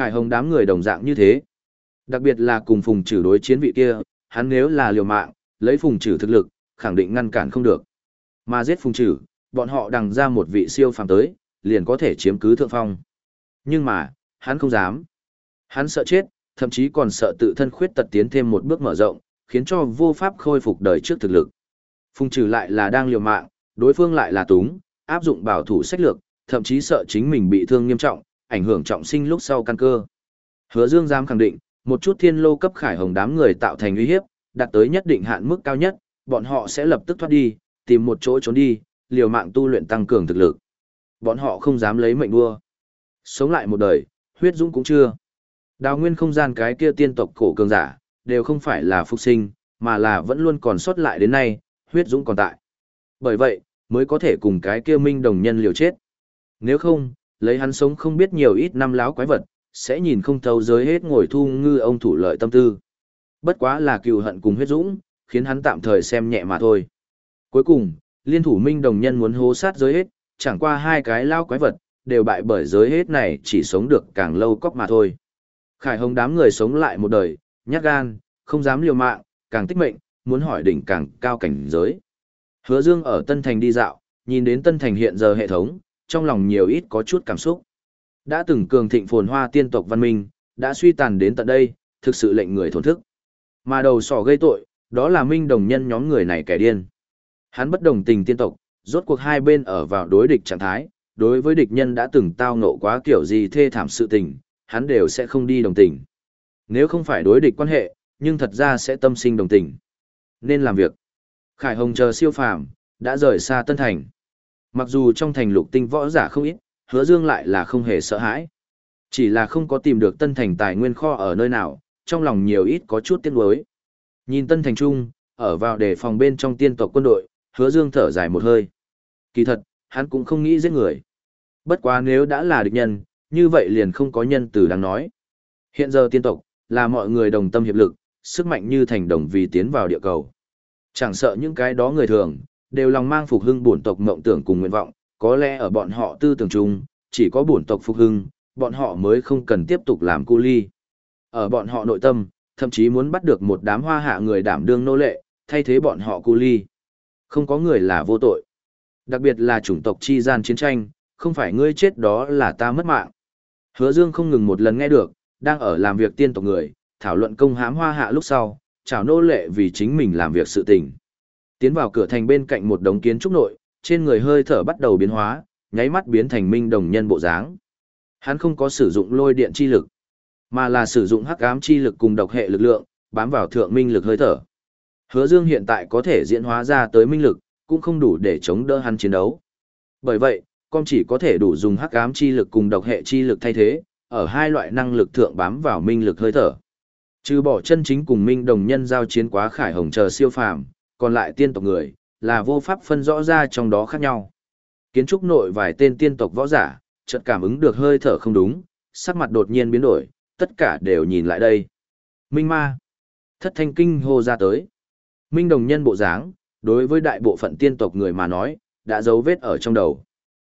Khải Hồng đám người đồng dạng như thế. Đặc biệt là cùng phùng trừ đối chiến vị kia, hắn nếu là liều mạng, lấy phùng trừ thực lực, khẳng định ngăn cản không được. Mà giết phùng trừ, bọn họ đằng ra một vị siêu phàm tới, liền có thể chiếm cứ thượng phong. Nhưng mà, hắn không dám. Hắn sợ chết, thậm chí còn sợ tự thân khuyết tật tiến thêm một bước mở rộng, khiến cho vô pháp khôi phục đời trước thực lực. Phùng trừ lại là đang liều mạng, đối phương lại là túng, áp dụng bảo thủ sách lược, thậm chí sợ chính mình bị thương nghiêm trọng, ảnh hưởng trọng sinh lúc sau căn cơ. Hứa Dương dám khẳng định, một chút thiên lô cấp khải hồng đám người tạo thành uy hiếp, đạt tới nhất định hạn mức cao nhất, bọn họ sẽ lập tức thoát đi, tìm một chỗ trốn đi, liều mạng tu luyện tăng cường thực lực. Bọn họ không dám lấy mệnh đua. Sống lại một đời, huyết dũng cũng chưa. Đào nguyên không gian cái kia tiên tộc cổ cường giả, đều không phải là phục sinh, mà là vẫn luôn còn sót lại đến nay, huyết dũng còn tại. Bởi vậy, mới có thể cùng cái kia minh đồng nhân liều chết. Nếu không, lấy hắn sống không biết nhiều ít năm láo quái vật, sẽ nhìn không thấu giới hết ngồi thu ngư ông thủ lợi tâm tư. Bất quá là cừu hận cùng huyết dũng, khiến hắn tạm thời xem nhẹ mà thôi. Cuối cùng, liên thủ minh đồng nhân muốn hố sát giới hết, chẳng qua hai cái lao quái vật, đều bại bởi giới hết này chỉ sống được càng lâu cóc mà thôi. Khải hồng đám người sống lại một đời, nhát gan, không dám liều mạng, càng tích mệnh, muốn hỏi đỉnh càng cao cảnh giới. Hứa Dương ở Tân Thành đi dạo, nhìn đến Tân Thành hiện giờ hệ thống, trong lòng nhiều ít có chút cảm xúc. Đã từng cường thịnh phồn hoa tiên tộc văn minh, đã suy tàn đến tận đây, thực sự lệnh người thổn thức. Mà đầu sỏ gây tội, đó là minh đồng nhân nhóm người này kẻ điên. Hắn bất đồng tình tiên tộc, rốt cuộc hai bên ở vào đối địch trạng thái, đối với địch nhân đã từng tao ngộ quá kiểu gì thê thảm sự tình, hắn đều sẽ không đi đồng tình. Nếu không phải đối địch quan hệ, nhưng thật ra sẽ tâm sinh đồng tình. Nên làm việc. Khải Hồng chờ siêu phàm, đã rời xa Tân Thành. Mặc dù trong thành lục tinh võ giả không ít, hứa dương lại là không hề sợ hãi. Chỉ là không có tìm được Tân Thành tài nguyên kho ở nơi nào, trong lòng nhiều ít có chút tiếc nuối. Nhìn Tân Thành Trung, ở vào đề phòng bên trong tiên tộc quân đội, hứa dương thở dài một hơi. Kỳ thật, hắn cũng không nghĩ giết người. Bất quá nếu đã là địch nhân, như vậy liền không có nhân từ đáng nói. Hiện giờ tiên tộc, là mọi người đồng tâm hiệp lực, sức mạnh như thành đồng vì tiến vào địa cầu. Chẳng sợ những cái đó người thường, đều lòng mang phục hưng bổn tộc mộng tưởng cùng nguyện vọng, có lẽ ở bọn họ tư tưởng chung, chỉ có bổn tộc phục hưng, bọn họ mới không cần tiếp tục làm cu ly. Ở bọn họ nội tâm, thậm chí muốn bắt được một đám hoa hạ người đảm đương nô lệ, thay thế bọn họ cu ly. Không có người là vô tội. Đặc biệt là chủng tộc chi gian chiến tranh, không phải ngươi chết đó là ta mất mạng. Hứa Dương không ngừng một lần nghe được, đang ở làm việc tiên tộc người, thảo luận công hãm hoa hạ lúc sau, chào nô lệ vì chính mình làm việc sự tình. Tiến vào cửa thành bên cạnh một đống kiến trúc nội, trên người hơi thở bắt đầu biến hóa, nháy mắt biến thành minh đồng nhân bộ dáng. Hắn không có sử dụng lôi điện chi lực, mà là sử dụng hắc ám chi lực cùng độc hệ lực lượng, bám vào thượng minh lực hơi thở. Hứa Dương hiện tại có thể diễn hóa ra tới minh lực, cũng không đủ để chống đỡ hắn chiến đấu. Bởi vậy, con chỉ có thể đủ dùng hắc ám chi lực cùng độc hệ chi lực thay thế, ở hai loại năng lực thượng bám vào minh lực hơi thở. Trừ bỏ chân chính cùng minh đồng nhân giao chiến quá khải hồng chờ siêu phàm, còn lại tiên tộc người, là vô pháp phân rõ ra trong đó khác nhau. Kiến trúc nội vài tên tiên tộc võ giả, chợt cảm ứng được hơi thở không đúng, sắc mặt đột nhiên biến đổi, tất cả đều nhìn lại đây. Minh ma. Thất thanh kinh hô ra tới. Minh đồng nhân bộ dáng, đối với đại bộ phận tiên tộc người mà nói, đã dấu vết ở trong đầu.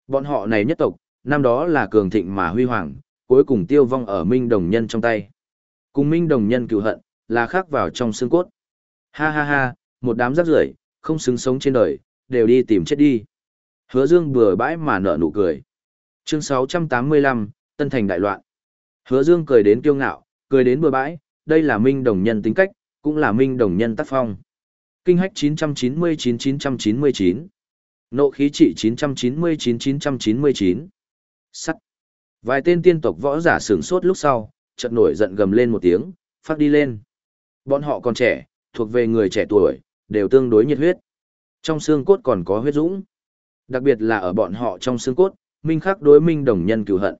Bọn họ này nhất tộc, năm đó là cường thịnh mà huy hoàng, cuối cùng tiêu vong ở Minh đồng nhân trong tay. Cùng Minh đồng nhân cựu hận, là khắc vào trong xương cốt. Ha ha ha, một đám rác rưởi, không xứng sống trên đời, đều đi tìm chết đi. Hứa Dương bừa bãi mà nở nụ cười. Chương 685, Tân Thành đại loạn. Hứa Dương cười đến kiêu ngạo, cười đến bừa bãi, đây là Minh Đồng Nhân tính cách, cũng là Minh Đồng Nhân tác phong. Kinh hách 999-999. Nộ khí trị 999-999. Sắt. Vài tên tiên tộc võ giả sửng sốt lúc sau, chợt nổi giận gầm lên một tiếng, phát đi lên. Bọn họ còn trẻ, thuộc về người trẻ tuổi, đều tương đối nhiệt huyết. Trong xương cốt còn có huyết dũng. Đặc biệt là ở bọn họ trong xương cốt, minh khắc đối minh đồng nhân cửu hận.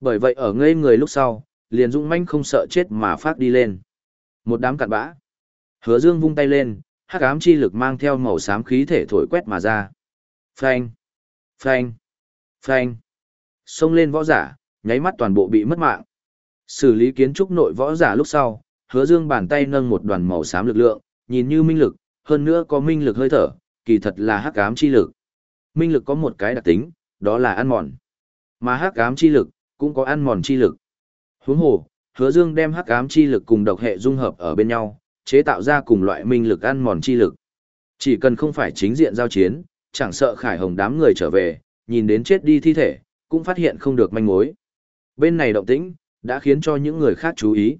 Bởi vậy ở ngây người lúc sau, liền dũng manh không sợ chết mà phát đi lên. Một đám cặn bã. Hứa Dương vung tay lên, hắc ám chi lực mang theo màu xám khí thể thổi quét mà ra. Phanh, phanh, phanh. Xông lên võ giả, nháy mắt toàn bộ bị mất mạng. Xử lý kiến trúc nội võ giả lúc sau, Hứa Dương bàn tay nâng một đoàn màu xám lực lượng, nhìn như minh lực, hơn nữa có minh lực hơi thở, kỳ thật là hắc ám chi lực. Minh lực có một cái đặc tính, đó là ăn mòn. Mà hắc ám chi lực cũng có ăn mòn chi lực. Huống hồ, Hứa Dương đem hắc ám chi lực cùng độc hệ dung hợp ở bên nhau, chế tạo ra cùng loại minh lực ăn mòn chi lực. Chỉ cần không phải chính diện giao chiến, chẳng sợ Khải Hồng đám người trở về, nhìn đến chết đi thi thể, cũng phát hiện không được manh mối. Bên này động tĩnh, đã khiến cho những người khác chú ý.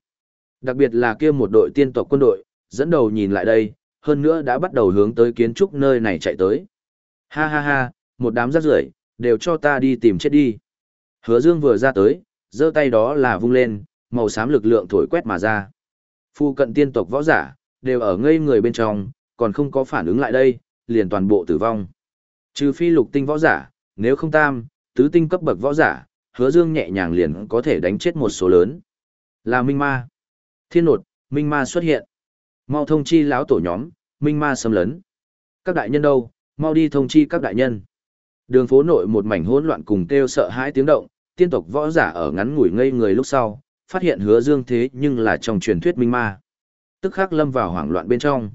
Đặc biệt là kia một đội tiên tộc quân đội, dẫn đầu nhìn lại đây, hơn nữa đã bắt đầu hướng tới kiến trúc nơi này chạy tới. Ha ha ha, một đám rác rưởi, đều cho ta đi tìm chết đi. Hứa Dương vừa ra tới, giơ tay đó là vung lên, màu xám lực lượng thổi quét mà ra. Phu cận tiên tộc võ giả, đều ở ngây người bên trong, còn không có phản ứng lại đây, liền toàn bộ tử vong. Trừ phi lục tinh võ giả, nếu không tam, tứ tinh cấp bậc võ giả, hứa dương nhẹ nhàng liền có thể đánh chết một số lớn. Là Minh Ma. Thiên nột, Minh Ma xuất hiện. Mau thông chi lão tổ nhóm, Minh Ma xâm lấn. Các đại nhân đâu, mau đi thông chi các đại nhân. Đường phố nội một mảnh hỗn loạn cùng kêu sợ hãi tiếng động, tiên tộc võ giả ở ngắn ngủi ngây người lúc sau, phát hiện hứa dương thế nhưng là trong truyền thuyết Minh Ma. Tức khắc lâm vào hoảng loạn bên trong.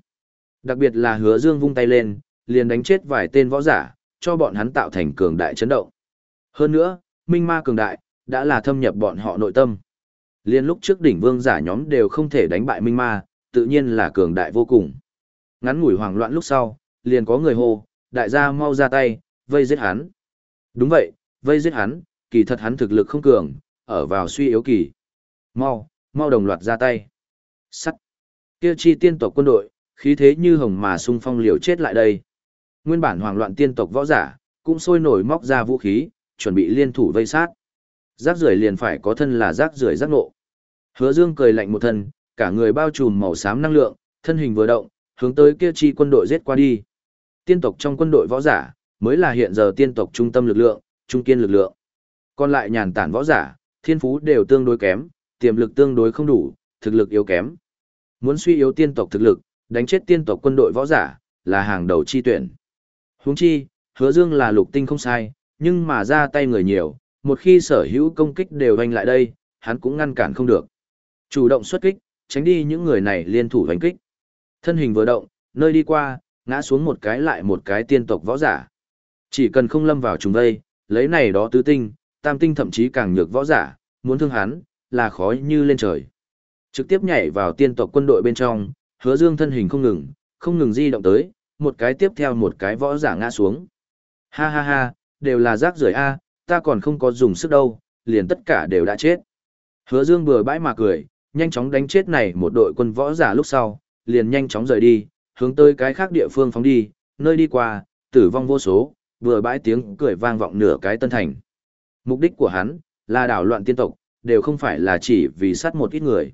Đặc biệt là hứa dương vung tay lên, liền đánh chết vài tên võ giả, cho bọn hắn tạo thành cường đại chấn động. Hơn nữa, minh ma cường đại, đã là thâm nhập bọn họ nội tâm. Liên lúc trước đỉnh vương giả nhóm đều không thể đánh bại minh ma, tự nhiên là cường đại vô cùng. Ngắn ngủi hoảng loạn lúc sau, liền có người hô, đại gia mau ra tay, vây giết hắn. Đúng vậy, vây giết hắn, kỳ thật hắn thực lực không cường, ở vào suy yếu kỳ. Mau, mau đồng loạt ra tay. Sắt. Kia chi tiên tộc quân đội, khí thế như hồng mà xung phong liều chết lại đây. Nguyên bản hoảng loạn tiên tộc võ giả, cũng sôi nổi móc ra vũ khí, chuẩn bị liên thủ vây sát. Rác rưởi liền phải có thân là rác rưởi rác nộ. Hứa Dương cười lạnh một thân, cả người bao trùm màu xám năng lượng, thân hình vừa động, hướng tới kia chi quân đội giết qua đi. Tiên tộc trong quân đội võ giả, mới là hiện giờ tiên tộc trung tâm lực lượng, trung kiên lực lượng. Còn lại nhàn tản võ giả, thiên phú đều tương đối kém, tiềm lực tương đối không đủ, thực lực yếu kém. Muốn suy yếu tiên tộc thực lực, đánh chết tiên tộc quân đội võ giả, là hàng đầu chi tuyển. Huống chi, hứa dương là lục tinh không sai, nhưng mà ra tay người nhiều, một khi sở hữu công kích đều hành lại đây, hắn cũng ngăn cản không được. Chủ động xuất kích, tránh đi những người này liên thủ hành kích. Thân hình vừa động, nơi đi qua, ngã xuống một cái lại một cái tiên tộc võ giả. Chỉ cần không lâm vào trùng vây, lấy này đó tứ tinh, tam tinh thậm chí càng nhược võ giả, muốn thương hắn, là khó như lên trời. Trực tiếp nhảy vào tiên tộc quân đội bên trong, hứa dương thân hình không ngừng, không ngừng di động tới, một cái tiếp theo một cái võ giả ngã xuống. Ha ha ha, đều là rác rưởi a, ta còn không có dùng sức đâu, liền tất cả đều đã chết. Hứa Dương bừa bãi mà cười, nhanh chóng đánh chết này một đội quân võ giả lúc sau, liền nhanh chóng rời đi, hướng tới cái khác địa phương phóng đi, nơi đi qua, tử vong vô số, vừa bãi tiếng cười vang vọng nửa cái tân thành. Mục đích của hắn là đảo loạn tiên tộc, đều không phải là chỉ vì sát một ít người.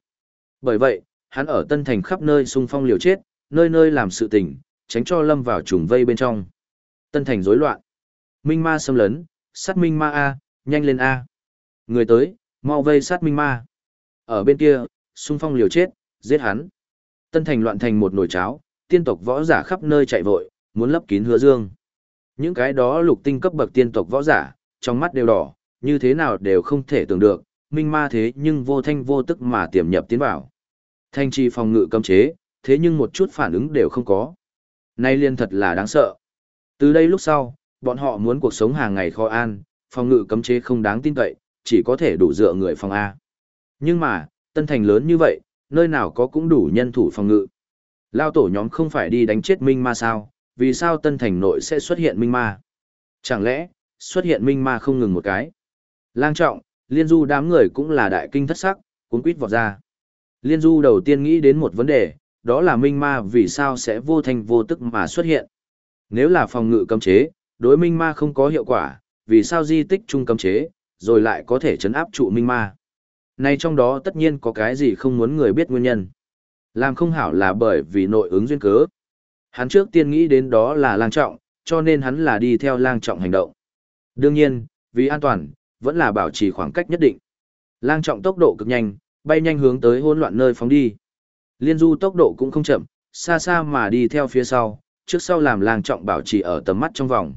Bởi vậy, hắn ở tân thành khắp nơi xung phong liều chết, nơi nơi làm sự tình, tránh cho lâm vào trùng vây bên trong. Tân thành rối loạn. Minh ma xâm lấn, sát minh ma A, nhanh lên A. Người tới, mau vây sát minh ma. Ở bên kia, xung phong liều chết, giết hắn. Tân thành loạn thành một nồi cháo, tiên tộc võ giả khắp nơi chạy vội, muốn lấp kín hứa dương. Những cái đó lục tinh cấp bậc tiên tộc võ giả, trong mắt đều đỏ, như thế nào đều không thể tưởng được, minh ma thế nhưng vô thanh vô tức mà tiềm nhập tiến vào. Thanh trì phòng ngự cấm chế, thế nhưng một chút phản ứng đều không có. Nay liên thật là đáng sợ. Từ đây lúc sau, bọn họ muốn cuộc sống hàng ngày khó an, phòng ngự cấm chế không đáng tin cậy, chỉ có thể đủ dựa người phòng A. Nhưng mà, tân thành lớn như vậy, nơi nào có cũng đủ nhân thủ phòng ngự. Lao tổ nhóm không phải đi đánh chết minh ma sao, vì sao tân thành nội sẽ xuất hiện minh ma? Chẳng lẽ, xuất hiện minh ma không ngừng một cái? Lang trọng, liên du đám người cũng là đại kinh thất sắc, cuốn quýt vọt ra. Liên du đầu tiên nghĩ đến một vấn đề, đó là minh ma vì sao sẽ vô thành vô tức mà xuất hiện. Nếu là phòng ngự cấm chế, đối minh ma không có hiệu quả, vì sao di tích trung cấm chế, rồi lại có thể chấn áp trụ minh ma. Này trong đó tất nhiên có cái gì không muốn người biết nguyên nhân. Làm không hảo là bởi vì nội ứng duyên cớ. Hắn trước tiên nghĩ đến đó là lang trọng, cho nên hắn là đi theo lang trọng hành động. Đương nhiên, vì an toàn, vẫn là bảo trì khoảng cách nhất định. Lang trọng tốc độ cực nhanh, bay nhanh hướng tới hỗn loạn nơi phóng đi. Liên du tốc độ cũng không chậm, xa xa mà đi theo phía sau, trước sau làm lang trọng bảo trì ở tầm mắt trong vòng.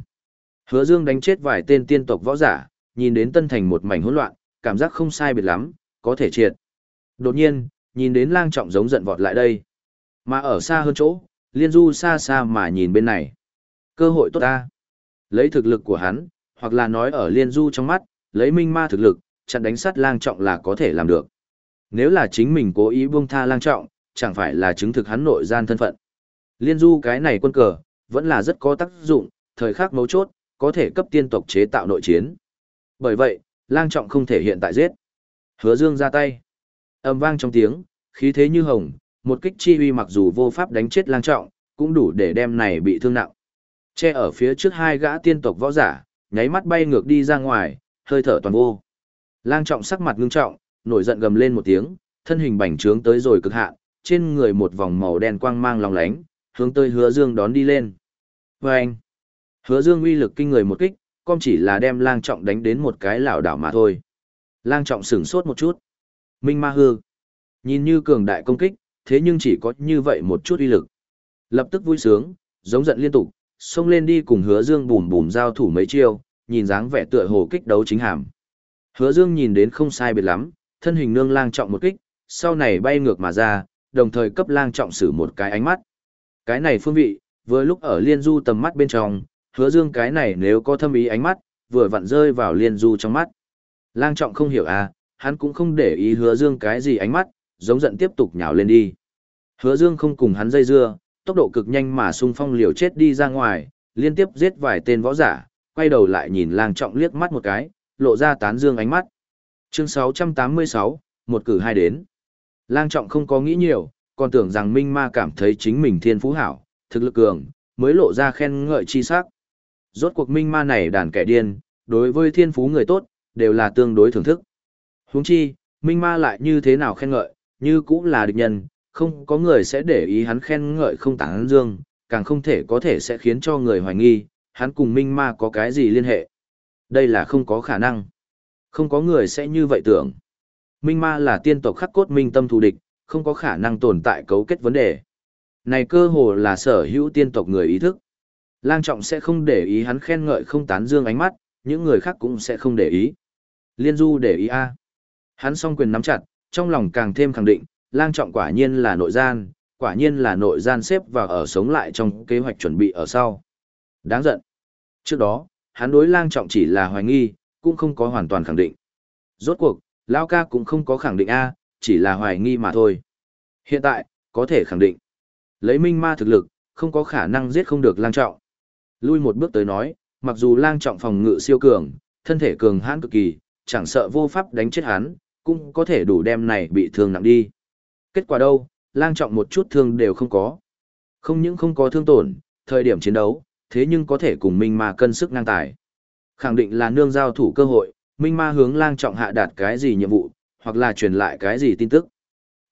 Hứa Dương đánh chết vài tên tiên tộc võ giả, nhìn đến tân thành một mảnh hỗn loạn, cảm giác không sai biệt lắm, có thể triệt. Đột nhiên, nhìn đến lang trọng giống giận vọt lại đây. Mà ở xa hơn chỗ, liên du xa xa mà nhìn bên này. Cơ hội tốt ta. Lấy thực lực của hắn, hoặc là nói ở liên du trong mắt, lấy minh ma thực lực, chặn đánh sát lang trọng là có thể làm được. Nếu là chính mình cố ý buông tha lang trọng, chẳng phải là chứng thực hắn nội gian thân phận. Liên du cái này quân cờ, vẫn là rất có tác dụng, thời khắc mấu chốt, có thể cấp tiên tộc chế tạo nội chiến. Bởi vậy, lang trọng không thể hiện tại giết. Hứa dương ra tay. âm vang trong tiếng, khí thế như hồng, một kích chi uy mặc dù vô pháp đánh chết lang trọng, cũng đủ để đem này bị thương nặng. Che ở phía trước hai gã tiên tộc võ giả, nháy mắt bay ngược đi ra ngoài, hơi thở toàn vô. Lang trọng sắc mặt ngưng trọng, nổi giận gầm lên một tiếng, thân hình bành trướng tới rồi cực hạn, trên người một vòng màu đen quang mang lòng lánh, hướng tới Hứa Dương đón đi lên. Và anh, Hứa Dương uy lực kinh người một kích, con chỉ là đem Lang Trọng đánh đến một cái lảo đảo mà thôi. Lang Trọng sửng sốt một chút. Minh Ma Hư, nhìn như cường đại công kích, thế nhưng chỉ có như vậy một chút uy lực. Lập tức vui sướng, giống giận liên tục, xông lên đi cùng Hứa Dương bùm bùm giao thủ mấy chiêu, nhìn dáng vẻ tựa hồ kích đấu chính hàm. Hứa Dương nhìn đến không sai biệt lắm, thân hình nương lang trọng một kích, sau này bay ngược mà ra, đồng thời cấp lang trọng sử một cái ánh mắt. Cái này phương vị, vừa lúc ở liên du tầm mắt bên trong, hứa dương cái này nếu có thâm ý ánh mắt, vừa vặn rơi vào liên du trong mắt. Lang trọng không hiểu à, hắn cũng không để ý hứa dương cái gì ánh mắt, giống giận tiếp tục nhào lên đi. Hứa dương không cùng hắn dây dưa, tốc độ cực nhanh mà xung phong liều chết đi ra ngoài, liên tiếp giết vài tên võ giả, quay đầu lại nhìn lang trọng liếc mắt một cái, lộ ra tán dương ánh mắt. Chương 686, một cử hai đến. Lang trọng không có nghĩ nhiều, còn tưởng rằng Minh Ma cảm thấy chính mình thiên phú hảo, thực lực cường, mới lộ ra khen ngợi chi sắc. Rốt cuộc Minh Ma này đàn kẻ điên, đối với thiên phú người tốt, đều là tương đối thưởng thức. Huống chi, Minh Ma lại như thế nào khen ngợi, như cũng là địch nhân, không có người sẽ để ý hắn khen ngợi không tán dương, càng không thể có thể sẽ khiến cho người hoài nghi, hắn cùng Minh Ma có cái gì liên hệ. Đây là không có khả năng. Không có người sẽ như vậy tưởng. Minh Ma là tiên tộc khắc cốt minh tâm thù địch, không có khả năng tồn tại cấu kết vấn đề. Này cơ hồ là sở hữu tiên tộc người ý thức. Lang trọng sẽ không để ý hắn khen ngợi không tán dương ánh mắt, những người khác cũng sẽ không để ý. Liên du để ý a. Hắn song quyền nắm chặt, trong lòng càng thêm khẳng định, lang trọng quả nhiên là nội gian, quả nhiên là nội gian xếp và ở sống lại trong kế hoạch chuẩn bị ở sau. Đáng giận. Trước đó, hắn đối lang trọng chỉ là hoài nghi, cũng không có hoàn toàn khẳng định. Rốt cuộc, Lao ca cũng không có khẳng định A, chỉ là hoài nghi mà thôi. Hiện tại, có thể khẳng định. Lấy minh ma thực lực, không có khả năng giết không được lang trọng. Lui một bước tới nói, mặc dù lang trọng phòng ngự siêu cường, thân thể cường hãn cực kỳ, chẳng sợ vô pháp đánh chết hắn, cũng có thể đủ đem này bị thương nặng đi. Kết quả đâu, lang trọng một chút thương đều không có. Không những không có thương tổn, thời điểm chiến đấu, thế nhưng có thể cùng minh ma cân sức ngang tài. Khẳng định là nương giao thủ cơ hội, Minh Ma hướng lang trọng hạ đạt cái gì nhiệm vụ, hoặc là truyền lại cái gì tin tức.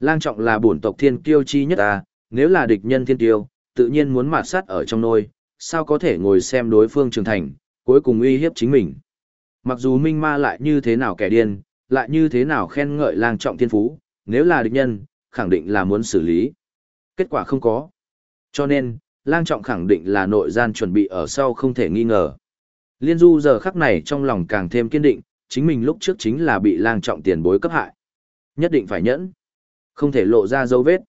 Lang trọng là bổn tộc thiên kiêu chi nhất à, nếu là địch nhân thiên kiêu, tự nhiên muốn mạt sát ở trong nôi, sao có thể ngồi xem đối phương trưởng thành, cuối cùng uy hiếp chính mình. Mặc dù Minh Ma lại như thế nào kẻ điên, lại như thế nào khen ngợi lang trọng thiên phú, nếu là địch nhân, khẳng định là muốn xử lý. Kết quả không có. Cho nên, lang trọng khẳng định là nội gian chuẩn bị ở sau không thể nghi ngờ. Liên du giờ khắc này trong lòng càng thêm kiên định, chính mình lúc trước chính là bị lang trọng tiền bối cấp hại. Nhất định phải nhẫn. Không thể lộ ra dấu vết.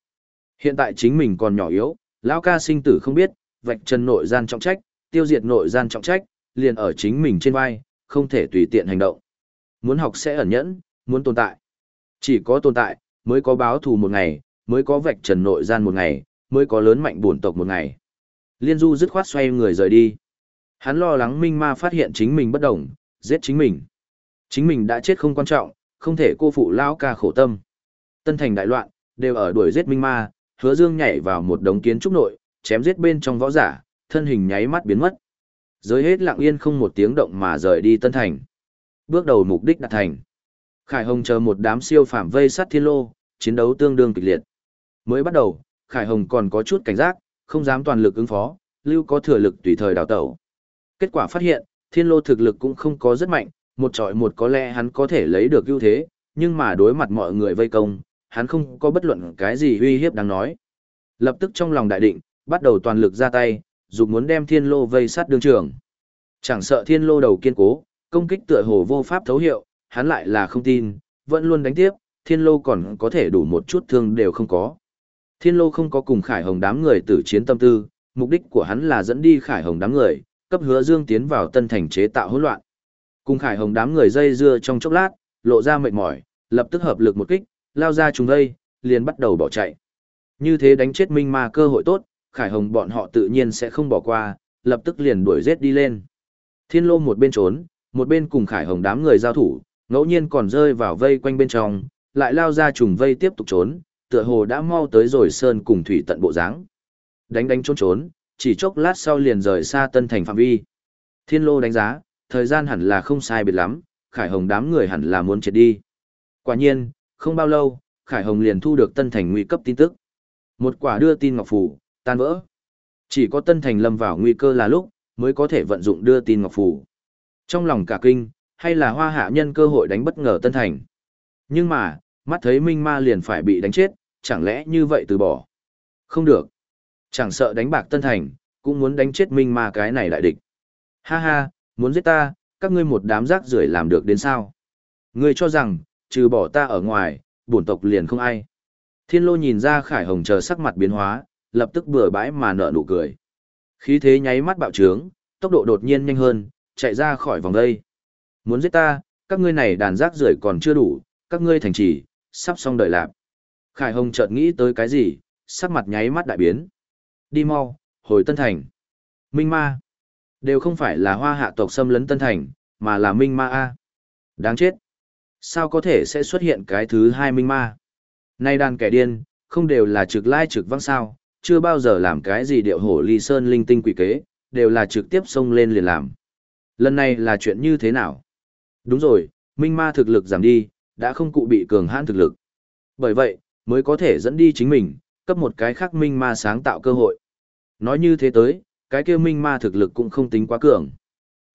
Hiện tại chính mình còn nhỏ yếu, lão ca sinh tử không biết, vạch chân nội gian trọng trách, tiêu diệt nội gian trọng trách, liền ở chính mình trên vai, không thể tùy tiện hành động. Muốn học sẽ ẩn nhẫn, muốn tồn tại. Chỉ có tồn tại, mới có báo thù một ngày, mới có vạch trần nội gian một ngày, mới có lớn mạnh bổn tộc một ngày. Liên Du dứt khoát xoay người rời đi. Hắn lo lắng Minh Ma phát hiện chính mình bất đồng, giết chính mình. Chính mình đã chết không quan trọng, không thể cô phụ lão ca khổ tâm. Tân thành đại loạn, đều ở đuổi giết Minh Ma, Hứa Dương nhảy vào một đống kiến trúc nội, chém giết bên trong võ giả, thân hình nháy mắt biến mất. Giới hết lặng yên không một tiếng động mà rời đi Tân thành. Bước đầu mục đích đạt thành. Khải Hồng chờ một đám siêu phàm vây sát thiên lô, chiến đấu tương đương kịch liệt. Mới bắt đầu, Khải Hồng còn có chút cảnh giác, không dám toàn lực ứng phó, lưu có thừa lực tùy thời đào tẩu. Kết quả phát hiện, thiên lô thực lực cũng không có rất mạnh, một trọi một có lẽ hắn có thể lấy được ưu thế, nhưng mà đối mặt mọi người vây công, hắn không có bất luận cái gì uy hiếp đáng nói. Lập tức trong lòng đại định, bắt đầu toàn lực ra tay, dục muốn đem thiên lô vây sát đương trường. Chẳng sợ thiên lô đầu kiên cố, công kích tựa hồ vô pháp thấu hiệu, hắn lại là không tin, vẫn luôn đánh tiếp, thiên lô còn có thể đủ một chút thương đều không có. Thiên lô không có cùng khải hồng đám người tử chiến tâm tư, mục đích của hắn là dẫn đi khải hồng đám người, cấp hứa dương tiến vào tân thành chế tạo hỗn loạn. Cùng Khải Hồng đám người dây dưa trong chốc lát, lộ ra mệt mỏi, lập tức hợp lực một kích, lao ra trùng đây, liền bắt đầu bỏ chạy. Như thế đánh chết Minh Ma cơ hội tốt, Khải Hồng bọn họ tự nhiên sẽ không bỏ qua, lập tức liền đuổi giết đi lên. Thiên Lô một bên trốn, một bên cùng Khải Hồng đám người giao thủ, ngẫu nhiên còn rơi vào vây quanh bên trong, lại lao ra trùng vây tiếp tục trốn, tựa hồ đã mau tới rồi sơn cùng thủy tận bộ dáng. Đánh đánh trốn trốn, chỉ chốc lát sau liền rời xa tân thành phạm vi. Thiên Lô đánh giá, thời gian hẳn là không sai biệt lắm, Khải Hồng đám người hẳn là muốn chết đi. Quả nhiên, không bao lâu, Khải Hồng liền thu được tân thành nguy cấp tin tức. Một quả đưa tin ngọc phủ, tan vỡ. Chỉ có tân thành lâm vào nguy cơ là lúc, mới có thể vận dụng đưa tin ngọc phủ. Trong lòng cả kinh, hay là hoa hạ nhân cơ hội đánh bất ngờ tân thành. Nhưng mà, mắt thấy Minh Ma liền phải bị đánh chết, chẳng lẽ như vậy từ bỏ. Không được. Chẳng sợ đánh bạc tân thành, cũng muốn đánh chết Minh Ma cái này đại địch. Ha ha, muốn giết ta, các ngươi một đám rác rưởi làm được đến sao? Ngươi cho rằng, trừ bỏ ta ở ngoài, bổn tộc liền không ai. Thiên lô nhìn ra Khải Hồng chờ sắc mặt biến hóa, lập tức bừa bãi mà nở nụ cười. Khí thế nháy mắt bạo trướng, tốc độ đột nhiên nhanh hơn, chạy ra khỏi vòng đây. Muốn giết ta, các ngươi này đàn rác rưởi còn chưa đủ, các ngươi thành trì, sắp xong đời lạc. Khải Hồng chợt nghĩ tới cái gì, sắc mặt nháy mắt đại biến. Đi mau, hồi Tân Thành. Minh Ma. Đều không phải là hoa hạ tộc xâm lấn Tân Thành, mà là Minh Ma A. Đáng chết. Sao có thể sẽ xuất hiện cái thứ hai Minh Ma? Nay đàn kẻ điên, không đều là trực lai trực văng sao, chưa bao giờ làm cái gì điệu hổ ly sơn linh tinh quỷ kế, đều là trực tiếp xông lên liền làm. Lần này là chuyện như thế nào? Đúng rồi, Minh Ma thực lực giảm đi, đã không cụ bị cường hãn thực lực. Bởi vậy, mới có thể dẫn đi chính mình, cấp một cái khác Minh Ma sáng tạo cơ hội. Nói như thế tới, cái kia Minh Ma thực lực cũng không tính quá cường.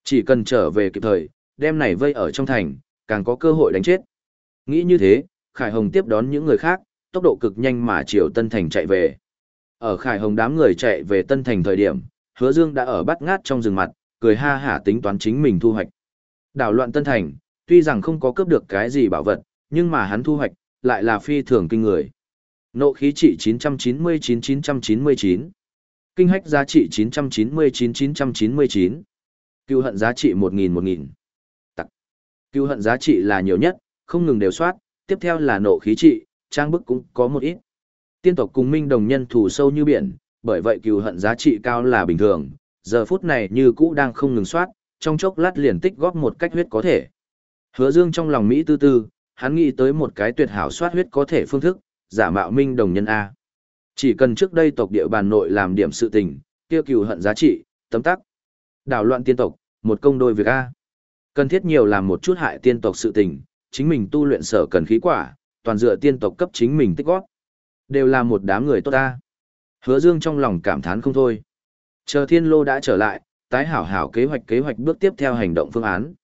Chỉ cần trở về kịp thời, đem này vây ở trong thành, càng có cơ hội đánh chết. Nghĩ như thế, Khải Hồng tiếp đón những người khác, tốc độ cực nhanh mà chiều Tân Thành chạy về. Ở Khải Hồng đám người chạy về Tân Thành thời điểm, Hứa Dương đã ở bắt ngát trong rừng mặt, cười ha hả tính toán chính mình thu hoạch. Đảo loạn Tân Thành, tuy rằng không có cướp được cái gì bảo vật, nhưng mà hắn thu hoạch, lại là phi thường kinh người. Nộ khí trị 999-999, kinh hách giá trị 999-999, hận giá trị 1000-1000. Tặc. Cưu hận giá trị là nhiều nhất, không ngừng đều soát, tiếp theo là nộ khí trị, trang bức cũng có một ít. Tiên tộc cùng minh đồng nhân thù sâu như biển, bởi vậy cừu hận giá trị cao là bình thường, giờ phút này như cũ đang không ngừng soát, trong chốc lát liền tích góp một cách huyết có thể. Hứa Dương trong lòng Mỹ tư tư, hắn nghĩ tới một cái tuyệt hảo soát huyết có thể phương thức, giả mạo minh đồng nhân A. Chỉ cần trước đây tộc địa bàn nội làm điểm sự tình, kia cừu hận giá trị, tấm tắc. Đảo loạn tiên tộc, một công đôi việc A. Cần thiết nhiều làm một chút hại tiên tộc sự tình, chính mình tu luyện sở cần khí quả, toàn dựa tiên tộc cấp chính mình tích góp. Đều là một đám người tốt ta. Hứa Dương trong lòng cảm thán không thôi. Chờ thiên lô đã trở lại, tái hảo hảo kế hoạch kế hoạch bước tiếp theo hành động phương án.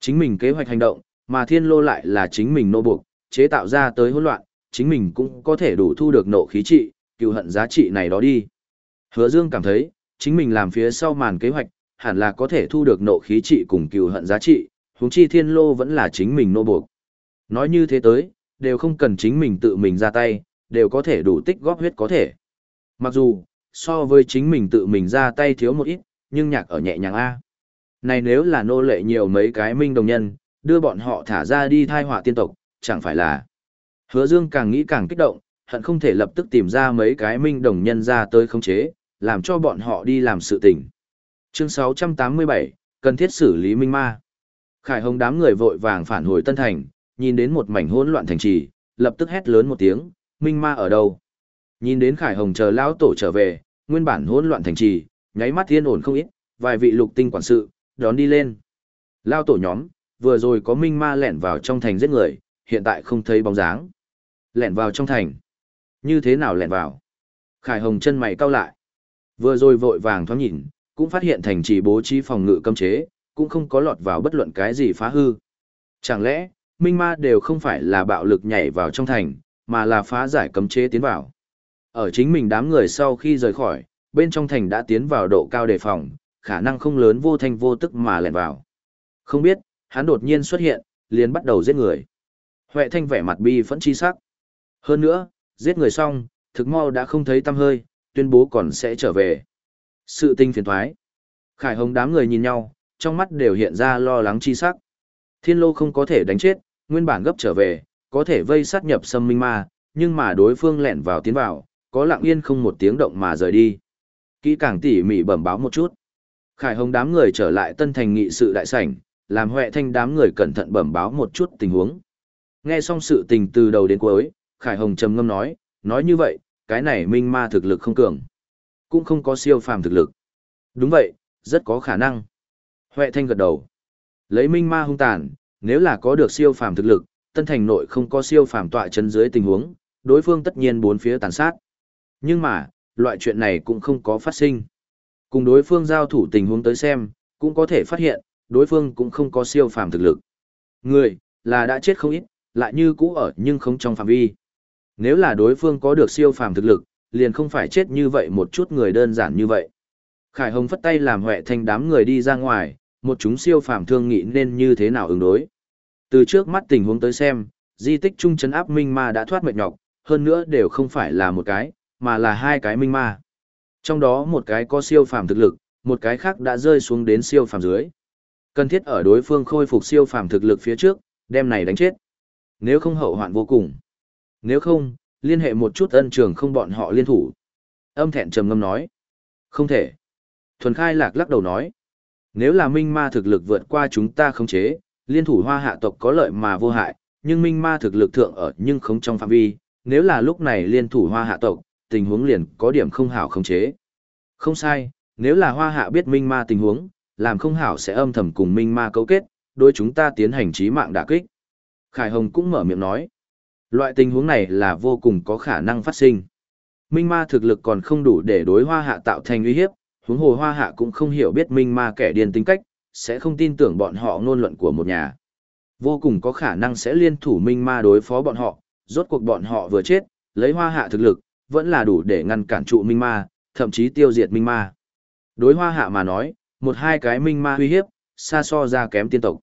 Chính mình kế hoạch hành động, mà thiên lô lại là chính mình nô buộc, chế tạo ra tới hỗn loạn, chính mình cũng có thể đủ thu được nộ khí trị, cựu hận giá trị này đó đi. Hứa Dương cảm thấy, chính mình làm phía sau màn kế hoạch, hẳn là có thể thu được nộ khí trị cùng cựu hận giá trị, huống chi thiên lô vẫn là chính mình nô buộc. Nói như thế tới, đều không cần chính mình tự mình ra tay, đều có thể đủ tích góp huyết có thể. Mặc dù, so với chính mình tự mình ra tay thiếu một ít, nhưng nhạc ở nhẹ nhàng A. Này nếu là nô lệ nhiều mấy cái minh đồng nhân, đưa bọn họ thả ra đi thai họa tiên tộc, chẳng phải là. Hứa Dương càng nghĩ càng kích động, hận không thể lập tức tìm ra mấy cái minh đồng nhân ra tới khống chế, làm cho bọn họ đi làm sự tình. Chương 687, cần thiết xử lý minh ma. Khải Hồng đám người vội vàng phản hồi Tân Thành, nhìn đến một mảnh hỗn loạn thành trì, lập tức hét lớn một tiếng, minh ma ở đâu? Nhìn đến Khải Hồng chờ lão tổ trở về, nguyên bản hỗn loạn thành trì, nháy mắt yên ổn không ít, vài vị lục tinh quản sự, đón đi lên. Lao tổ nhóm, vừa rồi có minh ma lẻn vào trong thành giết người, hiện tại không thấy bóng dáng. Lẻn vào trong thành. Như thế nào lẻn vào? Khải Hồng chân mày cau lại. Vừa rồi vội vàng thoáng nhìn, cũng phát hiện thành trì bố trí phòng ngự cấm chế, cũng không có lọt vào bất luận cái gì phá hư. Chẳng lẽ, minh ma đều không phải là bạo lực nhảy vào trong thành, mà là phá giải cấm chế tiến vào. Ở chính mình đám người sau khi rời khỏi, bên trong thành đã tiến vào độ cao đề phòng, khả năng không lớn vô thanh vô tức mà lẻn vào. Không biết, hắn đột nhiên xuất hiện, liền bắt đầu giết người. Huệ thanh vẻ mặt bi phẫn chi sắc. Hơn nữa, giết người xong, thực mau đã không thấy tâm hơi, tuyên bố còn sẽ trở về. Sự tinh phiền thoái. Khải hồng đám người nhìn nhau, trong mắt đều hiện ra lo lắng chi sắc. Thiên lô không có thể đánh chết, Nguyên bản gấp trở về, có thể vây sát nhập xâm minh ma, nhưng mà đối phương lẻn vào tiến vào, có lặng yên không một tiếng động mà rời đi. Kỹ càng tỉ mỉ bẩm báo một chút. Khải Hồng đám người trở lại tân thành nghị sự đại sảnh, làm Huệ Thanh đám người cẩn thận bẩm báo một chút tình huống. Nghe xong sự tình từ đầu đến cuối, Khải Hồng trầm ngâm nói, nói như vậy, cái này minh ma thực lực không cường, cũng không có siêu phàm thực lực. Đúng vậy, rất có khả năng. Huệ Thanh gật đầu. Lấy minh ma hung tàn, nếu là có được siêu phàm thực lực, tân thành nội không có siêu phàm tọa chân dưới tình huống, đối phương tất nhiên bốn phía tàn sát. Nhưng mà, loại chuyện này cũng không có phát sinh. Cùng đối phương giao thủ tình huống tới xem, cũng có thể phát hiện, đối phương cũng không có siêu phàm thực lực. Người, là đã chết không ít, lại như cũ ở nhưng không trong phạm vi. Nếu là đối phương có được siêu phàm thực lực, liền không phải chết như vậy một chút người đơn giản như vậy. Khải Hồng phất tay làm huệ thành đám người đi ra ngoài, một chúng siêu phàm thương nghị nên như thế nào ứng đối. Từ trước mắt tình huống tới xem, di tích trung chấn áp minh ma đã thoát mệt nhọc, hơn nữa đều không phải là một cái, mà là hai cái minh ma. Trong đó một cái có siêu phàm thực lực, một cái khác đã rơi xuống đến siêu phàm dưới. Cần thiết ở đối phương khôi phục siêu phàm thực lực phía trước, đem này đánh chết. Nếu không hậu hoạn vô cùng. Nếu không, liên hệ một chút ân trường không bọn họ liên thủ. Âm thẹn trầm ngâm nói. Không thể. Thuần khai lạc lắc đầu nói. Nếu là minh ma thực lực vượt qua chúng ta không chế, liên thủ hoa hạ tộc có lợi mà vô hại, nhưng minh ma thực lực thượng ở nhưng không trong phạm vi, nếu là lúc này liên thủ hoa hạ tộc, tình huống liền có điểm không hảo không chế. Không sai, nếu là hoa hạ biết minh ma tình huống, làm không hảo sẽ âm thầm cùng minh ma cấu kết, đối chúng ta tiến hành trí mạng đả kích. Khải Hồng cũng mở miệng nói, loại tình huống này là vô cùng có khả năng phát sinh. Minh ma thực lực còn không đủ để đối hoa hạ tạo thành uy hiếp, huống hồ hoa hạ cũng không hiểu biết minh ma kẻ điên tính cách, sẽ không tin tưởng bọn họ ngôn luận của một nhà. Vô cùng có khả năng sẽ liên thủ minh ma đối phó bọn họ, rốt cuộc bọn họ vừa chết, lấy hoa hạ thực lực, vẫn là đủ để ngăn cản trụ minh ma, thậm chí tiêu diệt minh ma. Đối hoa hạ mà nói, một hai cái minh ma uy hiếp, xa so ra kém tiên tộc.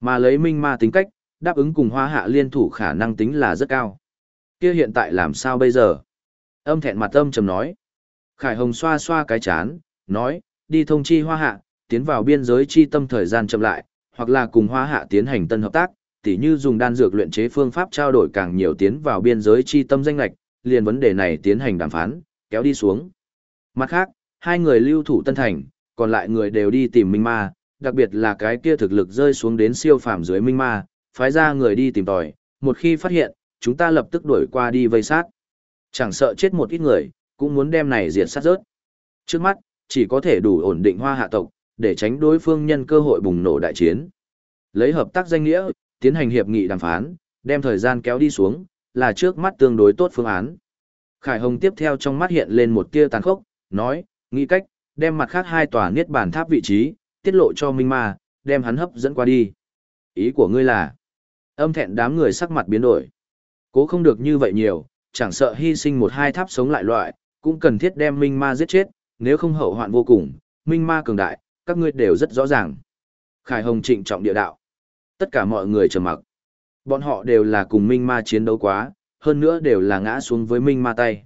Mà lấy minh ma tính cách, đáp ứng cùng hoa hạ liên thủ khả năng tính là rất cao. Kia hiện tại làm sao bây giờ? Âm thẹn mặt âm trầm nói. Khải Hồng xoa xoa cái chán, nói, đi thông chi hoa hạ, tiến vào biên giới chi tâm thời gian chậm lại, hoặc là cùng hoa hạ tiến hành tân hợp tác, tỉ như dùng đan dược luyện chế phương pháp trao đổi càng nhiều tiến vào biên giới chi tâm danh lạch, liền vấn đề này tiến hành đàm phán, kéo đi xuống. Mặt khác, hai người lưu thủ tân thành, còn lại người đều đi tìm Minh Ma, đặc biệt là cái kia thực lực rơi xuống đến siêu phàm dưới Minh Ma, phái ra người đi tìm tòi, một khi phát hiện, chúng ta lập tức đuổi qua đi vây sát. Chẳng sợ chết một ít người, cũng muốn đem này diệt sát rớt. Trước mắt, chỉ có thể đủ ổn định hoa hạ tộc, để tránh đối phương nhân cơ hội bùng nổ đại chiến. Lấy hợp tác danh nghĩa, tiến hành hiệp nghị đàm phán, đem thời gian kéo đi xuống, là trước mắt tương đối tốt phương án. Khải Hồng tiếp theo trong mắt hiện lên một tia tàn khốc, nói, nghĩ cách, đem mặt khác hai tòa niết bàn tháp vị trí, tiết lộ cho Minh Ma, đem hắn hấp dẫn qua đi. Ý của ngươi là, âm thẹn đám người sắc mặt biến đổi. Cố không được như vậy nhiều, chẳng sợ hy sinh một hai tháp sống lại loại, cũng cần thiết đem Minh Ma giết chết, nếu không hậu hoạn vô cùng, Minh Ma cường đại, các ngươi đều rất rõ ràng. Khải Hồng trịnh trọng địa đạo. Tất cả mọi người trầm mặc. Bọn họ đều là cùng Minh Ma chiến đấu quá, hơn nữa đều là ngã xuống với Minh Ma tay.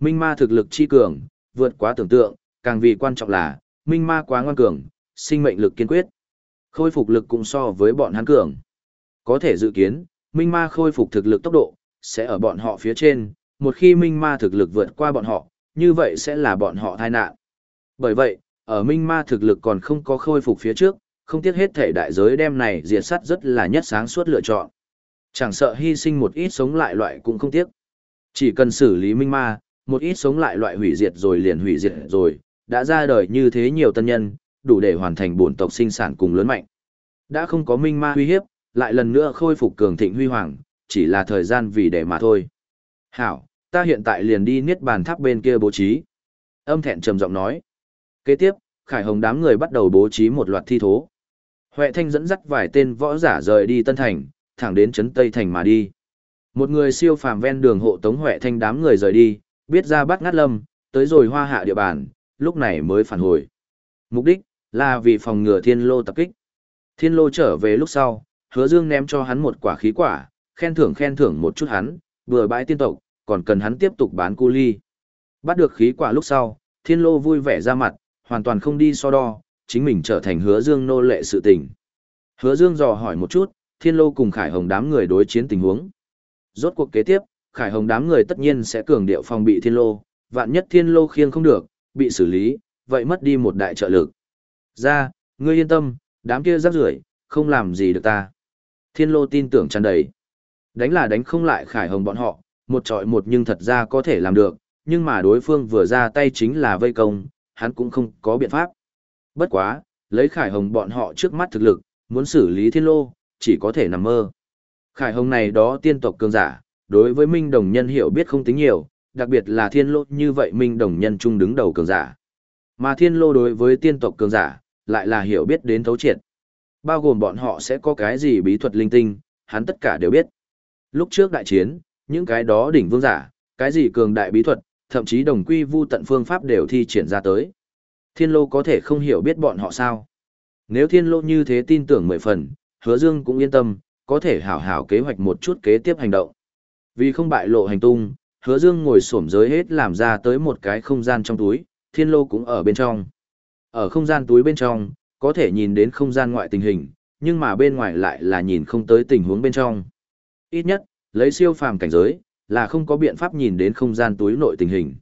Minh Ma thực lực chi cường, vượt quá tưởng tượng, càng vì quan trọng là, Minh Ma quá ngoan cường, sinh mệnh lực kiên quyết. Khôi phục lực cũng so với bọn hắn cường. Có thể dự kiến, Minh Ma khôi phục thực lực tốc độ, sẽ ở bọn họ phía trên, một khi Minh Ma thực lực vượt qua bọn họ, như vậy sẽ là bọn họ tai nạn. Bởi vậy, ở Minh Ma thực lực còn không có khôi phục phía trước, không tiếc hết thể đại giới đem này diệt sát rất là nhất sáng suốt lựa chọn. Chẳng sợ hy sinh một ít sống lại loại cũng không tiếc. Chỉ cần xử lý Minh Ma, một ít sống lại loại hủy diệt rồi liền hủy diệt rồi, đã ra đời như thế nhiều tân nhân, đủ để hoàn thành bổn tộc sinh sản cùng lớn mạnh. Đã không có Minh Ma uy hiếp, lại lần nữa khôi phục cường thịnh huy hoàng, chỉ là thời gian vì để mà thôi. Hảo, ta hiện tại liền đi niết bàn tháp bên kia bố trí. Âm thẹn trầm giọng nói. Kế tiếp, Khải Hồng đám người bắt đầu bố trí một loạt thi thố. Huệ Thanh dẫn dắt vài tên võ giả rời đi Tân Thành, thẳng đến trấn Tây Thành mà đi. Một người siêu phàm ven đường hộ tống Huệ Thanh đám người rời đi, biết ra bắt ngắt lâm, tới rồi hoa hạ địa bàn, lúc này mới phản hồi. Mục đích là vì phòng ngừa Thiên Lô tập kích. Thiên Lô trở về lúc sau, Hứa Dương ném cho hắn một quả khí quả, khen thưởng khen thưởng một chút hắn, vừa bãi tiên tộc, còn cần hắn tiếp tục bán cu ly. Bắt được khí quả lúc sau, Thiên Lô vui vẻ ra mặt, hoàn toàn không đi so đo, chính mình trở thành hứa dương nô lệ sự tình. Hứa dương dò hỏi một chút, Thiên Lô cùng Khải Hồng đám người đối chiến tình huống. Rốt cuộc kế tiếp, Khải Hồng đám người tất nhiên sẽ cường điệu phòng bị Thiên Lô, vạn nhất Thiên Lô khiêng không được, bị xử lý, vậy mất đi một đại trợ lực. Ra, ngươi yên tâm, đám kia rắc rưởi, không làm gì được ta. Thiên Lô tin tưởng tràn đầy. Đánh là đánh không lại Khải Hồng bọn họ, một trọi một nhưng thật ra có thể làm được, nhưng mà đối phương vừa ra tay chính là vây công, hắn cũng không có biện pháp. Bất quá, lấy Khải Hồng bọn họ trước mắt thực lực, muốn xử lý Thiên Lô, chỉ có thể nằm mơ. Khải Hồng này đó tiên tộc cường giả, đối với Minh Đồng Nhân hiểu biết không tính nhiều, đặc biệt là Thiên Lô như vậy Minh Đồng Nhân chung đứng đầu cường giả. Mà Thiên Lô đối với tiên tộc cường giả, lại là hiểu biết đến thấu triệt. Bao gồm bọn họ sẽ có cái gì bí thuật linh tinh, hắn tất cả đều biết. Lúc trước đại chiến, những cái đó đỉnh vương giả, cái gì cường đại bí thuật, thậm chí đồng quy vu tận phương pháp đều thi triển ra tới. Thiên lô có thể không hiểu biết bọn họ sao. Nếu thiên lô như thế tin tưởng mười phần, hứa dương cũng yên tâm, có thể hảo hảo kế hoạch một chút kế tiếp hành động. Vì không bại lộ hành tung, hứa dương ngồi sổm giới hết làm ra tới một cái không gian trong túi, thiên lô cũng ở bên trong. Ở không gian túi bên trong, có thể nhìn đến không gian ngoại tình hình, nhưng mà bên ngoài lại là nhìn không tới tình huống bên trong. Ít nhất, lấy siêu phàm cảnh giới, là không có biện pháp nhìn đến không gian túi nội tình hình.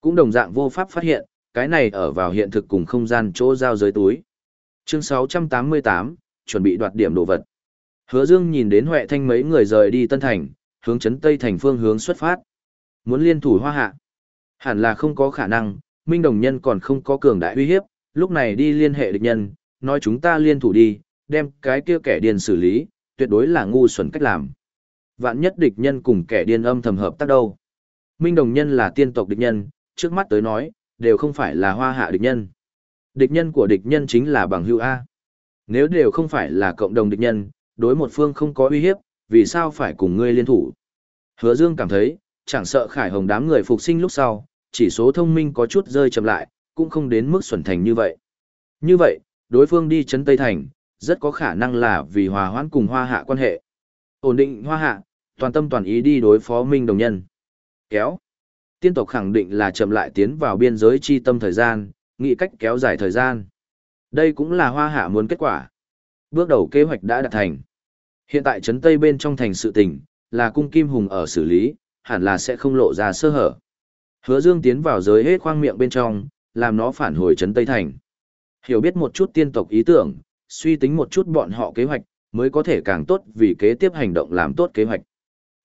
Cũng đồng dạng vô pháp phát hiện, cái này ở vào hiện thực cùng không gian chỗ giao giới túi. Chương 688, chuẩn bị đoạt điểm đồ vật. Hứa Dương nhìn đến Huệ Thanh mấy người rời đi Tân Thành, hướng chấn Tây thành phương hướng xuất phát. Muốn liên thủ hoa hạ. Hẳn là không có khả năng, Minh Đồng Nhân còn không có cường đại uy hiếp, lúc này đi liên hệ địch nhân, nói chúng ta liên thủ đi, đem cái kia kẻ điên xử lý, tuyệt đối là ngu xuẩn cách làm. Vạn nhất địch nhân cùng kẻ điên âm thầm hợp tác đâu. Minh Đồng Nhân là tiên tộc địch nhân, trước mắt tới nói, đều không phải là hoa hạ địch nhân. Địch nhân của địch nhân chính là bằng hữu A. Nếu đều không phải là cộng đồng địch nhân, đối một phương không có uy hiếp, vì sao phải cùng ngươi liên thủ? Hứa Dương cảm thấy, chẳng sợ Khải Hồng đám người phục sinh lúc sau, chỉ số thông minh có chút rơi chậm lại, cũng không đến mức xuẩn thành như vậy. Như vậy, đối phương đi chấn Tây Thành, rất có khả năng là vì hòa hoãn cùng hoa hạ quan hệ. Ổn định hoa hạ, toàn tâm toàn ý đi đối phó Minh Đồng Nhân. Kéo. Tiên tộc khẳng định là chậm lại tiến vào biên giới chi tâm thời gian, nghĩ cách kéo dài thời gian. Đây cũng là hoa hạ muốn kết quả. Bước đầu kế hoạch đã đạt thành. Hiện tại trấn Tây bên trong thành sự tình, là cung kim hùng ở xử lý, hẳn là sẽ không lộ ra sơ hở. Hứa Dương tiến vào giới hết khoang miệng bên trong, làm nó phản hồi trấn Tây thành. Hiểu biết một chút tiên tộc ý tưởng, suy tính một chút bọn họ kế hoạch, mới có thể càng tốt vì kế tiếp hành động làm tốt kế hoạch.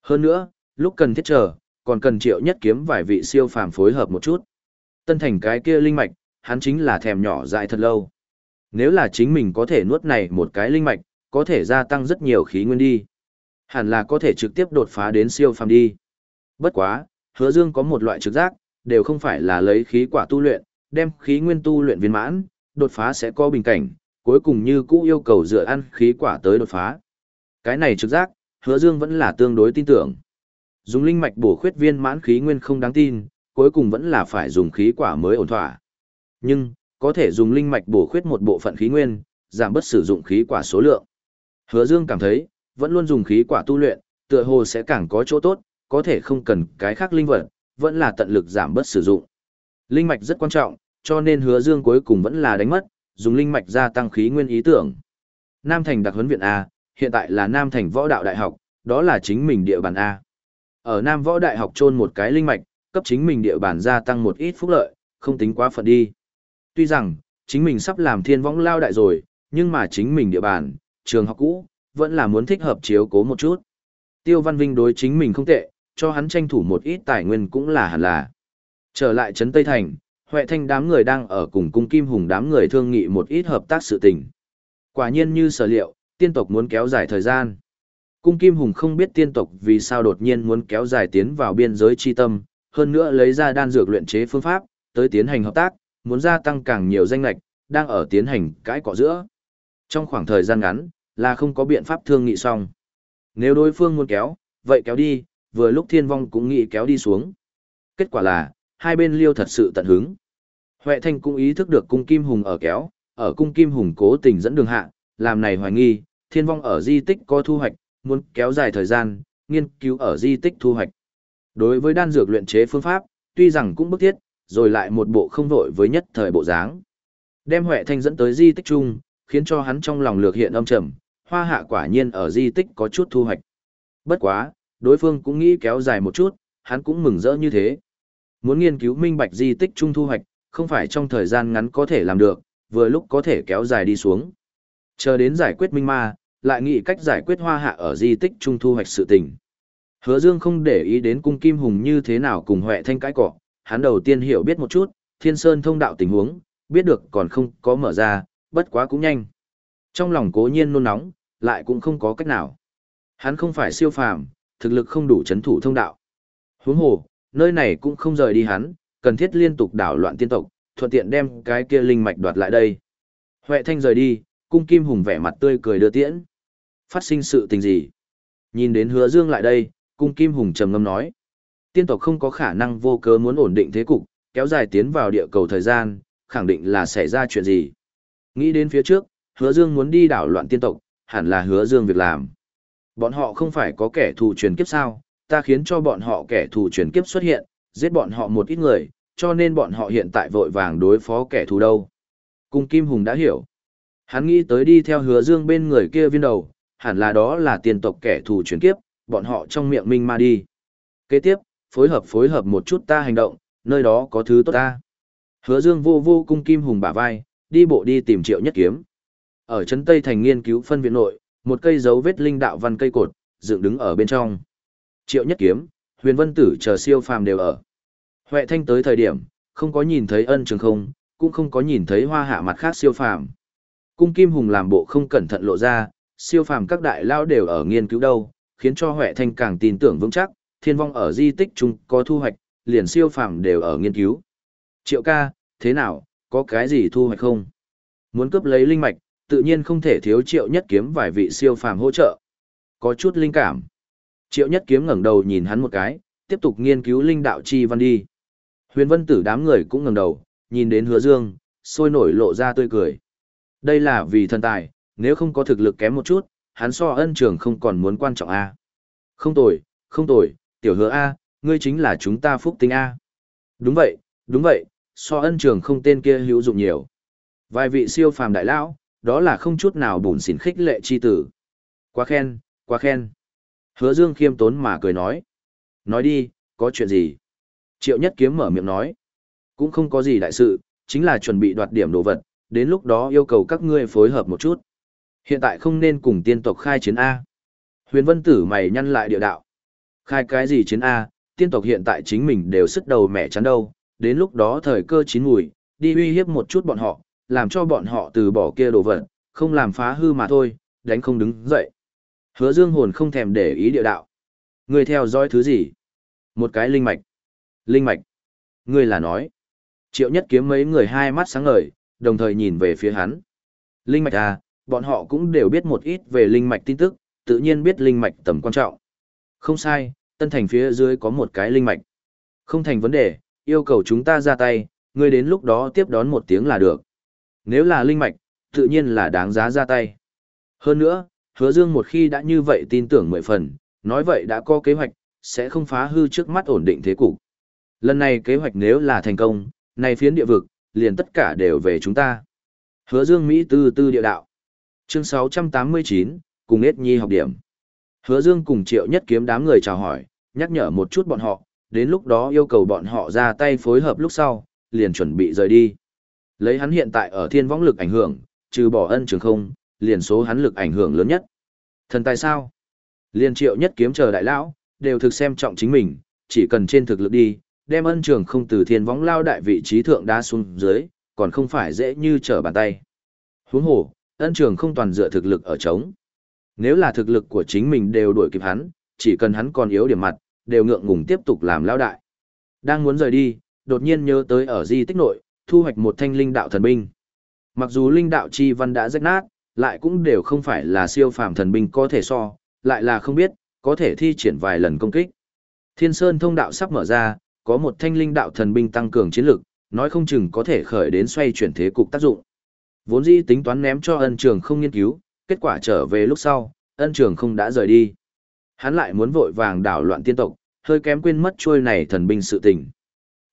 Hơn nữa, lúc cần thiết chờ, còn cần triệu nhất kiếm vài vị siêu phàm phối hợp một chút. Tân thành cái kia linh mạch, hắn chính là thèm nhỏ dại thật lâu. Nếu là chính mình có thể nuốt này một cái linh mạch, có thể gia tăng rất nhiều khí nguyên đi. Hẳn là có thể trực tiếp đột phá đến siêu phàm đi. Bất quá, hứa dương có một loại trực giác, đều không phải là lấy khí quả tu luyện, đem khí nguyên tu luyện viên mãn, đột phá sẽ có bình cảnh, cuối cùng như cũ yêu cầu dựa ăn khí quả tới đột phá. Cái này trực giác, hứa dương vẫn là tương đối tin tưởng. Dùng linh mạch bổ khuyết viên mãn khí nguyên không đáng tin, cuối cùng vẫn là phải dùng khí quả mới ổn thỏa. Nhưng, có thể dùng linh mạch bổ khuyết một bộ phận khí nguyên, giảm bớt sử dụng khí quả số lượng. Hứa Dương cảm thấy, vẫn luôn dùng khí quả tu luyện, tựa hồ sẽ càng có chỗ tốt, có thể không cần cái khác linh vật, vẫn là tận lực giảm bớt sử dụng. Linh mạch rất quan trọng, cho nên Hứa Dương cuối cùng vẫn là đánh mất, dùng linh mạch gia tăng khí nguyên ý tưởng. Nam Thành đặc huấn viện A, hiện tại là Nam Thành Võ Đạo Đại học, đó là chính mình địa bàn A. Ở Nam Võ Đại học trôn một cái linh mạch, cấp chính mình địa bàn gia tăng một ít phúc lợi, không tính quá phận đi. Tuy rằng, chính mình sắp làm thiên võng lao đại rồi, nhưng mà chính mình địa bàn, trường học cũ, vẫn là muốn thích hợp chiếu cố một chút. Tiêu Văn Vinh đối chính mình không tệ, cho hắn tranh thủ một ít tài nguyên cũng là hẳn là. Trở lại Trấn Tây Thành, Huệ Thanh đám người đang ở cùng cung Kim Hùng đám người thương nghị một ít hợp tác sự tình. Quả nhiên như sở liệu, tiên tộc muốn kéo dài thời gian. Cung Kim Hùng không biết tiên tộc vì sao đột nhiên muốn kéo dài tiến vào biên giới chi tâm, hơn nữa lấy ra đan dược luyện chế phương pháp, tới tiến hành hợp tác, muốn gia tăng càng nhiều danh lệch, đang ở tiến hành cãi cọ giữa. Trong khoảng thời gian ngắn, là không có biện pháp thương nghị xong. Nếu đối phương muốn kéo, vậy kéo đi, vừa lúc thiên vong cũng nghĩ kéo đi xuống. Kết quả là, hai bên liêu thật sự tận hứng. Huệ Thanh cũng ý thức được cung Kim Hùng ở kéo, ở cung Kim Hùng cố tình dẫn đường hạ, làm này hoài nghi, thiên vong ở di tích có thu hoạch, muốn kéo dài thời gian, nghiên cứu ở di tích thu hoạch. Đối với đan dược luyện chế phương pháp, tuy rằng cũng bức thiết, rồi lại một bộ không vội với nhất thời bộ dáng. Đem Huệ Thanh dẫn tới di tích chung, khiến cho hắn trong lòng lược hiện âm trầm, hoa hạ quả nhiên ở di tích có chút thu hoạch. Bất quá, đối phương cũng nghĩ kéo dài một chút, hắn cũng mừng rỡ như thế. Muốn nghiên cứu minh bạch di tích trung thu hoạch, không phải trong thời gian ngắn có thể làm được, vừa lúc có thể kéo dài đi xuống. Chờ đến giải quyết minh ma, lại nghĩ cách giải quyết hoa hạ ở di tích trung thu hoạch sự tình. Hứa Dương không để ý đến cung kim hùng như thế nào cùng Huệ Thanh cãi cọ, hắn đầu tiên hiểu biết một chút, Thiên Sơn thông đạo tình huống, biết được còn không có mở ra, bất quá cũng nhanh. Trong lòng cố nhiên nôn nóng, lại cũng không có cách nào. Hắn không phải siêu phàm, thực lực không đủ chấn thủ thông đạo. Huống hồ, nơi này cũng không rời đi hắn, cần thiết liên tục đảo loạn tiên tộc, thuận tiện đem cái kia linh mạch đoạt lại đây. Huệ Thanh rời đi, cung kim hùng vẻ mặt tươi cười đưa tiễn. Phát sinh sự tình gì? Nhìn đến hứa dương lại đây, cung kim hùng trầm ngâm nói. Tiên tộc không có khả năng vô cớ muốn ổn định thế cục, kéo dài tiến vào địa cầu thời gian, khẳng định là xảy ra chuyện gì. Nghĩ đến phía trước, hứa dương muốn đi đảo loạn tiên tộc, hẳn là hứa dương việc làm. Bọn họ không phải có kẻ thù truyền kiếp sao, ta khiến cho bọn họ kẻ thù truyền kiếp xuất hiện, giết bọn họ một ít người, cho nên bọn họ hiện tại vội vàng đối phó kẻ thù đâu. Cung Kim Hùng đã hiểu. Hắn nghĩ tới đi theo hứa dương bên người kia viên đầu, hẳn là đó là tiền tộc kẻ thù chuyển kiếp, bọn họ trong miệng minh ma đi. Kế tiếp, phối hợp phối hợp một chút ta hành động, nơi đó có thứ tốt ta. Hứa dương vô vô cung Kim Hùng bả vai, đi bộ đi tìm triệu nhất kiếm. Ở trấn Tây Thành nghiên cứu phân viện nội, một cây dấu vết linh đạo văn cây cột, dựng đứng ở bên trong. Triệu nhất kiếm, huyền vân tử chờ siêu phàm đều ở. Huệ thanh tới thời điểm, không có nhìn thấy ân trường không, cũng không có nhìn thấy hoa hạ mặt khác siêu phàm. Cung Kim Hùng làm bộ không cẩn thận lộ ra, siêu phàm các đại lao đều ở nghiên cứu đâu, khiến cho Huệ Thanh càng tin tưởng vững chắc, thiên vong ở di tích chung có thu hoạch, liền siêu phàm đều ở nghiên cứu. Triệu ca, thế nào, có cái gì thu hoạch không? Muốn cướp lấy linh mạch, tự nhiên không thể thiếu triệu nhất kiếm vài vị siêu phàm hỗ trợ. Có chút linh cảm. Triệu nhất kiếm ngẩng đầu nhìn hắn một cái, tiếp tục nghiên cứu linh đạo chi văn đi. Huyền vân tử đám người cũng ngẩng đầu, nhìn đến hứa dương, sôi nổi lộ ra tươi cười. Đây là vì thần tài, nếu không có thực lực kém một chút, hắn so ân trường không còn muốn quan trọng A. Không tồi, không tồi, tiểu hứa A, ngươi chính là chúng ta phúc tinh A. Đúng vậy, đúng vậy, so ân trường không tên kia hữu dụng nhiều. Vài vị siêu phàm đại lão, đó là không chút nào bùn xỉn khích lệ chi tử. Quá khen, quá khen. Hứa dương khiêm tốn mà cười nói. Nói đi, có chuyện gì? Triệu nhất kiếm mở miệng nói. Cũng không có gì đại sự, chính là chuẩn bị đoạt điểm đồ vật, đến lúc đó yêu cầu các ngươi phối hợp một chút. Hiện tại không nên cùng tiên tộc khai chiến A. Huyền vân tử mày nhăn lại địa đạo. Khai cái gì chiến A, tiên tộc hiện tại chính mình đều sức đầu mẹ chắn đâu, đến lúc đó thời cơ chín mùi, đi uy hiếp một chút bọn họ, làm cho bọn họ từ bỏ kia đồ vật, không làm phá hư mà thôi, đánh không đứng dậy. Hứa dương hồn không thèm để ý địa đạo. Người theo dõi thứ gì? Một cái linh mạch. Linh mạch. Ngươi là nói. Triệu nhất kiếm mấy người hai mắt sáng ngời, đồng thời nhìn về phía hắn. Linh mạch à, bọn họ cũng đều biết một ít về linh mạch tin tức, tự nhiên biết linh mạch tầm quan trọng. Không sai, tân thành phía dưới có một cái linh mạch. Không thành vấn đề, yêu cầu chúng ta ra tay, ngươi đến lúc đó tiếp đón một tiếng là được. Nếu là linh mạch, tự nhiên là đáng giá ra tay. Hơn nữa, hứa dương một khi đã như vậy tin tưởng mười phần, nói vậy đã có kế hoạch, sẽ không phá hư trước mắt ổn định thế cục. Lần này kế hoạch nếu là thành công, này phiến địa vực, liền tất cả đều về chúng ta. Hứa Dương Mỹ tư tư địa đạo. Chương 689, cùng Nết Nhi học điểm. Hứa Dương cùng Triệu Nhất Kiếm đám người chào hỏi, nhắc nhở một chút bọn họ, đến lúc đó yêu cầu bọn họ ra tay phối hợp lúc sau, liền chuẩn bị rời đi. Lấy hắn hiện tại ở thiên võng lực ảnh hưởng, trừ bỏ ân trường không, liền số hắn lực ảnh hưởng lớn nhất. Thần tài sao? Liền Triệu Nhất Kiếm chờ đại lão, đều thực xem trọng chính mình, chỉ cần trên thực lực đi, đem ân trường không từ thiên võng lao đại vị trí thượng đá xuống dưới, còn không phải dễ như trở bàn tay. Huống hồ, ân trường không toàn dựa thực lực ở trống. Nếu là thực lực của chính mình đều đuổi kịp hắn, chỉ cần hắn còn yếu điểm mặt, đều ngượng ngùng tiếp tục làm lao đại. Đang muốn rời đi, đột nhiên nhớ tới ở di tích nội, thu hoạch một thanh linh đạo thần binh. Mặc dù linh đạo chi văn đã rách nát, lại cũng đều không phải là siêu phàm thần binh có thể so, lại là không biết, có thể thi triển vài lần công kích. Thiên Sơn thông đạo sắp mở ra, có một thanh linh đạo thần binh tăng cường chiến lực, nói không chừng có thể khởi đến xoay chuyển thế cục tác dụng. Vốn dĩ tính toán ném cho ân trường không nghiên cứu, kết quả trở về lúc sau, ân trường không đã rời đi. Hắn lại muốn vội vàng đảo loạn tiên tộc, hơi kém quên mất trôi này thần binh sự tình.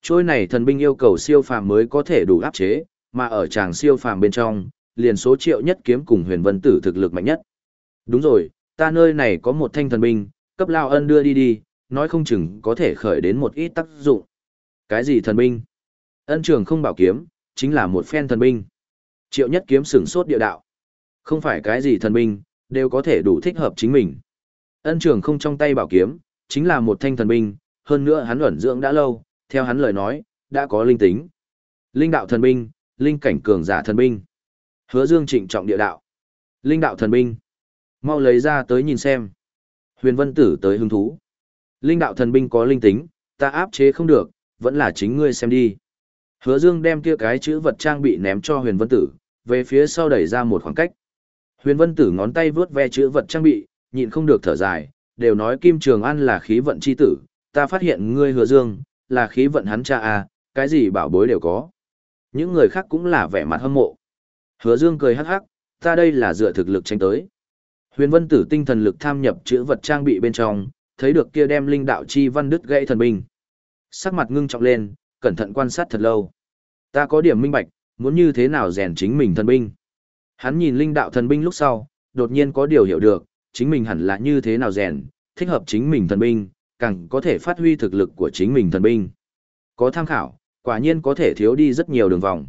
Trôi này thần binh yêu cầu siêu phàm mới có thể đủ áp chế, mà ở tràng siêu phàm bên trong, liền số triệu nhất kiếm cùng huyền vân tử thực lực mạnh nhất. Đúng rồi, ta nơi này có một thanh thần binh, cấp lao ân đưa đi đi, nói không chừng có thể khởi đến một ít tác dụng. Cái gì thần binh? Ân trường không bảo kiếm, chính là một phen thần binh. Triệu nhất kiếm sửng sốt địa đạo. Không phải cái gì thần binh, đều có thể đủ thích hợp chính mình. Ân trường không trong tay bảo kiếm, chính là một thanh thần binh, hơn nữa hắn ẩn dưỡng đã lâu, theo hắn lời nói, đã có linh tính. Linh đạo thần binh, linh cảnh cường giả thần binh. Hứa Dương trịnh trọng địa đạo. Linh đạo thần binh. Mau lấy ra tới nhìn xem. Huyền Vân Tử tới hứng thú. Linh đạo thần binh có linh tính, ta áp chế không được, vẫn là chính ngươi xem đi. Hứa Dương đem kia cái chữ vật trang bị ném cho Huyền Vân Tử, về phía sau đẩy ra một khoảng cách. Huyền Vân Tử ngón tay vướt ve chữ vật trang bị, nhịn không được thở dài, đều nói Kim Trường An là khí vận chi tử, ta phát hiện ngươi Hứa Dương là khí vận hắn cha a, cái gì bảo bối đều có. Những người khác cũng là vẻ mặt hâm mộ. Hứa Dương cười hắc hắc, ta đây là dựa thực lực tranh tới. Huyền Vân Tử tinh thần lực tham nhập chữ vật trang bị bên trong, thấy được kia đem linh đạo chi văn đứt gãy thần binh. Sắc mặt ngưng trọng lên, cẩn thận quan sát thật lâu. Ta có điểm minh bạch, muốn như thế nào rèn chính mình thần binh. Hắn nhìn linh đạo thần binh lúc sau, đột nhiên có điều hiểu được, chính mình hẳn là như thế nào rèn, thích hợp chính mình thần binh, càng có thể phát huy thực lực của chính mình thần binh. Có tham khảo, quả nhiên có thể thiếu đi rất nhiều đường vòng.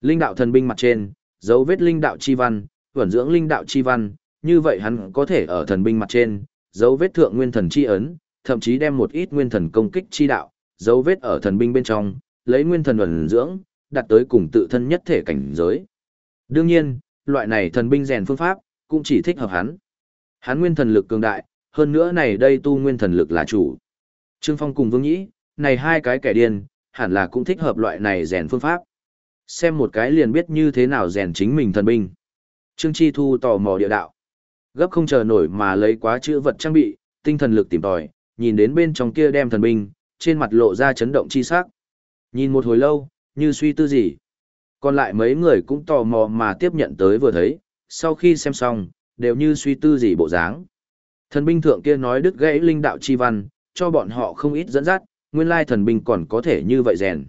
Linh đạo thần binh mặt trên, dấu vết linh đạo chi văn, vẩn dưỡng linh đạo chi văn, như vậy hắn có thể ở thần binh mặt trên, dấu vết thượng nguyên thần chi ấn, thậm chí đem một ít nguyên thần công kích chi đạo, dấu vết ở thần binh bên trong, lấy nguyên thần ẩn dưỡng, đặt tới cùng tự thân nhất thể cảnh giới. Đương nhiên, loại này thần binh rèn phương pháp, cũng chỉ thích hợp hắn. Hắn nguyên thần lực cường đại, hơn nữa này đây tu nguyên thần lực là chủ. Trương Phong cùng Vương Nhĩ, này hai cái kẻ điên, hẳn là cũng thích hợp loại này rèn phương pháp. Xem một cái liền biết như thế nào rèn chính mình thần binh. Trương Chi Thu tò mò địa đạo. Gấp không chờ nổi mà lấy quá chữ vật trang bị, tinh thần lực tìm tòi, nhìn đến bên trong kia đem thần binh, trên mặt lộ ra chấn động chi sắc. Nhìn một hồi lâu, như suy tư gì. Còn lại mấy người cũng tò mò mà tiếp nhận tới vừa thấy, sau khi xem xong, đều như suy tư gì bộ dáng. Thần binh thượng kia nói đứt gãy linh đạo chi văn, cho bọn họ không ít dẫn dắt, nguyên lai thần binh còn có thể như vậy rèn.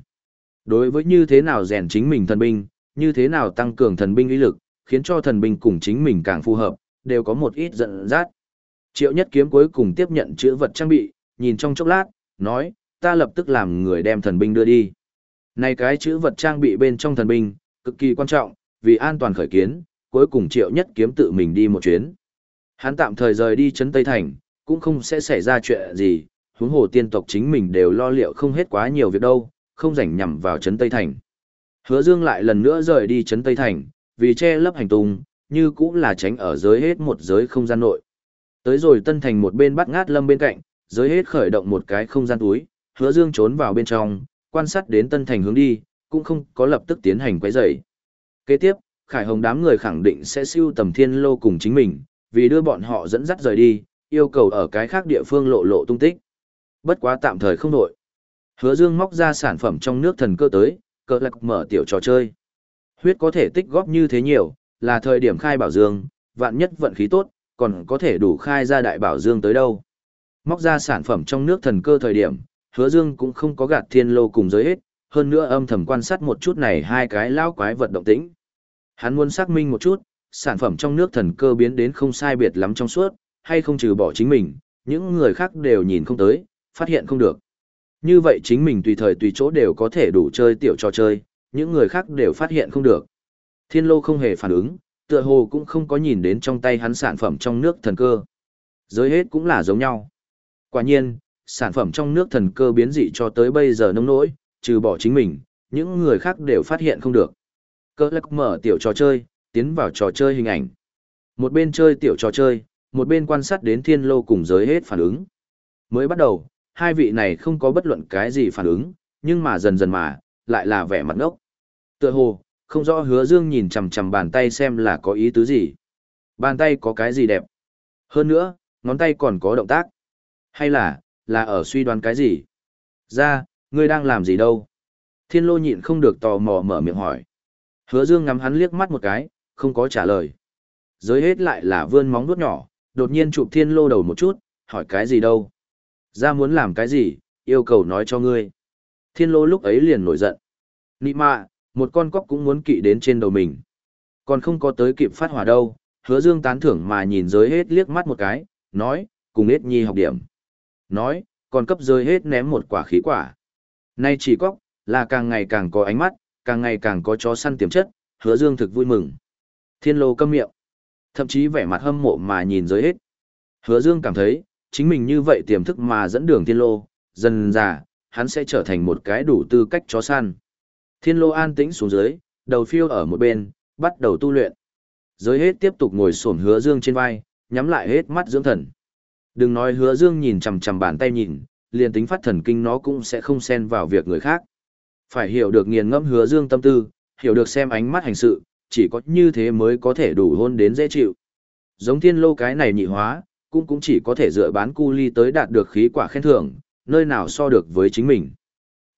Đối với như thế nào rèn chính mình thần binh, như thế nào tăng cường thần binh uy lực, khiến cho thần binh cùng chính mình càng phù hợp, đều có một ít giận dắt. Triệu nhất kiếm cuối cùng tiếp nhận chữ vật trang bị, nhìn trong chốc lát, nói, ta lập tức làm người đem thần binh đưa đi. Này cái chữ vật trang bị bên trong thần binh, cực kỳ quan trọng, vì an toàn khởi kiến, cuối cùng triệu nhất kiếm tự mình đi một chuyến. Hắn tạm thời rời đi Trấn Tây Thành, cũng không sẽ xảy ra chuyện gì, huống hồ tiên tộc chính mình đều lo liệu không hết quá nhiều việc đâu, không rảnh nhằm vào Trấn Tây Thành. Hứa Dương lại lần nữa rời đi Trấn Tây Thành, vì che lấp hành tung, như cũng là tránh ở giới hết một giới không gian nội. Tới rồi Tân Thành một bên bắt ngát lâm bên cạnh, giới hết khởi động một cái không gian túi, Hứa Dương trốn vào bên trong, quan sát đến Tân Thành hướng đi, cũng không có lập tức tiến hành quấy rầy. Kế tiếp, Khải Hồng đám người khẳng định sẽ siêu tầm thiên lô cùng chính mình, vì đưa bọn họ dẫn dắt rời đi, yêu cầu ở cái khác địa phương lộ lộ tung tích. Bất quá tạm thời không đổi. Hứa Dương móc ra sản phẩm trong nước thần cơ tới, cờ lạc mở tiểu trò chơi. Huyết có thể tích góp như thế nhiều, là thời điểm khai bảo dương, vạn nhất vận khí tốt, còn có thể đủ khai ra đại bảo dương tới đâu. Móc ra sản phẩm trong nước thần cơ thời điểm, hứa dương cũng không có gạt thiên lô cùng giới hết, hơn nữa âm thầm quan sát một chút này hai cái lao quái vật động tĩnh. Hắn muốn xác minh một chút, sản phẩm trong nước thần cơ biến đến không sai biệt lắm trong suốt, hay không trừ bỏ chính mình, những người khác đều nhìn không tới, phát hiện không được. Như vậy chính mình tùy thời tùy chỗ đều có thể đủ chơi tiểu trò chơi, những người khác đều phát hiện không được. Thiên lô không hề phản ứng, tựa hồ cũng không có nhìn đến trong tay hắn sản phẩm trong nước thần cơ. Giới hết cũng là giống nhau. Quả nhiên, sản phẩm trong nước thần cơ biến dị cho tới bây giờ nông nỗi, trừ bỏ chính mình, những người khác đều phát hiện không được. Cơ lắc mở tiểu trò chơi, tiến vào trò chơi hình ảnh. Một bên chơi tiểu trò chơi, một bên quan sát đến thiên lô cùng giới hết phản ứng. Mới bắt đầu, hai vị này không có bất luận cái gì phản ứng, nhưng mà dần dần mà, lại là vẻ mặt ngốc. Tựa hồ, không rõ hứa dương nhìn chằm chằm bàn tay xem là có ý tứ gì. Bàn tay có cái gì đẹp. Hơn nữa, ngón tay còn có động tác. Hay là, là ở suy đoán cái gì? Ra, ngươi đang làm gì đâu? Thiên lô nhịn không được tò mò mở miệng hỏi. Hứa dương ngắm hắn liếc mắt một cái, không có trả lời. Giới hết lại là vươn móng vuốt nhỏ, đột nhiên chụp thiên lô đầu một chút, hỏi cái gì đâu? Ra muốn làm cái gì, yêu cầu nói cho ngươi. Thiên lô lúc ấy liền nổi giận. Nị mạ, một con cóc cũng muốn kỵ đến trên đầu mình. Còn không có tới kịp phát hỏa đâu, hứa dương tán thưởng mà nhìn giới hết liếc mắt một cái, nói, cùng hết nhi học điểm. Nói, còn cấp giới hết ném một quả khí quả. Nay chỉ cóc là càng ngày càng có ánh mắt, càng ngày càng có chó săn tiềm chất, hứa dương thực vui mừng. Thiên lô câm miệng, thậm chí vẻ mặt hâm mộ mà nhìn giới hết. Hứa dương cảm thấy, chính mình như vậy tiềm thức mà dẫn đường thiên lô, dần già, hắn sẽ trở thành một cái đủ tư cách chó săn. Thiên lô an tĩnh xuống dưới, đầu phiêu ở một bên, bắt đầu tu luyện. Giới hết tiếp tục ngồi xổm hứa dương trên vai, nhắm lại hết mắt dưỡng thần. Đừng nói hứa dương nhìn chằm chằm bàn tay nhìn, liền tính phát thần kinh nó cũng sẽ không xen vào việc người khác. Phải hiểu được nghiền ngẫm hứa dương tâm tư, hiểu được xem ánh mắt hành sự, chỉ có như thế mới có thể đủ hôn đến dễ chịu. Giống thiên lô cái này nhị hóa, cũng cũng chỉ có thể dựa bán cu ly tới đạt được khí quả khen thưởng, nơi nào so được với chính mình.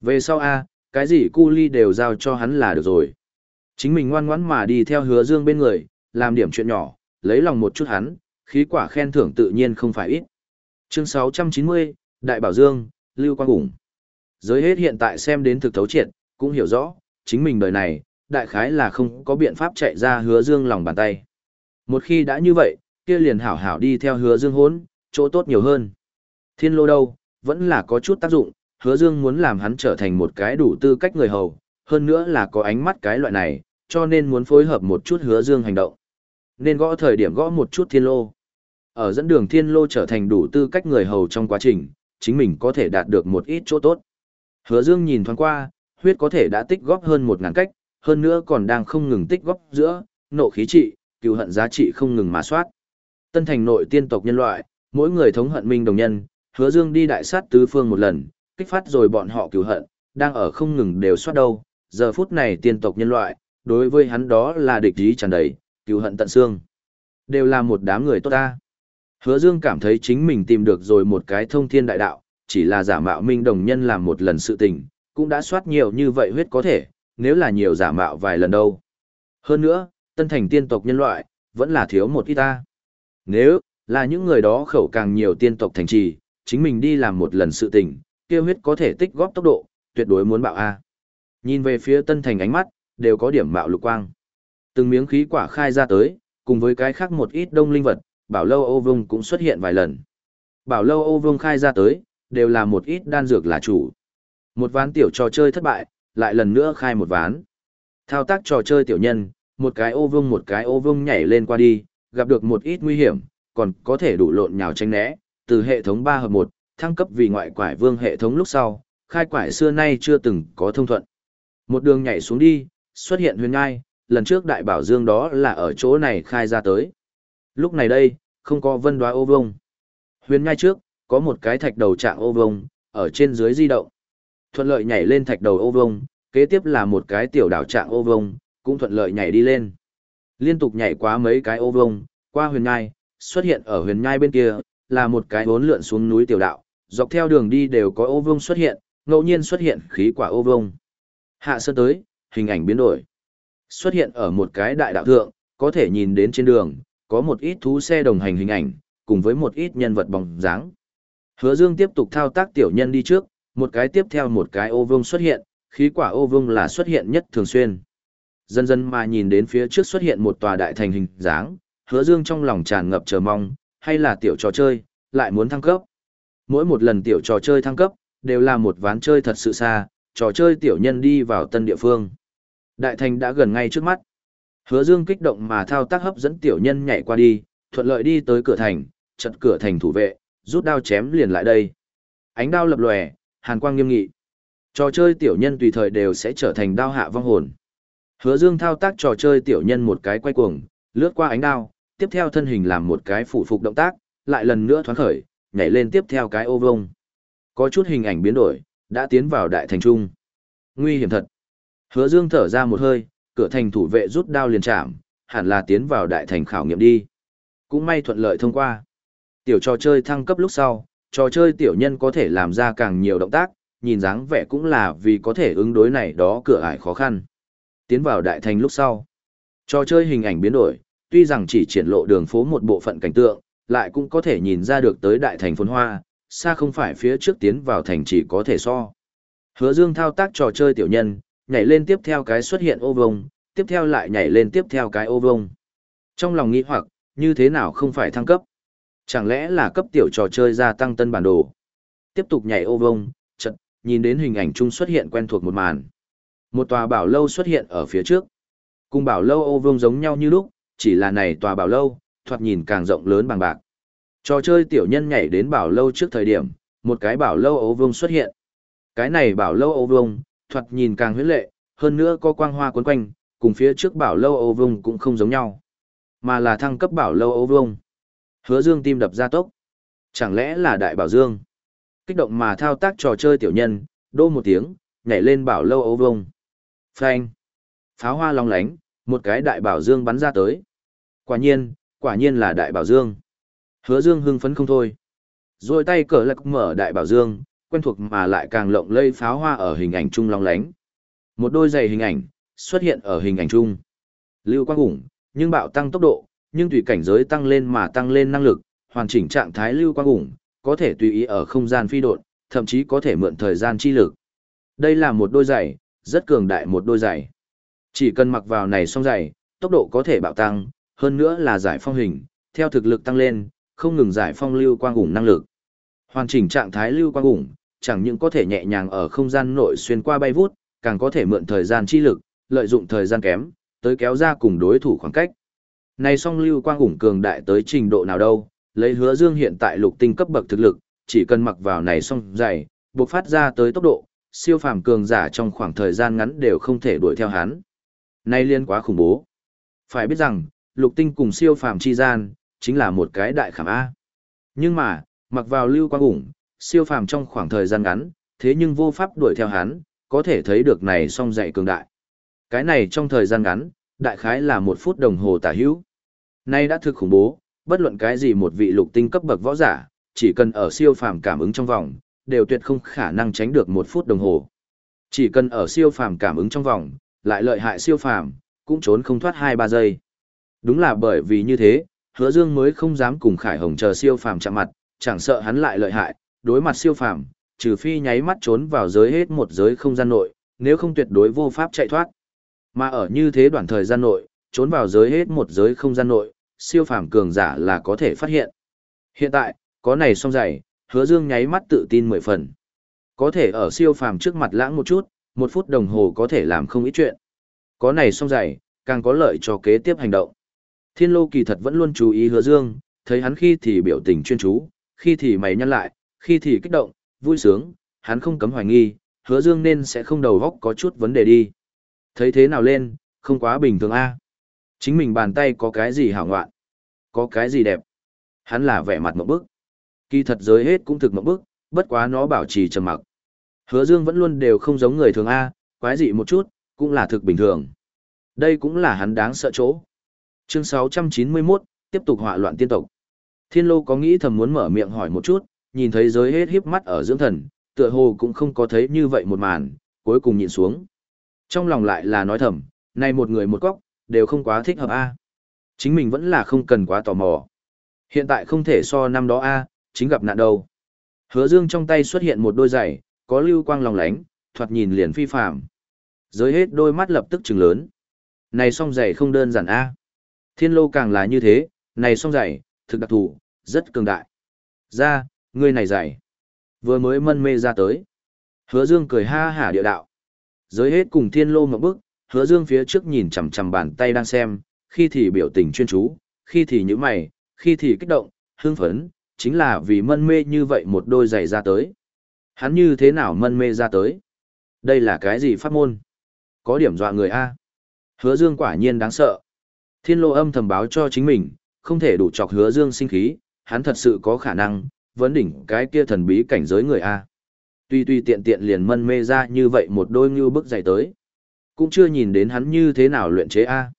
Về sau A, cái gì cu ly đều giao cho hắn là được rồi. Chính mình ngoan ngoãn mà đi theo hứa dương bên người, làm điểm chuyện nhỏ, lấy lòng một chút hắn, khí quả khen thưởng tự nhiên không phải ít. Chương 690, Đại Bảo Dương, Lưu Quang Hùng. Giới hết hiện tại xem đến thực thấu triệt, cũng hiểu rõ, chính mình đời này, đại khái là không có biện pháp chạy ra hứa dương lòng bàn tay. Một khi đã như vậy, kia liền hảo hảo đi theo hứa dương hốn, chỗ tốt nhiều hơn. Thiên lô đâu, vẫn là có chút tác dụng, hứa dương muốn làm hắn trở thành một cái đủ tư cách người hầu, hơn nữa là có ánh mắt cái loại này, cho nên muốn phối hợp một chút hứa dương hành động. Nên gõ thời điểm gõ một chút thiên lô. Ở dẫn đường thiên lô trở thành đủ tư cách người hầu trong quá trình, chính mình có thể đạt được một ít chỗ tốt. Hứa dương nhìn thoáng qua, huyết có thể đã tích góp hơn một ngàn cách, hơn nữa còn đang không ngừng tích góp giữa, nộ khí trị, cựu hận giá trị không ngừng mà soát. Tân thành nội tiên tộc nhân loại, mỗi người thống hận minh đồng nhân, hứa dương đi đại sát tứ phương một lần, kích phát rồi bọn họ cựu hận, đang ở không ngừng đều soát đâu, giờ phút này tiên tộc nhân loại, đối với hắn đó là địch ý tràn đầy, cựu hận tận xương. Đều là một đám người tốt ta. Hứa Dương cảm thấy chính mình tìm được rồi một cái thông thiên đại đạo, chỉ là giả mạo minh đồng nhân làm một lần sự tình, cũng đã soát nhiều như vậy huyết có thể, nếu là nhiều giả mạo vài lần đâu. Hơn nữa, tân thành tiên tộc nhân loại, vẫn là thiếu một ít ta. Nếu, là những người đó khẩu càng nhiều tiên tộc thành trì, chính mình đi làm một lần sự tình, kia huyết có thể tích góp tốc độ, tuyệt đối muốn bạo A. Nhìn về phía tân thành ánh mắt, đều có điểm bạo lục quang. Từng miếng khí quả khai ra tới, cùng với cái khác một ít đông linh vật, bảo lâu ô Vương cũng xuất hiện vài lần. Bảo lâu ô Vương khai ra tới, đều là một ít đan dược là chủ. Một ván tiểu trò chơi thất bại, lại lần nữa khai một ván. Thao tác trò chơi tiểu nhân, một cái ô Vương một cái ô Vương nhảy lên qua đi, gặp được một ít nguy hiểm, còn có thể đủ lộn nhào tranh né, từ hệ thống 3 hợp 1, thăng cấp vì ngoại quải vương hệ thống lúc sau, khai quải xưa nay chưa từng có thông thuận. Một đường nhảy xuống đi, xuất hiện huyền ngai, lần trước đại bảo dương đó là ở chỗ này khai ra tới. Lúc này đây, không có vân đoá ô vông. Huyền ngai trước, có một cái thạch đầu trạng ô vông, ở trên dưới di động. Thuận lợi nhảy lên thạch đầu ô vông, kế tiếp là một cái tiểu đảo trạng ô vông, cũng thuận lợi nhảy đi lên. Liên tục nhảy qua mấy cái ô vông, qua huyền ngai xuất hiện ở huyền nhai bên kia, là một cái bốn lượn xuống núi tiểu đạo, dọc theo đường đi đều có ô vông xuất hiện, ngẫu nhiên xuất hiện khí quả ô vông. Hạ sơn tới, hình ảnh biến đổi. Xuất hiện ở một cái đại đạo thượng, có thể nhìn đến trên đường, có một ít thú xe đồng hành hình ảnh, cùng với một ít nhân vật bóng dáng. Hứa Dương tiếp tục thao tác tiểu nhân đi trước, một cái tiếp theo một cái ô vương xuất hiện, khí quả ô vương là xuất hiện nhất thường xuyên. Dần dần mà nhìn đến phía trước xuất hiện một tòa đại thành hình dáng, hứa dương trong lòng tràn ngập chờ mong, hay là tiểu trò chơi, lại muốn thăng cấp. Mỗi một lần tiểu trò chơi thăng cấp, đều là một ván chơi thật sự xa, trò chơi tiểu nhân đi vào tân địa phương. Đại thành đã gần ngay trước mắt. Hứa dương kích động mà thao tác hấp dẫn tiểu nhân nhảy qua đi, thuận lợi đi tới cửa thành, chật cửa thành thủ vệ, rút đao chém liền lại đây. Ánh đao lập lòe, hàn quang nghiêm nghị. Trò chơi tiểu nhân tùy thời đều sẽ trở thành đao hạ vong hồn. Hứa Dương thao tác trò chơi tiểu nhân một cái quay cuồng, lướt qua ánh đao, tiếp theo thân hình làm một cái phủ phục động tác, lại lần nữa thoáng khởi, nhảy lên tiếp theo cái ô vông. Có chút hình ảnh biến đổi, đã tiến vào đại thành trung. Nguy hiểm thật. Hứa Dương thở ra một hơi, cửa thành thủ vệ rút đao liền chạm, hẳn là tiến vào đại thành khảo nghiệm đi. Cũng may thuận lợi thông qua. Tiểu trò chơi thăng cấp lúc sau, trò chơi tiểu nhân có thể làm ra càng nhiều động tác, nhìn dáng vẻ cũng là vì có thể ứng đối này đó cửa ải khó khăn. Tiến vào đại thành lúc sau, trò chơi hình ảnh biến đổi, tuy rằng chỉ triển lộ đường phố một bộ phận cảnh tượng, lại cũng có thể nhìn ra được tới đại thành phồn hoa, xa không phải phía trước tiến vào thành chỉ có thể so. Hứa Dương thao tác trò chơi tiểu nhân, nhảy lên tiếp theo cái xuất hiện ô vông, tiếp theo lại nhảy lên tiếp theo cái ô vông. Trong lòng nghĩ hoặc, như thế nào không phải thăng cấp? Chẳng lẽ là cấp tiểu trò chơi gia tăng tân bản đồ? Tiếp tục nhảy ô vông, chật, nhìn đến hình ảnh chung xuất hiện quen thuộc một màn. Một tòa bảo lâu xuất hiện ở phía trước. Cùng bảo lâu ô vông giống nhau như lúc, chỉ là này tòa bảo lâu, thoạt nhìn càng rộng lớn bằng bạc. Trò chơi tiểu nhân nhảy đến bảo lâu trước thời điểm, một cái bảo lâu ấu vương xuất hiện. Cái này bảo lâu ấu vương, thoạt nhìn càng huyết lệ, hơn nữa có quang hoa cuốn quanh, cùng phía trước bảo lâu ấu vương cũng không giống nhau, mà là thăng cấp bảo lâu ấu vương. Hứa Dương tim đập ra tốc. Chẳng lẽ là đại bảo Dương? Kích động mà thao tác trò chơi tiểu nhân, đô một tiếng, nhảy lên bảo lâu ấu vương. Phanh. Pháo hoa long lánh, một cái đại bảo Dương bắn ra tới. Quả nhiên, quả nhiên là đại bảo Dương. Hứa Dương hưng phấn không thôi. Rồi tay cờ lạc mở đại bảo Dương, quen thuộc mà lại càng lộng lây pháo hoa ở hình ảnh chung long lánh. Một đôi giày hình ảnh, xuất hiện ở hình ảnh chung. Lưu quang ủng, nhưng bạo tăng tốc độ, nhưng tùy cảnh giới tăng lên mà tăng lên năng lực, hoàn chỉnh trạng thái lưu quang ủng, có thể tùy ý ở không gian phi độn, thậm chí có thể mượn thời gian chi lực. Đây là một đôi giày, rất cường đại một đôi giày. Chỉ cần mặc vào này xong giày, tốc độ có thể bạo tăng, hơn nữa là giải phong hình, theo thực lực tăng lên, không ngừng giải phong lưu quang ủng năng lực. Hoàn chỉnh trạng thái lưu quang ủng, chẳng những có thể nhẹ nhàng ở không gian nội xuyên qua bay vút, càng có thể mượn thời gian chi lực, lợi dụng thời gian kém, tới kéo ra cùng đối thủ khoảng cách. Này song lưu quang ủng cường đại tới trình độ nào đâu, lấy hứa dương hiện tại lục tinh cấp bậc thực lực, chỉ cần mặc vào này song dày, buộc phát ra tới tốc độ, siêu phàm cường giả trong khoảng thời gian ngắn đều không thể đuổi theo hắn. Này liên quá khủng bố. Phải biết rằng, lục tinh cùng siêu phàm chi gian, chính là một cái đại khảm A. Nhưng mà, mặc vào lưu quang ủng, siêu phàm trong khoảng thời gian ngắn, thế nhưng vô pháp đuổi theo hắn, có thể thấy được này song dạy cường đại. Cái này trong thời gian ngắn, đại khái là một phút đồng hồ tả hữu. Nay đã thực khủng bố, bất luận cái gì một vị lục tinh cấp bậc võ giả, chỉ cần ở siêu phàm cảm ứng trong vòng, đều tuyệt không khả năng tránh được một phút đồng hồ. Chỉ cần ở siêu phàm cảm ứng trong vòng, lại lợi hại siêu phàm, cũng trốn không thoát 2-3 giây. Đúng là bởi vì như thế, hứa dương mới không dám cùng Khải Hồng chờ siêu phàm chạm mặt, chẳng sợ hắn lại lợi hại, đối mặt siêu phàm, trừ phi nháy mắt trốn vào giới hết một giới không gian nội, nếu không tuyệt đối vô pháp chạy thoát. Mà ở như thế đoạn thời gian nội, trốn vào giới hết một giới không gian nội, siêu phàm cường giả là có thể phát hiện. Hiện tại, có này xong dày, hứa dương nháy mắt tự tin mười phần. Có thể ở siêu phàm trước mặt lãng một chút, một phút đồng hồ có thể làm không ít chuyện. Có này xong dày, càng có lợi cho kế tiếp hành động. Thiên lô kỳ thật vẫn luôn chú ý hứa dương, thấy hắn khi thì biểu tình chuyên chú, khi thì mày nhăn lại, khi thì kích động, vui sướng, hắn không cấm hoài nghi, hứa dương nên sẽ không đầu óc có chút vấn đề đi. Thấy thế nào lên, không quá bình thường a à? Chính mình bàn tay có cái gì hảo ngoạn, có cái gì đẹp. Hắn là vẻ mặt một bức. Kỳ thật giới hết cũng thực một bức, bất quá nó bảo trì trầm mặc. Hứa dương vẫn luôn đều không giống người thường a quái dị một chút, cũng là thực bình thường. Đây cũng là hắn đáng sợ chỗ. Chương 691, tiếp tục họa loạn tiên tộc. Thiên Lô có nghĩ thầm muốn mở miệng hỏi một chút, nhìn thấy giới hết hiếp mắt ở dưỡng thần, tựa hồ cũng không có thấy như vậy một màn, cuối cùng nhìn xuống. Trong lòng lại là nói thầm, này một người một góc, đều không quá thích hợp a. Chính mình vẫn là không cần quá tò mò. Hiện tại không thể so năm đó a, chính gặp nạn đâu. Hứa Dương trong tay xuất hiện một đôi giày, có lưu quang lòng lánh, thoạt nhìn liền phi phàm. Giới hết đôi mắt lập tức trừng lớn. Này song giày không đơn giản a. Thiên lô càng là như thế, này song giày, thực đặc thù, rất cường đại. Ra, ngươi này dày. Vừa mới mân mê ra tới. Hứa Dương cười ha hả địa đạo. Giới hết cùng thiên lô một bước, hứa Dương phía trước nhìn chằm chằm bàn tay đang xem, khi thì biểu tình chuyên chú, khi thì nhíu mày, khi thì kích động, hưng phấn, chính là vì mân mê như vậy một đôi giày ra tới. Hắn như thế nào mân mê ra tới? Đây là cái gì pháp môn? Có điểm dọa người A. Hứa Dương quả nhiên đáng sợ. Thiên lô âm thầm báo cho chính mình, không thể đủ chọc hứa Dương sinh khí, hắn thật sự có khả năng, vấn đỉnh cái kia thần bí cảnh giới người A. Tuy tuy tiện tiện liền mân mê ra như vậy một đôi như bức dày tới. Cũng chưa nhìn đến hắn như thế nào luyện chế A.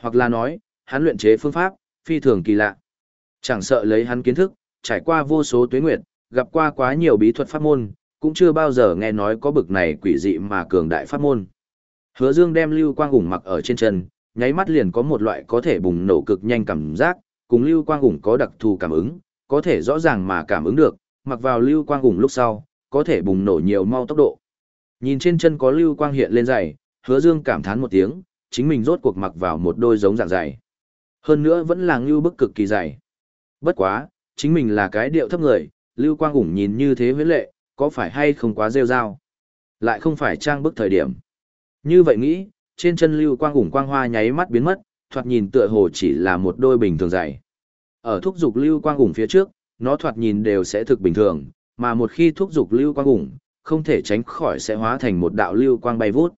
Hoặc là nói, hắn luyện chế phương pháp, phi thường kỳ lạ. Chẳng sợ lấy hắn kiến thức, trải qua vô số tuế nguyệt, gặp qua quá nhiều bí thuật pháp môn, cũng chưa bao giờ nghe nói có bực này quỷ dị mà cường đại pháp môn. Hứa Dương đem lưu quang ủng mặc ở trên chân, nháy mắt liền có một loại có thể bùng nổ cực nhanh cảm giác, cùng lưu quang ủng có đặc thù cảm ứng, có thể rõ ràng mà cảm ứng được, mặc vào lưu quang ủng lúc sau, có thể bùng nổ nhiều mau tốc độ. Nhìn trên chân có lưu quang hiện lên dày, hứa dương cảm thán một tiếng, chính mình rốt cuộc mặc vào một đôi giống dạng dày. Hơn nữa vẫn là ngưu bức cực kỳ dày. Bất quá, chính mình là cái điệu thấp người, Lưu Quang Ủng nhìn như thế huyết lệ, có phải hay không quá rêu rao? Lại không phải trang bức thời điểm. Như vậy nghĩ, trên chân Lưu Quang Ủng quang hoa nháy mắt biến mất, thoạt nhìn tựa hồ chỉ là một đôi bình thường dày. Ở thúc dục Lưu Quang Ủng phía trước, nó thoạt nhìn đều sẽ thực bình thường, mà một khi thúc dục Lưu Quang Ủng, không thể tránh khỏi sẽ hóa thành một đạo lưu quang bay vút.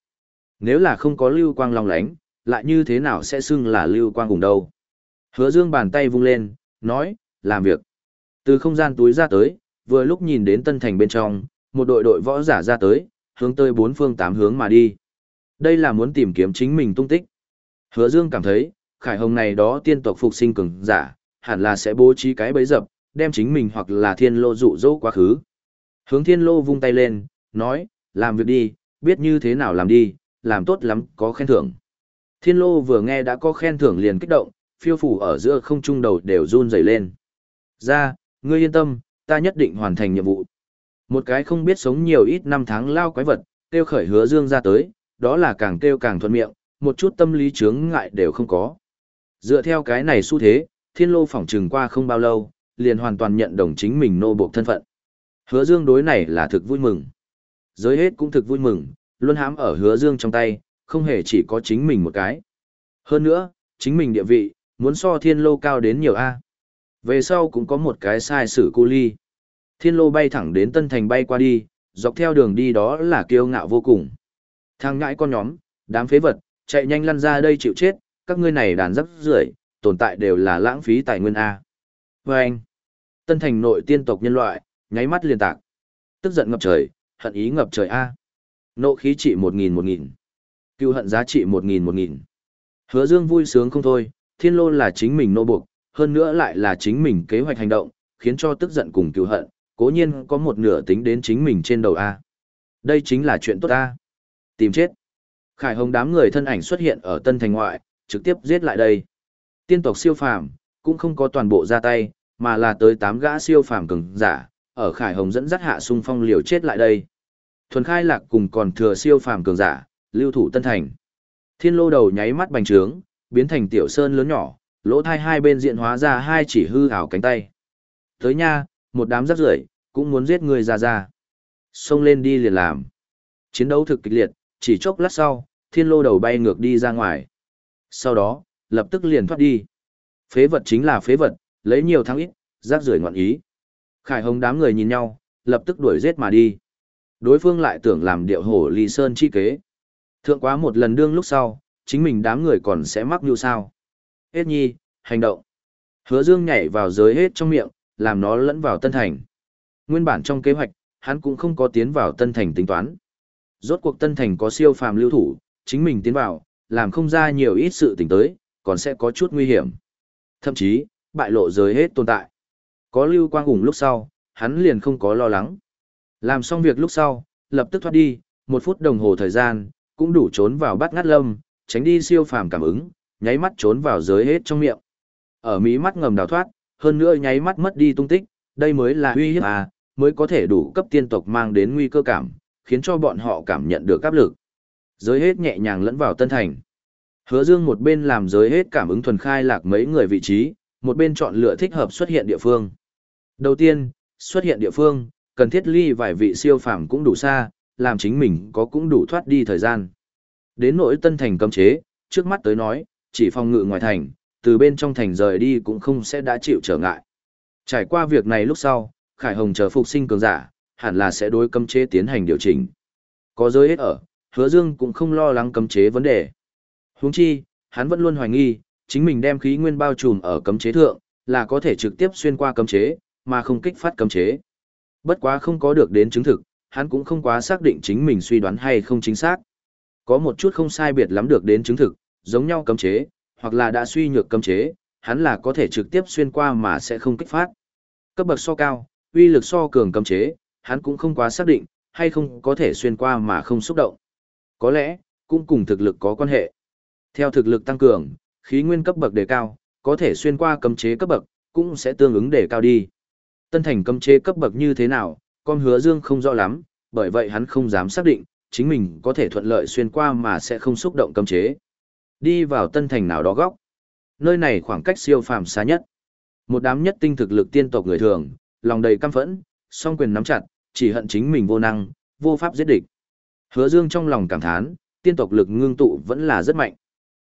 Nếu là không có lưu quang long lánh, lại như thế nào sẽ xưng là lưu quang ủng đâu. Hứa dương bàn tay vung lên, nói, làm việc. Từ không gian túi ra tới, vừa lúc nhìn đến tân thành bên trong, một đội đội võ giả ra tới, hướng tới bốn phương tám hướng mà đi. Đây là muốn tìm kiếm chính mình tung tích. Hứa dương cảm thấy, khải hồng này đó tiên tộc phục sinh cường giả, hẳn là sẽ bố trí cái bẫy dập, đem chính mình hoặc là thiên lô dụ dỗ quá khứ. Hướng thiên lô vung tay lên, nói, làm việc đi, biết như thế nào làm đi, làm tốt lắm, có khen thưởng. Thiên lô vừa nghe đã có khen thưởng liền kích động, phiêu phủ ở giữa không trung đầu đều run rẩy lên. Ra, ngươi yên tâm, ta nhất định hoàn thành nhiệm vụ. Một cái không biết sống nhiều ít năm tháng lao quái vật, tiêu khởi hứa dương ra tới, đó là càng kêu càng thuận miệng, một chút tâm lý chướng ngại đều không có. Dựa theo cái này xu thế, thiên lô phỏng trừng qua không bao lâu, liền hoàn toàn nhận đồng chính mình nô buộc thân phận. Hứa dương đối này là thực vui mừng. Giới hết cũng thực vui mừng, luôn hãm ở hứa dương trong tay, không hề chỉ có chính mình một cái. Hơn nữa, chính mình địa vị, muốn so thiên lô cao đến nhiều A. Về sau cũng có một cái sai sử cô ly. Thiên lô bay thẳng đến Tân Thành bay qua đi, dọc theo đường đi đó là kiêu ngạo vô cùng. Thang ngãi con nhóm, đám phế vật, chạy nhanh lăn ra đây chịu chết, các ngươi này đàn rắc rưởi tồn tại đều là lãng phí tài nguyên A. Và anh, Tân Thành nội tiên tộc nhân loại, nháy mắt liền tạc. Tức giận ngập trời, hận ý ngập trời A. Nộ khí trị một nghìn một nghìn. cưu hận giá trị một nghìn một nghìn. Hứa Dương vui sướng không thôi, thiên lô là chính mình nô buộc, hơn nữa lại là chính mình kế hoạch hành động, khiến cho tức giận cùng cưu hận, cố nhiên có một nửa tính đến chính mình trên đầu A. Đây chính là chuyện tốt A. Tìm chết. Khải Hồng đám người thân ảnh xuất hiện ở Tân Thành ngoại, trực tiếp giết lại đây. Tiên tộc siêu phàm, cũng không có toàn bộ ra tay, mà là tới tám gã siêu phàm cường giả, ở Khải Hồng dẫn dắt hạ xung phong liều chết lại đây. Thuần khai lạc cùng còn thừa siêu phàm cường giả, lưu thủ Tân Thành. Thiên lô đầu nháy mắt bành trướng, biến thành tiểu sơn lớn nhỏ, lỗ thai hai bên diện hóa ra hai chỉ hư ảo cánh tay. Tới nha, một đám rắc rưởi cũng muốn giết người ra ra. Xông lên đi liền làm. Chiến đấu thực kịch liệt, chỉ chốc lát sau, thiên lô đầu bay ngược đi ra ngoài. Sau đó, lập tức liền thoát đi. Phế vật chính là phế vật, lấy nhiều thắng ít, rác rưởi ngọn ý. Khải Hồng đám người nhìn nhau, lập tức đuổi giết mà đi. Đối phương lại tưởng làm điệu hổ ly sơn chi kế. Thượng quá một lần đương lúc sau, chính mình đám người còn sẽ mắc như sao. Hết nhi, hành động. Hứa dương nhảy vào giới hết trong miệng, làm nó lẫn vào tân thành. Nguyên bản trong kế hoạch, hắn cũng không có tiến vào tân thành tính toán. Rốt cuộc tân thành có siêu phàm lưu thủ, chính mình tiến vào, làm không ra nhiều ít sự tình tới, còn sẽ có chút nguy hiểm. Thậm chí, bại lộ giới hết tồn tại. Có lưu quang ủng lúc sau, hắn liền không có lo lắng. Làm xong việc lúc sau, lập tức thoát đi, một phút đồng hồ thời gian, cũng đủ trốn vào bắt ngắt lâm, tránh đi siêu phàm cảm ứng, nháy mắt trốn vào giới hết trong miệng. Ở mí mắt ngầm đào thoát, hơn nữa nháy mắt mất đi tung tích, đây mới là uy hiếp à, mới có thể đủ cấp tiên tộc mang đến nguy cơ cảm, khiến cho bọn họ cảm nhận được áp lực. Giới hết nhẹ nhàng lẫn vào tân thành. Hứa Dương một bên làm giới hết cảm ứng thuần khai lạc mấy người vị trí, một bên chọn lựa thích hợp xuất hiện địa phương. Đầu tiên, xuất hiện địa phương, cần thiết ly vài vị siêu phàm cũng đủ xa, làm chính mình có cũng đủ thoát đi thời gian. Đến nỗi tân thành cấm chế, trước mắt tới nói, chỉ phòng ngự ngoài thành, từ bên trong thành rời đi cũng không sẽ đã chịu trở ngại. Trải qua việc này lúc sau, Khải Hồng chờ phục sinh cường giả, hẳn là sẽ đối cấm chế tiến hành điều chỉnh. Có giới hết ở, Hứa Dương cũng không lo lắng cấm chế vấn đề. Huống chi, hắn vẫn luôn hoài nghi, chính mình đem khí nguyên bao trùm ở cấm chế thượng, là có thể trực tiếp xuyên qua cấm chế, mà không kích phát cấm chế. Bất quá không có được đến chứng thực, hắn cũng không quá xác định chính mình suy đoán hay không chính xác. Có một chút không sai biệt lắm được đến chứng thực, giống nhau cấm chế, hoặc là đã suy nhược cấm chế, hắn là có thể trực tiếp xuyên qua mà sẽ không kích phát. Cấp bậc so cao, uy lực so cường cấm chế, hắn cũng không quá xác định, hay không có thể xuyên qua mà không xúc động. Có lẽ, cũng cùng thực lực có quan hệ. Theo thực lực tăng cường, khí nguyên cấp bậc đề cao, có thể xuyên qua cấm chế cấp bậc, cũng sẽ tương ứng đề cao đi. Tân thành cấm chế cấp bậc như thế nào, con hứa dương không rõ lắm, bởi vậy hắn không dám xác định, chính mình có thể thuận lợi xuyên qua mà sẽ không xúc động cấm chế. Đi vào tân thành nào đó góc. Nơi này khoảng cách siêu phàm xa nhất. Một đám nhất tinh thực lực tiên tộc người thường, lòng đầy căm phẫn, song quyền nắm chặt, chỉ hận chính mình vô năng, vô pháp giết địch. Hứa Dương trong lòng cảm thán, tiên tộc lực ngưng tụ vẫn là rất mạnh.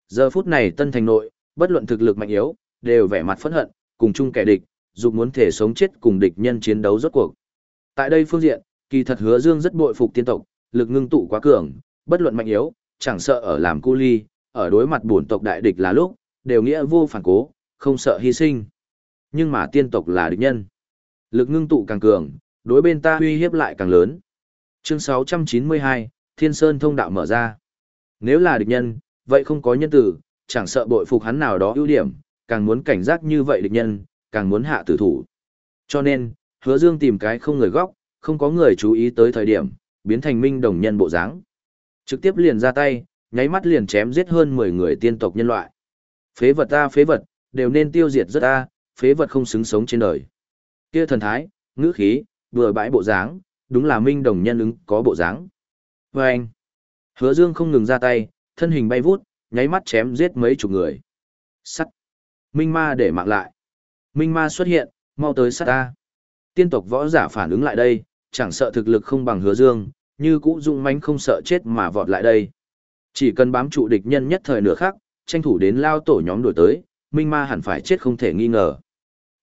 Giờ phút này Tân Thành nội, bất luận thực lực mạnh yếu, đều vẻ mặt phẫn hận, cùng chung kẻ địch, dục muốn thể sống chết cùng địch nhân chiến đấu rốt cuộc. Tại đây phương diện, kỳ thật Hứa Dương rất bội phục tiên tộc, lực ngưng tụ quá cường, bất luận mạnh yếu, chẳng sợ ở làm cu ly, ở đối mặt bổn tộc đại địch là lúc, đều nghĩa vô phản cố, không sợ hy sinh. Nhưng mà tiên tộc là địch nhân. Lực ngưng tụ càng cường, đối bên ta uy hiếp lại càng lớn. Chương 692, Thiên Sơn thông đạo mở ra. Nếu là địch nhân, vậy không có nhân tử, chẳng sợ bội phục hắn nào đó ưu điểm, càng muốn cảnh giác như vậy địch nhân, càng muốn hạ tử thủ. Cho nên, hứa dương tìm cái không người góc, không có người chú ý tới thời điểm, biến thành minh đồng nhân bộ dáng. Trực tiếp liền ra tay, nháy mắt liền chém giết hơn 10 người tiên tộc nhân loại. Phế vật ta phế vật, đều nên tiêu diệt rất ta, phế vật không xứng sống trên đời. Kia thần thái, ngữ khí, vừa bãi bộ dáng, đúng là minh đồng nhân ứng có bộ dáng. Và anh, hứa dương không ngừng ra tay, thân hình bay vút, nháy mắt chém giết mấy chục người. Sắt. Minh ma để mạng lại. Minh ma xuất hiện, mau tới sát ta. Tiên tộc võ giả phản ứng lại đây, chẳng sợ thực lực không bằng hứa dương, như cũ dụng mánh không sợ chết mà vọt lại đây. Chỉ cần bám trụ địch nhân nhất thời nửa khắc, tranh thủ đến lao tổ nhóm đổi tới, Minh ma hẳn phải chết không thể nghi ngờ.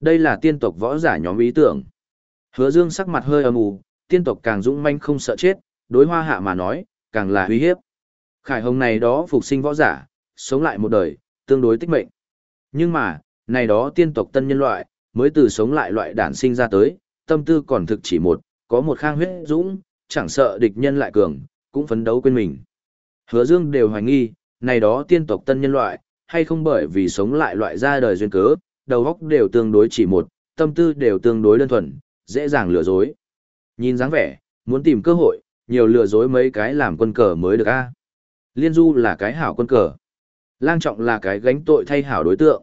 Đây là tiên tộc võ giả nhóm ý tưởng. Hứa dương sắc mặt hơi âm u, tiên tộc càng dũng manh không sợ chết, đối hoa hạ mà nói, càng là uy hiếp. Khải hồng này đó phục sinh võ giả, sống lại một đời, tương đối tích mệnh. Nhưng mà, này đó tiên tộc tân nhân loại, mới từ sống lại loại đản sinh ra tới, tâm tư còn thực chỉ một, có một khang huyết dũng, chẳng sợ địch nhân lại cường, cũng phấn đấu quên mình. Hứa Dương đều hoài nghi, này đó tiên tộc tân nhân loại, hay không bởi vì sống lại loại ra đời duyên cớ, đầu óc đều tương đối chỉ một, tâm tư đều tương đối đơn thuần, dễ dàng lừa dối. Nhìn dáng vẻ, muốn tìm cơ hội, nhiều lừa dối mấy cái làm quân cờ mới được a. Liên Du là cái hảo quân cờ. Lang Trọng là cái gánh tội thay hảo đối tượng.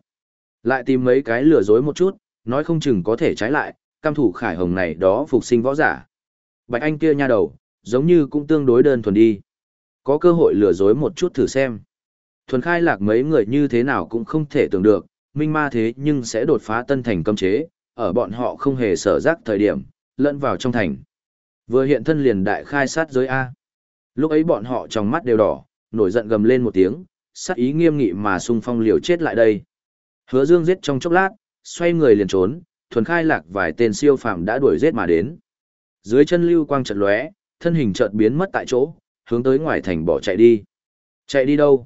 Lại tìm mấy cái lừa dối một chút, nói không chừng có thể trái lại, cam thủ khải hồng này đó phục sinh võ giả. Bạch Anh kia nha đầu, giống như cũng tương đối đơn thuần đi. Có cơ hội lừa dối một chút thử xem. Thuần khai lạc mấy người như thế nào cũng không thể tưởng được, minh ma thế nhưng sẽ đột phá tân thành cấm chế, ở bọn họ không hề sở giác thời điểm, lẫn vào trong thành. Vừa hiện thân liền đại khai sát giới A. Lúc ấy bọn họ trong mắt đều đỏ, nổi giận gầm lên một tiếng, sát ý nghiêm nghị mà xung phong liều chết lại đây. Hứa Dương giết trong chốc lát, xoay người liền trốn, thuần khai lạc vài tên siêu phàm đã đuổi giết mà đến. Dưới chân lưu quang chợt lóe, thân hình chợt biến mất tại chỗ, hướng tới ngoài thành bỏ chạy đi. Chạy đi đâu?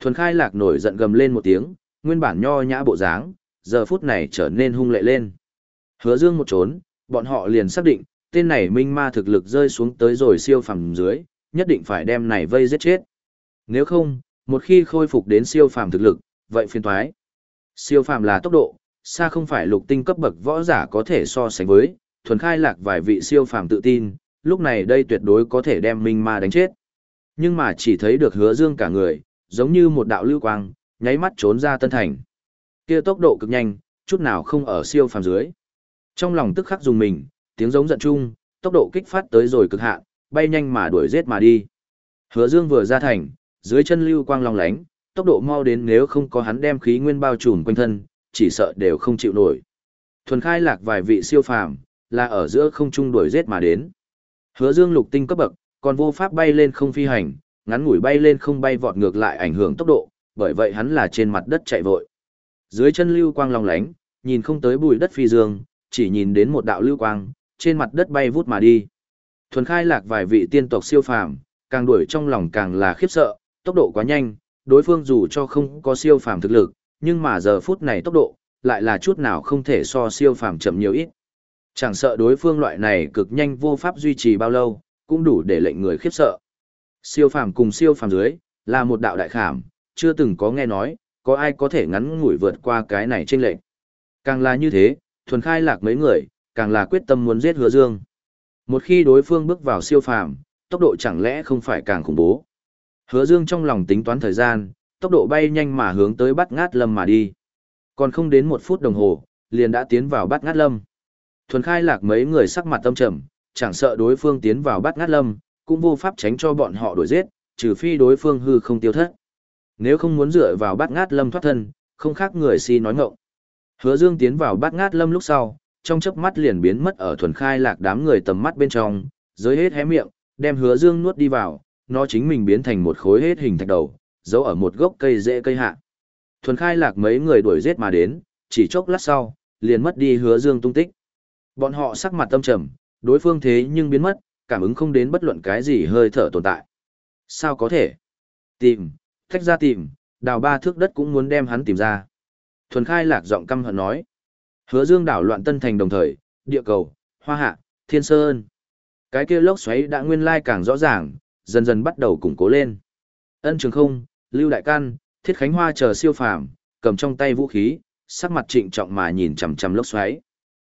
Thuần khai lạc nổi giận gầm lên một tiếng, nguyên bản nho nhã bộ dáng, giờ phút này trở nên hung lệ lên. Hứa Dương một trốn, bọn họ liền xác định, tên này minh ma thực lực rơi xuống tới rồi siêu phàm dưới, nhất định phải đem này vây giết chết. Nếu không, một khi khôi phục đến siêu phàm thực lực, vậy phiền toái. Siêu phàm là tốc độ, xa không phải lục tinh cấp bậc võ giả có thể so sánh với, thuần khai lạc vài vị siêu phàm tự tin, lúc này đây tuyệt đối có thể đem minh ma đánh chết. Nhưng mà chỉ thấy được hứa dương cả người, giống như một đạo lưu quang, nháy mắt trốn ra tân thành. Kia tốc độ cực nhanh, chút nào không ở siêu phàm dưới. Trong lòng tức khắc dùng mình, tiếng giống giận chung, tốc độ kích phát tới rồi cực hạn, bay nhanh mà đuổi giết mà đi. Hứa Dương vừa ra thành, dưới chân lưu quang long lánh, tốc độ mau đến nếu không có hắn đem khí nguyên bao trùm quanh thân, chỉ sợ đều không chịu nổi. Thuần khai lạc vài vị siêu phàm, là ở giữa không trung đuổi giết mà đến. Hứa Dương lục tinh cấp bậc, còn vô pháp bay lên không phi hành, ngắn ngủi bay lên không bay vọt ngược lại ảnh hưởng tốc độ, bởi vậy hắn là trên mặt đất chạy vội. Dưới chân lưu quang long lánh, nhìn không tới bụi đất phi dương, chỉ nhìn đến một đạo lưu quang, trên mặt đất bay vút mà đi. Thuần khai lạc vài vị tiên tộc siêu phàm, càng đuổi trong lòng càng là khiếp sợ, tốc độ quá nhanh, đối phương dù cho không có siêu phàm thực lực, nhưng mà giờ phút này tốc độ, lại là chút nào không thể so siêu phàm chậm nhiều ít. Chẳng sợ đối phương loại này cực nhanh vô pháp duy trì bao lâu, cũng đủ để lệnh người khiếp sợ. Siêu phàm cùng siêu phàm dưới, là một đạo đại khảm, chưa từng có nghe nói, có ai có thể ngắn ngủi vượt qua cái này trên lệnh. Càng là như thế, thuần khai lạc mấy người, càng là quyết tâm muốn giết hứa dương. Một khi đối phương bước vào siêu phàm, tốc độ chẳng lẽ không phải càng khủng bố. Hứa dương trong lòng tính toán thời gian, tốc độ bay nhanh mà hướng tới bắt ngát lâm mà đi. Còn không đến một phút đồng hồ, liền đã tiến vào bắt ngát lâm. Thuần khai lạc mấy người sắc mặt tâm trầm, chẳng sợ đối phương tiến vào bắt ngát lâm, cũng vô pháp tránh cho bọn họ đuổi giết, trừ phi đối phương hư không tiêu thất. Nếu không muốn dựa vào bắt ngát lâm thoát thân, không khác người si nói ngọng. Hứa Dương tiến vào bát ngát lâm lúc sau, trong chớp mắt liền biến mất ở thuần khai lạc đám người tầm mắt bên trong, giới hết hé miệng, đem Hứa Dương nuốt đi vào, nó chính mình biến thành một khối hết hình thạch đầu, giấu ở một gốc cây rễ cây hạ. Thuần khai lạc mấy người đuổi giết mà đến, chỉ chốc lát sau, liền mất đi Hứa Dương tung tích. Bọn họ sắc mặt tâm trầm, đối phương thế nhưng biến mất, cảm ứng không đến bất luận cái gì hơi thở tồn tại. Sao có thể? Tìm, thách ra tìm, đào ba thước đất cũng muốn đem hắn tìm ra. Thuần khai lạc giọng căm hận nói. Hứa dương đảo loạn tân thành đồng thời, địa cầu, hoa hạ, thiên sơn. Cái kia lốc xoáy đã nguyên lai càng rõ ràng, dần dần bắt đầu củng cố lên. Ân trường không, lưu đại Can, thiết khánh hoa chờ siêu phàm, cầm trong tay vũ khí, sắc mặt trịnh trọng mà nhìn chằm chằm lốc xoáy.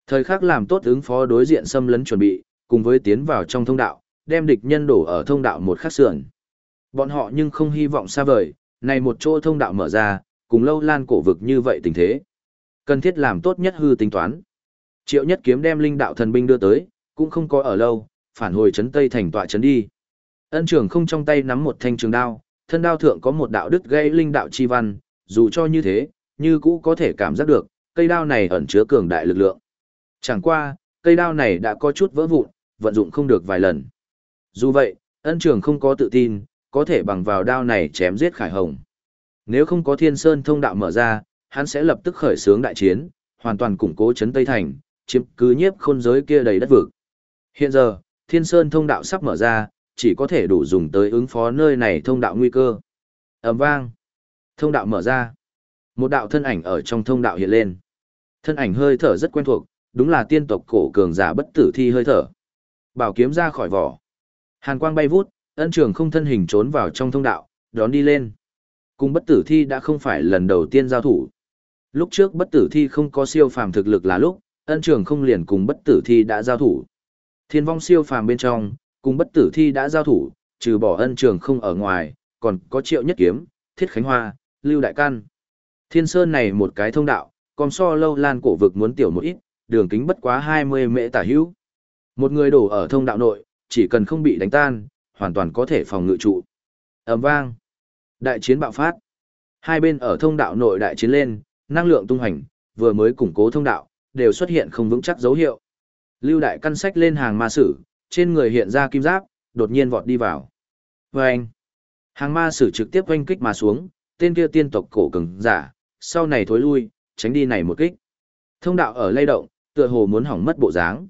Thời khắc làm tốt ứng phó đối diện xâm lấn chuẩn bị, cùng với tiến vào trong thông đạo, đem địch nhân đổ ở thông đạo một khắc sườn. Bọn họ nhưng không hy vọng xa vời, này một chỗ thông đạo mở ra, cùng lâu lan cổ vực như vậy tình thế. Cần thiết làm tốt nhất hư tính toán. Triệu nhất kiếm đem linh đạo thần binh đưa tới, cũng không có ở lâu, phản hồi chấn tây thành tọa chấn đi. Ân trưởng không trong tay nắm một thanh trường đao, thân đao thượng có một đạo đứt gây linh đạo chi văn, dù cho như thế, như cũ có thể cảm giác được, cây đao này ẩn chứa cường đại lực lượng. Chẳng qua, cây đao này đã có chút vỡ vụn, vận dụng không được vài lần. Dù vậy, ân trường không có tự tin, có thể bằng vào đao này chém giết Khải Hồng. Nếu không có thiên sơn thông đạo mở ra, hắn sẽ lập tức khởi xướng đại chiến, hoàn toàn củng cố chấn Tây Thành, chiếm cứ nhiếp khôn giới kia đầy đất vực. Hiện giờ, thiên sơn thông đạo sắp mở ra, chỉ có thể đủ dùng tới ứng phó nơi này thông đạo nguy cơ. ầm vang. Thông đạo mở ra. Một đạo thân ảnh ở trong thông đạo hiện lên. Thân ảnh hơi thở rất quen thuộc, đúng là tiên tộc cổ cường giả bất tử thi hơi thở. Bảo kiếm ra khỏi vỏ. Hàn quang bay vút, ân trường không thân hình trốn vào trong thông đạo, đón đi lên. Cùng bất tử thi đã không phải lần đầu tiên giao thủ. Lúc trước bất tử thi không có siêu phàm thực lực là lúc, ân trường không liền cùng bất tử thi đã giao thủ. Thiên vong siêu phàm bên trong, cùng bất tử thi đã giao thủ, trừ bỏ ân trường không ở ngoài, còn có triệu nhất kiếm, thiết khánh hoa, lưu đại can. Thiên sơn này một cái thông đạo, còn so lâu lan cổ vực muốn tiểu một ít, đường kính bất quá 20 mễ tả hữu. Một người đổ ở thông đạo nội, chỉ cần không bị đánh tan, hoàn toàn có thể phòng ngự trụ. ầm vang. Đại chiến bạo phát. Hai bên ở thông đạo nội đại chiến lên, năng lượng tung hành, vừa mới củng cố thông đạo, đều xuất hiện không vững chắc dấu hiệu. Lưu đại căn sách lên hàng ma sử, trên người hiện ra kim giáp, đột nhiên vọt đi vào. Vâng! Hàng ma sử trực tiếp oanh kích mà xuống, tên kia tiên tộc cổ cường giả, sau này thối lui, tránh đi này một kích. Thông đạo ở lay động, tựa hồ muốn hỏng mất bộ dáng.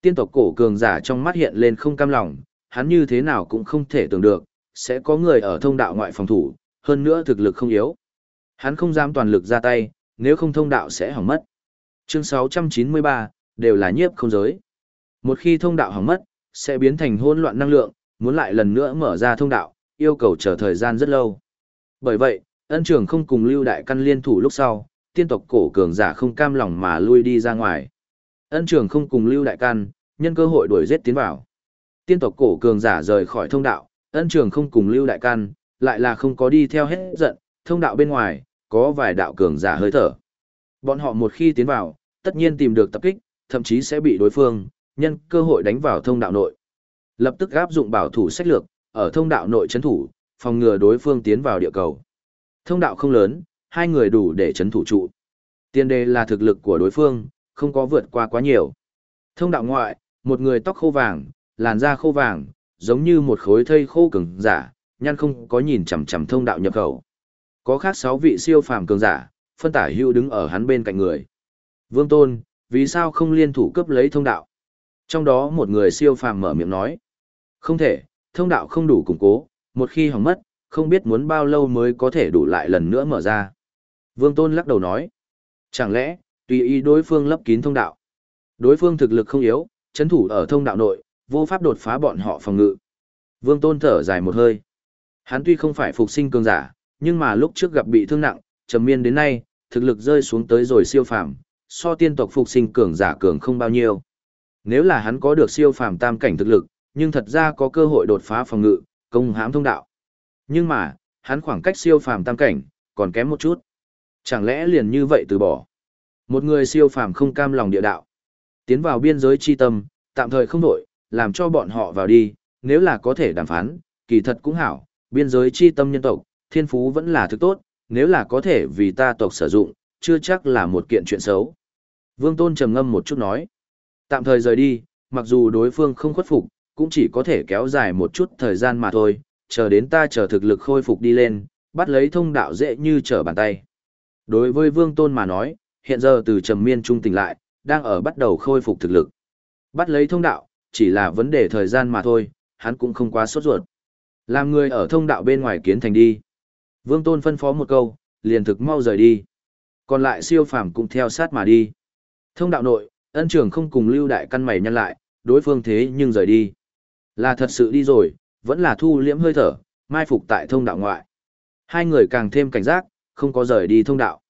Tiên tộc cổ cường giả trong mắt hiện lên không cam lòng, hắn như thế nào cũng không thể tưởng được, sẽ có người ở thông đạo ngoại phòng thủ, hơn nữa thực lực không yếu. Hắn không dám toàn lực ra tay, nếu không thông đạo sẽ hỏng mất. Chương 693, đều là nhiếp không giới. Một khi thông đạo hỏng mất, sẽ biến thành hỗn loạn năng lượng, muốn lại lần nữa mở ra thông đạo, yêu cầu chờ thời gian rất lâu. Bởi vậy, ân trường không cùng lưu đại căn liên thủ lúc sau, tiên tộc cổ cường giả không cam lòng mà lui đi ra ngoài. Ân trường không cùng lưu đại căn, nhân cơ hội đuổi giết tiến vào. Tiên tộc cổ cường giả rời khỏi thông đạo, ân trường không cùng lưu đại căn, lại là không có đi theo hết giận, thông đạo bên ngoài, có vài đạo cường giả hơi thở. Bọn họ một khi tiến vào, tất nhiên tìm được tập kích, thậm chí sẽ bị đối phương, nhân cơ hội đánh vào thông đạo nội. Lập tức áp dụng bảo thủ sách lược, ở thông đạo nội chấn thủ, phòng ngừa đối phương tiến vào địa cầu. Thông đạo không lớn, hai người đủ để chấn thủ trụ. Tiên đề là thực lực của đối phương, không có vượt qua quá nhiều. Thông đạo ngoại, một người tóc khô vàng, làn da khô vàng, giống như một khối thây khô cứng giả, nhăn không có nhìn chằm chằm thông đạo nhập khẩu. Có khác sáu vị siêu phàm cường giả, phân tả hưu đứng ở hắn bên cạnh người. Vương Tôn, vì sao không liên thủ cấp lấy thông đạo? Trong đó một người siêu phàm mở miệng nói. Không thể, thông đạo không đủ củng cố, một khi hỏng mất, không biết muốn bao lâu mới có thể đủ lại lần nữa mở ra. Vương Tôn lắc đầu nói. Chẳng lẽ, tùy ý đối phương lấp kín thông đạo. Đối phương thực lực không yếu, chấn thủ ở thông đạo nội, vô pháp đột phá bọn họ phòng ngự. Vương Tôn thở dài một hơi. Hắn tuy không phải phục sinh cường giả, nhưng mà lúc trước gặp bị thương nặng, trầm miên đến nay, thực lực rơi xuống tới rồi siêu phàm, so tiên tộc phục sinh cường giả cường không bao nhiêu. Nếu là hắn có được siêu phàm tam cảnh thực lực, nhưng thật ra có cơ hội đột phá phòng ngự, công hãm thông đạo. Nhưng mà, hắn khoảng cách siêu phàm tam cảnh, còn kém một chút. Chẳng lẽ liền như vậy từ bỏ? Một người siêu phàm không cam lòng địa đạo. Tiến vào biên giới chi tâm, tạm thời không đổi, làm cho bọn họ vào đi, nếu là có thể đàm phán, kỳ thật cũng hảo, biên giới chi tâm nhân tộc, thiên phú vẫn là thứ tốt, nếu là có thể vì ta tộc sử dụng, chưa chắc là một kiện chuyện xấu. Vương Tôn trầm ngâm một chút nói. Tạm thời rời đi, mặc dù đối phương không khuất phục, cũng chỉ có thể kéo dài một chút thời gian mà thôi, chờ đến ta chờ thực lực khôi phục đi lên, bắt lấy thông đạo dễ như trở bàn tay. Đối với Vương Tôn mà nói, hiện giờ từ trầm miên trung tỉnh lại, đang ở bắt đầu khôi phục thực lực. Bắt lấy thông đạo, chỉ là vấn đề thời gian mà thôi, hắn cũng không quá sốt ruột. Làm người ở thông đạo bên ngoài kiến thành đi. Vương Tôn phân phó một câu, liền thực mau rời đi. Còn lại siêu phàm cũng theo sát mà đi. Thông đạo nội, ân trưởng không cùng lưu đại căn mày nhăn lại, đối phương thế nhưng rời đi. Là thật sự đi rồi, vẫn là thu liễm hơi thở, mai phục tại thông đạo ngoại. Hai người càng thêm cảnh giác, không có rời đi thông đạo.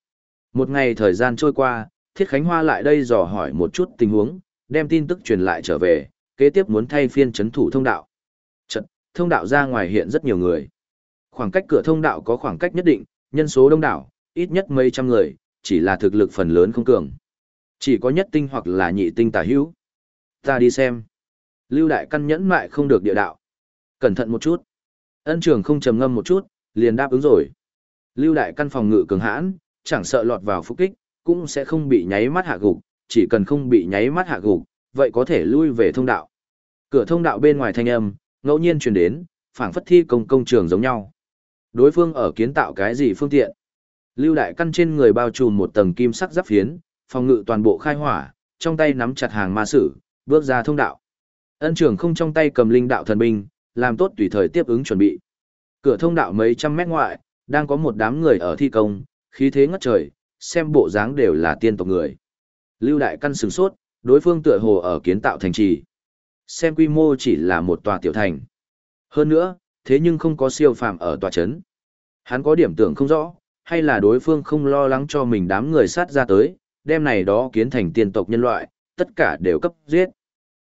Một ngày thời gian trôi qua, Thiết Khánh Hoa lại đây dò hỏi một chút tình huống, đem tin tức truyền lại trở về, kế tiếp muốn thay phiên chấn thủ thông đạo. Trận, thông đạo ra ngoài hiện rất nhiều người. Khoảng cách cửa thông đạo có khoảng cách nhất định, nhân số đông đảo, ít nhất mấy trăm người, chỉ là thực lực phần lớn không cường. Chỉ có nhất tinh hoặc là nhị tinh tả hữu. Ta đi xem. Lưu đại căn nhẫn mại không được địa đạo. Cẩn thận một chút. Ân trường không trầm ngâm một chút, liền đáp ứng rồi. Lưu đại căn phòng ngự cường hãn, chẳng sợ lọt vào phục kích, cũng sẽ không bị nháy mắt hạ gục, chỉ cần không bị nháy mắt hạ gục, vậy có thể lui về thông đạo. Cửa thông đạo bên ngoài thanh âm, ngẫu nhiên truyền đến, phảng phất thi công công trường giống nhau. Đối phương ở kiến tạo cái gì phương tiện? Lưu đại căn trên người bao trùm một tầng kim sắc giáp phiến, phòng ngự toàn bộ khai hỏa, trong tay nắm chặt hàng ma sử, bước ra thông đạo. Ân trưởng không trong tay cầm linh đạo thần binh, làm tốt tùy thời tiếp ứng chuẩn bị. Cửa thông đạo mấy trăm mét ngoại, đang có một đám người ở thi công, khí thế ngất trời, xem bộ dáng đều là tiên tộc người. Lưu đại căn sửng sốt, đối phương tựa hồ ở kiến tạo thành trì. Xem quy mô chỉ là một tòa tiểu thành. Hơn nữa, thế nhưng không có siêu phàm ở tòa chấn. Hắn có điểm tưởng không rõ, hay là đối phương không lo lắng cho mình đám người sát ra tới, đem này đó kiến thành tiên tộc nhân loại, tất cả đều cấp giết.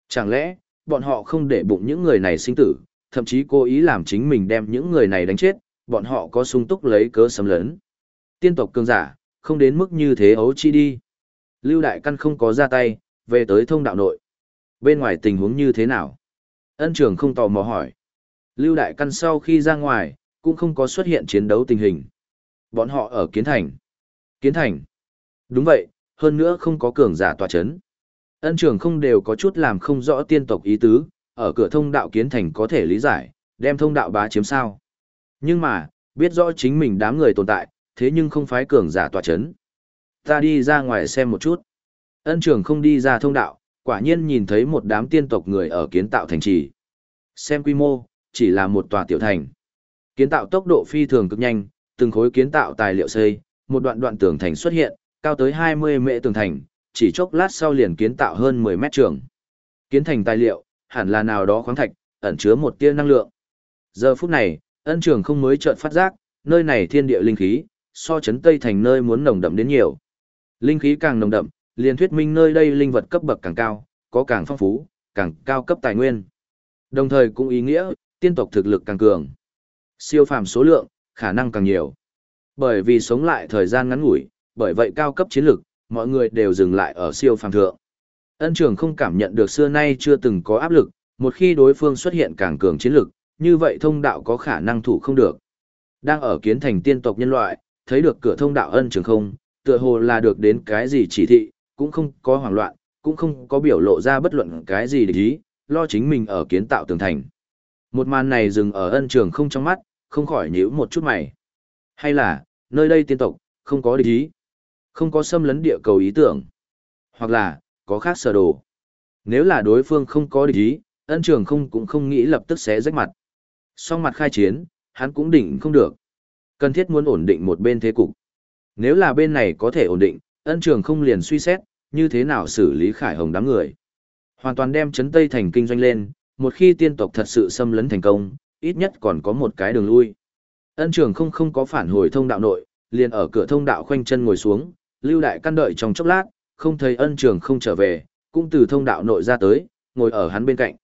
Chẳng lẽ, bọn họ không để bụng những người này sinh tử, thậm chí cố ý làm chính mình đem những người này đánh chết, bọn họ có sung túc lấy cớ sấm lớn. Tiên tộc cường giả, không đến mức như thế ấu chi đi. Lưu Đại Căn không có ra tay, về tới thông đạo nội. Bên ngoài tình huống như thế nào? Ân trường không tò mò hỏi. Lưu Đại Căn sau khi ra ngoài, cũng không có xuất hiện chiến đấu tình hình. Bọn họ ở Kiến Thành. Kiến Thành. Đúng vậy, hơn nữa không có cường giả tòa chấn. Ân trường không đều có chút làm không rõ tiên tộc ý tứ, ở cửa thông đạo Kiến Thành có thể lý giải, đem thông đạo bá chiếm sao. Nhưng mà, biết rõ chính mình đám người tồn tại, thế nhưng không phái cường giả tòa chấn. Ta đi ra ngoài xem một chút. Ân trường không đi ra thông đạo, quả nhiên nhìn thấy một đám tiên tộc người ở kiến tạo thành trì. Xem quy mô, chỉ là một tòa tiểu thành. Kiến tạo tốc độ phi thường cực nhanh, từng khối kiến tạo tài liệu xây, một đoạn đoạn tường thành xuất hiện, cao tới 20 mệ tường thành, chỉ chốc lát sau liền kiến tạo hơn 10 mét trường. Kiến thành tài liệu, hẳn là nào đó khoáng thạch, ẩn chứa một tia năng lượng. Giờ phút này, ân trường không mới chợt phát giác, nơi này thiên địa linh khí, so chấn Tây thành nơi muốn nồng đậm đến nhiều. Linh khí càng nồng đậm, liền thuyết minh nơi đây linh vật cấp bậc càng cao, có càng phong phú, càng cao cấp tài nguyên. Đồng thời cũng ý nghĩa, tiên tộc thực lực càng cường. Siêu phàm số lượng, khả năng càng nhiều. Bởi vì sống lại thời gian ngắn ngủi, bởi vậy cao cấp chiến lực, mọi người đều dừng lại ở siêu phàm thượng. Ân trường không cảm nhận được xưa nay chưa từng có áp lực, một khi đối phương xuất hiện càng cường chiến lực, như vậy thông đạo có khả năng thủ không được. Đang ở kiến thành tiên tộc nhân loại, thấy được cửa thông đạo ân trường không, tựa hồ là được đến cái gì chỉ thị, cũng không có hoảng loạn, cũng không có biểu lộ ra bất luận cái gì để ý, lo chính mình ở kiến tạo tường thành. Một màn này dừng ở ân trường không trong mắt, không khỏi nhíu một chút mày. Hay là, nơi đây tiên tộc, không có địch ý, không có xâm lấn địa cầu ý tưởng, hoặc là, có khác sở đồ. Nếu là đối phương không có địch ý, ân trường không cũng không nghĩ lập tức sẽ rách mặt. Song mặt khai chiến, hắn cũng định không được. Cần thiết muốn ổn định một bên thế cục. Nếu là bên này có thể ổn định, ân trường không liền suy xét, như thế nào xử lý khải hồng đám người. Hoàn toàn đem chấn Tây thành kinh doanh lên, một khi tiên tộc thật sự xâm lấn thành công, ít nhất còn có một cái đường lui. Ân trường không không có phản hồi thông đạo nội, liền ở cửa thông đạo khoanh chân ngồi xuống, lưu đại căn đợi trong chốc lát, không thấy ân trường không trở về, cũng từ thông đạo nội ra tới, ngồi ở hắn bên cạnh.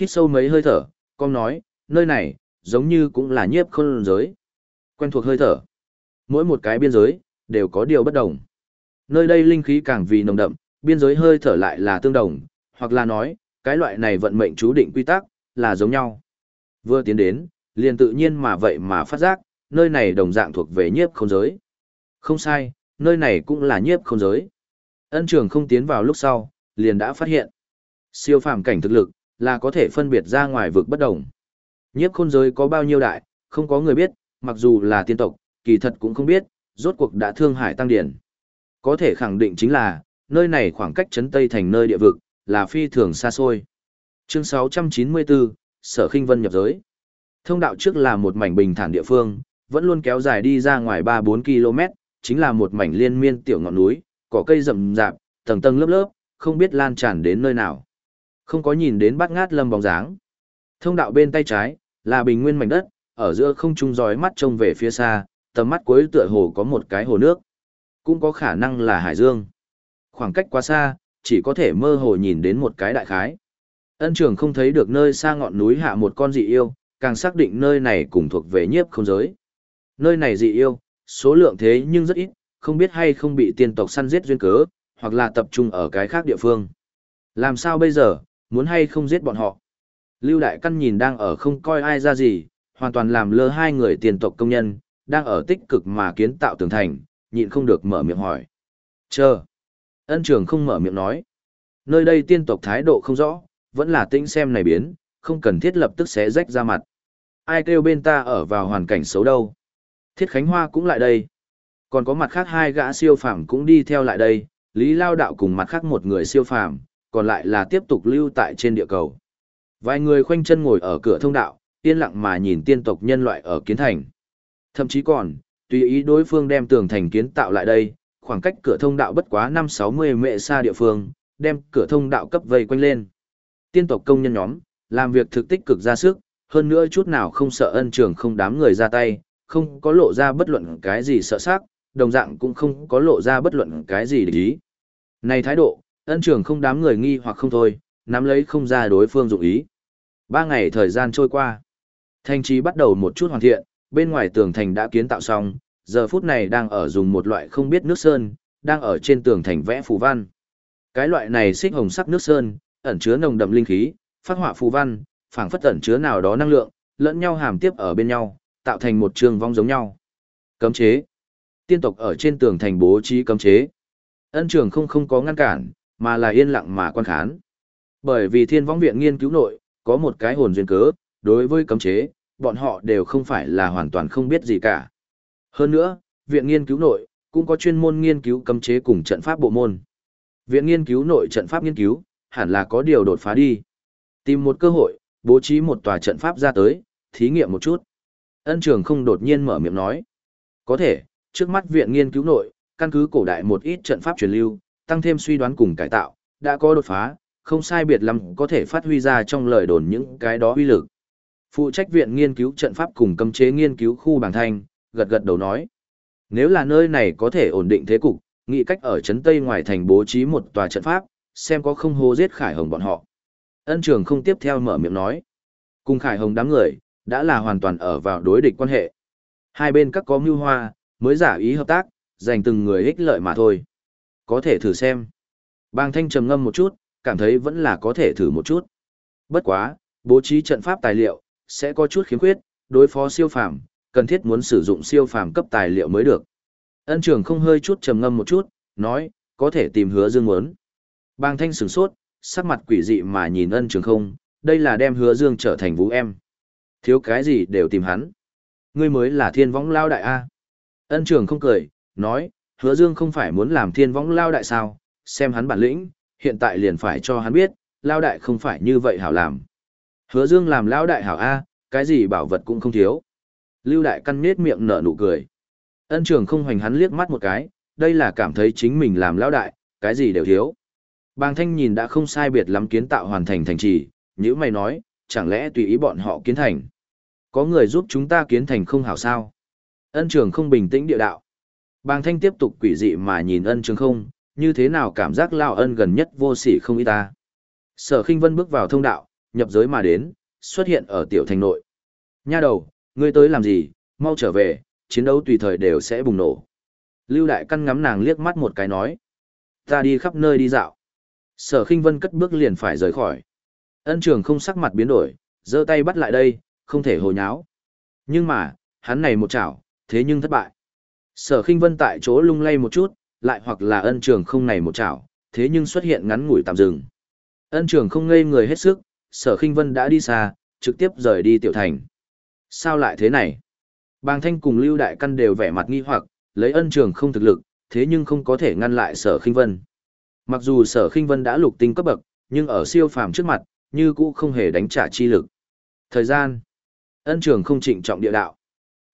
Hít sâu mấy hơi thở, con nói, nơi này, giống như cũng là nhiếp khôn giới. Quen thuộc hơi thở. Mỗi một cái biên giới, đều có điều bất đồng. Nơi đây linh khí càng vì nồng đậm, biên giới hơi thở lại là tương đồng, hoặc là nói, cái loại này vận mệnh chú định quy tắc, là giống nhau. Vừa tiến đến, liền tự nhiên mà vậy mà phát giác, nơi này đồng dạng thuộc về nhiếp không giới. Không sai, nơi này cũng là nhiếp không giới. Ân trường không tiến vào lúc sau, liền đã phát hiện. Siêu phàm cảnh thực lực, là có thể phân biệt ra ngoài vực bất đồng. Nhiếp khôn giới có bao nhiêu đại, không có người biết, mặc dù là tiên tộc, kỳ thật cũng không biết, rốt cuộc đã thương hải tăng điển. Có thể khẳng định chính là, nơi này khoảng cách chấn Tây thành nơi địa vực, là phi thường xa xôi. Chương 694, Sở Kinh Vân nhập giới. Thông đạo trước là một mảnh bình thản địa phương, vẫn luôn kéo dài đi ra ngoài 3-4 km, chính là một mảnh liên miên tiểu ngọn núi, cỏ cây rậm rạp, tầng tầng lớp lớp, không biết lan tràn đến nơi nào. Không có nhìn đến bát ngát lâm bóng dáng. Thông đạo bên tay trái, là bình nguyên mảnh đất, ở giữa không trung dõi mắt trông về phía xa, tầm mắt cuối tựa hồ có một cái hồ nước. Cũng có khả năng là hải dương. Khoảng cách quá xa, chỉ có thể mơ hồ nhìn đến một cái đại khái. Ân trường không thấy được nơi xa ngọn núi hạ một con dị yêu, càng xác định nơi này cùng thuộc về nhiếp không giới. Nơi này dị yêu, số lượng thế nhưng rất ít, không biết hay không bị tiên tộc săn giết duyên cớ, hoặc là tập trung ở cái khác địa phương. Làm sao bây giờ, muốn hay không giết bọn họ? Lưu Đại Căn nhìn đang ở không coi ai ra gì, hoàn toàn làm lơ hai người tiền tộc công nhân, đang ở tích cực mà kiến tạo tường thành, nhịn không được mở miệng hỏi. Chờ. Ân trường không mở miệng nói. Nơi đây tiên tộc thái độ không rõ, vẫn là tĩnh xem này biến, không cần thiết lập tức xé rách ra mặt. Ai kêu bên ta ở vào hoàn cảnh xấu đâu. Thiết Khánh Hoa cũng lại đây. Còn có mặt khác hai gã siêu phàm cũng đi theo lại đây, Lý Lao Đạo cùng mặt khác một người siêu phàm, còn lại là tiếp tục lưu tại trên địa cầu. Vài người khoanh chân ngồi ở cửa thông đạo, yên lặng mà nhìn tiên tộc nhân loại ở kiến thành. Thậm chí còn, tùy ý đối phương đem tường thành kiến tạo lại đây, khoảng cách cửa thông đạo bất quá 5-60 mệ xa địa phương, đem cửa thông đạo cấp vây quanh lên. Tiên tộc công nhân nhóm, làm việc thực tích cực ra sức, hơn nữa chút nào không sợ ân trường không đám người ra tay, không có lộ ra bất luận cái gì sợ sắc, đồng dạng cũng không có lộ ra bất luận cái gì để ý. Này thái độ, ân trường không đám người nghi hoặc không thôi, nắm lấy không ra đối phương dụng ý. Ba ngày thời gian trôi qua. Thành trì bắt đầu một chút hoàn thiện, bên ngoài tường thành đã kiến tạo xong, giờ phút này đang ở dùng một loại không biết nước sơn, đang ở trên tường thành vẽ phù văn. Cái loại này xích hồng sắc nước sơn, ẩn chứa nồng đậm linh khí, phát họa phù văn, phảng phất ẩn chứa nào đó năng lượng, lẫn nhau hàm tiếp ở bên nhau, tạo thành một trường vong giống nhau. Cấm chế. Tiên tộc ở trên tường thành bố trí cấm chế. Ân trường không không có ngăn cản, mà là yên lặng mà quan khán. Bởi vì thiên vong viện nghiên cứu nội, có một cái hồn duyên cớ, đối với cấm chế, bọn họ đều không phải là hoàn toàn không biết gì cả. Hơn nữa, viện nghiên cứu nội, cũng có chuyên môn nghiên cứu cấm chế cùng trận pháp bộ môn. Viện nghiên cứu nội trận pháp nghiên cứu, hẳn là có điều đột phá đi. Tìm một cơ hội, bố trí một tòa trận pháp ra tới, thí nghiệm một chút. Ân trường không đột nhiên mở miệng nói. Có thể, trước mắt viện nghiên cứu nội, căn cứ cổ đại một ít trận pháp truyền lưu, tăng thêm suy đoán cùng cải tạo, đã có đột phá, không sai biệt lắm có thể phát huy ra trong lời đồn những cái đó uy lực. Phụ trách viện nghiên cứu trận pháp cùng cấm chế nghiên cứu khu bảng thanh, gật gật đầu nói. Nếu là nơi này có thể ổn định thế cục, nghĩ cách ở trấn Tây ngoài thành bố trí một tòa trận pháp, xem có không hô giết Khải Hồng bọn họ. Ân trường không tiếp theo mở miệng nói. Cùng Khải Hồng đám người, đã là hoàn toàn ở vào đối địch quan hệ. Hai bên các có mưu hoa, mới giả ý hợp tác, dành từng người ích lợi mà thôi. Có thể thử xem. Bàng thanh trầm ngâm một chút, cảm thấy vẫn là có thể thử một chút. Bất quá, bố trí trận pháp tài liệu, sẽ có chút khiếm khuyết, đối phó siêu phàm, cần thiết muốn sử dụng siêu phàm cấp tài liệu mới được. Ân trường không hơi chút trầm ngâm một chút, nói, có thể tìm hứa dương muốn. Bang thanh sửng sốt, sắc mặt quỷ dị mà nhìn ân trường không, đây là đem hứa dương trở thành vũ em. Thiếu cái gì đều tìm hắn. Ngươi mới là thiên võng lao đại A. Ân trường không cười, nói, hứa dương không phải muốn làm thiên võng lao đại sao, xem hắn bản lĩnh, hiện tại liền phải cho hắn biết, lao đại không phải như vậy hảo làm. Hứa dương làm Lão đại hảo A, cái gì bảo vật cũng không thiếu. Lưu đại căn nết miệng nở nụ cười. Ân trường không hoành hắn liếc mắt một cái, đây là cảm thấy chính mình làm Lão đại, cái gì đều thiếu. Bàng thanh nhìn đã không sai biệt lắm kiến tạo hoàn thành thành trì, như mày nói, chẳng lẽ tùy ý bọn họ kiến thành. Có người giúp chúng ta kiến thành không hảo sao. Ân trường không bình tĩnh địa đạo. Bàng thanh tiếp tục quỷ dị mà nhìn ân trường không, như thế nào cảm giác lao ân gần nhất vô sỉ không ý ta. Sở khinh vân bước vào thông đạo, nhập giới mà đến, xuất hiện ở tiểu thành nội. Nha đầu, ngươi tới làm gì, mau trở về, chiến đấu tùy thời đều sẽ bùng nổ. Lưu đại căn ngắm nàng liếc mắt một cái nói. Ta đi khắp nơi đi dạo. Sở khinh vân cất bước liền phải rời khỏi. Ân trường không sắc mặt biến đổi, giơ tay bắt lại đây, không thể hồ nháo. Nhưng mà, hắn này một chảo, thế nhưng thất bại. Sở khinh vân tại chỗ lung lay một chút, lại hoặc là ân trường không này một chảo, thế nhưng xuất hiện ngắn ngủi tạm dừng. Ân trường không ngây người hết sức, sở khinh vân đã đi xa, trực tiếp rời đi tiểu thành. Sao lại thế này? Bàng thanh cùng lưu đại căn đều vẻ mặt nghi hoặc, lấy ân trường không thực lực, thế nhưng không có thể ngăn lại sở khinh vân. Mặc dù sở khinh vân đã lục tinh cấp bậc, nhưng ở siêu phàm trước mặt, như cũ không hề đánh trả chi lực. Thời gian. Ân trường không trịnh trọng địa đạo.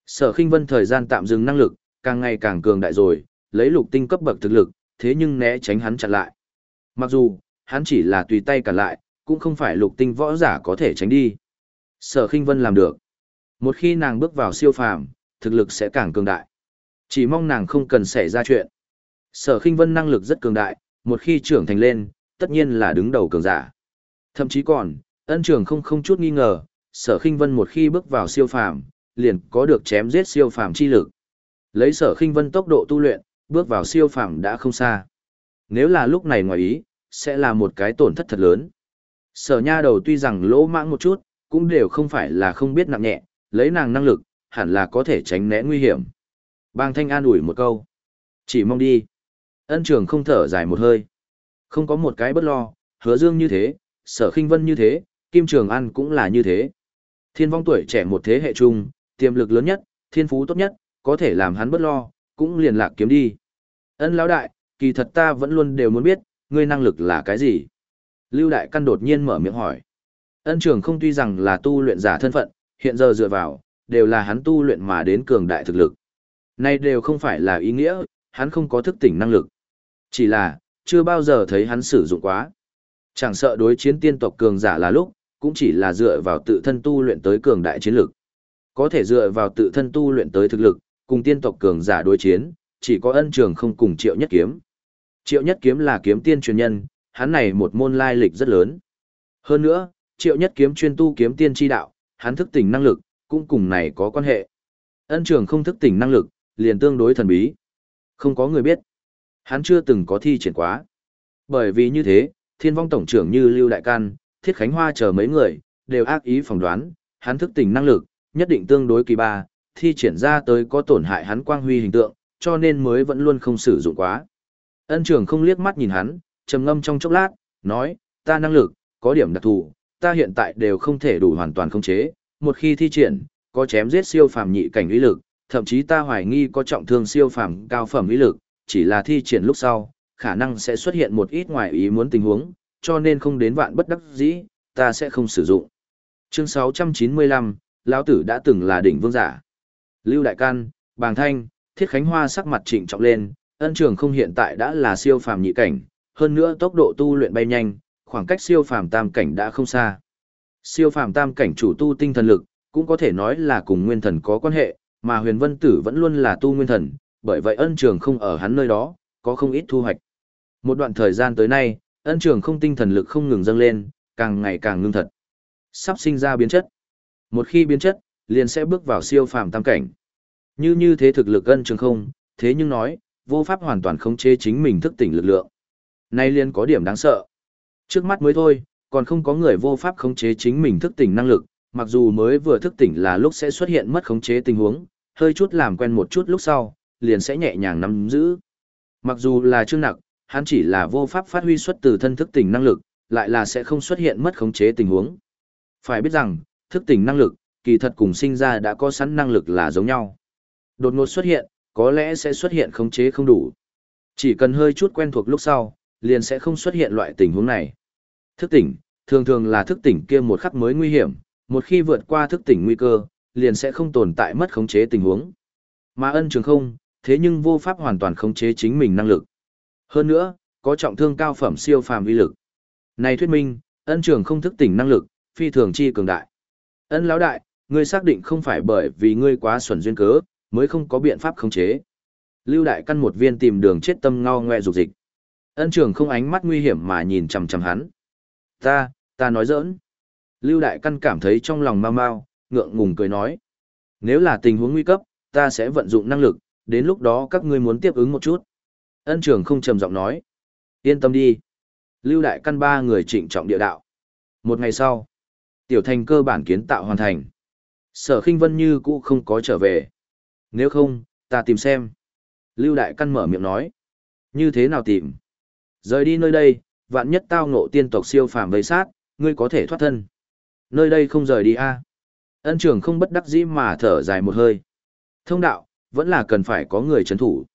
Sở khinh vân thời gian tạm dừng năng lực, càng ngày càng cường đại rồi, lấy lục tinh cấp bậc thực lực, thế nhưng né tránh hắn chặn lại. Mặc dù, hắn chỉ là tùy tay cản lại, cũng không phải lục tinh võ giả có thể tránh đi. Sở khinh vân làm được. Một khi nàng bước vào siêu phàm, thực lực sẽ càng cường đại. Chỉ mong nàng không cần xảy ra chuyện. Sở khinh vân năng lực rất cường đại, một khi trưởng thành lên, tất nhiên là đứng đầu cường giả. Thậm chí còn, ân trường không không chút nghi ngờ, sở khinh vân một khi bước vào siêu phàm, liền có được chém giết siêu phàm chi lực. Lấy sở khinh vân tốc độ tu luyện, bước vào siêu phàm đã không xa. Nếu là lúc này ngoài ý, sẽ là một cái tổn thất thật lớn. Sở nha đầu tuy rằng lỗ mãng một chút, cũng đều không phải là không biết nặng nhẹ, lấy nàng năng lực, hẳn là có thể tránh né nguy hiểm. Bang thanh an ủi một câu. Chỉ mong đi. Ân trường không thở dài một hơi. Không có một cái bất lo, hứa dương như thế, sở khinh vân như thế, kim trường an cũng là như thế. Thiên vong tuổi trẻ một thế hệ chung, tiềm lực lớn nhất, thiên phú tốt nhất, có thể làm hắn bất lo, cũng liền lạc kiếm đi. Ân lão đại, kỳ thật ta vẫn luôn đều muốn biết, ngươi năng lực là cái gì? Lưu đại căn đột nhiên mở miệng hỏi. Ân trường không tuy rằng là tu luyện giả thân phận, hiện giờ dựa vào, đều là hắn tu luyện mà đến cường đại thực lực. Này đều không phải là ý nghĩa, hắn không có thức tỉnh năng lực. Chỉ là, chưa bao giờ thấy hắn sử dụng quá. Chẳng sợ đối chiến tiên tộc cường giả là lúc, cũng chỉ là dựa vào tự thân tu luyện tới cường đại chiến lực. Có thể dựa vào tự thân tu luyện tới thực lực, cùng tiên tộc cường giả đối chiến, chỉ có ân trường không cùng triệu nhất kiếm. Triệu nhất kiếm là kiếm tiên truyền nhân, hắn này một môn lai lịch rất lớn. Hơn nữa, triệu nhất kiếm chuyên tu kiếm tiên tri đạo, hắn thức tỉnh năng lực, cũng cùng này có quan hệ. Ân trường không thức tỉnh năng lực, liền tương đối thần bí. Không có người biết. Hắn chưa từng có thi triển quá. Bởi vì như thế, thiên vong tổng trưởng như Lưu Đại Can, Thiết Khánh Hoa chờ mấy người, đều ác ý phỏng đoán, hắn thức tỉnh năng lực, nhất định tương đối kỳ ba, thi triển ra tới có tổn hại hắn quang huy hình tượng, cho nên mới vẫn luôn không sử dụng quá. Ân trường không liếc mắt nhìn hắn, trầm ngâm trong chốc lát, nói, ta năng lực, có điểm đặc thù, ta hiện tại đều không thể đủ hoàn toàn khống chế, một khi thi triển, có chém giết siêu phàm nhị cảnh uy lực, thậm chí ta hoài nghi có trọng thương siêu phàm cao phẩm uy lực, chỉ là thi triển lúc sau, khả năng sẽ xuất hiện một ít ngoài ý muốn tình huống, cho nên không đến vạn bất đắc dĩ, ta sẽ không sử dụng. Chương 695, lão tử đã từng là đỉnh vương giả. Lưu Đại Can, Bàng Thanh, Thiết Khánh Hoa sắc mặt trịnh trọng lên, ân trường không hiện tại đã là siêu phàm nhị cảnh, hơn nữa tốc độ tu luyện bay nhanh, khoảng cách siêu phàm tam cảnh đã không xa. Siêu phàm tam cảnh chủ tu tinh thần lực, cũng có thể nói là cùng nguyên thần có quan hệ, mà huyền vân tử vẫn luôn là tu nguyên thần, bởi vậy ân trường không ở hắn nơi đó, có không ít thu hoạch. Một đoạn thời gian tới nay, ân trường không tinh thần lực không ngừng dâng lên, càng ngày càng ngưng thật. Sắp sinh ra biến chất. Một khi biến chất, liền sẽ bước vào siêu phàm tam cảnh. Như như thế thực lực ân trường không, thế nhưng nói, vô pháp hoàn toàn khống chế chính mình thức tỉnh lực lượng. Nay liền có điểm đáng sợ. Trước mắt mới thôi, còn không có người vô pháp khống chế chính mình thức tỉnh năng lực, mặc dù mới vừa thức tỉnh là lúc sẽ xuất hiện mất khống chế tình huống, hơi chút làm quen một chút lúc sau, liền sẽ nhẹ nhàng nắm giữ. Mặc dù là trương nặc, hắn chỉ là vô pháp phát huy xuất từ thân thức tỉnh năng lực, lại là sẽ không xuất hiện mất khống chế tình huống. Phải biết rằng, thức tỉnh năng lực, kỳ thật cùng sinh ra đã có sẵn năng lực là giống nhau. Đột ngột xuất hiện, có lẽ sẽ xuất hiện khống chế không đủ. Chỉ cần hơi chút quen thuộc lúc sau, liền sẽ không xuất hiện loại tình huống này. Thức tỉnh, thường thường là thức tỉnh kia một khắc mới nguy hiểm, một khi vượt qua thức tỉnh nguy cơ, liền sẽ không tồn tại mất khống chế tình huống. Mà ân trường không, thế nhưng vô pháp hoàn toàn khống chế chính mình năng lực. Hơn nữa, có trọng thương cao phẩm siêu phàm uy lực. Này thuyết minh, ân trường không thức tỉnh năng lực, phi thường chi cường đại. Ân lão đại, ngươi xác định không phải bởi vì ngươi quá xuẩn duyên cớ, mới không có biện pháp khống chế. Lưu đại căn một viên tìm đường chết tâm ngao ngoe dục dịch. Ân trường không ánh mắt nguy hiểm mà nhìn chằm chằm hắn. Ta, ta nói giỡn. Lưu đại căn cảm thấy trong lòng mau mau, ngượng ngùng cười nói. Nếu là tình huống nguy cấp, ta sẽ vận dụng năng lực, đến lúc đó các ngươi muốn tiếp ứng một chút. Ân trường không trầm giọng nói. Yên tâm đi. Lưu đại căn ba người trịnh trọng địa đạo. Một ngày sau, tiểu thành cơ bản kiến tạo hoàn thành. Sở khinh vân như cũ không có trở về. Nếu không, ta tìm xem. Lưu Đại Căn mở miệng nói. Như thế nào tìm? Rời đi nơi đây, vạn nhất tao ngộ tiên tộc siêu phàm vây sát, ngươi có thể thoát thân. Nơi đây không rời đi a Ân trưởng không bất đắc dĩ mà thở dài một hơi. Thông đạo, vẫn là cần phải có người chấn thủ.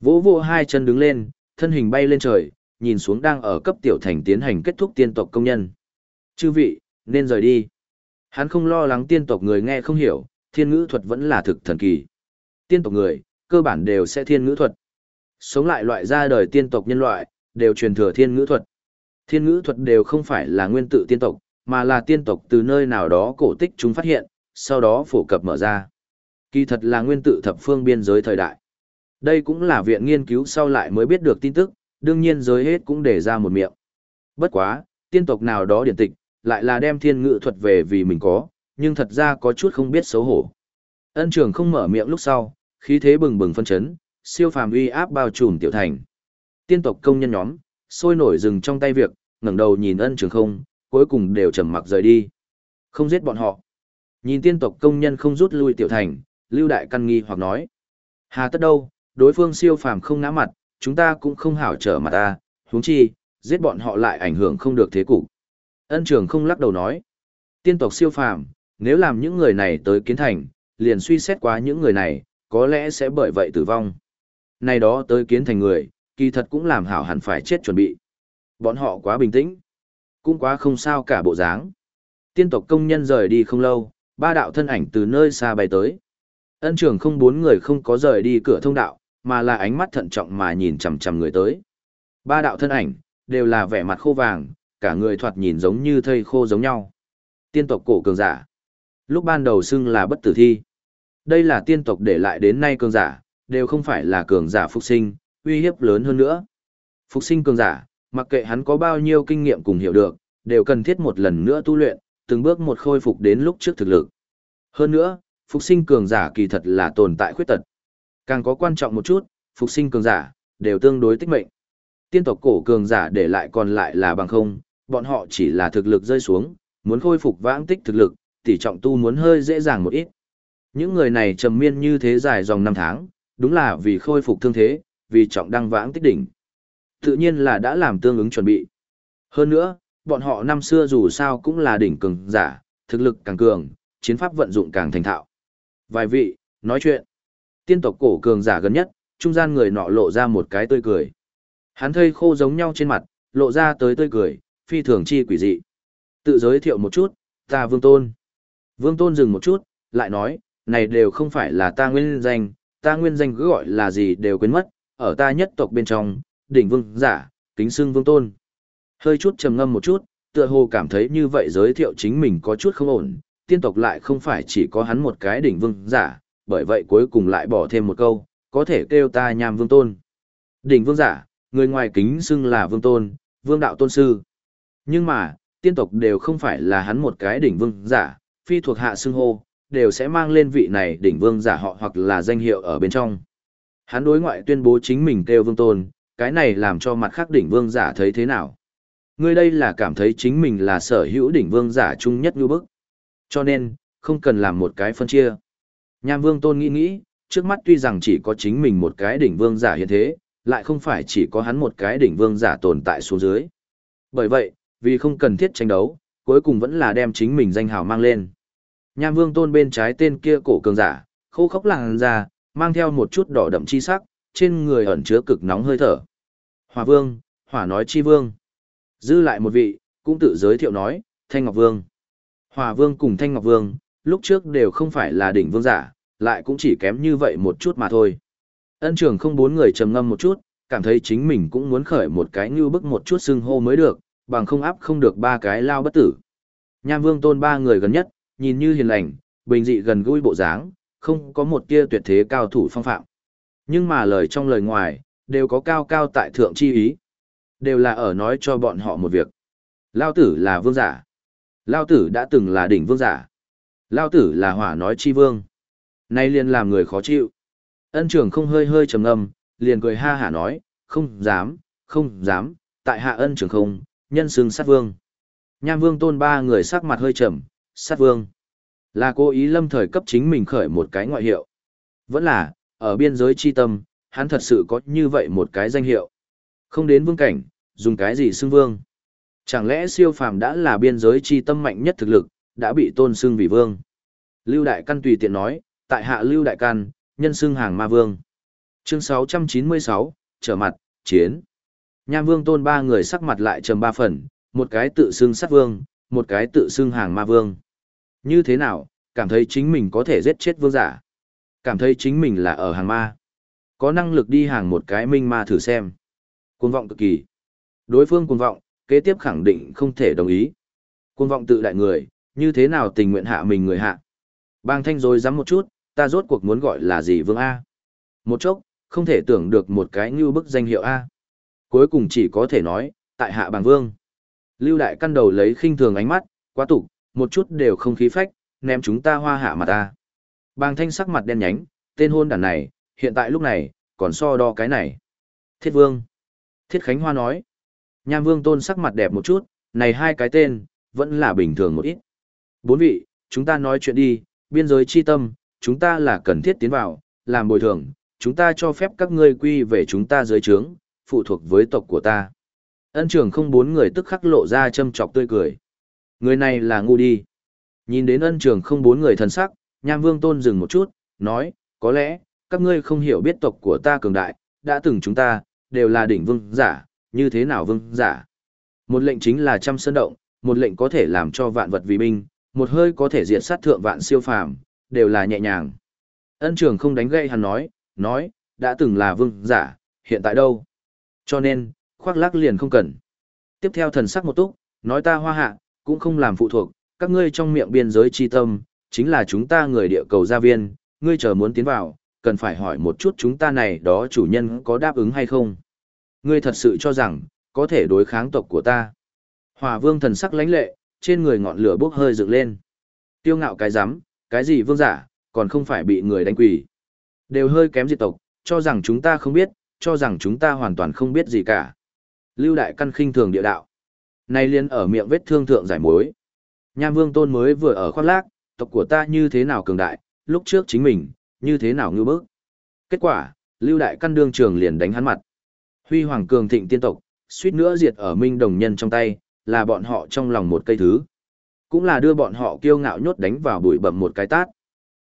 Vỗ vỗ hai chân đứng lên, thân hình bay lên trời, nhìn xuống đang ở cấp tiểu thành tiến hành kết thúc tiên tộc công nhân. Chư vị, nên rời đi. Hắn không lo lắng tiên tộc người nghe không hiểu, thiên ngữ thuật vẫn là thực thần kỳ. Tiên tộc người, cơ bản đều sẽ thiên ngữ thuật. Sống lại loại ra đời tiên tộc nhân loại, đều truyền thừa thiên ngữ thuật. Thiên ngữ thuật đều không phải là nguyên tự tiên tộc, mà là tiên tộc từ nơi nào đó cổ tích chúng phát hiện, sau đó phổ cập mở ra. Kỳ thật là nguyên tự thập phương biên giới thời đại. Đây cũng là viện nghiên cứu sau lại mới biết được tin tức, đương nhiên giới hết cũng để ra một miệng. Bất quá, tiên tộc nào đó điển tịch, lại là đem thiên ngữ thuật về vì mình có, nhưng thật ra có chút không biết xấu hổ. Ân trường không mở miệng lúc sau, khí thế bừng bừng phân chấn, siêu phàm uy áp bao trùm tiểu thành. Tiên tộc công nhân nhóm, sôi nổi dừng trong tay việc, ngẩng đầu nhìn ân trường không, cuối cùng đều trầm mặc rời đi. Không giết bọn họ. Nhìn tiên tộc công nhân không rút lui tiểu thành, Lưu Đại Căn nghi hoặc nói. Hà tất đâu, đối phương siêu phàm không ngã mặt, chúng ta cũng không hảo trở mặt ta, huống chi, giết bọn họ lại ảnh hưởng không được thế cục. Ân trường không lắc đầu nói. Tiên tộc siêu phàm, nếu làm những người này tới kiến thành, liền suy xét quá những người này, có lẽ sẽ bởi vậy tử vong. Này đó tới kiến thành người, kỳ thật cũng làm hảo hẳn phải chết chuẩn bị. Bọn họ quá bình tĩnh, cũng quá không sao cả bộ dáng. Tiên tộc công nhân rời đi không lâu, ba đạo thân ảnh từ nơi xa bay tới. Ân trưởng không bốn người không có rời đi cửa thông đạo, mà là ánh mắt thận trọng mà nhìn chằm chằm người tới. Ba đạo thân ảnh, đều là vẻ mặt khô vàng, cả người thoạt nhìn giống như thây khô giống nhau. Tiên tộc cổ cường giả. Lúc ban đầu xưng là bất tử thi. Đây là tiên tộc để lại đến nay cường giả, đều không phải là cường giả phục sinh, uy hiếp lớn hơn nữa. Phục sinh cường giả, mặc kệ hắn có bao nhiêu kinh nghiệm cùng hiểu được, đều cần thiết một lần nữa tu luyện, từng bước một khôi phục đến lúc trước thực lực. Hơn nữa, phục sinh cường giả kỳ thật là tồn tại khuyết tật. Càng có quan trọng một chút, phục sinh cường giả, đều tương đối tích mệnh. Tiên tộc cổ cường giả để lại còn lại là bằng không, bọn họ chỉ là thực lực rơi xuống, muốn khôi phục vãng tích thực lực, tỷ trọng tu muốn hơi dễ dàng một ít. Những người này trầm miên như thế dài dòng năm tháng, đúng là vì khôi phục thương thế, vì trọng đăng vãng tích đỉnh. Tự nhiên là đã làm tương ứng chuẩn bị. Hơn nữa, bọn họ năm xưa dù sao cũng là đỉnh cường giả, thực lực càng cường, chiến pháp vận dụng càng thành thạo. Vài vị, nói chuyện. Tiên tộc cổ cường giả gần nhất, trung gian người nọ lộ ra một cái tươi cười. Hắn thây khô giống nhau trên mặt, lộ ra tới tươi cười, phi thường chi quỷ dị. Tự giới thiệu một chút, ta Vương Tôn. Vương Tôn dừng một chút, lại nói, này đều không phải là ta nguyên danh, ta nguyên danh cứ gọi là gì đều quên mất, ở ta nhất tộc bên trong, đỉnh vương giả, kính xưng Vương Tôn. Hơi chút trầm ngâm một chút, tựa hồ cảm thấy như vậy giới thiệu chính mình có chút không ổn, tiên tộc lại không phải chỉ có hắn một cái đỉnh vương giả, bởi vậy cuối cùng lại bỏ thêm một câu, có thể kêu ta nham vương tôn. Đỉnh vương giả, người ngoài kính xưng là vương tôn, vương đạo tôn sư. Nhưng mà, tiên tộc đều không phải là hắn một cái đỉnh vương giả, phi thuộc hạ xưng hô, đều sẽ mang lên vị này đỉnh vương giả họ hoặc là danh hiệu ở bên trong. Hắn đối ngoại tuyên bố chính mình kêu vương tôn, cái này làm cho mặt khác đỉnh vương giả thấy thế nào. Người đây là cảm thấy chính mình là sở hữu đỉnh vương giả chung nhất như bức. Cho nên, không cần làm một cái phân chia. Nham vương tôn nghĩ nghĩ, trước mắt tuy rằng chỉ có chính mình một cái đỉnh vương giả hiện thế, lại không phải chỉ có hắn một cái đỉnh vương giả tồn tại xuống dưới. Bởi vậy, vì không cần thiết tranh đấu, cuối cùng vẫn là đem chính mình danh hào mang lên. Nham vương tôn bên trái tên kia cổ cường giả, khô khốc làng ra, mang theo một chút đỏ đậm chi sắc, trên người ẩn chứa cực nóng hơi thở. Hỏa vương, hỏa nói chi vương. Dư lại một vị, cũng tự giới thiệu nói, Thanh Ngọc Vương. Hỏa vương cùng Thanh Ngọc Vương, lúc trước đều không phải là đỉnh vương giả, lại cũng chỉ kém như vậy một chút mà thôi. Ân trưởng không bốn người trầm ngâm một chút, cảm thấy chính mình cũng muốn khởi một cái như bức một chút xưng hô mới được, bằng không áp không được ba cái lao bất tử. Nham vương tôn ba người gần nhất, nhìn như hiền lành, bình dị gần gũi bộ dáng, không có một tia tuyệt thế cao thủ phong phạm. Nhưng mà lời trong lời ngoài, đều có cao cao tại thượng chi ý. Đều là ở nói cho bọn họ một việc. Lao tử là vương giả. Lao tử đã từng là đỉnh vương giả. Lao tử là hỏa nói chi vương. Nay liền làm người khó chịu. Ân trưởng không hơi hơi trầm ngâm, liền cười ha hả nói, không dám, không dám, tại hạ ân trưởng không, nhân xương sát vương. Nham vương tôn ba người sắc mặt hơi trầm, sát vương. Là cố ý lâm thời cấp chính mình khởi một cái ngoại hiệu. Vẫn là, ở biên giới chi tâm, hắn thật sự có như vậy một cái danh hiệu. Không đến vương cảnh, dùng cái gì xưng vương. Chẳng lẽ siêu phàm đã là biên giới chi tâm mạnh nhất thực lực, đã bị tôn xưng vì vương. Lưu Đại Căn tùy tiện nói, tại hạ Lưu Đại Căn, nhân xưng hàng ma vương. Chương 696, trở mặt, chiến. Nham vương tôn ba người sắc mặt lại trầm ba phần, một cái tự xưng sát vương, một cái tự xưng hàng ma vương. Như thế nào, cảm thấy chính mình có thể giết chết vương giả. Cảm thấy chính mình là ở hàng ma. Có năng lực đi hàng một cái minh ma thử xem. Cuồng vọng cực kỳ. Đối phương cuồng vọng, kế tiếp khẳng định không thể đồng ý. Cuồng vọng tự đại người, như thế nào tình nguyện hạ mình người hạ. Bang thanh rồi dám một chút, ta rốt cuộc muốn gọi là gì vương A. Một chốc, không thể tưởng được một cái như bức danh hiệu A. Cuối cùng chỉ có thể nói, tại hạ bàng vương. Lưu đại căn đầu lấy khinh thường ánh mắt, quá tục, một chút đều không khí phách, ném chúng ta hoa hạ mà ta. Bàng thanh sắc mặt đen nhánh, tên hôn đàn này, hiện tại lúc này, còn so đo cái này. Thiết vương. Thiết Khánh Hoa nói. Nham vương tôn sắc mặt đẹp một chút, này hai cái tên, vẫn là bình thường một ít. Bốn vị, chúng ta nói chuyện đi, biên giới chi tâm, chúng ta là cần thiết tiến vào, làm bồi thường, chúng ta cho phép các ngươi quy về chúng ta dưới trướng, phụ thuộc với tộc của ta. Ân trưởng không bốn người tức khắc lộ ra châm chọc tươi cười. Người này là ngu đi. Nhìn đến ân trường không bốn người thần sắc, nham vương tôn dừng một chút, nói, có lẽ, các ngươi không hiểu biết tộc của ta cường đại, đã từng chúng ta, đều là đỉnh vương giả, như thế nào vương giả. Một lệnh chính là trăm sơn động, một lệnh có thể làm cho vạn vật vì binh, một hơi có thể diệt sát thượng vạn siêu phàm, đều là nhẹ nhàng. Ân trường không đánh gậy hắn nói, nói, đã từng là vương giả, hiện tại đâu? Cho nên, khoác lác liền không cần. Tiếp theo thần sắc một túc, nói ta hoa hạ, cũng không làm phụ thuộc, các ngươi trong miệng biên giới chi tâm, chính là chúng ta người địa cầu gia viên, ngươi chờ muốn tiến vào, cần phải hỏi một chút chúng ta này đó chủ nhân có đáp ứng hay không. Ngươi thật sự cho rằng, có thể đối kháng tộc của ta. Hòa vương thần sắc lãnh lệ, trên người ngọn lửa bốc hơi dựng lên. Tiêu ngạo cái rắm cái gì vương giả, còn không phải bị người đánh quỷ. Đều hơi kém diệt tộc, cho rằng chúng ta không biết, cho rằng chúng ta hoàn toàn không biết gì cả. Lưu đại căn khinh thường địa đạo. Nay liên ở miệng vết thương thượng giải mối. Nham vương tôn mới vừa ở khoác lác, tộc của ta như thế nào cường đại, lúc trước chính mình, như thế nào ngư bức. Kết quả, lưu đại căn đương trường liền đánh hắn mặt. Huy hoàng cường thịnh tiên tộc, suýt nữa diệt ở minh đồng nhân trong tay, là bọn họ trong lòng một cây thứ. Cũng là đưa bọn họ kiêu ngạo nhốt đánh vào bụi bậm một cái tát.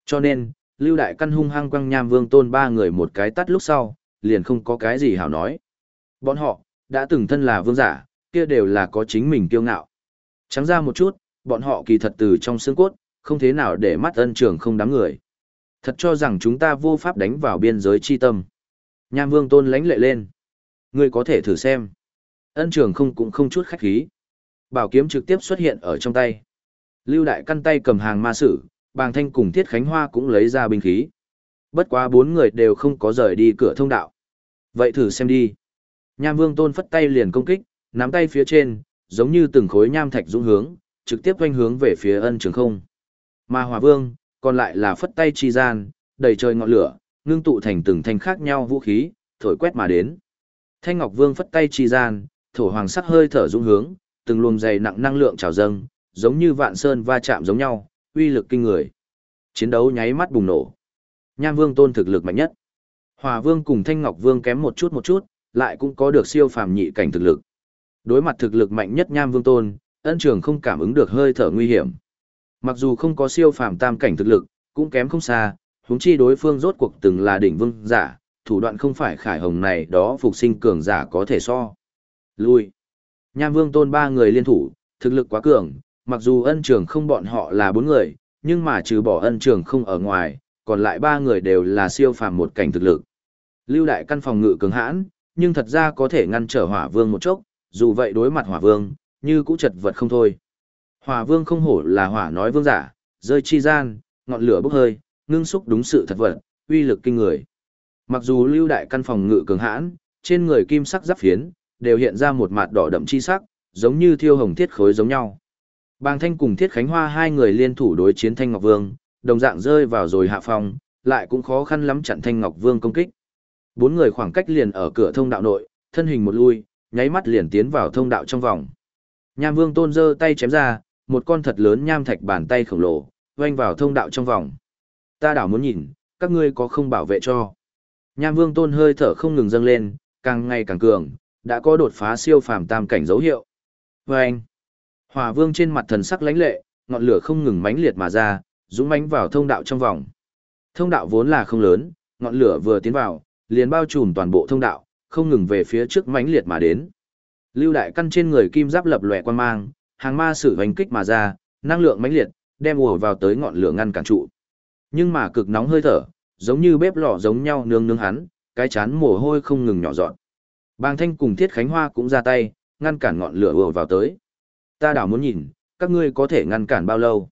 Cho nên, lưu đại căn hung hăng quăng nham vương tôn ba người một cái tát lúc sau, liền không có cái gì hảo nói. Bọn họ, đã từng thân là vương giả, kia đều là có chính mình kiêu ngạo. Trắng ra một chút, bọn họ kỳ thật từ trong xương cốt, không thế nào để mắt ân trường không đám người. Thật cho rằng chúng ta vô pháp đánh vào biên giới chi tâm. Nham vương tôn lánh lệ lên. Ngươi có thể thử xem. Ân trường không cũng không chút khách khí. Bảo kiếm trực tiếp xuất hiện ở trong tay. Lưu đại căn tay cầm hàng ma sử, bàng thanh cùng thiết khánh hoa cũng lấy ra binh khí. Bất quá bốn người đều không có rời đi cửa thông đạo. Vậy thử xem đi. Nham vương tôn phất tay liền công kích, nắm tay phía trên, giống như từng khối nham thạch dũng hướng, trực tiếp quanh hướng về phía ân trường không. Mà hòa vương, còn lại là phất tay chi gian, đầy trời ngọn lửa, ngưng tụ thành từng thanh khác nhau vũ khí, thổi quét mà đến. Thanh Ngọc Vương phất tay chi gian, thổ hoàng sắc hơi thở dũng hướng, từng luồng dày nặng năng lượng trào dâng, giống như vạn sơn va chạm giống nhau, uy lực kinh người. Chiến đấu nháy mắt bùng nổ. Nham Vương tôn thực lực mạnh nhất. Hòa Vương cùng Thanh Ngọc Vương kém một chút một chút, lại cũng có được siêu phàm nhị cảnh thực lực. Đối mặt thực lực mạnh nhất Nham Vương tôn, ân trường không cảm ứng được hơi thở nguy hiểm. Mặc dù không có siêu phàm tam cảnh thực lực, cũng kém không xa, huống chi đối phương rốt cuộc từng là đỉnh vương giả, thủ đoạn không phải khải hồng này đó phục sinh cường giả có thể so. Lui. Nham vương tôn ba người liên thủ, thực lực quá cường, mặc dù ân trường không bọn họ là bốn người, nhưng mà trừ bỏ ân trường không ở ngoài, còn lại ba người đều là siêu phàm một cảnh thực lực. Lưu đại căn phòng ngự cường hãn, nhưng thật ra có thể ngăn trở hỏa vương một chốc, dù vậy đối mặt hỏa vương, như cũ chật vật không thôi. Hỏa vương không hổ là hỏa nói vương giả, rơi chi gian, ngọn lửa bốc hơi, ngưng xúc đúng sự thật vật, uy lực kinh người. Mặc dù lưu đại căn phòng ngự cường hãn, trên người kim sắc giáp phiến, đều hiện ra một mặt đỏ đậm chi sắc, giống như thiêu hồng thiết khối giống nhau. Bàng Thanh cùng Thiết Khánh Hoa hai người liên thủ đối chiến Thanh Ngọc Vương, đồng dạng rơi vào rồi hạ phòng, lại cũng khó khăn lắm chặn Thanh Ngọc Vương công kích. Bốn người khoảng cách liền ở cửa thông đạo nội, thân hình một lui, nháy mắt liền tiến vào thông đạo trong vòng. Nham Vương Tôn giơ tay chém ra, một con thật lớn nham thạch bàn tay khổng lồ, oanh vào thông đạo trong vòng. Ta đảo muốn nhìn, các ngươi có không bảo vệ cho. Nham Vương Tôn hơi thở không ngừng dâng lên, càng ngày càng cường, đã có đột phá siêu phàm tam cảnh dấu hiệu. Vâng! Hòa Hỏa Vương trên mặt thần sắc lãnh lệ, ngọn lửa không ngừng mãnh liệt mà ra, dũng mãnh vào thông đạo trong vòng. Thông đạo vốn là không lớn, ngọn lửa vừa tiến vào, liền bao trùm toàn bộ thông đạo, không ngừng về phía trước mãnh liệt mà đến. Lưu đại căn trên người kim giáp lập lòe quan mang, hàng ma sử hành kích mà ra, năng lượng mãnh liệt, đem ùa vào tới ngọn lửa ngăn cản trụ. Nhưng mà cực nóng hơi thở, giống như bếp lò giống nhau nương nương hắn, cái chán mồ hôi không ngừng nhỏ dọn. Bàng Thanh cùng Thiết Khánh Hoa cũng ra tay, ngăn cản ngọn lửa ùa vào tới. Ta đảo muốn nhìn, các ngươi có thể ngăn cản bao lâu.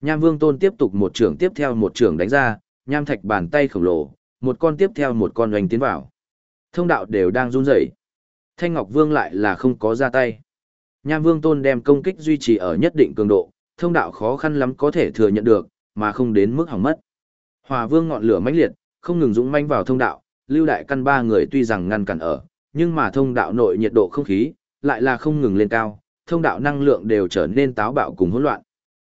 Nham Vương Tôn tiếp tục một trường tiếp theo một trường đánh ra, nham thạch bàn tay khổng lồ, một con tiếp theo một con oanh tiến vào. Thông đạo đều đang run rẩy. Thanh Ngọc Vương lại là không có ra tay. Nham Vương Tôn đem công kích duy trì ở nhất định cường độ, thông đạo khó khăn lắm có thể thừa nhận được, mà không đến mức hỏng mất. Hòa Vương ngọn lửa mãnh liệt, không ngừng dũng manh vào thông đạo, lưu đại căn ba người tuy rằng ngăn cản ở, nhưng mà thông đạo nội nhiệt độ không khí lại là không ngừng lên cao, thông đạo năng lượng đều trở nên táo bạo cùng hỗn loạn.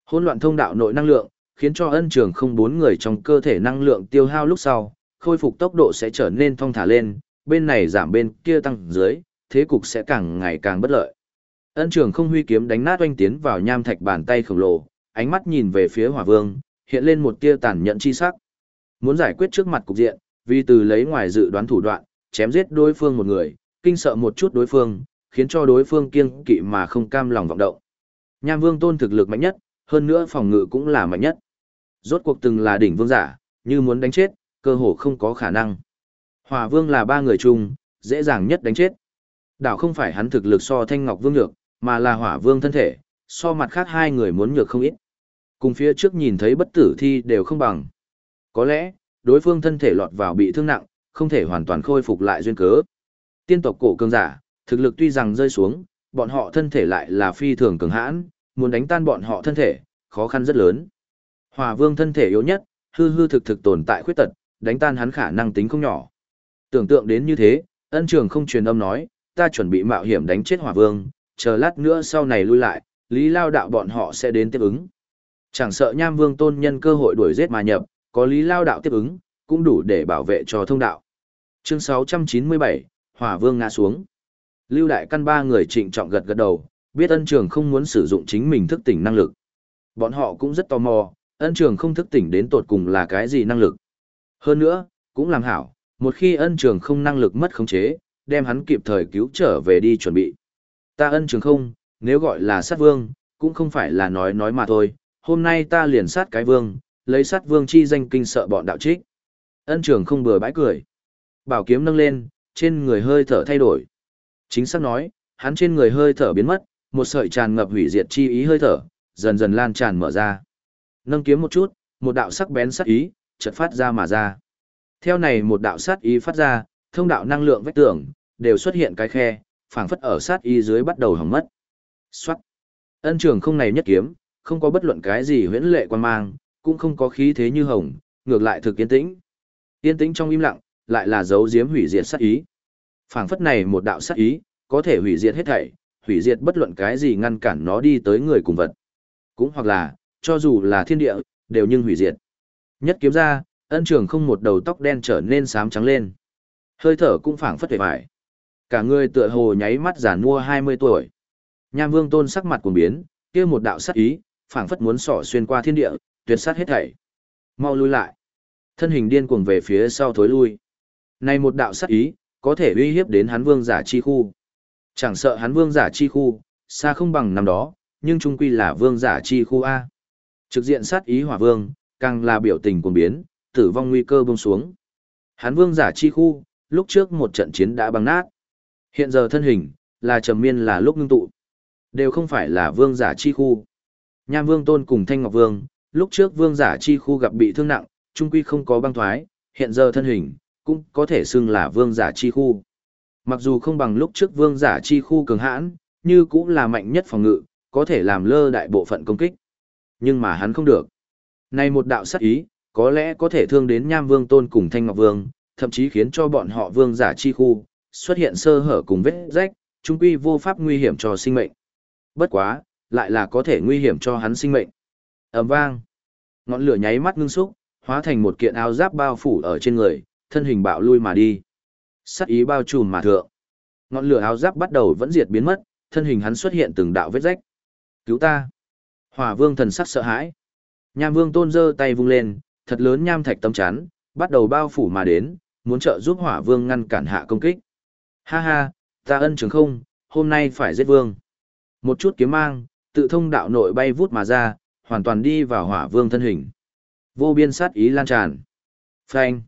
Hỗn loạn thông đạo nội năng lượng, khiến cho ân trường không bốn người trong cơ thể năng lượng tiêu hao lúc sau, khôi phục tốc độ sẽ trở nên thong thả lên, bên này giảm bên kia tăng dưới, thế cục sẽ càng ngày càng bất lợi. Ân trường không huy kiếm đánh nát oanh tiến vào nham thạch bàn tay khổng lồ, ánh mắt nhìn về phía hỏa vương, hiện lên một tia tàn nhẫn chi sắc. Muốn giải quyết trước mặt cục diện, vì từ lấy ngoài dự đoán thủ đoạn, chém giết đối phương một người, kinh sợ một chút đối phương, khiến cho đối phương kiêng kỵ mà không cam lòng vọng động. Nham Vương Tôn thực lực mạnh nhất, hơn nữa phòng ngự cũng là mạnh nhất. Rốt cuộc từng là đỉnh vương giả, như muốn đánh chết, cơ hồ không có khả năng. Hòa Vương là ba người chung, dễ dàng nhất đánh chết. Đảo không phải hắn thực lực so Thanh Ngọc Vương nhược, mà là Hỏa Vương thân thể, so mặt khác hai người muốn nhược không ít. Cùng phía trước nhìn thấy bất tử thi đều không bằng. Có lẽ, đối phương thân thể lọt vào bị thương nặng, không thể hoàn toàn khôi phục lại duyên cớ. Tiên tộc cổ cường giả, thực lực tuy rằng rơi xuống, bọn họ thân thể lại là phi thường cường hãn, muốn đánh tan bọn họ thân thể, khó khăn rất lớn. Hòa vương thân thể yếu nhất, hư hư thực thực tồn tại khuyết tật, đánh tan hắn khả năng tính không nhỏ. Tưởng tượng đến như thế, ân trường không truyền âm nói, ta chuẩn bị mạo hiểm đánh chết hỏa vương, chờ lát nữa sau này lui lại, lý lao đạo bọn họ sẽ đến tiếp ứng. Chẳng sợ nham vương tôn nhân cơ hội đuổi giết mà nhập, có lý lao đạo tiếp ứng, cũng đủ để bảo vệ cho thông đạo. Chương 697, Hỏa Vương ngã xuống. Lưu Đại Căn ba người trịnh trọng gật gật đầu, biết ân trường không muốn sử dụng chính mình thức tỉnh năng lực. Bọn họ cũng rất tò mò, ân trường không thức tỉnh đến tột cùng là cái gì năng lực. Hơn nữa, cũng làm hảo, một khi ân trường không năng lực mất khống chế, đem hắn kịp thời cứu trở về đi chuẩn bị. Ta ân trường không, nếu gọi là sát vương, cũng không phải là nói nói mà thôi, hôm nay ta liền sát cái vương, lấy sát vương chi danh kinh sợ bọn đạo trích. Ân trường không bừa bãi cười. Bảo kiếm nâng lên, trên người hơi thở thay đổi. Chính xác nói, hắn trên người hơi thở biến mất, một sợi tràn ngập hủy diệt chi ý hơi thở, dần dần lan tràn mở ra. Nâng kiếm một chút, một đạo sắc bén sắc ý, chợt phát ra mà ra. Theo này một đạo sát ý phát ra, thông đạo năng lượng vách tường, đều xuất hiện cái khe, phảng phất ở sát ý dưới bắt đầu hỏng mất. Xoát. Ân trường không này nhất kiếm, không có bất luận cái gì huyễn lệ quan mang, cũng không có khí thế như hồng, ngược lại thực yên tĩnh. Yên tĩnh trong im lặng, lại là dấu diếm hủy diệt sát ý. Phảng phất này một đạo sát ý, có thể hủy diệt hết thảy, hủy diệt bất luận cái gì ngăn cản nó đi tới người cùng vật. Cũng hoặc là, cho dù là thiên địa, đều nhưng hủy diệt. Nhất kiếm ra, ân trường không một đầu tóc đen trở nên xám trắng lên. Hơi thở cũng phảng phất vẻ vải. Cả người tựa hồ nháy mắt giả mua 20 tuổi. Nham vương tôn sắc mặt cuồng biến, kia một đạo sát ý, phảng phất muốn xỏ xuyên qua thiên địa, tuyệt sát hết thảy. Mau lui lại. Thân hình điên cuồng về phía sau thối lui. Này một đạo sát ý, có thể uy hiếp đến hắn vương giả chi khu. Chẳng sợ hắn vương giả chi khu, xa không bằng năm đó, nhưng trung quy là vương giả chi khu A. Trực diện sát ý hỏa vương, càng là biểu tình cuồng biến, tử vong nguy cơ bông xuống. Hán vương giả chi khu, lúc trước một trận chiến đã băng nát. Hiện giờ thân hình, là trầm miên là lúc ngưng tụ. Đều không phải là vương giả chi khu. Nham vương tôn cùng thanh ngọc vương, lúc trước vương giả chi khu gặp bị thương nặng, trung quy không có băng thoái, hiện giờ thân hình, cũng có thể xưng là vương giả chi khu. Mặc dù không bằng lúc trước vương giả chi khu cường hãn, như cũng là mạnh nhất phòng ngự, có thể làm lơ đại bộ phận công kích. Nhưng mà hắn không được. Này một đạo sát ý, có lẽ có thể thương đến Nham Vương Tôn cùng Thanh Ngọc Vương, thậm chí khiến cho bọn họ vương giả chi khu, xuất hiện sơ hở cùng vết rách, trung quy vô pháp nguy hiểm cho sinh mệnh. Bất quá, lại là có thể nguy hiểm cho hắn sinh mệnh. ầm vang. Ngọn lửa nháy mắt ngưng xúc, hóa thành một kiện áo giáp bao phủ ở trên người, thân hình bạo lui mà đi. Sát ý bao trùm mà thượng. Ngọn lửa áo giáp bắt đầu vẫn diệt biến mất, thân hình hắn xuất hiện từng đạo vết rách. Cứu ta! Hỏa vương thần sắc sợ hãi. Nham vương tôn giơ tay vung lên, thật lớn nham thạch tâm chắn, bắt đầu bao phủ mà đến, muốn trợ giúp hỏa vương ngăn cản hạ công kích. Ha ha, ta ân trường không, hôm nay phải giết vương. Một chút kiếm mang, tự thông đạo nội bay vút mà ra, hoàn toàn đi vào hỏa vương thân hình. Vô biên sát ý lan tràn. Phanh.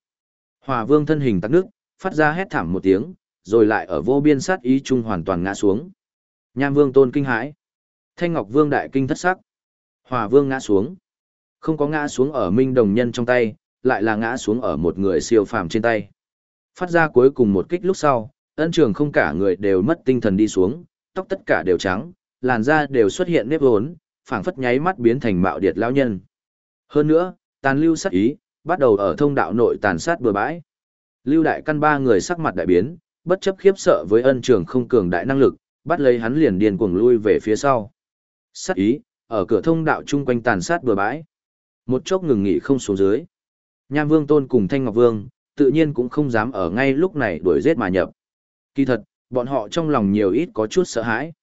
Hỏa vương thân hình tắc nước, phát ra hét thảm một tiếng, rồi lại ở vô biên sát ý chung hoàn toàn ngã xuống. Nham vương tôn kinh hãi. Thanh ngọc vương đại kinh thất sắc. Hỏa vương ngã xuống. Không có ngã xuống ở minh đồng nhân trong tay, lại là ngã xuống ở một người siêu phàm trên tay. Phát ra cuối cùng một kích lúc sau, ân trường không cả người đều mất tinh thần đi xuống, tóc tất cả đều trắng, làn da đều xuất hiện nếp hốn, phảng phất nháy mắt biến thành mạo điệt lão nhân. Hơn nữa, tàn lưu sát ý, bắt đầu ở thông đạo nội tàn sát bừa bãi. Lưu đại căn ba người sắc mặt đại biến, bất chấp khiếp sợ với ân trường không cường đại năng lực, bắt lấy hắn liền điền cuồng lui về phía sau. Sát ý, ở cửa thông đạo chung quanh tàn sát bừa bãi. Một chốc ngừng nghỉ không xuống dưới. Nham Vương Tôn cùng Thanh Ngọc Vương, tự nhiên cũng không dám ở ngay lúc này đuổi giết mà nhập. Kỳ thật, bọn họ trong lòng nhiều ít có chút sợ hãi.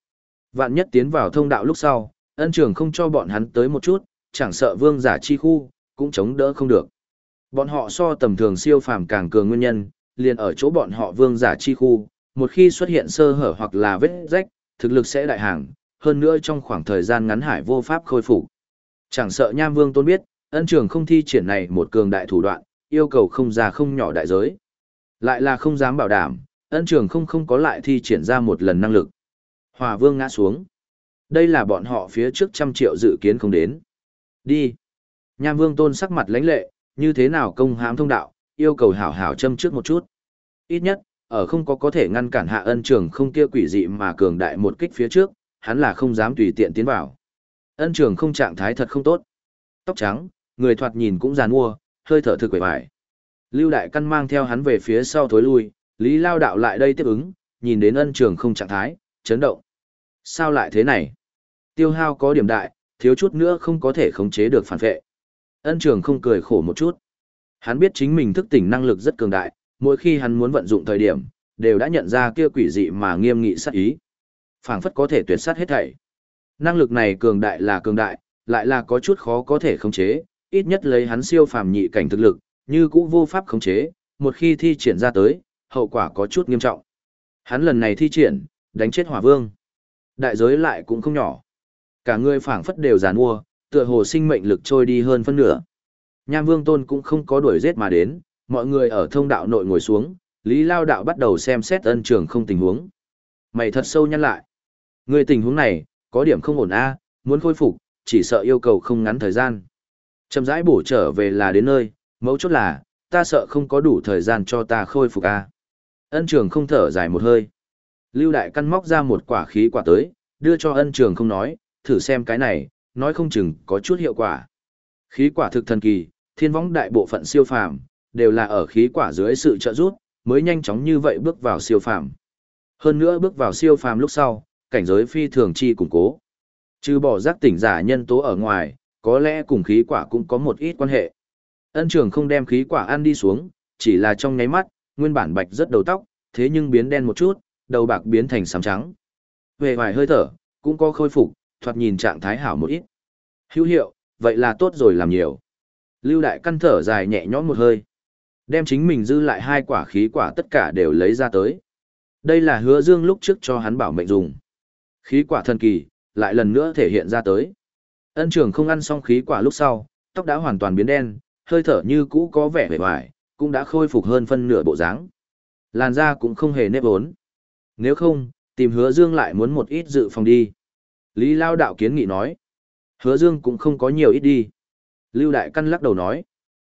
Vạn nhất tiến vào thông đạo lúc sau, ân trường không cho bọn hắn tới một chút, chẳng sợ vương giả chi khu, cũng chống đỡ không được. Bọn họ so tầm thường siêu phàm càng cường nguyên nhân, liền ở chỗ bọn họ vương giả chi khu, một khi xuất hiện sơ hở hoặc là vết rách, thực lực sẽ đại hàng, hơn nữa trong khoảng thời gian ngắn hải vô pháp khôi phục. Chẳng sợ Nham Vương Tôn biết, ân trường không thi triển này một cường đại thủ đoạn, yêu cầu không già không nhỏ đại giới. Lại là không dám bảo đảm, ân trường không không có lại thi triển ra một lần năng lực. Hòa Vương ngã xuống. Đây là bọn họ phía trước trăm triệu dự kiến không đến. Đi. Nham Vương Tôn sắc mặt lãnh lệ, như thế nào công hãm thông đạo, yêu cầu hảo hảo châm trước một chút. Ít nhất, ở không có có thể ngăn cản hạ ân trường không kia quỷ dị mà cường đại một kích phía trước, hắn là không dám tùy tiện tiến vào. Ân trường không trạng thái thật không tốt. Tóc trắng, người thoạt nhìn cũng giàn mua, hơi thở thực quẩy vải. Lưu Đại Căn mang theo hắn về phía sau thối lui, Lý Lao Đạo lại đây tiếp ứng, nhìn đến ân trường không trạng thái, chấn động. Sao lại thế này? Tiêu hao có điểm đại, thiếu chút nữa không có thể khống chế được phản vệ. Ân trường không cười khổ một chút. Hắn biết chính mình thức tỉnh năng lực rất cường đại, mỗi khi hắn muốn vận dụng thời điểm, đều đã nhận ra kia quỷ dị mà nghiêm nghị sát ý. phảng phất có thể tuyệt sát hết thảy. Năng lực này cường đại là cường đại, lại là có chút khó có thể khống chế, ít nhất lấy hắn siêu phàm nhị cảnh thực lực, như cũ vô pháp khống chế, một khi thi triển ra tới, hậu quả có chút nghiêm trọng. Hắn lần này thi triển, đánh chết hỏa vương. Đại giới lại cũng không nhỏ. Cả người phảng phất đều giàn mua, tựa hồ sinh mệnh lực trôi đi hơn phân nửa. Nham vương tôn cũng không có đuổi giết mà đến, mọi người ở thông đạo nội ngồi xuống, Lý Lao đạo bắt đầu xem xét ân trường không tình huống. Mày thật sâu nhăn lại. Người tình huống này, có điểm không ổn a, muốn khôi phục, chỉ sợ yêu cầu không ngắn thời gian. Chậm rãi bổ trở về là đến nơi, mấu chốt là, ta sợ không có đủ thời gian cho ta khôi phục a. Ân trường không thở dài một hơi. Lưu đại căn móc ra một quả khí quả tới, đưa cho ân trường không nói, thử xem cái này, nói không chừng có chút hiệu quả. Khí quả thực thần kỳ, thiên võng đại bộ phận siêu phàm, đều là ở khí quả dưới sự trợ giúp, mới nhanh chóng như vậy bước vào siêu phàm. Hơn nữa bước vào siêu phàm lúc sau, cảnh giới phi thường chi củng cố. Trừ bỏ giác tỉnh giả nhân tố ở ngoài, có lẽ cùng khí quả cũng có một ít quan hệ. Ân trường không đem khí quả ăn đi xuống, chỉ là trong nháy mắt, nguyên bản bạch rất đầu tóc, thế nhưng biến đen một chút, đầu bạc biến thành xám trắng. Về vài hơi thở, cũng có khôi phục, thoạt nhìn trạng thái hảo một ít. Hữu hiệu, vậy là tốt rồi làm nhiều. Lưu đại căn thở dài nhẹ nhõm một hơi. Đem chính mình dư lại hai quả khí quả tất cả đều lấy ra tới. Đây là hứa dương lúc trước cho hắn bảo mệnh dùng. Khí quả thần kỳ, lại lần nữa thể hiện ra tới. Ân trường không ăn xong khí quả lúc sau, tóc đã hoàn toàn biến đen, hơi thở như cũ có vẻ vẻ vải, cũng đã khôi phục hơn phân nửa bộ dáng. Làn da cũng không hề nếp ốn. Nếu không, tìm hứa dương lại muốn một ít dự phòng đi. Lý Lao đạo kiến nghị nói. Hứa dương cũng không có nhiều ít đi. Lưu Đại Căn lắc đầu nói.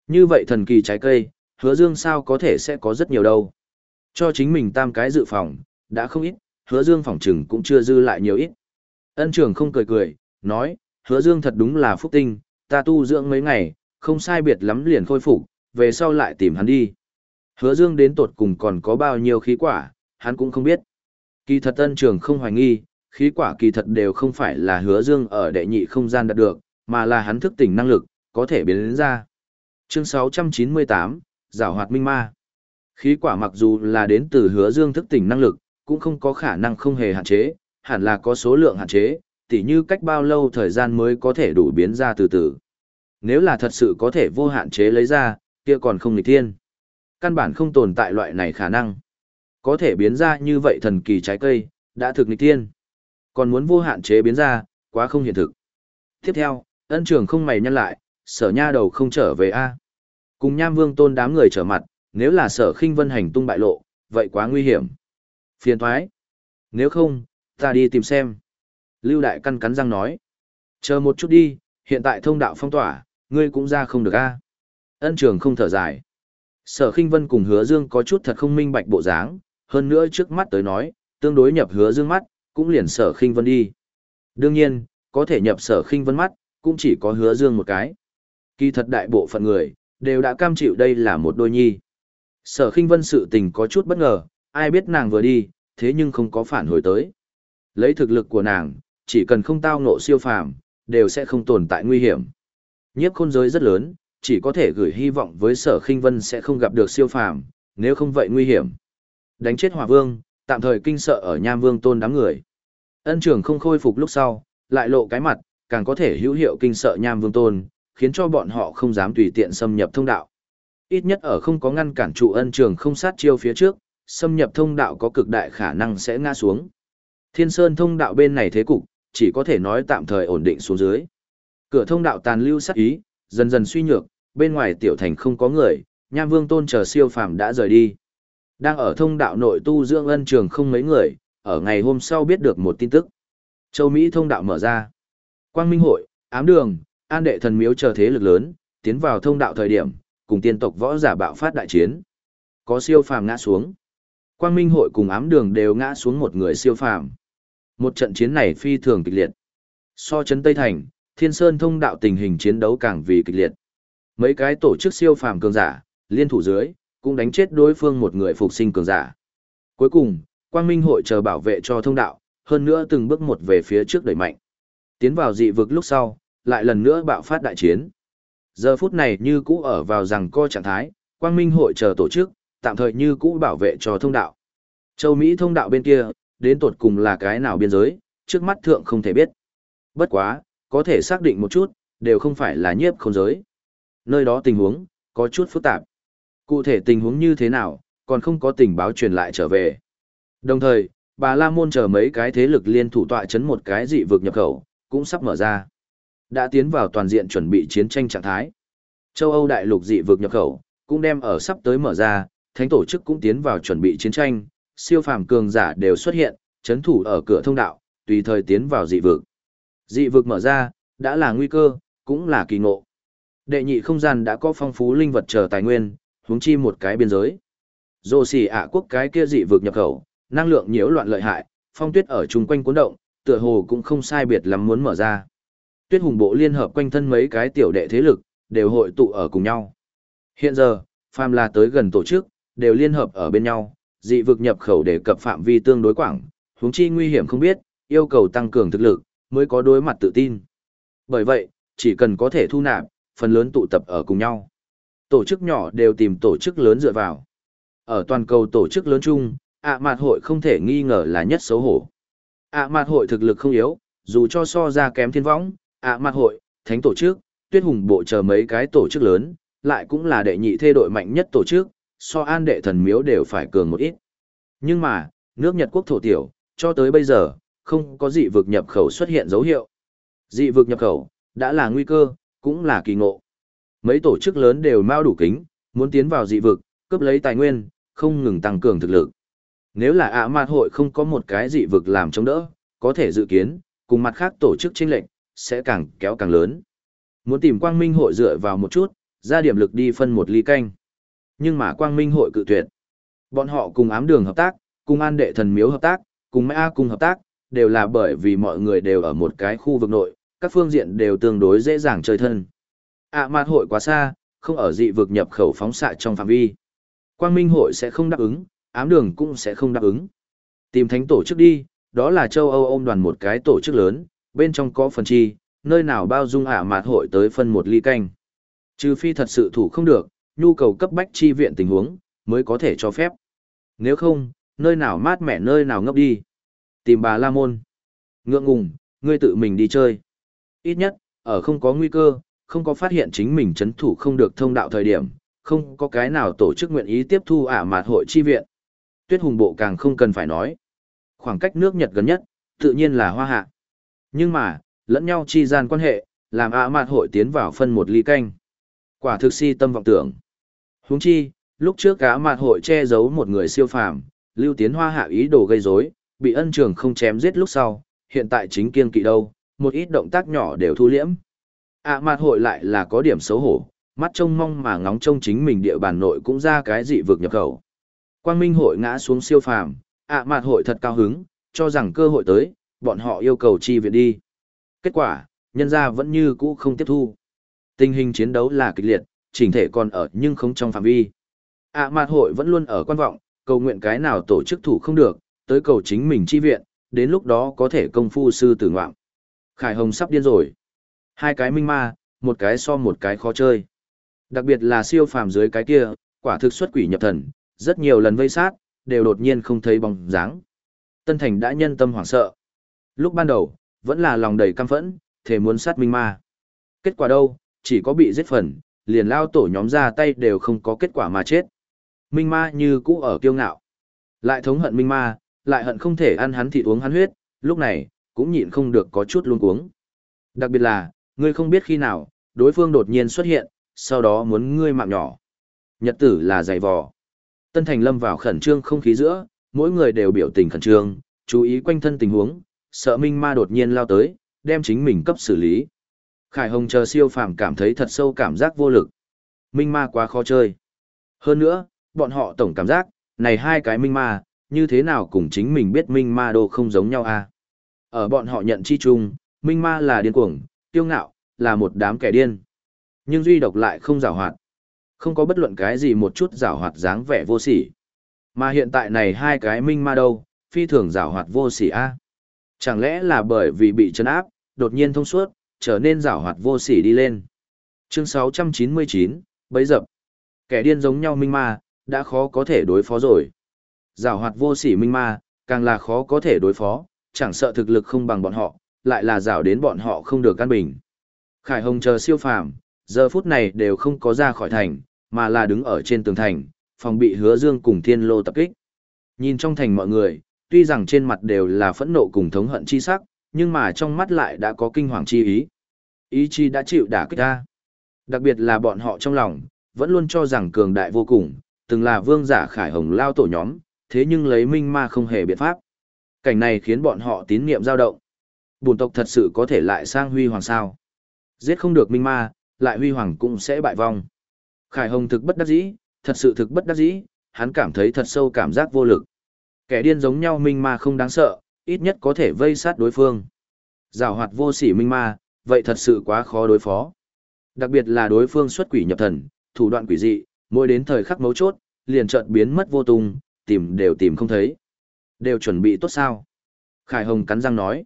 Như vậy thần kỳ trái cây, hứa dương sao có thể sẽ có rất nhiều đâu. Cho chính mình tam cái dự phòng, đã không ít, hứa dương phòng trừng cũng chưa dư lại nhiều ít. Ân trưởng không cười cười, nói, hứa dương thật đúng là phúc tinh, ta tu dưỡng mấy ngày, không sai biệt lắm liền khôi phục, về sau lại tìm hắn đi. Hứa dương đến tột cùng còn có bao nhiêu khí quả, hắn cũng không biết. Kỳ thật tân trưởng không hoài nghi, khí quả kỳ thật đều không phải là hứa dương ở đệ nhị không gian đạt được, mà là hắn thức tỉnh năng lực, có thể biến đến ra. Chương 698, Giảo hoạt minh ma. Khí quả mặc dù là đến từ hứa dương thức tỉnh năng lực, cũng không có khả năng không hề hạn chế, hẳn là có số lượng hạn chế, tỉ như cách bao lâu thời gian mới có thể đủ biến ra từ từ. Nếu là thật sự có thể vô hạn chế lấy ra, kia còn không nghịch thiên. Căn bản không tồn tại loại này khả năng. Có thể biến ra như vậy thần kỳ trái cây, đã thực nghịch thiên. Còn muốn vô hạn chế biến ra, quá không hiện thực. Tiếp theo, ân trường không mày nhăn lại, sở nha đầu không trở về a Cùng nham vương tôn đám người trở mặt, nếu là sở khinh vân hành tung bại lộ, vậy quá nguy hiểm. Phiền thoái. Nếu không, ta đi tìm xem. Lưu Đại Căn cắn răng nói. Chờ một chút đi, hiện tại thông đạo phong tỏa, ngươi cũng ra không được a Ân trường không thở dài. Sở khinh vân cùng hứa dương có chút thật không minh bạch bộ dáng, hơn nữa trước mắt tới nói, tương đối nhập hứa dương mắt, cũng liền sở khinh vân đi. Đương nhiên, có thể nhập sở khinh vân mắt, cũng chỉ có hứa dương một cái. Kỳ thật đại bộ phận người, đều đã cam chịu đây là một đôi nhi. Sở khinh vân sự tình có chút bất ngờ, ai biết nàng vừa đi, thế nhưng không có phản hồi tới. Lấy thực lực của nàng, chỉ cần không tao ngộ siêu phàm, đều sẽ không tồn tại nguy hiểm. Nhiếp khôn giới rất lớn, chỉ có thể gửi hy vọng với sở khinh vân sẽ không gặp được siêu phàm, nếu không vậy nguy hiểm. Đánh chết hỏa vương, tạm thời kinh sợ ở nham vương tôn đám người. Ân trưởng không khôi phục lúc sau, lại lộ cái mặt, càng có thể hữu hiệu kinh sợ nham vương tôn, khiến cho bọn họ không dám tùy tiện xâm nhập thông đạo. Ít nhất ở không có ngăn cản trụ ân trường không sát chiêu phía trước, xâm nhập thông đạo có cực đại khả năng sẽ ngã xuống. Thiên Sơn thông đạo bên này thế cục, chỉ có thể nói tạm thời ổn định xuống dưới. Cửa thông đạo tàn lưu sát ý, dần dần suy nhược, bên ngoài tiểu thành không có người, Nham Vương Tôn chờ siêu phàm đã rời đi. Đang ở thông đạo nội tu dưỡng ân trường không mấy người, ở ngày hôm sau biết được một tin tức. Châu Mỹ thông đạo mở ra. Quang Minh hội, ám đường, an đệ thần miếu chờ thế lực lớn, tiến vào thông đạo thời điểm, cùng tiên tộc võ giả bạo phát đại chiến. Có siêu phàm ngã xuống. Quang Minh hội cùng ám đường đều ngã xuống một người siêu phàm. Một trận chiến này phi thường kịch liệt. So chấn Tây Thành, Thiên Sơn thông đạo tình hình chiến đấu càng vì kịch liệt. Mấy cái tổ chức siêu phàm cường giả, liên thủ dưới, cũng đánh chết đối phương một người phục sinh cường giả. Cuối cùng, Quang Minh hội chờ bảo vệ cho thông đạo, hơn nữa từng bước một về phía trước đẩy mạnh. Tiến vào dị vực lúc sau, lại lần nữa bạo phát đại chiến. Giờ phút này như cũ ở vào rằng co trạng thái, Quang Minh hội chờ tổ chức, tạm thời như cũ bảo vệ cho thông đạo. Châu Mỹ thông đạo bên kia, đến tột cùng là cái nào biên giới, trước mắt thượng không thể biết. Bất quá, có thể xác định một chút, đều không phải là nhiếp không giới. Nơi đó tình huống, có chút phức tạp. Cụ thể tình huống như thế nào, còn không có tình báo truyền lại trở về. Đồng thời, bà La Môn chờ mấy cái thế lực liên thủ tọa chấn một cái dị vực nhập khẩu, cũng sắp mở ra. Đã tiến vào toàn diện chuẩn bị chiến tranh trạng thái. Châu Âu đại lục dị vực nhập khẩu, cũng đem ở sắp tới mở ra, thánh tổ chức cũng tiến vào chuẩn bị chiến tranh, siêu phàm cường giả đều xuất hiện, chấn thủ ở cửa thông đạo, tùy thời tiến vào dị vực. Dị vực mở ra, đã là nguy cơ, cũng là kỳ ngộ. Đệ nhị không gian đã có phong phú linh vật chờ tài nguyên, huống chi một cái biên giới. Dô xỉ ạ quốc cái kia dị vực nhập khẩu, năng lượng nhiễu loạn lợi hại, phong tuyết ở chung quanh cuốn động, tựa hồ cũng không sai biệt lắm muốn mở ra. Tuyết hùng bộ liên hợp quanh thân mấy cái tiểu đệ thế lực, đều hội tụ ở cùng nhau. Hiện giờ, phàm là tới gần tổ chức, đều liên hợp ở bên nhau, dị vực nhập khẩu để cập phạm vi tương đối quảng, huống chi nguy hiểm không biết, yêu cầu tăng cường thực lực, mới có đối mặt tự tin. Bởi vậy, chỉ cần có thể thu nạp, phần lớn tụ tập ở cùng nhau. Tổ chức nhỏ đều tìm tổ chức lớn dựa vào. Ở toàn cầu tổ chức lớn chung, ạ mạt hội không thể nghi ngờ là nhất xấu hổ. ạ mạt hội thực lực không yếu, dù cho so ra kém thiên võng, ạ mạt hội, thánh tổ chức, tuyết hùng bộ chờ mấy cái tổ chức lớn, lại cũng là đệ nhị thê đội mạnh nhất tổ chức, so an đệ thần miếu đều phải cường một ít. Nhưng mà, nước Nhật quốc thổ tiểu, cho tới bây giờ, không có dị vực nhập khẩu xuất hiện dấu hiệu. Dị vực nhập khẩu, đã là nguy cơ, cũng là kỳ ngộ. Mấy tổ chức lớn đều mau đủ kính, muốn tiến vào dị vực, cướp lấy tài nguyên, không ngừng tăng cường thực lực. Nếu là ạ mạt hội không có một cái dị vực làm chống đỡ, có thể dự kiến, cùng mặt khác tổ chức chênh lệnh, sẽ càng kéo càng lớn. Muốn tìm quang minh hội dựa vào một chút, ra điểm lực đi phân một ly canh. Nhưng mà quang minh hội cự tuyệt. Bọn họ cùng ám đường hợp tác, cùng an đệ thần miếu hợp tác, cùng mã cùng hợp tác, đều là bởi vì mọi người đều ở một cái khu vực nội, các phương diện đều tương đối dễ dàng chơi thân. ạ à, mạt hội quá xa, không ở dị vực nhập khẩu phóng xạ trong phạm vi. Quang Minh hội sẽ không đáp ứng, ám đường cũng sẽ không đáp ứng. Tìm thánh tổ chức đi, đó là châu Âu ôm đoàn một cái tổ chức lớn, bên trong có phần chi, nơi nào bao dung ả à mạt hội tới phân một ly canh. Trừ phi thật sự thủ không được, nhu cầu cấp bách chi viện tình huống, mới có thể cho phép. Nếu không, nơi nào mát mẻ nơi nào ngốc đi. Tìm bà La Môn. Ngượng ngùng, ngươi tự mình đi chơi. Ít nhất, ở không có nguy cơ, không có phát hiện chính mình chấn thủ không được thông đạo thời điểm, không có cái nào tổ chức nguyện ý tiếp thu ả mạt hội chi viện. Tuyết hùng bộ càng không cần phải nói. Khoảng cách nước Nhật gần nhất, tự nhiên là hoa hạ. Nhưng mà, lẫn nhau chi gian quan hệ, làm ả mạt hội tiến vào phân một ly canh. Quả thực si tâm vọng tưởng. Huống chi, lúc trước ả mạt hội che giấu một người siêu phàm, lưu tiến hoa hạ ý đồ gây rối, bị ân trường không chém giết lúc sau, hiện tại chính kiên kỵ đâu, một ít động tác nhỏ đều thu liễm. ả mạt hội lại là có điểm xấu hổ, mắt trông mong mà ngóng trông chính mình địa bàn nội cũng ra cái dị vực nhập khẩu. Quang Minh hội ngã xuống siêu phàm, ạ à mạt hội thật cao hứng, cho rằng cơ hội tới, bọn họ yêu cầu chi viện đi. Kết quả, nhân gia vẫn như cũ không tiếp thu. Tình hình chiến đấu là kịch liệt, chỉnh thể còn ở nhưng không trong phạm vi. ạ à mạt hội vẫn luôn ở quan vọng, cầu nguyện cái nào tổ chức thủ không được, tới cầu chính mình chi viện, đến lúc đó có thể công phu sư tử ngoạm. Khải Hồng sắp điên rồi. Hai cái minh ma, một cái so một cái khó chơi. Đặc biệt là siêu phàm dưới cái kia, quả thực xuất quỷ nhập thần, rất nhiều lần vây sát, đều đột nhiên không thấy bóng dáng. Tân Thành đã nhân tâm hoảng sợ. Lúc ban đầu, vẫn là lòng đầy căm phẫn, thể muốn sát minh ma. Kết quả đâu, chỉ có bị giết phần, liền lao tổ nhóm ra tay đều không có kết quả mà chết. Minh ma như cũ ở kiêu ngạo. Lại thống hận minh ma, lại hận không thể ăn hắn thịt uống hắn huyết, lúc này, cũng nhịn không được có chút luống cuống. Đặc biệt là, ngươi không biết khi nào, đối phương đột nhiên xuất hiện, sau đó muốn ngươi mạng nhỏ. Nhật tử là dày vò. Tân Thành lâm vào khẩn trương không khí giữa, mỗi người đều biểu tình khẩn trương, chú ý quanh thân tình huống, sợ Minh Ma đột nhiên lao tới, đem chính mình cấp xử lý. Khải Hồng chờ siêu phàm cảm thấy thật sâu cảm giác vô lực. Minh Ma quá khó chơi. Hơn nữa, bọn họ tổng cảm giác, này hai cái Minh Ma, như thế nào cùng chính mình biết Minh Ma đô không giống nhau à. Ở bọn họ nhận chi chung, Minh Ma là điên cuồng, tiêu ngạo, là một đám kẻ điên. Nhưng duy độc lại không giảo hoạt. Không có bất luận cái gì một chút giảo hoạt dáng vẻ vô sỉ. Mà hiện tại này hai cái minh ma đâu, phi thường giảo hoạt vô sỉ a. Chẳng lẽ là bởi vì bị chấn áp, đột nhiên thông suốt, trở nên rảo hoạt vô sỉ đi lên. Chương 699, bấy dập. Kẻ điên giống nhau minh ma, đã khó có thể đối phó rồi. Rảo hoạt vô sỉ minh ma, càng là khó có thể đối phó, chẳng sợ thực lực không bằng bọn họ, lại là rảo đến bọn họ không được căn bình. Khải Hồng chờ siêu phàm, giờ phút này đều không có ra khỏi thành, mà là đứng ở trên tường thành, phòng bị hứa dương cùng thiên lô tập kích. Nhìn trong thành mọi người, tuy rằng trên mặt đều là phẫn nộ cùng thống hận chi sắc, nhưng mà trong mắt lại đã có kinh hoàng chi ý. Ý chí đã chịu đả kích ta. Đặc biệt là bọn họ trong lòng, vẫn luôn cho rằng cường đại vô cùng, từng là vương giả khải hồng lao tổ nhóm, thế nhưng lấy minh ma không hề biện pháp. Cảnh này khiến bọn họ tín niệm dao động. Bùn tộc thật sự có thể lại sang huy hoàng sao. Giết không được minh ma, lại huy hoàng cũng sẽ bại vong. Khải Hồng thực bất đắc dĩ, thật sự thực bất đắc dĩ, hắn cảm thấy thật sâu cảm giác vô lực. Kẻ điên giống nhau minh ma không đáng sợ, ít nhất có thể vây sát đối phương. Giảo hoạt vô sỉ minh ma, vậy thật sự quá khó đối phó. Đặc biệt là đối phương xuất quỷ nhập thần, thủ đoạn quỷ dị, mỗi đến thời khắc mấu chốt, liền chợt biến mất vô tung, tìm đều tìm không thấy. Đều chuẩn bị tốt sao? Khải Hồng cắn răng nói.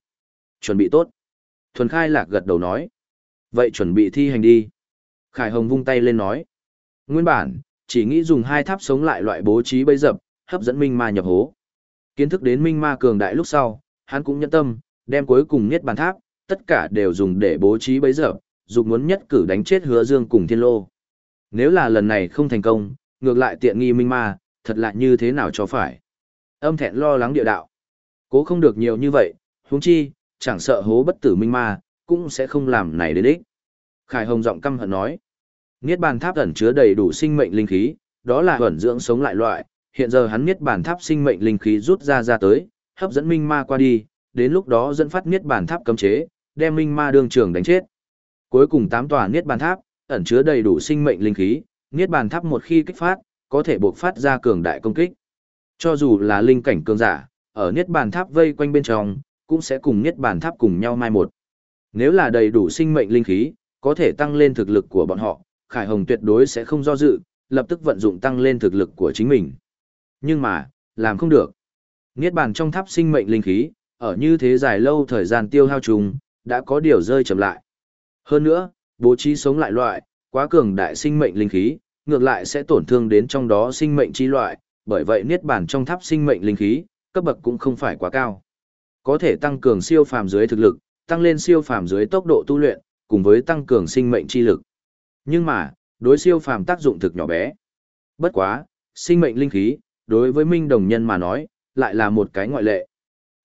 Chuẩn bị tốt. Thuần Khai Lạc gật đầu nói. Vậy chuẩn bị thi hành đi. Khải Hồng vung tay lên nói. Nguyên bản, chỉ nghĩ dùng hai tháp sống lại loại bố trí bấy dập, hấp dẫn minh ma nhập hố. Kiến thức đến minh ma cường đại lúc sau, hắn cũng nhẫn tâm, đem cuối cùng niết bàn tháp, tất cả đều dùng để bố trí bấy giờ, dục muốn nhất cử đánh chết hứa dương cùng thiên lô. Nếu là lần này không thành công, ngược lại tiện nghi minh ma, thật lạ như thế nào cho phải. Âm thẹn lo lắng địa đạo. Cố không được nhiều như vậy, huống chi, chẳng sợ hố bất tử minh ma, cũng sẽ không làm này đến ích. Khải Hồng giọng căm hận nói. Niết bàn tháp ẩn chứa đầy đủ sinh mệnh linh khí, đó là ẩn dưỡng sống lại loại, hiện giờ hắn niết bàn tháp sinh mệnh linh khí rút ra ra tới, hấp dẫn minh ma qua đi, đến lúc đó dẫn phát niết bàn tháp cấm chế, đem minh ma đương trường đánh chết. Cuối cùng tám tòa niết bàn tháp, ẩn chứa đầy đủ sinh mệnh linh khí, niết bàn tháp một khi kích phát, có thể buộc phát ra cường đại công kích. Cho dù là linh cảnh cường giả, ở niết bàn tháp vây quanh bên trong, cũng sẽ cùng niết bàn tháp cùng nhau mai một. Nếu là đầy đủ sinh mệnh linh khí, có thể tăng lên thực lực của bọn họ, Khải Hồng tuyệt đối sẽ không do dự, lập tức vận dụng tăng lên thực lực của chính mình. Nhưng mà, làm không được. Niết bàn trong tháp sinh mệnh linh khí, ở như thế dài lâu thời gian tiêu hao trùng, đã có điều rơi chậm lại. Hơn nữa, bố trí sống lại loại, quá cường đại sinh mệnh linh khí, ngược lại sẽ tổn thương đến trong đó sinh mệnh chi loại, bởi vậy niết bàn trong tháp sinh mệnh linh khí, cấp bậc cũng không phải quá cao. Có thể tăng cường siêu phàm dưới thực lực, tăng lên siêu phàm dưới tốc độ tu luyện, cùng với tăng cường sinh mệnh chi lực. Nhưng mà, đối siêu phàm tác dụng thực nhỏ bé. Bất quá, sinh mệnh linh khí, đối với minh đồng nhân mà nói, lại là một cái ngoại lệ.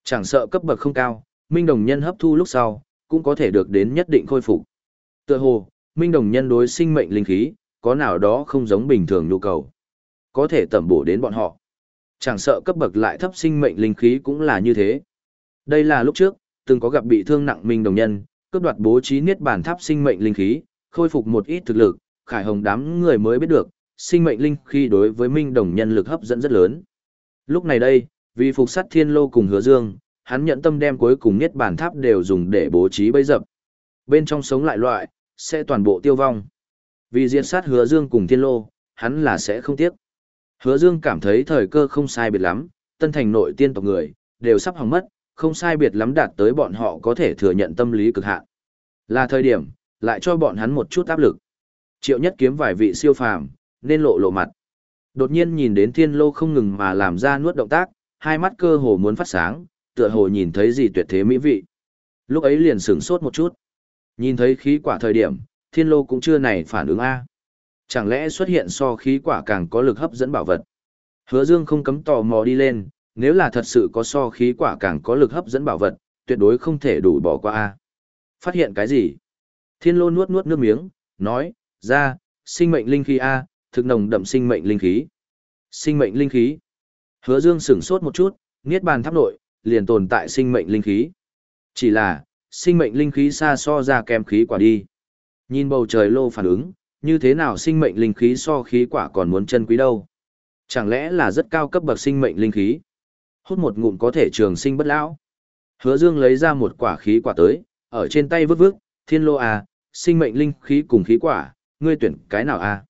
Chẳng sợ cấp bậc không cao, minh đồng nhân hấp thu lúc sau, cũng có thể được đến nhất định khôi phục. Tựa hồ, minh đồng nhân đối sinh mệnh linh khí, có nào đó không giống bình thường nhu cầu. Có thể tẩm bổ đến bọn họ. Chẳng sợ cấp bậc lại thấp sinh mệnh linh khí cũng là như thế. Đây là lúc trước, từng có gặp bị thương nặng minh đồng nhân, cướp đoạt bố trí niết bản tháp sinh mệnh linh khí, khôi phục một ít thực lực, khải hồng đám người mới biết được, sinh mệnh linh khí đối với minh đồng nhân lực hấp dẫn rất lớn. Lúc này đây, vì phục sát thiên lô cùng hứa dương, hắn nhận tâm đem cuối cùng niết bản tháp đều dùng để bố trí bẫy dập. Bên trong sống lại loại, sẽ toàn bộ tiêu vong. Vì diệt sát hứa dương cùng thiên lô, hắn là sẽ không tiếc. Hứa dương cảm thấy thời cơ không sai biệt lắm, tân thành nội tiên tộc người, đều sắp hỏng mất, không sai biệt lắm đạt tới bọn họ có thể thừa nhận tâm lý cực hạn. Là thời điểm, lại cho bọn hắn một chút áp lực. Triệu nhất kiếm vài vị siêu phàm, nên lộ lộ mặt. Đột nhiên nhìn đến thiên lô không ngừng mà làm ra nuốt động tác, hai mắt cơ hồ muốn phát sáng, tựa hồ nhìn thấy gì tuyệt thế mỹ vị. Lúc ấy liền sửng sốt một chút. Nhìn thấy khí quả thời điểm, thiên lô cũng chưa này phản ứng A. Chẳng lẽ xuất hiện so khí quả càng có lực hấp dẫn bảo vật? Hứa dương không cấm tò mò đi lên, nếu là thật sự có so khí quả càng có lực hấp dẫn bảo vật, tuyệt đối không thể đủ bỏ qua A. Phát hiện cái gì? Thiên lô nuốt nuốt nước miếng, nói, ra, sinh mệnh linh khí A, thực nồng đậm sinh mệnh linh khí. Sinh mệnh linh khí. Hứa Dương sửng sốt một chút, niết bàn tháp nội, liền tồn tại sinh mệnh linh khí. Chỉ là, sinh mệnh linh khí xa so ra kém khí quả đi. Nhìn bầu trời lô phản ứng, như thế nào sinh mệnh linh khí so khí quả còn muốn chân quý đâu? Chẳng lẽ là rất cao cấp bậc sinh mệnh linh khí? Hút một ngụm có thể trường sinh bất lão. Hứa Dương lấy ra một quả khí quả tới, ở trên tay vứt vứt, thiên lô à, sinh mệnh linh khí cùng khí quả, ngươi tuyển cái nào à?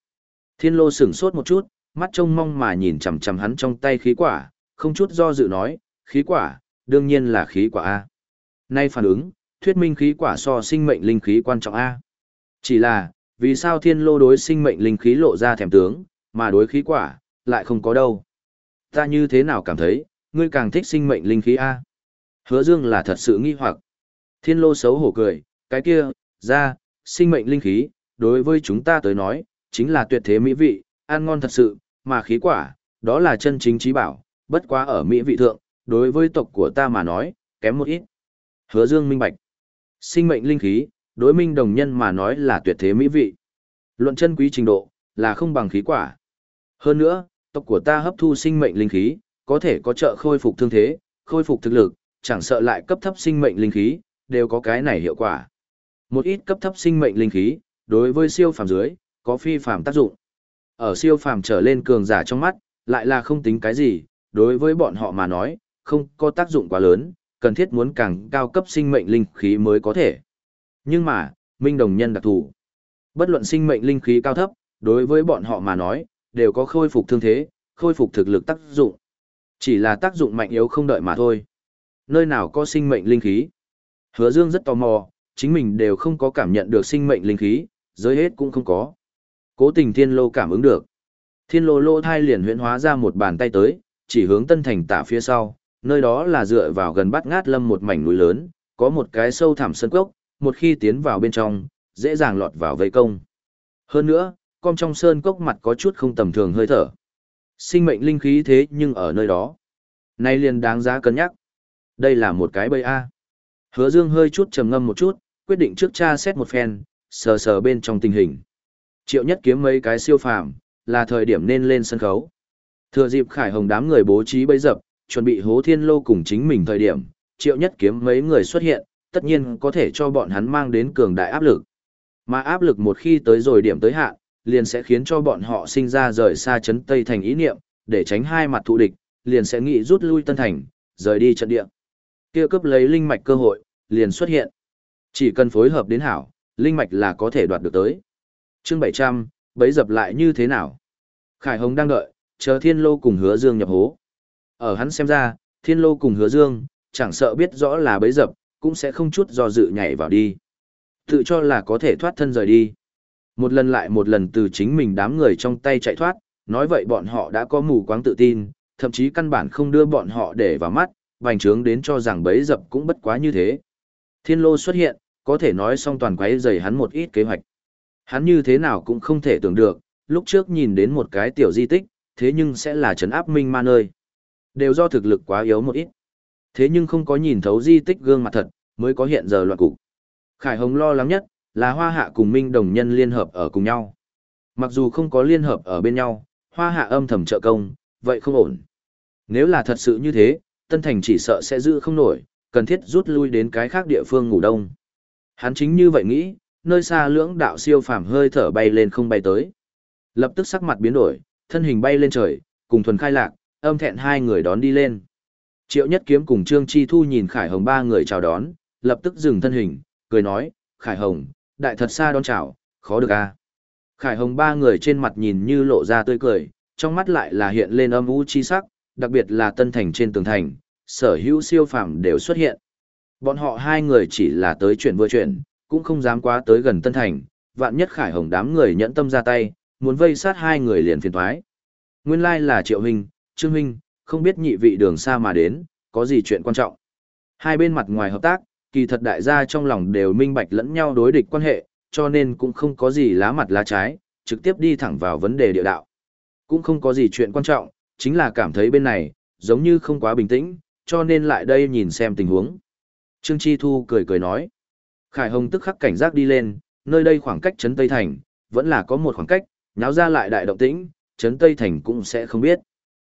Thiên lô sửng sốt một chút, mắt trông mong mà nhìn chằm chằm hắn trong tay khí quả, không chút do dự nói, khí quả, đương nhiên là khí quả A. Nay phản ứng, thuyết minh khí quả so sinh mệnh linh khí quan trọng A. Chỉ là, vì sao thiên lô đối sinh mệnh linh khí lộ ra thèm tướng, mà đối khí quả, lại không có đâu. Ta như thế nào cảm thấy, ngươi càng thích sinh mệnh linh khí A. Hứa dương là thật sự nghi hoặc. Thiên lô xấu hổ cười, cái kia, ra, sinh mệnh linh khí, đối với chúng ta tới nói, chính là tuyệt thế mỹ vị, ăn ngon thật sự, mà khí quả, đó là chân chính trí bảo, bất quá ở mỹ vị thượng, đối với tộc của ta mà nói, kém một ít. Hứa Dương minh bạch. Sinh mệnh linh khí, đối minh đồng nhân mà nói là tuyệt thế mỹ vị. Luận chân quý trình độ, là không bằng khí quả. Hơn nữa, tộc của ta hấp thu sinh mệnh linh khí, có thể có trợ khôi phục thương thế, khôi phục thực lực, chẳng sợ lại cấp thấp sinh mệnh linh khí, đều có cái này hiệu quả. Một ít cấp thấp sinh mệnh linh khí, đối với siêu phàm dưới, có phi phàm tác dụng. Ở siêu phàm trở lên cường giả trong mắt, lại là không tính cái gì, đối với bọn họ mà nói, không có tác dụng quá lớn, cần thiết muốn càng cao cấp sinh mệnh linh khí mới có thể. Nhưng mà, minh đồng nhân đặc thù. Bất luận sinh mệnh linh khí cao thấp, đối với bọn họ mà nói, đều có khôi phục thương thế, khôi phục thực lực tác dụng. Chỉ là tác dụng mạnh yếu không đợi mà thôi. Nơi nào có sinh mệnh linh khí? Hứa Dương rất tò mò, chính mình đều không có cảm nhận được sinh mệnh linh khí, giới hết cũng không có. Cố tình thiên lô cảm ứng được. Thiên lô lô thai liền huyễn hóa ra một bàn tay tới, chỉ hướng tân thành tả phía sau, nơi đó là dựa vào gần bắt ngát lâm một mảnh núi lớn, có một cái sâu thẳm sân cốc, một khi tiến vào bên trong, dễ dàng lọt vào vây công. Hơn nữa, con trong sơn cốc mặt có chút không tầm thường hơi thở. Sinh mệnh linh khí thế nhưng ở nơi đó. Nay liền đáng giá cân nhắc. Đây là một cái bầy A. Hứa dương hơi chút trầm ngâm một chút, quyết định trước tra xét một phen, sờ sờ bên trong tình hình. Triệu nhất kiếm mấy cái siêu phàm, là thời điểm nên lên sân khấu. Thừa dịp khải hồng đám người bố trí bấy dập, chuẩn bị hố thiên lô cùng chính mình thời điểm, triệu nhất kiếm mấy người xuất hiện, tất nhiên có thể cho bọn hắn mang đến cường đại áp lực. Mà áp lực một khi tới rồi điểm tới hạn, liền sẽ khiến cho bọn họ sinh ra rời xa chấn Tây thành ý niệm, để tránh hai mặt thù địch, liền sẽ nghĩ rút lui Tân Thành, rời đi trận địa. Kia cướp lấy linh mạch cơ hội, liền xuất hiện. Chỉ cần phối hợp đến hảo, linh mạch là có thể đoạt được tới chương bảy trăm bấy dập lại như thế nào khải hồng đang đợi chờ thiên lô cùng hứa dương nhập hố ở hắn xem ra thiên lô cùng hứa dương chẳng sợ biết rõ là bấy dập cũng sẽ không chút do dự nhảy vào đi tự cho là có thể thoát thân rời đi Một lần lại một lần từ chính mình đám người trong tay chạy thoát, nói vậy bọn họ đã có mù quáng tự tin, thậm chí căn bản không đưa bọn họ để vào mắt, bành trướng đến cho rằng bấy dập cũng bất quá như thế. Thiên lô xuất hiện, có thể nói xong toàn quấy dày hắn một ít kế hoạch. Hắn như thế nào cũng không thể tưởng được, lúc trước nhìn đến một cái tiểu di tích, thế nhưng sẽ là trấn áp minh ma nơi. Đều do thực lực quá yếu một ít. Thế nhưng không có nhìn thấu di tích gương mặt thật, mới có hiện giờ loạn cục. Khải Hồng lo lắng nhất, là hoa hạ cùng minh đồng nhân liên hợp ở cùng nhau. Mặc dù không có liên hợp ở bên nhau, hoa hạ âm thầm trợ công, vậy không ổn. Nếu là thật sự như thế, Tân Thành chỉ sợ sẽ giữ không nổi, cần thiết rút lui đến cái khác địa phương ngủ đông. Hắn chính như vậy nghĩ, nơi xa lưỡng đạo siêu phàm hơi thở bay lên không bay tới. Lập tức sắc mặt biến đổi, thân hình bay lên trời, cùng thuần khai lạc, âm thẹn hai người đón đi lên. Triệu Nhất Kiếm cùng Trương Chi Thu nhìn Khải Hồng ba người chào đón, lập tức dừng thân hình, cười nói, Khải Hồng, đại thật xa đón chào, khó được a. À? Khải Hồng ba người trên mặt nhìn như lộ ra tươi cười, trong mắt lại là hiện lên âm u chi sắc, đặc biệt là tân thành trên tường thành, sở hữu siêu phàm đều xuất hiện. Bọn họ hai người chỉ là tới chuyện vừa chuyện, cũng không dám quá tới gần tân thành, vạn nhất Khải Hồng đám người nhẫn tâm ra tay, muốn vây sát hai người liền phiền thoái. Nguyên lai là Triệu Hình, Trương Huynh, không biết nhị vị đường xa mà đến, có gì chuyện quan trọng. Hai bên mặt ngoài hợp tác, kỳ thật đại gia trong lòng đều minh bạch lẫn nhau đối địch quan hệ, cho nên cũng không có gì lá mặt lá trái, trực tiếp đi thẳng vào vấn đề địa đạo. Cũng không có gì chuyện quan trọng, chính là cảm thấy bên này, giống như không quá bình tĩnh, cho nên lại đây nhìn xem tình huống. Trương Chi Thu cười cười nói. Khải Hồng tức khắc cảnh giác đi lên, nơi đây khoảng cách Trấn Tây Thành, vẫn là có một khoảng cách, nháo ra lại đại động tĩnh, Trấn Tây Thành cũng sẽ không biết.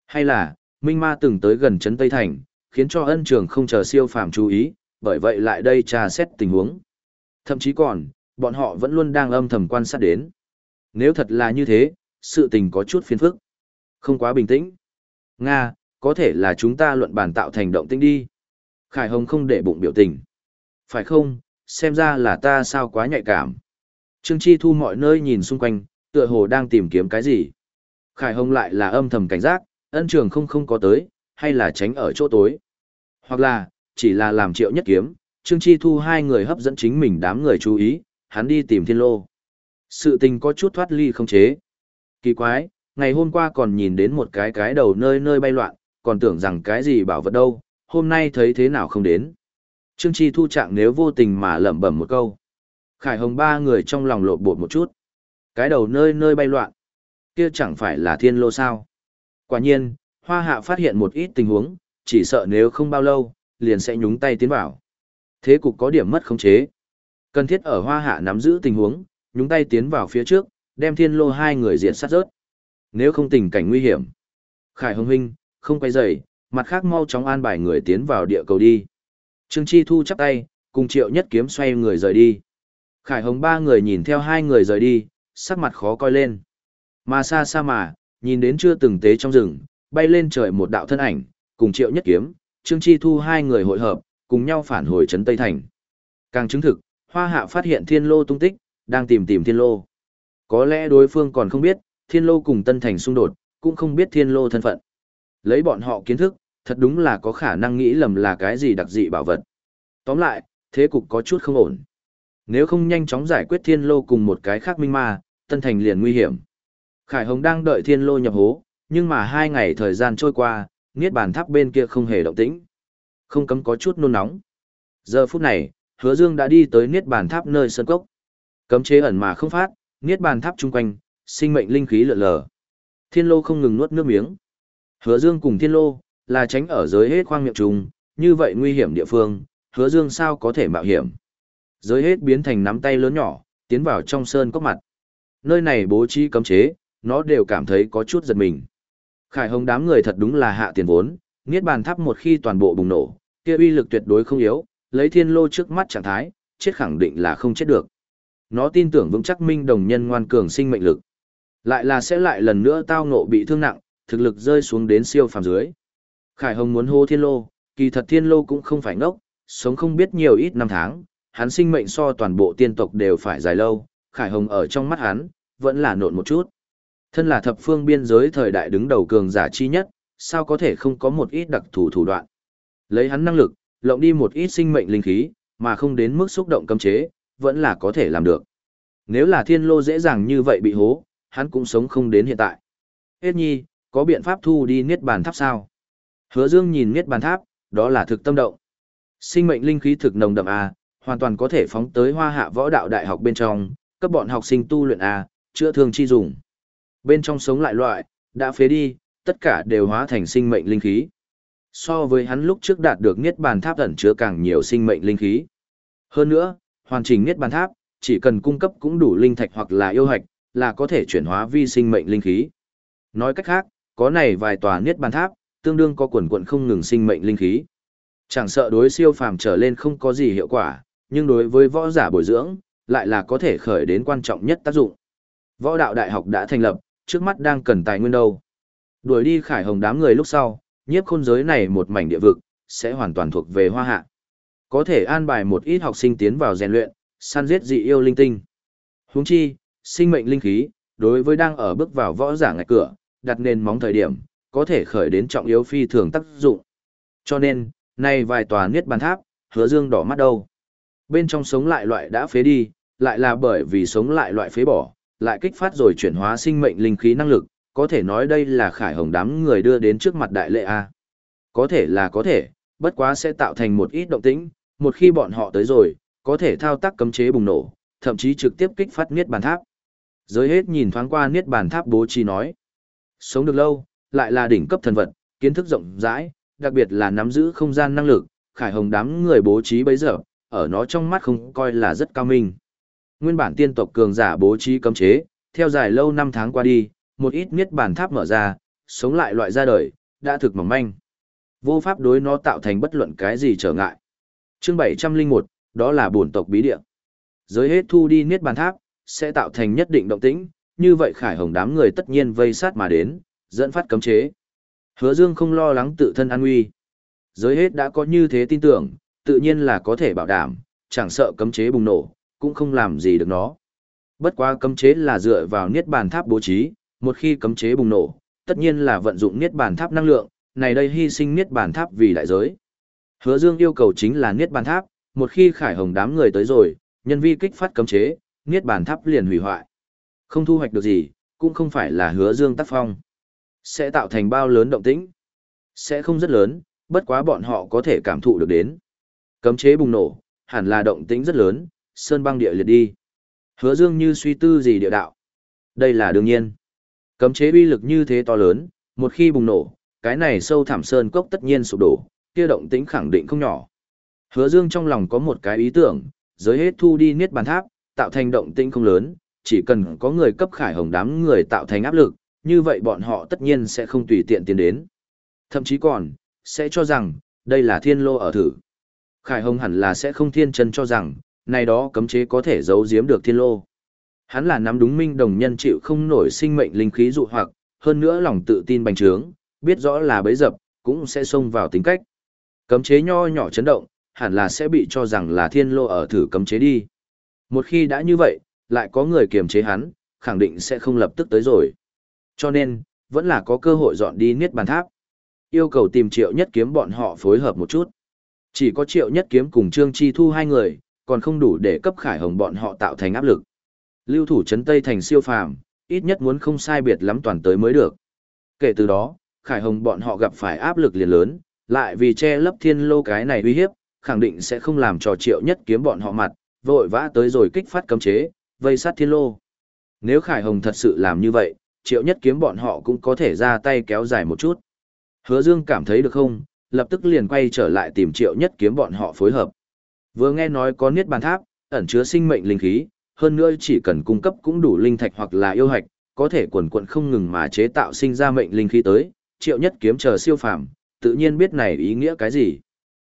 Hay là, Minh Ma từng tới gần Trấn Tây Thành, khiến cho ân trường không chờ siêu phàm chú ý, bởi vậy lại đây tra xét tình huống. Thậm chí còn, bọn họ vẫn luôn đang âm thầm quan sát đến. Nếu thật là như thế, sự tình có chút phiền phức. Không quá bình tĩnh. Nga, có thể là chúng ta luận bàn tạo thành động tĩnh đi. Khải Hồng không để bụng biểu tình. Phải không, xem ra là ta sao quá nhạy cảm. Trương Chi Thu mọi nơi nhìn xung quanh, tựa hồ đang tìm kiếm cái gì. Khải Hồng lại là âm thầm cảnh giác, ân trường không không có tới, hay là tránh ở chỗ tối. Hoặc là, chỉ là làm triệu nhất kiếm, Trương Chi Thu hai người hấp dẫn chính mình đám người chú ý, hắn đi tìm thiên lô. Sự tình có chút thoát ly không chế. Kỳ quái, ngày hôm qua còn nhìn đến một cái cái đầu nơi nơi bay loạn, còn tưởng rằng cái gì bảo vật đâu, hôm nay thấy thế nào không đến. Trương Chi Thu trạng nếu vô tình mà lẩm bẩm một câu. Khải Hồng ba người trong lòng lộn bột một chút. Cái đầu nơi nơi bay loạn. Kia chẳng phải là thiên lô sao. Quả nhiên, Hoa Hạ phát hiện một ít tình huống, chỉ sợ nếu không bao lâu, liền sẽ nhúng tay tiến vào. Thế cục có điểm mất khống chế. Cần thiết ở Hoa Hạ nắm giữ tình huống, nhúng tay tiến vào phía trước, đem thiên lô hai người diện sát rớt. Nếu không tình cảnh nguy hiểm. Khải Hồng Huynh, không quay dậy, mặt khác mau chóng an bài người tiến vào địa cầu đi. Trương Chi Thu chắp tay, cùng triệu nhất kiếm xoay người rời đi. Khải Hồng ba người nhìn theo hai người rời đi, sắc mặt khó coi lên. Mà xa xa mà, nhìn đến chưa từng tế trong rừng, bay lên trời một đạo thân ảnh, cùng triệu nhất kiếm, Trương Chi Thu hai người hội hợp, cùng nhau phản hồi trấn Tây Thành. Càng chứng thực, Hoa Hạ phát hiện thiên lô tung tích, đang tìm tìm thiên lô. Có lẽ đối phương còn không biết, thiên lô cùng Tân Thành xung đột, cũng không biết thiên lô thân phận. Lấy bọn họ kiến thức, thật đúng là có khả năng nghĩ lầm là cái gì đặc dị bảo vật. Tóm lại, thế cục có chút không ổn. Nếu không nhanh chóng giải quyết thiên lô cùng một cái khác minh ma, Tân Thành liền nguy hiểm. Khải Hồng đang đợi thiên lô nhập hố, nhưng mà hai ngày thời gian trôi qua, niết bàn tháp bên kia không hề động tĩnh. Không cấm có chút nôn nóng. Giờ phút này, hứa dương đã đi tới niết bàn tháp nơi sơn cốc. Cấm chế ẩn mà không phát, niết bàn tháp chung quanh, sinh mệnh linh khí lượn lờ. Thiên lô không ngừng nuốt nước miếng. Hứa dương cùng thiên lô, là tránh ở giới hết khoang miệng trùng, như vậy nguy hiểm địa phương, hứa dương sao có thể mạo hiểm. Giới hết biến thành nắm tay lớn nhỏ, tiến vào trong sơn cốc mặt. Nơi này bố trí cấm chế, nó đều cảm thấy có chút giật mình. Khải hồng đám người thật đúng là hạ tiền vốn, niết bàn tháp một khi toàn bộ bùng nổ, kia uy lực tuyệt đối không yếu, lấy thiên lô trước mắt trạng thái, chết khẳng định là không chết được. Nó tin tưởng vững chắc minh đồng nhân ngoan cường sinh mệnh lực. Lại là sẽ lại lần nữa tao ngộ bị thương nặng, thực lực rơi xuống đến siêu phàm dưới. Khải Hồng muốn hô thiên lô, kỳ thật thiên lô cũng không phải ngốc, sống không biết nhiều ít năm tháng, hắn sinh mệnh so toàn bộ tiên tộc đều phải dài lâu, Khải Hồng ở trong mắt hắn, vẫn là nộn một chút. Thân là thập phương biên giới thời đại đứng đầu cường giả chi nhất, sao có thể không có một ít đặc thù thủ đoạn. Lấy hắn năng lực, lộng đi một ít sinh mệnh linh khí, mà không đến mức xúc động cấm chế, vẫn là có thể làm được. Nếu là thiên lô dễ dàng như vậy bị hố, hắn cũng sống không đến hiện tại. Hết nhi, có biện pháp thu đi niết bàn tháp sao? Hứa Dương nhìn niết bàn tháp, đó là thực tâm động. Sinh mệnh linh khí thực nồng đậm A, hoàn toàn có thể phóng tới hoa hạ võ đạo đại học bên trong, cấp bọn học sinh tu luyện A, chữa thương chi dùng. Bên trong sống lại loại, đã phế đi, tất cả đều hóa thành sinh mệnh linh khí. So với hắn lúc trước đạt được niết bàn tháp ẩn chứa càng nhiều sinh mệnh linh khí. Hơn nữa, hoàn chỉnh niết bàn tháp, chỉ cần cung cấp cũng đủ linh thạch hoặc là yêu hạch, là có thể chuyển hóa vi sinh mệnh linh khí. Nói cách khác, có này vài tòa niết bàn tháp, tương đương có quần quận không ngừng sinh mệnh linh khí. Chẳng sợ đối siêu phàm trở lên không có gì hiệu quả, nhưng đối với võ giả bồi dưỡng, lại là có thể khởi đến quan trọng nhất tác dụng. Võ đạo đại học đã thành lập, trước mắt đang cần tài nguyên đâu. Đuổi đi khải hồng đám người lúc sau, nhiếp khôn giới này một mảnh địa vực, sẽ hoàn toàn thuộc về hoa hạ. Có thể an bài một ít học sinh tiến vào rèn luyện, săn giết dị yêu linh tinh. Huống chi, sinh mệnh linh khí, đối với đang ở bước vào võ giả ngạch cửa, đặt nền móng thời điểm, có thể khởi đến trọng yếu phi thường tác dụng. Cho nên, nay vài tòa niết bàn tháp, hứa dương đỏ mắt đâu. Bên trong sống lại loại đã phế đi, lại là bởi vì sống lại loại phế bỏ, lại kích phát rồi chuyển hóa sinh mệnh linh khí năng lực, có thể nói đây là khải hồng đám người đưa đến trước mặt đại lệ A. Có thể là có thể, bất quá sẽ tạo thành một ít động tĩnh, một khi bọn họ tới rồi, có thể thao tác cấm chế bùng nổ, thậm chí trực tiếp kích phát niết bàn tháp. Giới hết nhìn thoáng qua niết bàn tháp bố trí nói. Sống được lâu, lại là đỉnh cấp thần vật, kiến thức rộng rãi, đặc biệt là nắm giữ không gian năng lực, khải hồng đám người bố trí bấy giờ, ở nó trong mắt không coi là rất cao minh. Nguyên bản tiên tộc cường giả bố trí cấm chế, theo dài lâu năm tháng qua đi, một ít niết bàn tháp mở ra, sống lại loại ra đời, đã thực mỏng manh. Vô pháp đối nó tạo thành bất luận cái gì trở ngại. Chương 701, đó là bổn tộc bí địa. Giới hết thu đi niết bàn tháp, sẽ tạo thành nhất định động tĩnh, như vậy khải hồng đám người tất nhiên vây sát mà đến, dẫn phát cấm chế. Hứa Dương không lo lắng tự thân an nguy. Giới hết đã có như thế tin tưởng, tự nhiên là có thể bảo đảm, chẳng sợ cấm chế bùng nổ, cũng không làm gì được nó. Bất quá cấm chế là dựa vào niết bàn tháp bố trí, một khi cấm chế bùng nổ, tất nhiên là vận dụng niết bàn tháp năng lượng, này đây hy sinh niết bàn tháp vì đại giới. Hứa Dương yêu cầu chính là niết bàn tháp, một khi khải hồng đám người tới rồi, nhân vi kích phát cấm chế, niết bàn tháp liền hủy hoại. Không thu hoạch được gì, cũng không phải là Hứa Dương tác phong. Sẽ tạo thành bao lớn động tĩnh? Sẽ không rất lớn, bất quá bọn họ có thể cảm thụ được đến. Cấm chế bùng nổ, hẳn là động tĩnh rất lớn, sơn băng địa liệt đi. Hứa Dương như suy tư gì địa đạo. Đây là đương nhiên. Cấm chế uy lực như thế to lớn, một khi bùng nổ, cái này sâu thẳm sơn cốc tất nhiên sụp đổ, kia động tĩnh khẳng định không nhỏ. Hứa Dương trong lòng có một cái ý tưởng, giới hết thu đi niết bàn tháp, tạo thành động tĩnh không lớn, chỉ cần có người cấp khải hồng đám người tạo thành áp lực, như vậy bọn họ tất nhiên sẽ không tùy tiện tiến đến. Thậm chí còn, sẽ cho rằng, đây là thiên lô ở thử. Khải hồng hẳn là sẽ không thiên chân cho rằng, này đó cấm chế có thể giấu giếm được thiên lô. Hắn là nắm đúng minh đồng nhân chịu không nổi sinh mệnh linh khí dụ hoặc, hơn nữa lòng tự tin bành trướng, biết rõ là bấy dập, cũng sẽ xông vào tính cách. Cấm chế nho nhỏ chấn động, hẳn là sẽ bị cho rằng là thiên lô ở thử cấm chế đi. Một khi đã như vậy, lại có người kiềm chế hắn, khẳng định sẽ không lập tức tới rồi. Cho nên, vẫn là có cơ hội dọn đi niết bàn tháp. Yêu cầu tìm triệu nhất kiếm bọn họ phối hợp một chút. Chỉ có triệu nhất kiếm cùng Trương Chi Thu hai người, còn không đủ để cấp khải hồng bọn họ tạo thành áp lực. Lưu thủ trấn Tây thành siêu phàm, ít nhất muốn không sai biệt lắm toàn tới mới được. Kể từ đó, khải hồng bọn họ gặp phải áp lực liền lớn, lại vì che lấp thiên lô cái này uy hiếp, khẳng định sẽ không làm cho triệu nhất kiếm bọn họ mặt, vội vã tới rồi kích phát cấm chế, vây sát thiên lô. Nếu Khải Hồng thật sự làm như vậy, triệu nhất kiếm bọn họ cũng có thể ra tay kéo dài một chút. Hứa Dương cảm thấy được không, lập tức liền quay trở lại tìm triệu nhất kiếm bọn họ phối hợp. Vừa nghe nói có niết bàn tháp, ẩn chứa sinh mệnh linh khí, hơn nữa chỉ cần cung cấp cũng đủ linh thạch hoặc là yêu hạch, có thể quần quận không ngừng mà chế tạo sinh ra mệnh linh khí tới, triệu nhất kiếm chờ siêu phàm, tự nhiên biết này ý nghĩa cái gì.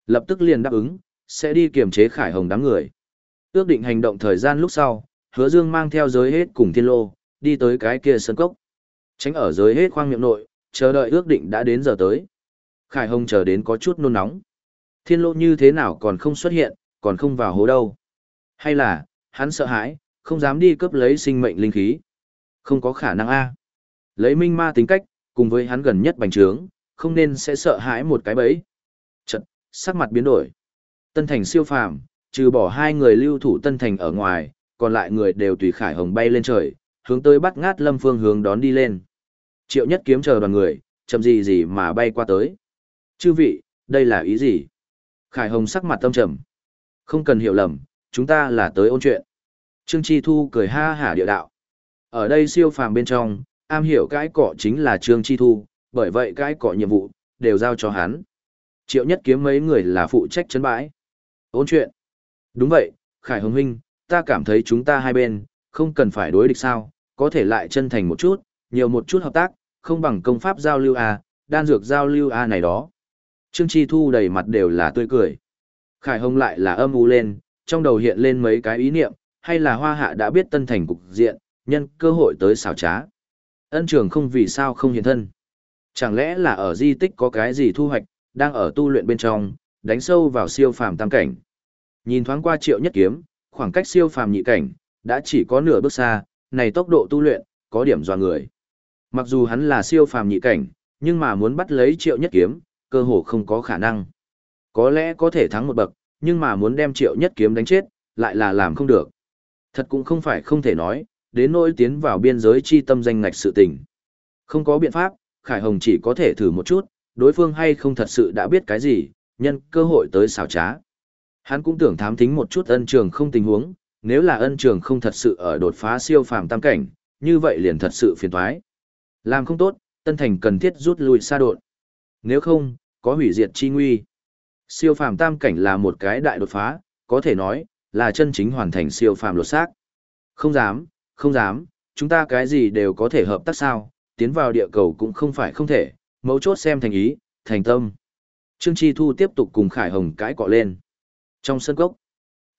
Lập tức liền đáp ứng, sẽ đi kiềm chế khải hồng đám người. Ước định hành động thời gian lúc sau, hứa dương mang theo giới hết cùng thiên lô, đi tới cái kia sân cốc. Tránh ở giới hết khoang miệng nội, chờ đợi ước định đã đến giờ tới. Khải hồng chờ đến có chút nôn nóng. Thiên lô như thế nào còn không xuất hiện, còn không vào hố đâu. Hay là, hắn sợ hãi, không dám đi cướp lấy sinh mệnh linh khí. Không có khả năng a. Lấy minh ma tính cách, cùng với hắn gần nhất bành trướng, không nên sẽ sợ hãi một cái bẫy. Chật, sắc mặt biến đổi. Tân thành siêu phàm, trừ bỏ hai người lưu thủ Tân thành ở ngoài, còn lại người đều tùy Khải Hồng bay lên trời, hướng tới bắt ngát lâm phương hướng đón đi lên. Triệu nhất kiếm chờ đoàn người, chậm gì gì mà bay qua tới. Chư vị, đây là ý gì? Khải Hồng sắc mặt tâm trầm. Không cần hiểu lầm, chúng ta là tới ôn chuyện. Trương Chi Thu cười ha hả địa đạo. Ở đây siêu phàm bên trong, am hiểu cái cọ chính là Trương Chi Thu, bởi vậy cái cọ nhiệm vụ, đều giao cho hắn. Triệu nhất kiếm mấy người là phụ trách chấn bãi. Ôn chuyện. Đúng vậy, Khải Hồng Huynh, ta cảm thấy chúng ta hai bên, không cần phải đối địch sao, có thể lại chân thành một chút, nhiều một chút hợp tác, không bằng công pháp giao lưu à, đan dược giao lưu à này đó. Trương Chi Thu đầy mặt đều là tươi cười. Khải Hồng lại là âm u lên, trong đầu hiện lên mấy cái ý niệm, hay là hoa hạ đã biết tân thành cục diện, nhân cơ hội tới xảo trá. Ân trường không vì sao không hiện thân. Chẳng lẽ là ở di tích có cái gì thu hoạch, đang ở tu luyện bên trong, đánh sâu vào siêu phàm tam cảnh. Nhìn thoáng qua triệu nhất kiếm, khoảng cách siêu phàm nhị cảnh, đã chỉ có nửa bước xa, này tốc độ tu luyện, có điểm dò người. Mặc dù hắn là siêu phàm nhị cảnh, nhưng mà muốn bắt lấy triệu nhất kiếm, cơ hồ không có khả năng. Có lẽ có thể thắng một bậc, nhưng mà muốn đem triệu nhất kiếm đánh chết, lại là làm không được. Thật cũng không phải không thể nói, đến nỗi tiến vào biên giới chi tâm danh ngạch sự tình. Không có biện pháp, Khải Hồng chỉ có thể thử một chút, đối phương hay không thật sự đã biết cái gì, nhân cơ hội tới xào trá. Hắn cũng tưởng thám thính một chút ân trường không tình huống, nếu là ân trường không thật sự ở đột phá siêu phàm tam cảnh, như vậy liền thật sự phiền toái. Làm không tốt, Tân Thành cần thiết rút lui xa đột. Nếu không, có hủy diệt chi nguy. Siêu phàm tam cảnh là một cái đại đột phá, có thể nói, là chân chính hoàn thành siêu phàm lột xác. Không dám, không dám, chúng ta cái gì đều có thể hợp tác sao, tiến vào địa cầu cũng không phải không thể, mấu chốt xem thành ý, thành tâm. Trương Chi Thu tiếp tục cùng Khải Hồng cãi cọ lên. Trong sân cốc,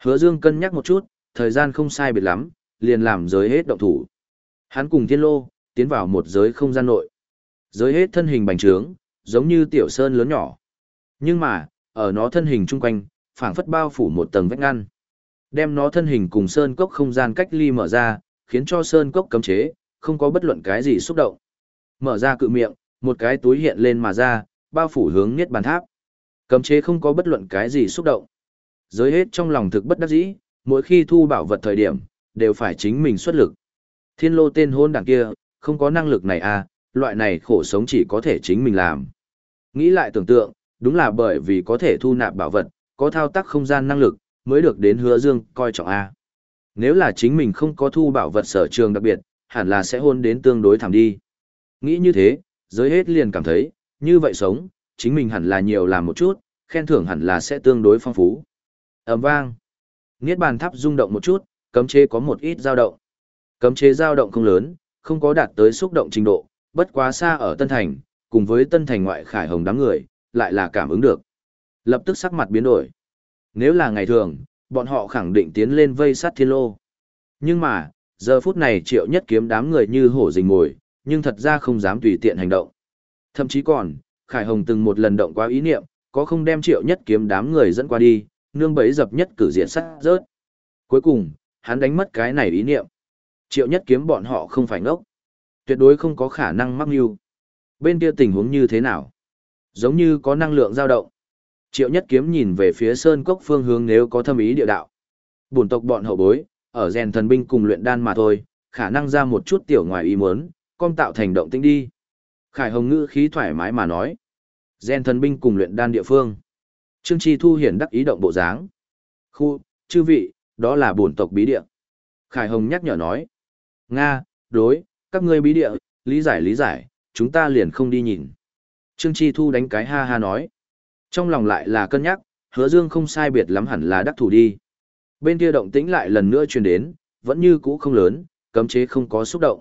hứa dương cân nhắc một chút, thời gian không sai biệt lắm, liền làm giới hết động thủ. Hắn cùng thiên lô, tiến vào một giới không gian nội. Giới hết thân hình bành trướng, giống như tiểu sơn lớn nhỏ. Nhưng mà, ở nó thân hình chung quanh, phảng phất bao phủ một tầng vách ngăn. Đem nó thân hình cùng sơn cốc không gian cách ly mở ra, khiến cho sơn cốc cấm chế, không có bất luận cái gì xúc động. Mở ra cự miệng, một cái túi hiện lên mà ra, bao phủ hướng niết bàn tháp. Cấm chế không có bất luận cái gì xúc động. Giới hết trong lòng thực bất đắc dĩ, mỗi khi thu bảo vật thời điểm, đều phải chính mình xuất lực. Thiên lô tên hôn đảng kia, không có năng lực này à, loại này khổ sống chỉ có thể chính mình làm. Nghĩ lại tưởng tượng, đúng là bởi vì có thể thu nạp bảo vật, có thao tác không gian năng lực, mới được đến hứa dương coi trọng A. Nếu là chính mình không có thu bảo vật sở trường đặc biệt, hẳn là sẽ hôn đến tương đối thảm đi. Nghĩ như thế, giới hết liền cảm thấy, như vậy sống, chính mình hẳn là nhiều làm một chút, khen thưởng hẳn là sẽ tương đối phong phú. ầm vang. Niết bàn tháp rung động một chút, cấm chế có một ít dao động. Cấm chế dao động không lớn, không có đạt tới xúc động trình độ, bất quá xa ở Tân Thành, cùng với Tân Thành ngoại khải hồng đám người, lại là cảm ứng được. Lập tức sắc mặt biến đổi. Nếu là ngày thường, bọn họ khẳng định tiến lên vây sát thiên lô. Nhưng mà, giờ phút này triệu nhất kiếm đám người như hổ rình ngồi, nhưng thật ra không dám tùy tiện hành động. Thậm chí còn, Khải Hồng từng một lần động qua ý niệm, có không đem triệu nhất kiếm đám người dẫn qua đi, nương bấy dập nhất cử diện sát rớt. Cuối cùng, hắn đánh mất cái này ý niệm. Triệu nhất kiếm bọn họ không phải ngốc. Tuyệt đối không có khả năng mắc mưu. Bên kia tình huống như thế nào? Giống như có năng lượng dao động. Triệu nhất kiếm nhìn về phía sơn cốc phương hướng nếu có thâm ý địa đạo. Bổn tộc bọn hậu bối, ở rèn thần binh cùng luyện đan mà thôi, khả năng ra một chút tiểu ngoài ý muốn, con tạo thành động tĩnh đi. Khải Hồng ngữ khí thoải mái mà nói. Gen thần binh cùng luyện đan địa phương. Trương Chi Thu hiển đắc ý động bộ dáng. Khu, chư vị, đó là bổn tộc bí địa. Khải Hồng nhắc nhở nói. Nga, đối, các ngươi bí địa, lý giải lý giải, chúng ta liền không đi nhìn. Trương Chi Thu đánh cái ha ha nói. Trong lòng lại là cân nhắc, hứa dương không sai biệt lắm hẳn là đắc thủ đi. Bên kia động tĩnh lại lần nữa truyền đến, vẫn như cũ không lớn, cấm chế không có xúc động.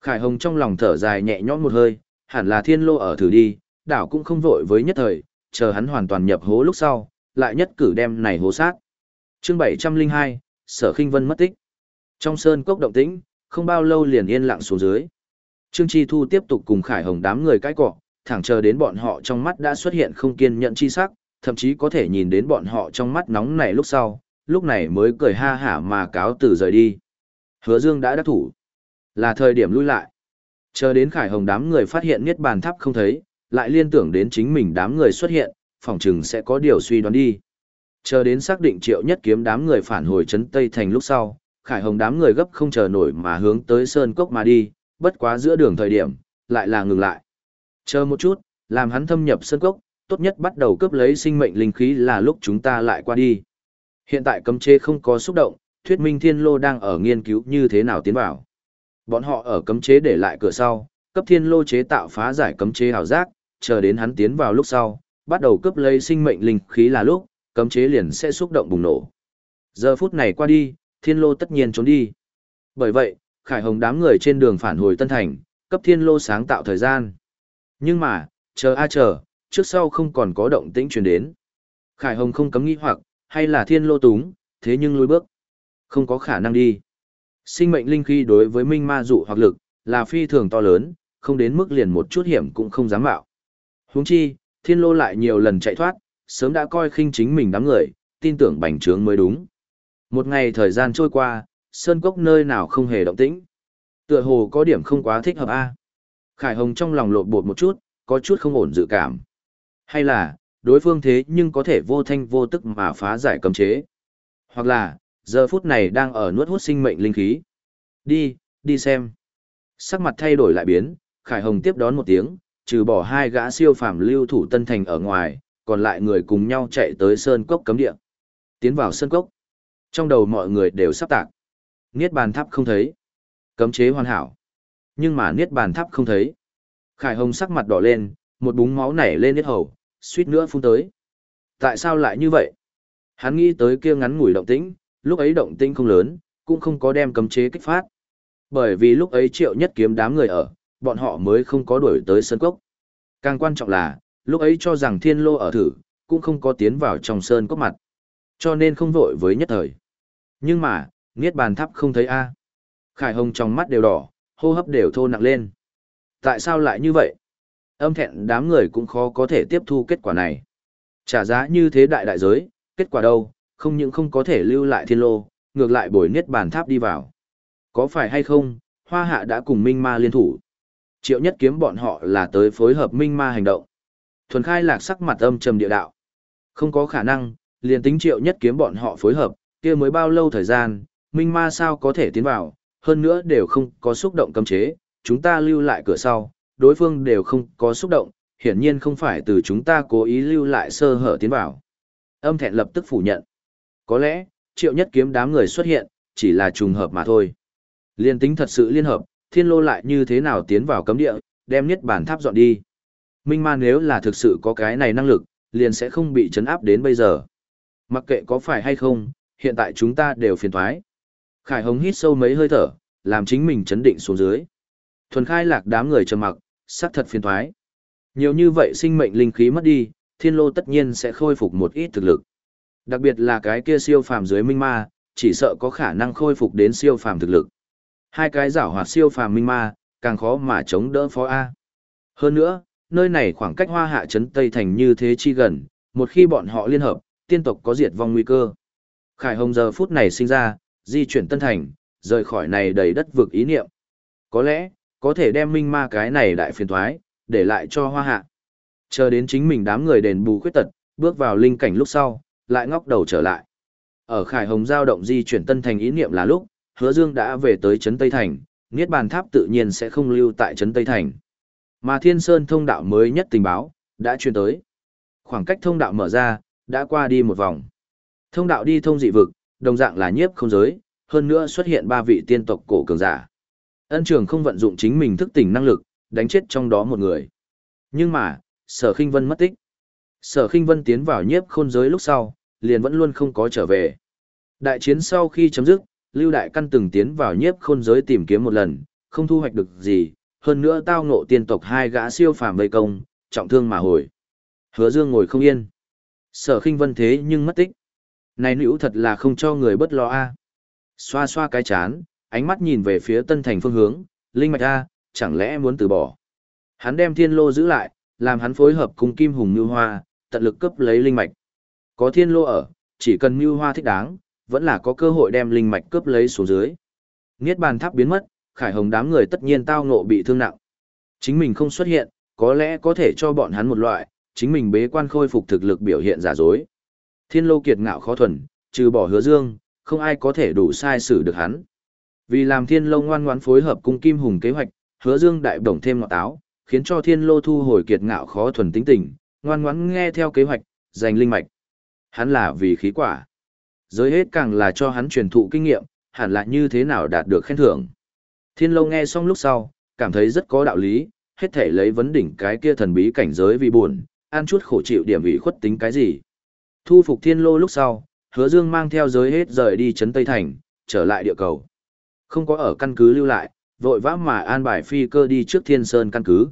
Khải Hồng trong lòng thở dài nhẹ nhõm một hơi, hẳn là thiên lô ở thử đi, đảo cũng không vội với nhất thời, chờ hắn hoàn toàn nhập hố lúc sau, lại nhất cử đem này hố sát. Chương 702, Sở Khinh Vân mất tích. Trong sơn cốc động tĩnh, không bao lâu liền yên lặng xuống dưới. Trương Chi Thu tiếp tục cùng Khải Hồng đám người cãi cọ, thẳng chờ đến bọn họ trong mắt đã xuất hiện không kiên nhẫn chi sắc, thậm chí có thể nhìn đến bọn họ trong mắt nóng nảy lúc sau, lúc này mới cười ha hả mà cáo từ rời đi. Hứa Dương đã đắc thủ. Là thời điểm lui lại. Chờ đến Khải Hồng đám người phát hiện Niết Bàn Tháp không thấy, lại liên tưởng đến chính mình đám người xuất hiện, phòng chừng sẽ có điều suy đoán đi. Chờ đến xác định triệu nhất kiếm đám người phản hồi chấn Tây Thành lúc sau, Khải Hồng đám người gấp không chờ nổi mà hướng tới Sơn Cốc mà đi, bất quá giữa đường thời điểm, lại là ngừng lại. Chờ một chút, làm hắn thâm nhập Sơn Cốc, tốt nhất bắt đầu cướp lấy sinh mệnh linh khí là lúc chúng ta lại qua đi. Hiện tại cấm chế không có xúc động, thuyết minh thiên lô đang ở nghiên cứu như thế nào tiến vào. Bọn họ ở cấm chế để lại cửa sau, cấp thiên lô chế tạo phá giải cấm chế hào giác, chờ đến hắn tiến vào lúc sau, bắt đầu cướp lấy sinh mệnh linh khí là lúc, cấm chế liền sẽ xúc động bùng nổ. Giờ phút này qua đi, thiên lô tất nhiên trốn đi. Bởi vậy, Khải Hồng đám người trên đường phản hồi Tân Thành, cấp thiên lô sáng tạo thời gian. Nhưng mà, chờ a chờ, trước sau không còn có động tĩnh truyền đến. Khải Hồng không cấm nghi hoặc, hay là thiên lô túng, thế nhưng lùi bước. Không có khả năng đi. Sinh mệnh linh khí đối với minh ma dụ hoặc lực, là phi thường to lớn, không đến mức liền một chút hiểm cũng không dám mạo. Huống chi, thiên lô lại nhiều lần chạy thoát, sớm đã coi khinh chính mình đám người, tin tưởng bành trướng mới đúng. Một ngày thời gian trôi qua, sơn cốc nơi nào không hề động tĩnh. Tựa hồ có điểm không quá thích hợp a. Khải Hồng trong lòng lột bột một chút, có chút không ổn dự cảm. Hay là, đối phương thế nhưng có thể vô thanh vô tức mà phá giải cấm chế. Hoặc là, giờ phút này đang ở nuốt hút sinh mệnh linh khí. Đi, đi xem. Sắc mặt thay đổi lại biến, Khải Hồng tiếp đón một tiếng, trừ bỏ hai gã siêu phàm lưu thủ Tân Thành ở ngoài, còn lại người cùng nhau chạy tới sơn cốc cấm địa. Tiến vào sơn cốc. Trong đầu mọi người đều sắp tạc. Niết bàn tháp không thấy. Cấm chế hoàn hảo. Nhưng mà niết bàn tháp không thấy. Khải Hồng sắc mặt đỏ lên, một búng máu nảy lên niết hầu, suýt nữa phun tới. Tại sao lại như vậy? Hắn nghĩ tới kia ngắn ngủi động tĩnh, lúc ấy động tĩnh không lớn, cũng không có đem cấm chế kích phát. Bởi vì lúc ấy triệu nhất kiếm đám người ở, bọn họ mới không có đuổi tới sơn cốc. Càng quan trọng là, lúc ấy cho rằng thiên lô ở thử, cũng không có tiến vào trong sơn cốc mặt. Cho nên không vội với nhất thời. Nhưng mà, Niết bàn tháp không thấy A. Khải Hồng trong mắt đều đỏ, hô hấp đều thô nặng lên. Tại sao lại như vậy? Âm thẹn đám người cũng khó có thể tiếp thu kết quả này. Trả giá như thế đại đại giới, kết quả đâu, không những không có thể lưu lại thiên lô, ngược lại bồi niết bàn tháp đi vào. Có phải hay không, Hoa Hạ đã cùng Minh Ma liên thủ. Triệu nhất kiếm bọn họ là tới phối hợp Minh Ma hành động. Thuần khai lạc sắc mặt âm trầm địa đạo. Không có khả năng, liền tính triệu nhất kiếm bọn họ phối hợp, kia mới bao lâu thời gian, Minh Ma sao có thể tiến vào, hơn nữa đều không có xúc động cấm chế, chúng ta lưu lại cửa sau, đối phương đều không có xúc động, hiển nhiên không phải từ chúng ta cố ý lưu lại sơ hở tiến vào. Âm thẹn lập tức phủ nhận. Có lẽ, triệu nhất kiếm đám người xuất hiện, chỉ là trùng hợp mà thôi. Liên tính thật sự liên hợp, thiên lô lại như thế nào tiến vào cấm địa, đem niết bản tháp dọn đi. Minh ma nếu là thực sự có cái này năng lực, liền sẽ không bị chấn áp đến bây giờ. Mặc kệ có phải hay không, hiện tại chúng ta đều phiền thoái. Khải Hồng hít sâu mấy hơi thở, làm chính mình chấn định xuống dưới. Thuần khai lạc đám người trầm mặc, sắc thật phiền thoái. Nhiều như vậy sinh mệnh linh khí mất đi, thiên lô tất nhiên sẽ khôi phục một ít thực lực. Đặc biệt là cái kia siêu phàm dưới minh ma, chỉ sợ có khả năng khôi phục đến siêu phàm thực lực. Hai cái giảo hoạt siêu phàm minh ma, càng khó mà chống đỡ phó A. Hơn nữa, nơi này khoảng cách hoa hạ trấn Tây Thành như thế chi gần, một khi bọn họ liên hợp, tiên tộc có diệt vong nguy cơ. Khải Hồng giờ phút này sinh ra, di chuyển Tân Thành, rời khỏi này đầy đất vực ý niệm. Có lẽ, có thể đem minh ma cái này đại phiền thoái, để lại cho hoa hạ. Chờ đến chính mình đám người đền bù khuyết tật, bước vào linh cảnh lúc sau, lại ngóc đầu trở lại. Ở Khải Hồng giao động di chuyển Tân Thành ý niệm là lúc, Hứa Dương đã về tới Trấn Tây Thành, Niết Bàn Tháp tự nhiên sẽ không lưu tại Trấn Tây Thành. Mà Thiên Sơn thông đạo mới nhất tình báo, đã truyền tới. Khoảng cách thông đạo mở ra, đã qua đi một vòng. Thông đạo đi thông dị vực, đồng dạng là nhiếp không giới, hơn nữa xuất hiện ba vị tiên tộc cổ cường giả. Ân trường không vận dụng chính mình thức tỉnh năng lực, đánh chết trong đó một người. Nhưng mà, sở khinh vân mất tích. Sở khinh vân tiến vào nhiếp khôn giới lúc sau, liền vẫn luôn không có trở về. Đại chiến sau khi chấm dứt, Lưu Đại Căn từng tiến vào nhiếp khôn giới tìm kiếm một lần, không thu hoạch được gì, hơn nữa tao ngộ tiên tộc hai gã siêu phàm vây công, trọng thương mà hồi. Hứa Dương ngồi không yên. Sở khinh vân thế nhưng mất tích. Này nữ thật là không cho người bất lo a. Xoa xoa cái chán, ánh mắt nhìn về phía tân thành phương hướng, linh mạch a, chẳng lẽ muốn từ bỏ. Hắn đem thiên lô giữ lại, làm hắn phối hợp cùng kim hùng như hoa, tận lực cấp lấy linh mạch. Có thiên lô ở, chỉ cần như hoa thích đáng, vẫn là có cơ hội đem linh mạch cướp lấy xuống dưới. Niết bàn tháp biến mất, khải hồng đám người tất nhiên tao ngộ bị thương nặng. Chính mình không xuất hiện, có lẽ có thể cho bọn hắn một loại, chính mình bế quan khôi phục thực lực biểu hiện giả dối. Thiên lô kiệt ngạo khó thuần, trừ bỏ hứa dương, không ai có thể đủ sai xử được hắn. Vì làm thiên lô ngoan ngoãn phối hợp cung kim hùng kế hoạch, hứa dương đại đồng thêm ngọt táo, khiến cho thiên lô thu hồi kiệt ngạo khó thuần tính tình, ngoan ngoãn nghe theo kế hoạch, giành linh mạch. Hắn là vì khí quả. Giới hết càng là cho hắn truyền thụ kinh nghiệm, hẳn là như thế nào đạt được khen thưởng. Thiên lô nghe xong lúc sau, cảm thấy rất có đạo lý, hết thể lấy vấn đỉnh cái kia thần bí cảnh giới vì buồn, ăn chút khổ chịu điểm ủy khuất tính cái gì. Thu phục thiên lô lúc sau, hứa dương mang theo giới hết rời đi chấn Tây Thành, trở lại địa cầu. Không có ở căn cứ lưu lại, vội vã mà an bài phi cơ đi trước thiên sơn căn cứ.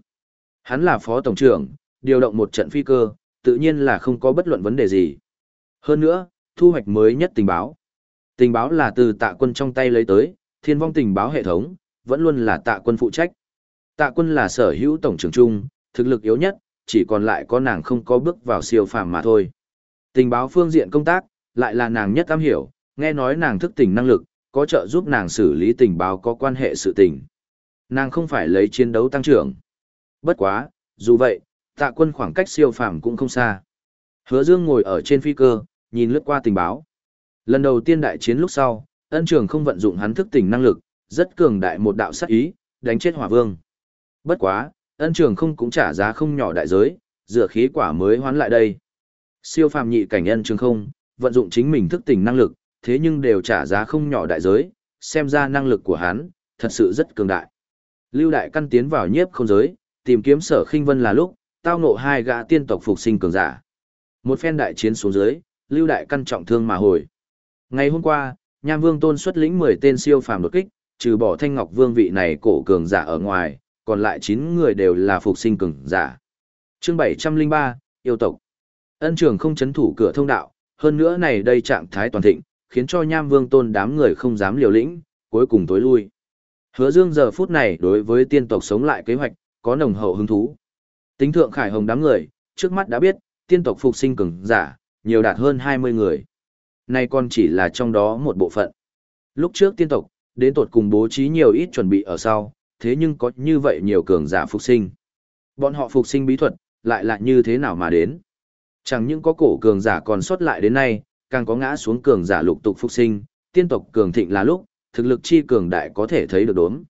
Hắn là phó tổng trưởng, điều động một trận phi cơ, tự nhiên là không có bất luận vấn đề gì. Hơn nữa, thu hoạch mới nhất tình báo. Tình báo là từ tạ quân trong tay lấy tới, thiên vong tình báo hệ thống, vẫn luôn là tạ quân phụ trách. Tạ quân là sở hữu tổng trưởng chung, thực lực yếu nhất, chỉ còn lại có nàng không có bước vào siêu phàm mà thôi. Tình báo phương diện công tác, lại là nàng nhất am hiểu, nghe nói nàng thức tỉnh năng lực, có trợ giúp nàng xử lý tình báo có quan hệ sự tình. Nàng không phải lấy chiến đấu tăng trưởng. Bất quá, dù vậy, tạ quân khoảng cách siêu phàm cũng không xa. Hứa Dương ngồi ở trên phi cơ, nhìn lướt qua tình báo. Lần đầu tiên đại chiến lúc sau, ân trường không vận dụng hắn thức tỉnh năng lực, rất cường đại một đạo sát ý, đánh chết hỏa vương. Bất quá, ân trường không cũng trả giá không nhỏ đại giới, dựa khí quả mới hoán lại đây. Siêu phàm nhị cảnh nhân trường không, vận dụng chính mình thức tỉnh năng lực, thế nhưng đều trả giá không nhỏ đại giới, xem ra năng lực của hắn, thật sự rất cường đại. Lưu đại căn tiến vào nhiếp không giới, tìm kiếm sở khinh vân là lúc, tao ngộ hai gã tiên tộc phục sinh cường giả. Một phen đại chiến xuống dưới, lưu đại căn trọng thương mà hồi. Ngày hôm qua, Nham Vương Tôn xuất lĩnh 10 tên siêu phàm đột kích, trừ bỏ Thanh Ngọc Vương vị này cổ cường giả ở ngoài, còn lại 9 người đều là phục sinh cường giả. Chương 703, yêu tộc. Ân trường không chấn thủ cửa thông đạo, hơn nữa này đây trạng thái toàn thịnh, khiến cho Nham Vương Tôn đám người không dám liều lĩnh, cuối cùng tối lui. Hứa Dương giờ phút này đối với tiên tộc sống lại kế hoạch, có nồng hậu hứng thú. Tính thượng khải hồng đám người, trước mắt đã biết, tiên tộc phục sinh cường giả, nhiều đạt hơn 20 người. Nay còn chỉ là trong đó một bộ phận. Lúc trước tiên tộc, đến tột cùng bố trí nhiều ít chuẩn bị ở sau, thế nhưng có như vậy nhiều cường giả phục sinh. Bọn họ phục sinh bí thuật, lại là như thế nào mà đến. Chẳng những có cổ cường giả còn sót lại đến nay, càng có ngã xuống cường giả lục tục phục sinh, tiên tộc cường thịnh là lúc, thực lực chi cường đại có thể thấy được đốm.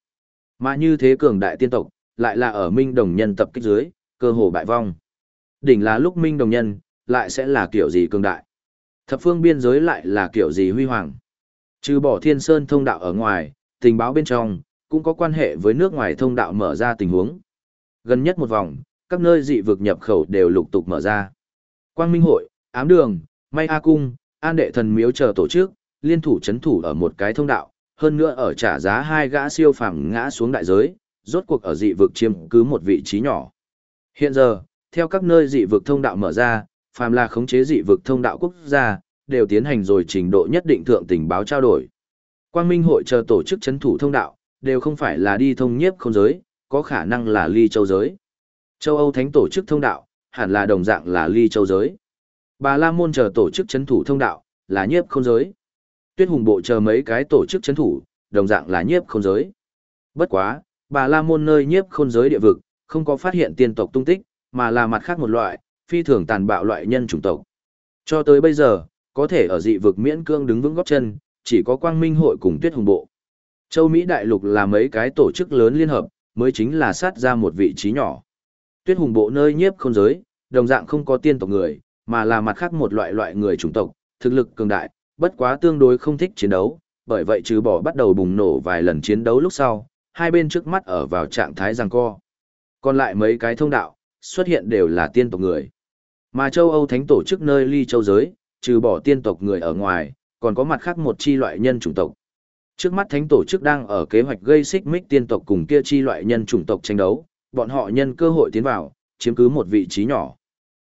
Mà như thế cường đại tiên tộc, lại là ở minh đồng nhân tập kích dưới, cơ hồ bại vong. Đỉnh là lúc minh đồng nhân, lại sẽ là kiểu gì cường đại. Thập phương biên giới lại là kiểu gì huy hoàng. Trừ bỏ thiên sơn thông đạo ở ngoài, tình báo bên trong, cũng có quan hệ với nước ngoài thông đạo mở ra tình huống. Gần nhất một vòng, các nơi dị vực nhập khẩu đều lục tục mở ra. Quang Minh Hội, Ám Đường, May A Cung, An Đệ Thần Miếu chờ tổ chức, liên thủ chấn thủ ở một cái thông đạo, hơn nữa ở trả giá hai gã siêu phàm ngã xuống đại giới, rốt cuộc ở dị vực chiếm cứ một vị trí nhỏ. Hiện giờ, theo các nơi dị vực thông đạo mở ra, phàm là khống chế dị vực thông đạo quốc gia, đều tiến hành rồi trình độ nhất định thượng tình báo trao đổi. Quang Minh hội chờ tổ chức chấn thủ thông đạo, đều không phải là đi thông nhiếp không giới, có khả năng là ly châu giới. Châu Âu Thánh tổ chức thông đạo, hẳn là đồng dạng là ly châu giới. Bà La Môn chờ tổ chức chấn thủ thông đạo, là nhiếp không giới. Tuyết Hùng Bộ chờ mấy cái tổ chức chấn thủ, đồng dạng là nhiếp không giới. Bất quá, bà La Môn nơi nhiếp không giới địa vực, không có phát hiện tiên tộc tung tích, mà là mặt khác một loại, phi thường tàn bạo loại nhân chủng tộc. Cho tới bây giờ, có thể ở dị vực miễn cương đứng vững góp chân, chỉ có Quang Minh hội cùng Tuyết Hùng Bộ. Châu Mỹ Đại Lục là mấy cái tổ chức lớn liên hợp, mới chính là sát ra một vị trí nhỏ. Tuyết Hùng Bộ nơi nhiếp không giới, đồng dạng không có tiên tộc người, mà là mặt khác một loại loại người chủng tộc, thực lực cường đại, bất quá tương đối không thích chiến đấu, bởi vậy trừ bỏ bắt đầu bùng nổ vài lần chiến đấu lúc sau, hai bên trước mắt ở vào trạng thái giằng co. Còn lại mấy cái thông đạo, xuất hiện đều là tiên tộc người. Mà châu Âu thánh tổ chức nơi ly châu giới, trừ bỏ tiên tộc người ở ngoài, còn có mặt khác một chi loại nhân chủng tộc. Trước mắt thánh tổ chức đang ở kế hoạch gây xích mích tiên tộc cùng kia chi loại nhân chủng tộc tranh đấu, bọn họ nhân cơ hội tiến vào, chiếm cứ một vị trí nhỏ.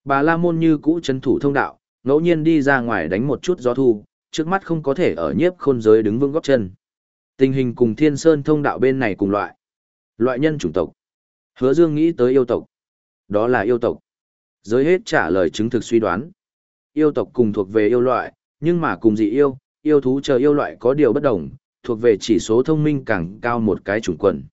Bà La Môn như cũ chấn thủ thông đạo, ngẫu nhiên đi ra ngoài đánh một chút gió thu, trước mắt không có thể ở nhiếp khôn giới đứng vững góp chân. Tình hình cùng thiên sơn thông đạo bên này cùng loại. Loại nhân chủng tộc. Hứa Dương nghĩ tới yêu tộc. Đó là yêu tộc. Giới hết trả lời chứng thực suy đoán. Yêu tộc cùng thuộc về yêu loại, nhưng mà cùng dị yêu, yêu thú chờ yêu loại có điều bất đồng, thuộc về chỉ số thông minh càng cao một cái chủng quần.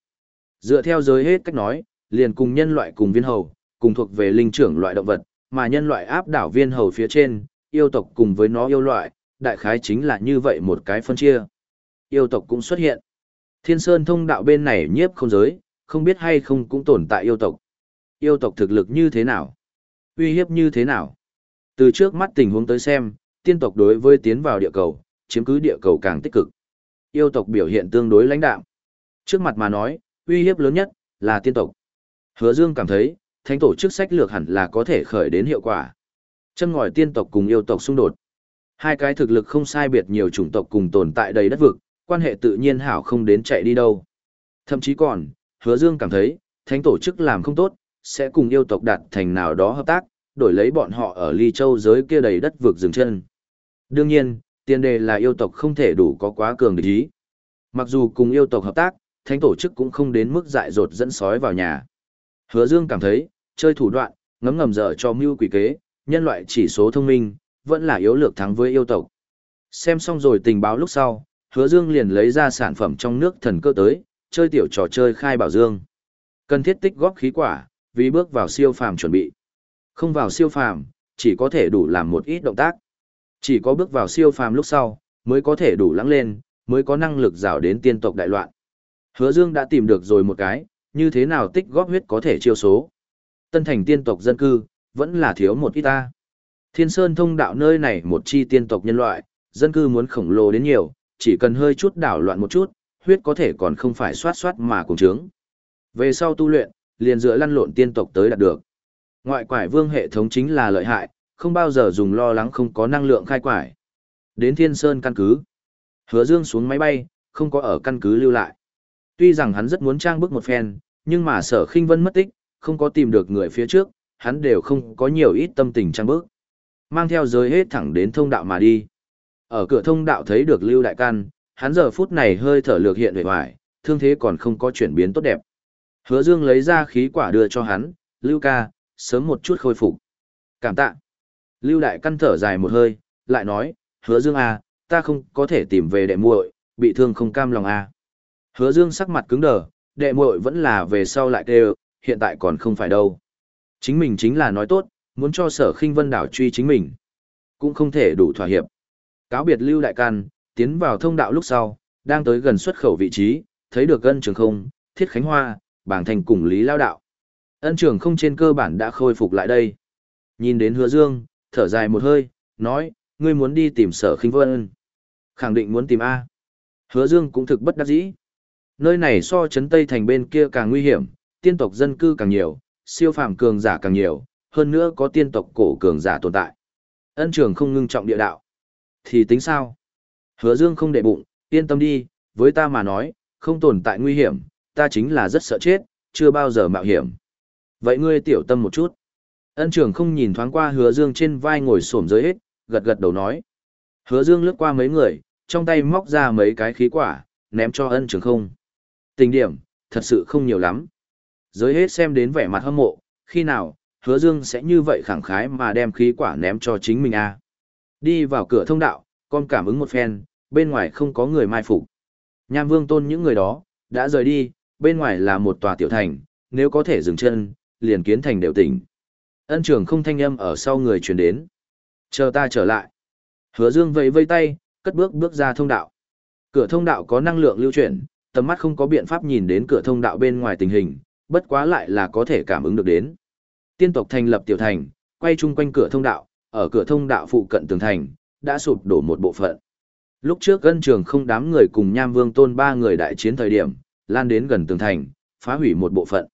Dựa theo giới hết cách nói, liền cùng nhân loại cùng viên hầu, cùng thuộc về linh trưởng loại động vật, mà nhân loại áp đảo viên hầu phía trên, yêu tộc cùng với nó yêu loại, đại khái chính là như vậy một cái phân chia. Yêu tộc cũng xuất hiện. Thiên Sơn thông đạo bên này nhiếp không giới, không biết hay không cũng tồn tại yêu tộc. Yêu tộc thực lực như thế nào? Uy hiếp như thế nào? Từ trước mắt tình huống tới xem, tiên tộc đối với tiến vào địa cầu, chiếm cứ địa cầu càng tích cực. Yêu tộc biểu hiện tương đối lãnh đạm. Trước mặt mà nói, uy hiếp lớn nhất là tiên tộc. Hứa Dương cảm thấy, thánh tổ chức sách lược hẳn là có thể khởi đến hiệu quả. Châm ngòi tiên tộc cùng yêu tộc xung đột. Hai cái thực lực không sai biệt nhiều chủng tộc cùng tồn tại đầy đất vực, quan hệ tự nhiên hảo không đến chạy đi đâu. Thậm chí còn, Hứa Dương cảm thấy, thánh tổ chức làm không tốt, sẽ cùng yêu tộc đạt thành nào đó hợp tác, đổi lấy bọn họ ở Ly Châu giới kia đầy đất vực dừng chân. Đương nhiên, tiền đề là yêu tộc không thể đủ có quá cường địch ý. Mặc dù cùng yêu tộc hợp tác, thánh tổ chức cũng không đến mức dại dột dẫn sói vào nhà. Hứa Dương cảm thấy, chơi thủ đoạn, ngấm ngầm dở cho mưu quỷ kế, nhân loại chỉ số thông minh, vẫn là yếu lược thắng với yêu tộc. Xem xong rồi tình báo lúc sau, Hứa Dương liền lấy ra sản phẩm trong nước thần cơ tới, chơi tiểu trò chơi khai bảo dương. Cần thiết tích góp khí quả, vì bước vào siêu phàm chuẩn bị. Không vào siêu phàm, chỉ có thể đủ làm một ít động tác. Chỉ có bước vào siêu phàm lúc sau, mới có thể đủ lắng lên, mới có năng lực rào đến tiên tộc đại loạn. Hứa Dương đã tìm được rồi một cái, như thế nào tích góp huyết có thể chiêu số. Tân thành tiên tộc dân cư, vẫn là thiếu một ít ta. Thiên Sơn thông đạo nơi này một chi tiên tộc nhân loại, dân cư muốn khổng lồ đến nhiều, chỉ cần hơi chút đảo loạn một chút, huyết có thể còn không phải soát soát mà cùng trướng. Về sau tu luyện, liền dựa lăn lộn tiên tộc tới đạt được. Ngoại quải vương hệ thống chính là lợi hại, không bao giờ dùng lo lắng không có năng lượng khai quải. Đến Thiên Sơn căn cứ. Hứa Dương xuống máy bay, không có ở căn cứ lưu lại. Tuy rằng hắn rất muốn trang bức một phen, nhưng mà sở khinh vân mất tích, không có tìm được người phía trước, hắn đều không có nhiều ít tâm tình trang bức. Mang theo giới hết thẳng đến thông đạo mà đi. Ở cửa thông đạo thấy được Lưu Đại Căn, hắn giờ phút này hơi thở lược hiện vẻ ngoài, thương thế còn không có chuyển biến tốt đẹp. Hứa Dương lấy ra khí quả đưa cho hắn, Lưu ca, sớm một chút khôi phục. Cảm tạ. Lưu Đại Căn thở dài một hơi, lại nói, Hứa Dương à, ta không có thể tìm về đệ muội, bị thương không cam lòng à. Hứa Dương sắc mặt cứng đờ, đệ muội vẫn là về sau lại kêu, hiện tại còn không phải đâu. Chính mình chính là nói tốt, muốn cho sở khinh vân đảo truy chính mình. Cũng không thể đủ thỏa hiệp. Cáo biệt Lưu Đại Can, tiến vào thông đạo lúc sau, đang tới gần xuất khẩu vị trí, thấy được ân trường không, thiết khánh hoa, bảng thành cùng Lý Lao Đạo. Ân trường không trên cơ bản đã khôi phục lại đây. Nhìn đến hứa dương, thở dài một hơi, nói, ngươi muốn đi tìm sở khinh vân. Khẳng định muốn tìm A. Hứa dương cũng thực bất đắc dĩ. Nơi này so chấn Tây thành bên kia càng nguy hiểm, tiên tộc dân cư càng nhiều, siêu phàm cường giả càng nhiều, hơn nữa có tiên tộc cổ cường giả tồn tại. Ân trường không ngưng trọng địa đạo. Thì tính sao? Hứa Dương không để bụng, yên tâm đi, với ta mà nói, không tồn tại nguy hiểm, ta chính là rất sợ chết, chưa bao giờ mạo hiểm. Vậy ngươi tiểu tâm một chút. Ân trường không nhìn thoáng qua hứa Dương trên vai ngồi xổm dưới hết, gật gật đầu nói. Hứa Dương lướt qua mấy người, trong tay móc ra mấy cái khí quả, ném cho ân trường không. Tình điểm, thật sự không nhiều lắm. Giới hết xem đến vẻ mặt hâm mộ, khi nào, hứa dương sẽ như vậy khẳng khái mà đem khí quả ném cho chính mình à. Đi vào cửa thông đạo, con cảm ứng một phen, bên ngoài không có người mai phục. Nham vương tôn những người đó, đã rời đi, bên ngoài là một tòa tiểu thành, nếu có thể dừng chân, liền kiến thành đều tỉnh. Ân trường không thanh âm ở sau người truyền đến. Chờ ta trở lại. Hứa dương vẫy vây tay, cất bước bước ra thông đạo. Cửa thông đạo có năng lượng lưu chuyển, tầm mắt không có biện pháp nhìn đến cửa thông đạo bên ngoài tình hình, bất quá lại là có thể cảm ứng được đến. Tiên tộc thành lập tiểu thành, quay chung quanh cửa thông đạo, ở cửa thông đạo phụ cận tường thành, đã sụp đổ một bộ phận. Lúc trước gân trường không đám người cùng Nham Vương Tôn ba người đại chiến thời điểm, lan đến gần tường thành, phá hủy một bộ phận.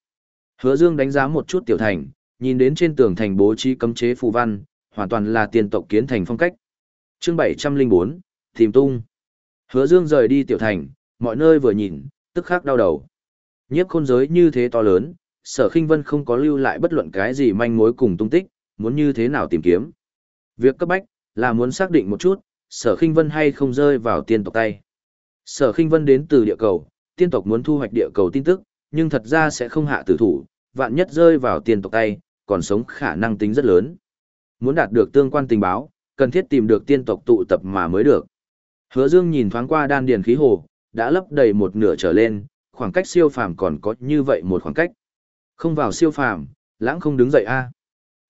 Hứa Dương đánh giá một chút tiểu thành, nhìn đến trên tường thành bố trí cấm chế phù văn, hoàn toàn là tiên tộc kiến thành phong cách. Chương 704, tìm tung. Hứa Dương rời đi tiểu thành, mọi nơi vừa nhìn, tức khắc đau đầu. Nhiếp khôn giới như thế to lớn, sở khinh vân không có lưu lại bất luận cái gì manh mối cùng tung tích, muốn như thế nào tìm kiếm. Việc cấp bách, là muốn xác định một chút, sở khinh vân hay không rơi vào tiên tộc tay. Sở khinh vân đến từ địa cầu, tiên tộc muốn thu hoạch địa cầu tin tức, nhưng thật ra sẽ không hạ tử thủ, vạn nhất rơi vào tiên tộc tay, còn sống khả năng tính rất lớn. Muốn đạt được tương quan tình báo, cần thiết tìm được tiên tộc tụ tập mà mới được. Hứa Dương nhìn thoáng qua đan điền khí hồ, đã lấp đầy một nửa trở lên, khoảng cách siêu phàm còn có như vậy một khoảng cách. Không vào siêu phàm, lãng không đứng dậy a.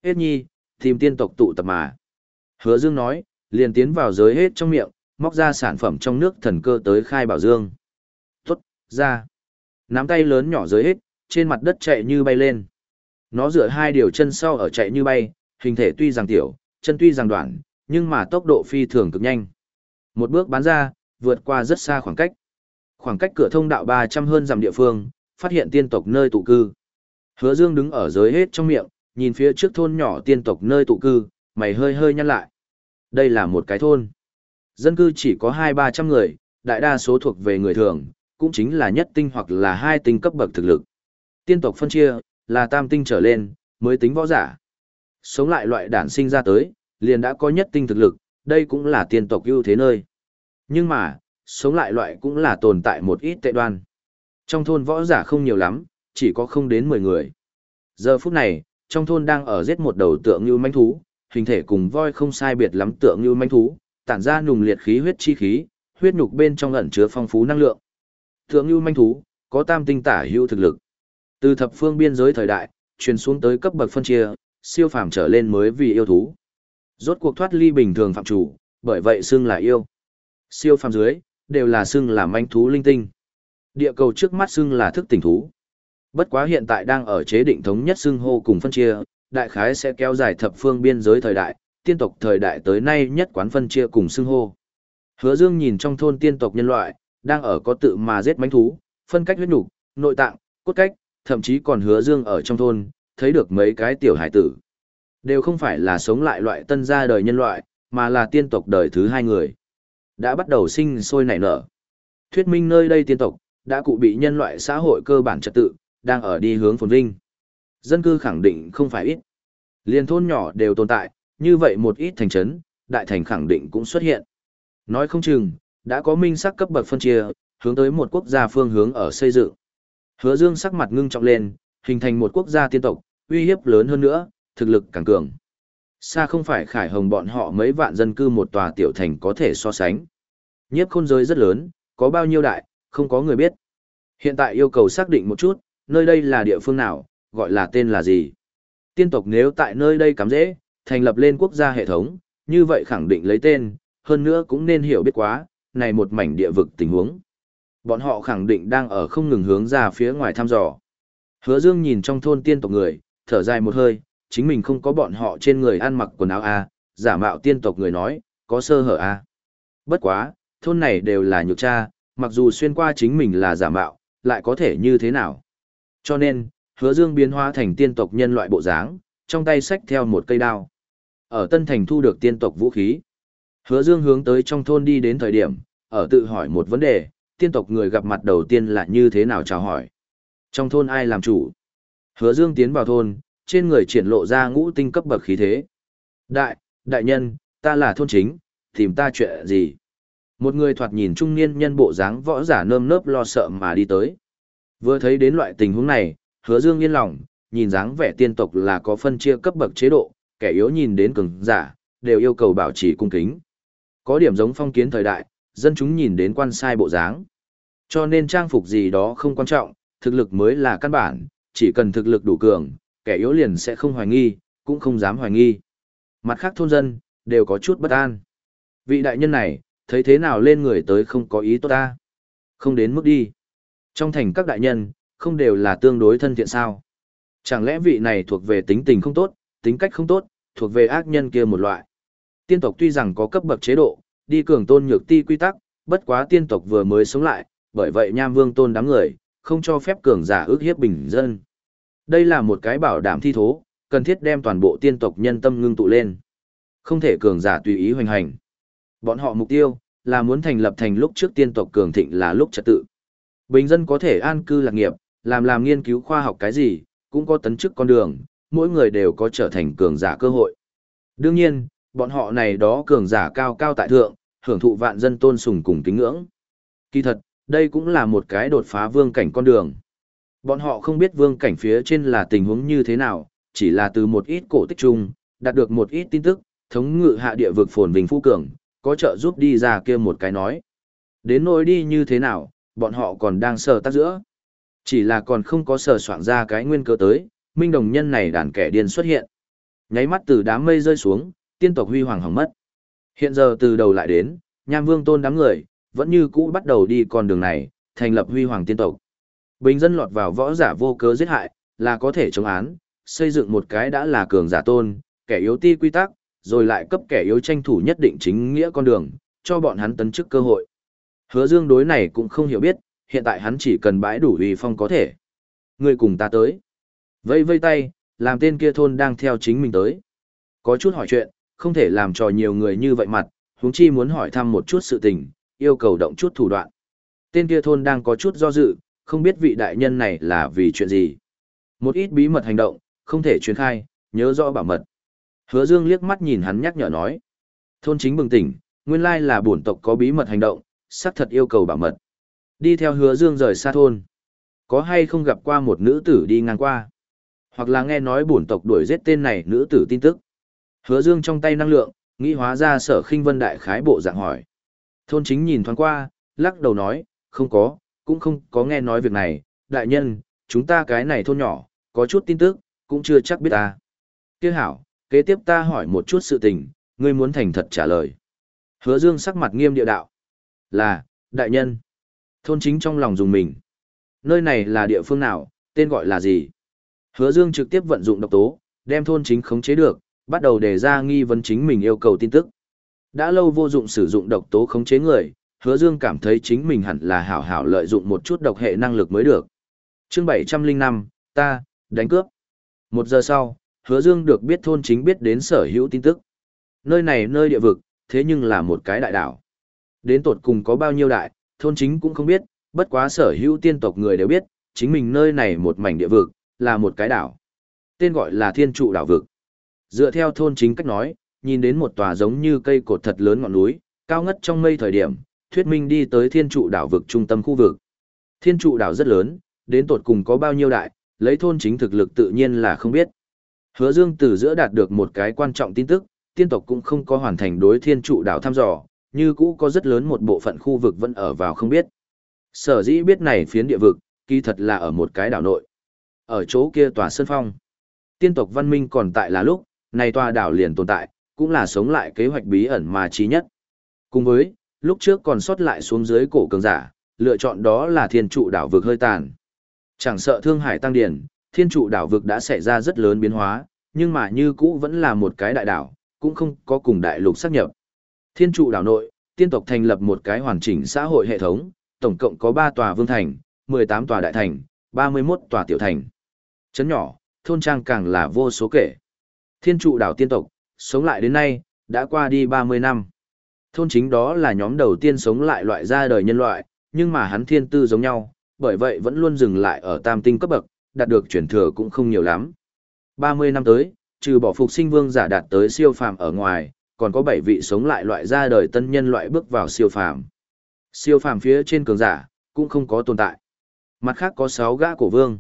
Hết nhi, tìm tiên tộc tụ tập mà. Hứa Dương nói, liền tiến vào giới hết trong miệng, móc ra sản phẩm trong nước thần cơ tới khai bảo dương. Tốt, ra. Nắm tay lớn nhỏ giới hết, trên mặt đất chạy như bay lên. Nó dựa hai điều chân sau ở chạy như bay, hình thể tuy rằng tiểu, chân tuy rằng đoạn, nhưng mà tốc độ phi thường cực nhanh. Một bước bán ra, vượt qua rất xa khoảng cách. Khoảng cách cửa thông đạo 300 hơn dặm địa phương, phát hiện tiên tộc nơi tụ cư. Hứa Dương đứng ở dưới hết trong miệng, nhìn phía trước thôn nhỏ tiên tộc nơi tụ cư, mày hơi hơi nhăn lại. Đây là một cái thôn. Dân cư chỉ có 2-300 người, đại đa số thuộc về người thường, cũng chính là nhất tinh hoặc là hai tinh cấp bậc thực lực. Tiên tộc phân chia, là tam tinh trở lên, mới tính võ giả. Sống lại loại đản sinh ra tới, liền đã có nhất tinh thực lực, đây cũng là tiên tộc ưu thế nơi. Nhưng mà, sống lại loại cũng là tồn tại một ít tệ đoan. Trong thôn võ giả không nhiều lắm, chỉ có không đến 10 người. Giờ phút này, trong thôn đang ở giết một đầu tượng như manh thú, hình thể cùng voi không sai biệt lắm tượng như manh thú, tản ra nùng liệt khí huyết chi khí, huyết nhục bên trong ẩn chứa phong phú năng lượng. Tượng như manh thú, có tam tinh tả hữu thực lực. Từ thập phương biên giới thời đại, truyền xuống tới cấp bậc phân chia, siêu phàm trở lên mới vì yêu thú. Rốt cuộc thoát ly bình thường phạm chủ, bởi vậy xưng là yêu. Siêu phàm dưới, đều là xưng là manh thú linh tinh. Địa cầu trước mắt xưng là thức tỉnh thú. Bất quá hiện tại đang ở chế định thống nhất xưng hô cùng phân chia, đại khái sẽ kéo dài thập phương biên giới thời đại, tiên tộc thời đại tới nay nhất quán phân chia cùng xưng hô. Hứa Dương nhìn trong thôn tiên tộc nhân loại, đang ở có tự mà giết manh thú, phân cách huyết nục, nội tạng, cốt cách, thậm chí còn Hứa Dương ở trong thôn, thấy được mấy cái tiểu hải tử. Đều không phải là sống lại loại tân gia đời nhân loại, mà là tiên tộc đời thứ hai người. Đã bắt đầu sinh sôi nảy nở. Thuyết minh nơi đây tiên tộc, đã cụ bị nhân loại xã hội cơ bản trật tự, đang ở đi hướng phồn vinh. Dân cư khẳng định không phải ít. Liên thôn nhỏ đều tồn tại, như vậy một ít thành trấn, đại thành khẳng định cũng xuất hiện. Nói không chừng, đã có minh sắc cấp bậc phân chia, hướng tới một quốc gia phương hướng ở xây dựng. Hứa Dương sắc mặt ngưng trọng lên, hình thành một quốc gia tiên tộc, uy hiếp lớn hơn nữa, thực lực càng cường. Xa không phải khải hồng bọn họ mấy vạn dân cư một tòa tiểu thành có thể so sánh. Nhiếp khôn giới rất lớn, có bao nhiêu đại, không có người biết. Hiện tại yêu cầu xác định một chút, nơi đây là địa phương nào, gọi là tên là gì. Tiên tộc nếu tại nơi đây cắm dễ, thành lập lên quốc gia hệ thống, như vậy khẳng định lấy tên, hơn nữa cũng nên hiểu biết quá, này một mảnh địa vực tình huống. Bọn họ khẳng định đang ở không ngừng hướng ra phía ngoài thăm dò. Hứa Dương nhìn trong thôn tiên tộc người, thở dài một hơi, chính mình không có bọn họ trên người ăn mặc quần áo A, giả mạo tiên tộc người nói, có sơ hở A. Bất quá, thôn này đều là nhược cha, mặc dù xuyên qua chính mình là giả mạo, lại có thể như thế nào. Cho nên, hứa dương biến hóa thành tiên tộc nhân loại bộ dáng, trong tay xách theo một cây đao. Ở Tân Thành thu được tiên tộc vũ khí. Hứa dương hướng tới trong thôn đi đến thời điểm, ở tự hỏi một vấn đề, tiên tộc người gặp mặt đầu tiên là như thế nào chào hỏi. Trong thôn ai làm chủ? Hứa dương tiến vào thôn, trên người triển lộ ra ngũ tinh cấp bậc khí thế. Đại, đại nhân, ta là thôn chính, tìm ta chuyện gì? Một người thoạt nhìn trung niên nhân bộ dáng võ giả nơm nớp lo sợ mà đi tới. Vừa thấy đến loại tình huống này, hứa dương yên lòng, nhìn dáng vẻ tiên tộc là có phân chia cấp bậc chế độ, kẻ yếu nhìn đến cường giả, đều yêu cầu bảo trì cung kính. Có điểm giống phong kiến thời đại, dân chúng nhìn đến quan sai bộ dáng. Cho nên trang phục gì đó không quan trọng, thực lực mới là căn bản, chỉ cần thực lực đủ cường, kẻ yếu liền sẽ không hoài nghi, cũng không dám hoài nghi. Mặt khác thôn dân, đều có chút bất an. Vị đại nhân này, thấy thế nào lên người tới không có ý tốt ta. Không đến mức đi. Trong thành các đại nhân, không đều là tương đối thân thiện sao. Chẳng lẽ vị này thuộc về tính tình không tốt, tính cách không tốt, thuộc về ác nhân kia một loại. Tiên tộc tuy rằng có cấp bậc chế độ, đi cường tôn nhược ti quy tắc, bất quá tiên tộc vừa mới sống lại, bởi vậy nham vương tôn đám người, không cho phép cường giả ước hiếp bình dân. Đây là một cái bảo đảm thi thố, cần thiết đem toàn bộ tiên tộc nhân tâm ngưng tụ lên. Không thể cường giả tùy ý hoành hành. Bọn họ mục tiêu là muốn thành lập thành lúc trước tiên tộc cường thịnh là lúc trật tự. Bình dân có thể an cư lạc nghiệp, làm làm nghiên cứu khoa học cái gì, cũng có tấn chức con đường, mỗi người đều có trở thành cường giả cơ hội. Đương nhiên, bọn họ này đó cường giả cao cao tại thượng, hưởng thụ vạn dân tôn sùng cùng kính ngưỡng. Kỳ thật, đây cũng là một cái đột phá vương cảnh con đường. Bọn họ không biết vương cảnh phía trên là tình huống như thế nào, chỉ là từ một ít cổ tích chung, đạt được một ít tin tức, thống ngự hạ địa vực phồn vinh phú cường, có trợ giúp đi ra kia một cái nói. Đến nỗi đi như thế nào, bọn họ còn đang sờ tác giữa. Chỉ là còn không có sờ soạn ra cái nguyên cơ tới, minh đồng nhân này đàn kẻ điên xuất hiện. Nháy mắt từ đám mây rơi xuống, tiên tộc huy hoàng hỏng mất. Hiện giờ từ đầu lại đến, Nham Vương tôn đám người, vẫn như cũ bắt đầu đi con đường này, thành lập huy hoàng tiên tộc. Bình dân lọt vào võ giả vô cớ giết hại, là có thể chống án, xây dựng một cái đã là cường giả tôn, kẻ yếu ti quy tắc, rồi lại cấp kẻ yếu tranh thủ nhất định chính nghĩa con đường, cho bọn hắn tấn chức cơ hội. Hứa Dương đối này cũng không hiểu biết, hiện tại hắn chỉ cần bãi đủ uy phong có thể. Người cùng ta tới. Vây vây tay, làm tên kia thôn đang theo chính mình tới. Có chút hỏi chuyện, không thể làm trò nhiều người như vậy mặt, huống chi muốn hỏi thăm một chút sự tình, yêu cầu động chút thủ đoạn. Tên kia thôn đang có chút do dự, không biết vị đại nhân này là vì chuyện gì. Một ít bí mật hành động, không thể truyền khai, nhớ rõ bảo mật. Hứa Dương liếc mắt nhìn hắn nhắc nhở nói. Thôn chính bừng tỉnh, nguyên lai là bổn tộc có bí mật hành động, xác thật yêu cầu bảo mật. Đi theo hứa Dương rời xa thôn. Có hay không gặp qua một nữ tử đi ngang qua? Hoặc là nghe nói bổn tộc đuổi giết tên này nữ tử tin tức. Hứa Dương trong tay năng lượng, nghĩ hóa ra sở khinh vân đại khái bộ dạng hỏi. Thôn chính nhìn thoáng qua, lắc đầu nói, không có, cũng không có nghe nói việc này, đại nhân, chúng ta cái này thôn nhỏ, có chút tin tức, cũng chưa chắc biết ta. Kia hảo, kế tiếp ta hỏi một chút sự tình, ngươi muốn thành thật trả lời. Hứa Dương sắc mặt nghiêm địa đạo. Là, đại nhân. Thôn chính trong lòng dùng mình. Nơi này là địa phương nào, tên gọi là gì? Hứa Dương trực tiếp vận dụng độc tố, đem thôn chính khống chế được, bắt đầu đề ra nghi vấn chính mình yêu cầu tin tức. Đã lâu vô dụng sử dụng độc tố khống chế người, Hứa Dương cảm thấy chính mình hẳn là hảo hảo lợi dụng một chút độc hệ năng lực mới được. Chương 705, ta, đánh cướp. Một giờ sau, Hứa Dương được biết thôn chính biết đến sở hữu tin tức. Nơi này nơi địa vực, thế nhưng là một cái đại đảo. Đến tột cùng có bao nhiêu đại, thôn chính cũng không biết, bất quá sở hữu tiên tộc người đều biết, chính mình nơi này một mảnh địa vực, là một cái đảo. Tên gọi là thiên trụ đảo vực. Dựa theo thôn chính cách nói, nhìn đến một tòa giống như cây cột thật lớn ngọn núi, cao ngất trong mây thời điểm, thuyết minh đi tới thiên trụ đảo vực trung tâm khu vực. Thiên trụ đảo rất lớn, đến tột cùng có bao nhiêu đại, lấy thôn chính thực lực tự nhiên là không biết. Hứa Dương từ giữa đạt được một cái quan trọng tin tức, tiên tộc cũng không có hoàn thành đối thiên trụ đảo thăm dò, như cũ có rất lớn một bộ phận khu vực vẫn ở vào không biết. Sở dĩ biết này phiến địa vực, kỳ thật là ở một cái đảo nội. Ở chỗ kia tòa sơn phong. Tiên tộc văn minh còn tại là lúc, này tòa đảo liền tồn tại, cũng là sống lại kế hoạch bí ẩn mà trí nhất. Cùng với, lúc trước còn sót lại xuống dưới cổ cường giả, lựa chọn đó là thiên trụ đảo vực hơi tàn. Chẳng sợ thương hải tăng điển, thiên trụ đảo vực đã xảy ra rất lớn biến hóa, nhưng mà như cũ vẫn là một cái đại đảo, cũng không có cùng đại lục xác nhập. Thiên trụ đảo nội, tiên tộc thành lập một cái hoàn chỉnh xã hội hệ thống, tổng cộng có 3 tòa vương thành, 18 tòa đại thành, 31 tòa tiểu thành. Chấn nhỏ, thôn trang càng là vô số kể. Thiên trụ đảo tiên tộc, sống lại đến nay, đã qua đi 30 năm. Thôn chính đó là nhóm đầu tiên sống lại loại ra đời nhân loại, nhưng mà hắn thiên tư giống nhau, bởi vậy vẫn luôn dừng lại ở tam tinh cấp bậc, đạt được chuyển thừa cũng không nhiều lắm. 30 năm tới, trừ bỏ phục sinh vương giả đạt tới siêu phàm ở ngoài, còn có 7 vị sống lại loại ra đời tân nhân loại bước vào siêu phàm. Siêu phàm phía trên cường giả, cũng không có tồn tại. Mặt khác có 6 gã cổ vương.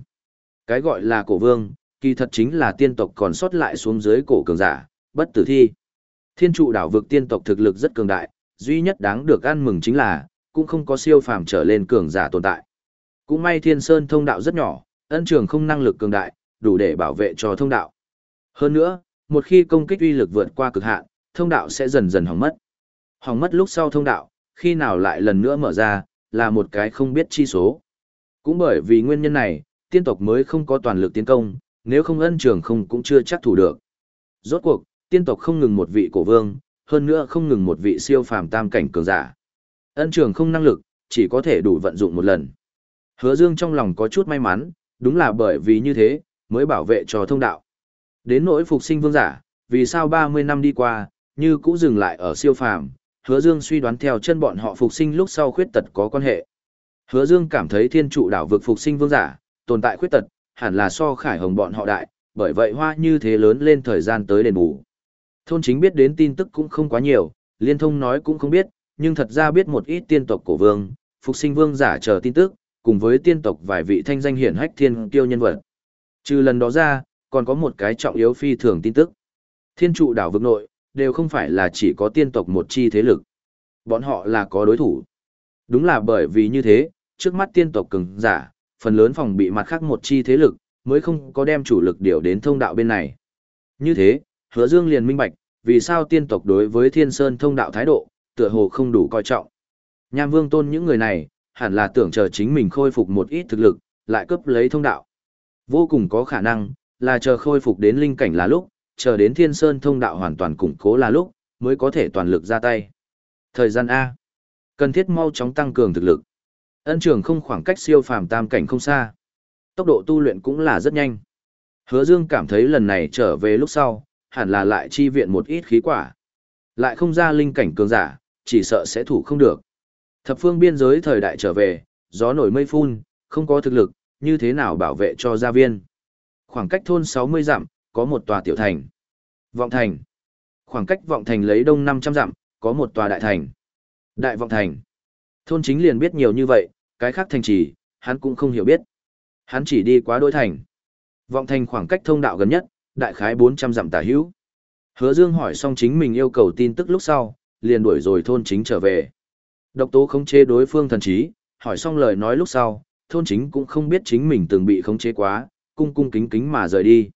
Cái gọi là cổ vương, kỳ thật chính là tiên tộc còn sót lại xuống dưới cổ cường giả, bất tử thi. Thiên trụ đảo vực tiên tộc thực lực rất cường đại, duy nhất đáng được ăn mừng chính là, cũng không có siêu phàm trở lên cường giả tồn tại. Cũng may thiên sơn thông đạo rất nhỏ, ân trường không năng lực cường đại, đủ để bảo vệ cho thông đạo. Hơn nữa, một khi công kích uy lực vượt qua cực hạn, thông đạo sẽ dần dần hỏng mất. Hỏng mất lúc sau thông đạo, khi nào lại lần nữa mở ra, là một cái không biết chi số. Cũng bởi vì nguyên nhân này, tiên tộc mới không có toàn lực tiến công, nếu không ân trường không cũng chưa chắc thủ được. Rốt cuộc, tiên tộc không ngừng một vị cổ vương, hơn nữa không ngừng một vị siêu phàm tam cảnh cường giả. Ân trường không năng lực, chỉ có thể đủ vận dụng một lần. Hứa Dương trong lòng có chút may mắn, đúng là bởi vì như thế, mới bảo vệ cho thông đạo. Đến nỗi phục sinh vương giả, vì sao 30 năm đi qua, như cũ dừng lại ở siêu phàm, Hứa Dương suy đoán theo chân bọn họ phục sinh lúc sau khuyết tật có quan hệ. Hứa Dương cảm thấy thiên trụ đảo vực phục sinh vương giả, tồn tại khuyết tật, hẳn là so khải hồng bọn họ đại, bởi vậy hoa như thế lớn lên thời gian tới đền bù. Thôn chính biết đến tin tức cũng không quá nhiều, liên thông nói cũng không biết, nhưng thật ra biết một ít tiên tộc cổ vương, phục sinh vương giả chờ tin tức, cùng với tiên tộc vài vị thanh danh hiển hách thiên tiêu nhân vật. Trừ lần đó ra, còn có một cái trọng yếu phi thường tin tức. Thiên trụ đảo vực nội, đều không phải là chỉ có tiên tộc một chi thế lực. Bọn họ là có đối thủ. Đúng là bởi vì như thế, trước mắt tiên tộc cường giả, phần lớn phòng bị mặt khác một chi thế lực, mới không có đem chủ lực điều đến thông đạo bên này. Như thế, hứa dương liền minh bạch, vì sao tiên tộc đối với thiên sơn thông đạo thái độ, tựa hồ không đủ coi trọng. Nham vương tôn những người này, hẳn là tưởng chờ chính mình khôi phục một ít thực lực, lại cướp lấy thông đạo. Vô cùng có khả năng, là chờ khôi phục đến linh cảnh là lúc, chờ đến thiên sơn thông đạo hoàn toàn củng cố là lúc, mới có thể toàn lực ra tay. Thời gian A. Cần thiết mau chóng tăng cường thực lực. Ân trường không khoảng cách siêu phàm tam cảnh không xa. Tốc độ tu luyện cũng là rất nhanh. Hứa Dương cảm thấy lần này trở về lúc sau, hẳn là lại chi viện một ít khí quả. Lại không ra linh cảnh cường giả, chỉ sợ sẽ thủ không được. Thập phương biên giới thời đại trở về, gió nổi mây phun, không có thực lực, như thế nào bảo vệ cho gia viên. Khoảng cách thôn 60 dặm, có một tòa tiểu thành. Vọng thành. Khoảng cách vọng thành lấy đông 500 dặm, có một tòa đại thành. Đại vọng thành. Thôn chính liền biết nhiều như vậy, cái khác thành trì, hắn cũng không hiểu biết. Hắn chỉ đi quá đôi thành. Vọng thành khoảng cách thông đạo gần nhất, đại khái 400 dặm tả hữu. Hứa Dương hỏi xong chính mình yêu cầu tin tức lúc sau, liền đuổi rồi thôn chính trở về. Độc tố khống chế đối phương thần trí, hỏi xong lời nói lúc sau, thôn chính cũng không biết chính mình từng bị khống chế quá, cung cung kính kính mà rời đi.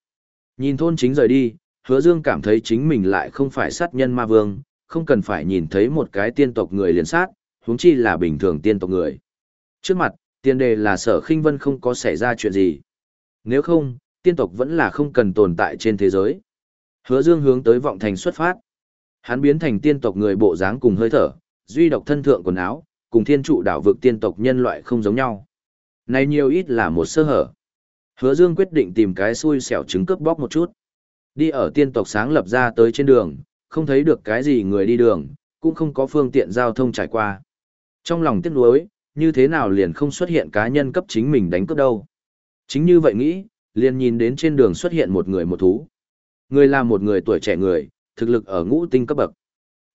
Nhìn thôn chính rời đi, hứa dương cảm thấy chính mình lại không phải sát nhân ma vương, không cần phải nhìn thấy một cái tiên tộc người liền sát, huống chi là bình thường tiên tộc người. Trước mặt, tiên đề là sở khinh vân không có xảy ra chuyện gì. Nếu không, tiên tộc vẫn là không cần tồn tại trên thế giới. Hứa dương hướng tới vọng thành xuất phát. Hắn biến thành tiên tộc người bộ dáng cùng hơi thở, duy độc thân thượng quần áo, cùng thiên trụ đảo vực tiên tộc nhân loại không giống nhau. Này nhiều ít là một sơ hở. Hứa Dương quyết định tìm cái xui xẻo trứng cướp bóc một chút. Đi ở tiên tộc sáng lập ra tới trên đường, không thấy được cái gì người đi đường, cũng không có phương tiện giao thông trải qua. Trong lòng tiếc nuối, như thế nào liền không xuất hiện cá nhân cấp chính mình đánh cướp đâu. Chính như vậy nghĩ, liền nhìn đến trên đường xuất hiện một người một thú. Người là một người tuổi trẻ người, thực lực ở ngũ tinh cấp bậc.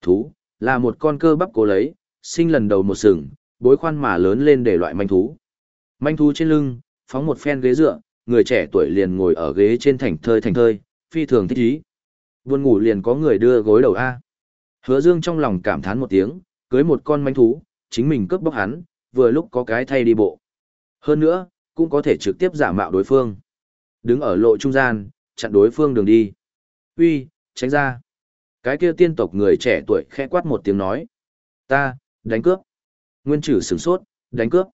Thú, là một con cơ bắp cố lấy, sinh lần đầu một sừng, bối khoan mà lớn lên để loại manh thú. Manh thú trên lưng, phóng một phen ghế dựa, người trẻ tuổi liền ngồi ở ghế trên thành thơi thành thơi, phi thường thích ý. Buồn ngủ liền có người đưa gối đầu A. Hứa Dương trong lòng cảm thán một tiếng, cưới một con manh thú, chính mình cướp bóc hắn, vừa lúc có cái thay đi bộ. Hơn nữa, cũng có thể trực tiếp giả mạo đối phương. Đứng ở lộ trung gian, chặn đối phương đường đi. Uy, tránh ra. Cái kia tiên tộc người trẻ tuổi khẽ quát một tiếng nói. Ta, đánh cướp. Nguyên trừ sửng sốt, đánh cướp.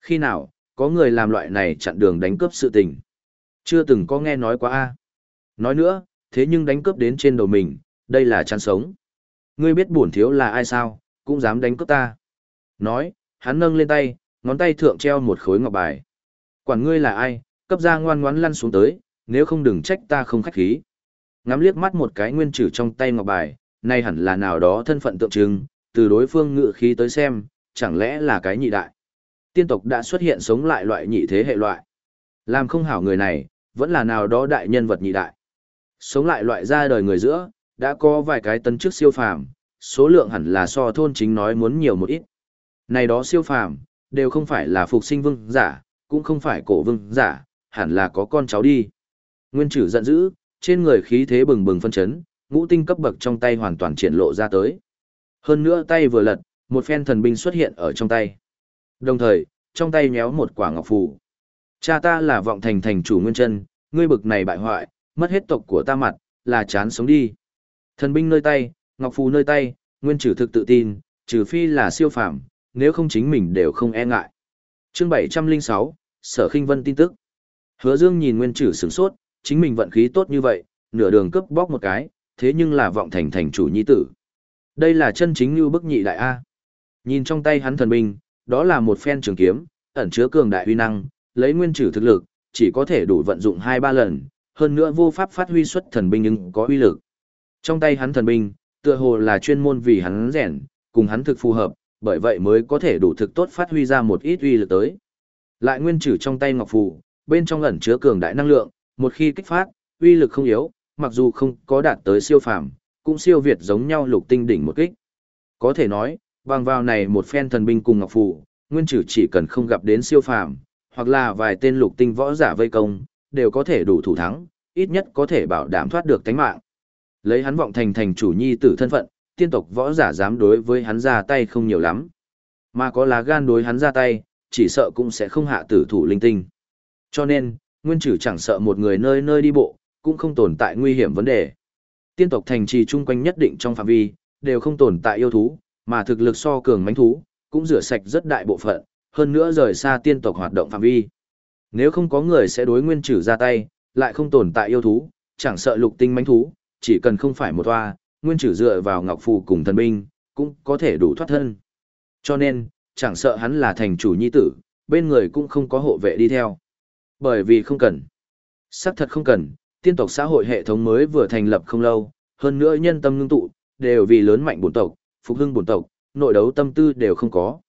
Khi nào, có người làm loại này chặn đường đánh cướp sự tình. Chưa từng có nghe nói quá a. Nói nữa, thế nhưng đánh cướp đến trên đầu mình, đây là chăn sống. Ngươi biết bổn thiếu là ai sao, cũng dám đánh cướp ta. Nói, hắn nâng lên tay, ngón tay thượng treo một khối ngọc bài. Quản ngươi là ai, cấp ra ngoan ngoãn lăn xuống tới, nếu không đừng trách ta không khách khí. Ngắm liếc mắt một cái nguyên trừ trong tay ngọc bài, nay hẳn là nào đó thân phận tượng trưng, từ đối phương ngự khí tới xem, chẳng lẽ là cái nhị đại. Tiên tộc đã xuất hiện sống lại loại nhị thế hệ loại. Làm không hảo người này, vẫn là nào đó đại nhân vật nhị đại. Sống lại loại ra đời người giữa, đã có vài cái tân trước siêu phàm, số lượng hẳn là so thôn chính nói muốn nhiều một ít. Này đó siêu phàm, đều không phải là phục sinh vương giả, cũng không phải cổ vương giả, hẳn là có con cháu đi. Nguyên trừ giận dữ, trên người khí thế bừng bừng phân chấn, ngũ tinh cấp bậc trong tay hoàn toàn triển lộ ra tới. Hơn nữa tay vừa lật, một phen thần binh xuất hiện ở trong tay. Đồng thời, trong tay nhéo một quả ngọc phù. Cha ta là vọng thành thành chủ nguyên chân, ngươi bực này bại hoại, mất hết tộc của ta mặt, là chán sống đi. Thần binh nơi tay, ngọc phù nơi tay, nguyên trừ thực tự tin, trừ phi là siêu phàm, nếu không chính mình đều không e ngại. Chương 706, Sở Khinh Vân tin tức. Hứa Dương nhìn Nguyên Trử sửng sốt, chính mình vận khí tốt như vậy, nửa đường cướp bóc một cái, thế nhưng là vọng thành thành chủ nhi tử. Đây là chân chính như bức nhị đại A. Nhìn trong tay hắn thần binh, đó là một phen trường kiếm, ẩn chứa cường đại uy năng, lấy nguyên Chử thực lực, chỉ có thể đủ vận dụng 2-3 lần, hơn nữa vô pháp phát huy xuất thần binh nhưng có uy lực. Trong tay hắn thần binh, tựa hồ là chuyên môn vì hắn rèn, cùng hắn thực phù hợp, bởi vậy mới có thể đủ thực tốt phát huy ra một ít uy lực tới. Lại nguyên trừ trong tay ngọc phù, bên trong ẩn chứa cường đại năng lượng, một khi kích phát, uy lực không yếu, mặc dù không có đạt tới siêu phàm, cũng siêu việt giống nhau lục tinh đỉnh một kích. Có thể nói, bằng vào này một phen thần binh cùng ngọc phù, nguyên trừ chỉ cần không gặp đến siêu phàm, hoặc là vài tên lục tinh võ giả vây công, đều có thể đủ thủ thắng, ít nhất có thể bảo đảm thoát được tính mạng. Lấy hắn vọng thành thành chủ nhi tử thân phận, tiên tộc võ giả dám đối với hắn ra tay không nhiều lắm. Mà có lá gan đối hắn ra tay, chỉ sợ cũng sẽ không hạ tử thủ linh tinh. Cho nên, nguyên trừ chẳng sợ một người nơi nơi đi bộ, cũng không tồn tại nguy hiểm vấn đề. Tiên tộc thành trì chung quanh nhất định trong phạm vi, đều không tồn tại yêu thú, mà thực lực so cường mãnh thú, cũng rửa sạch rất đại bộ phận, hơn nữa rời xa tiên tộc hoạt động phạm vi. Nếu không có người sẽ đối nguyên trừ ra tay, lại không tồn tại yêu thú, chẳng sợ lục tinh mãnh thú, chỉ cần không phải một toa, nguyên trừ dựa vào ngọc phù cùng thần binh, cũng có thể đủ thoát thân. Cho nên, chẳng sợ hắn là thành chủ nhi tử, bên người cũng không có hộ vệ đi theo. Bởi vì không cần. Sắc thật không cần, tiên tộc xã hội hệ thống mới vừa thành lập không lâu, hơn nữa nhân tâm ngưng tụ, đều vì lớn mạnh bổn tộc, phục hưng bổn tộc, nội đấu tâm tư đều không có.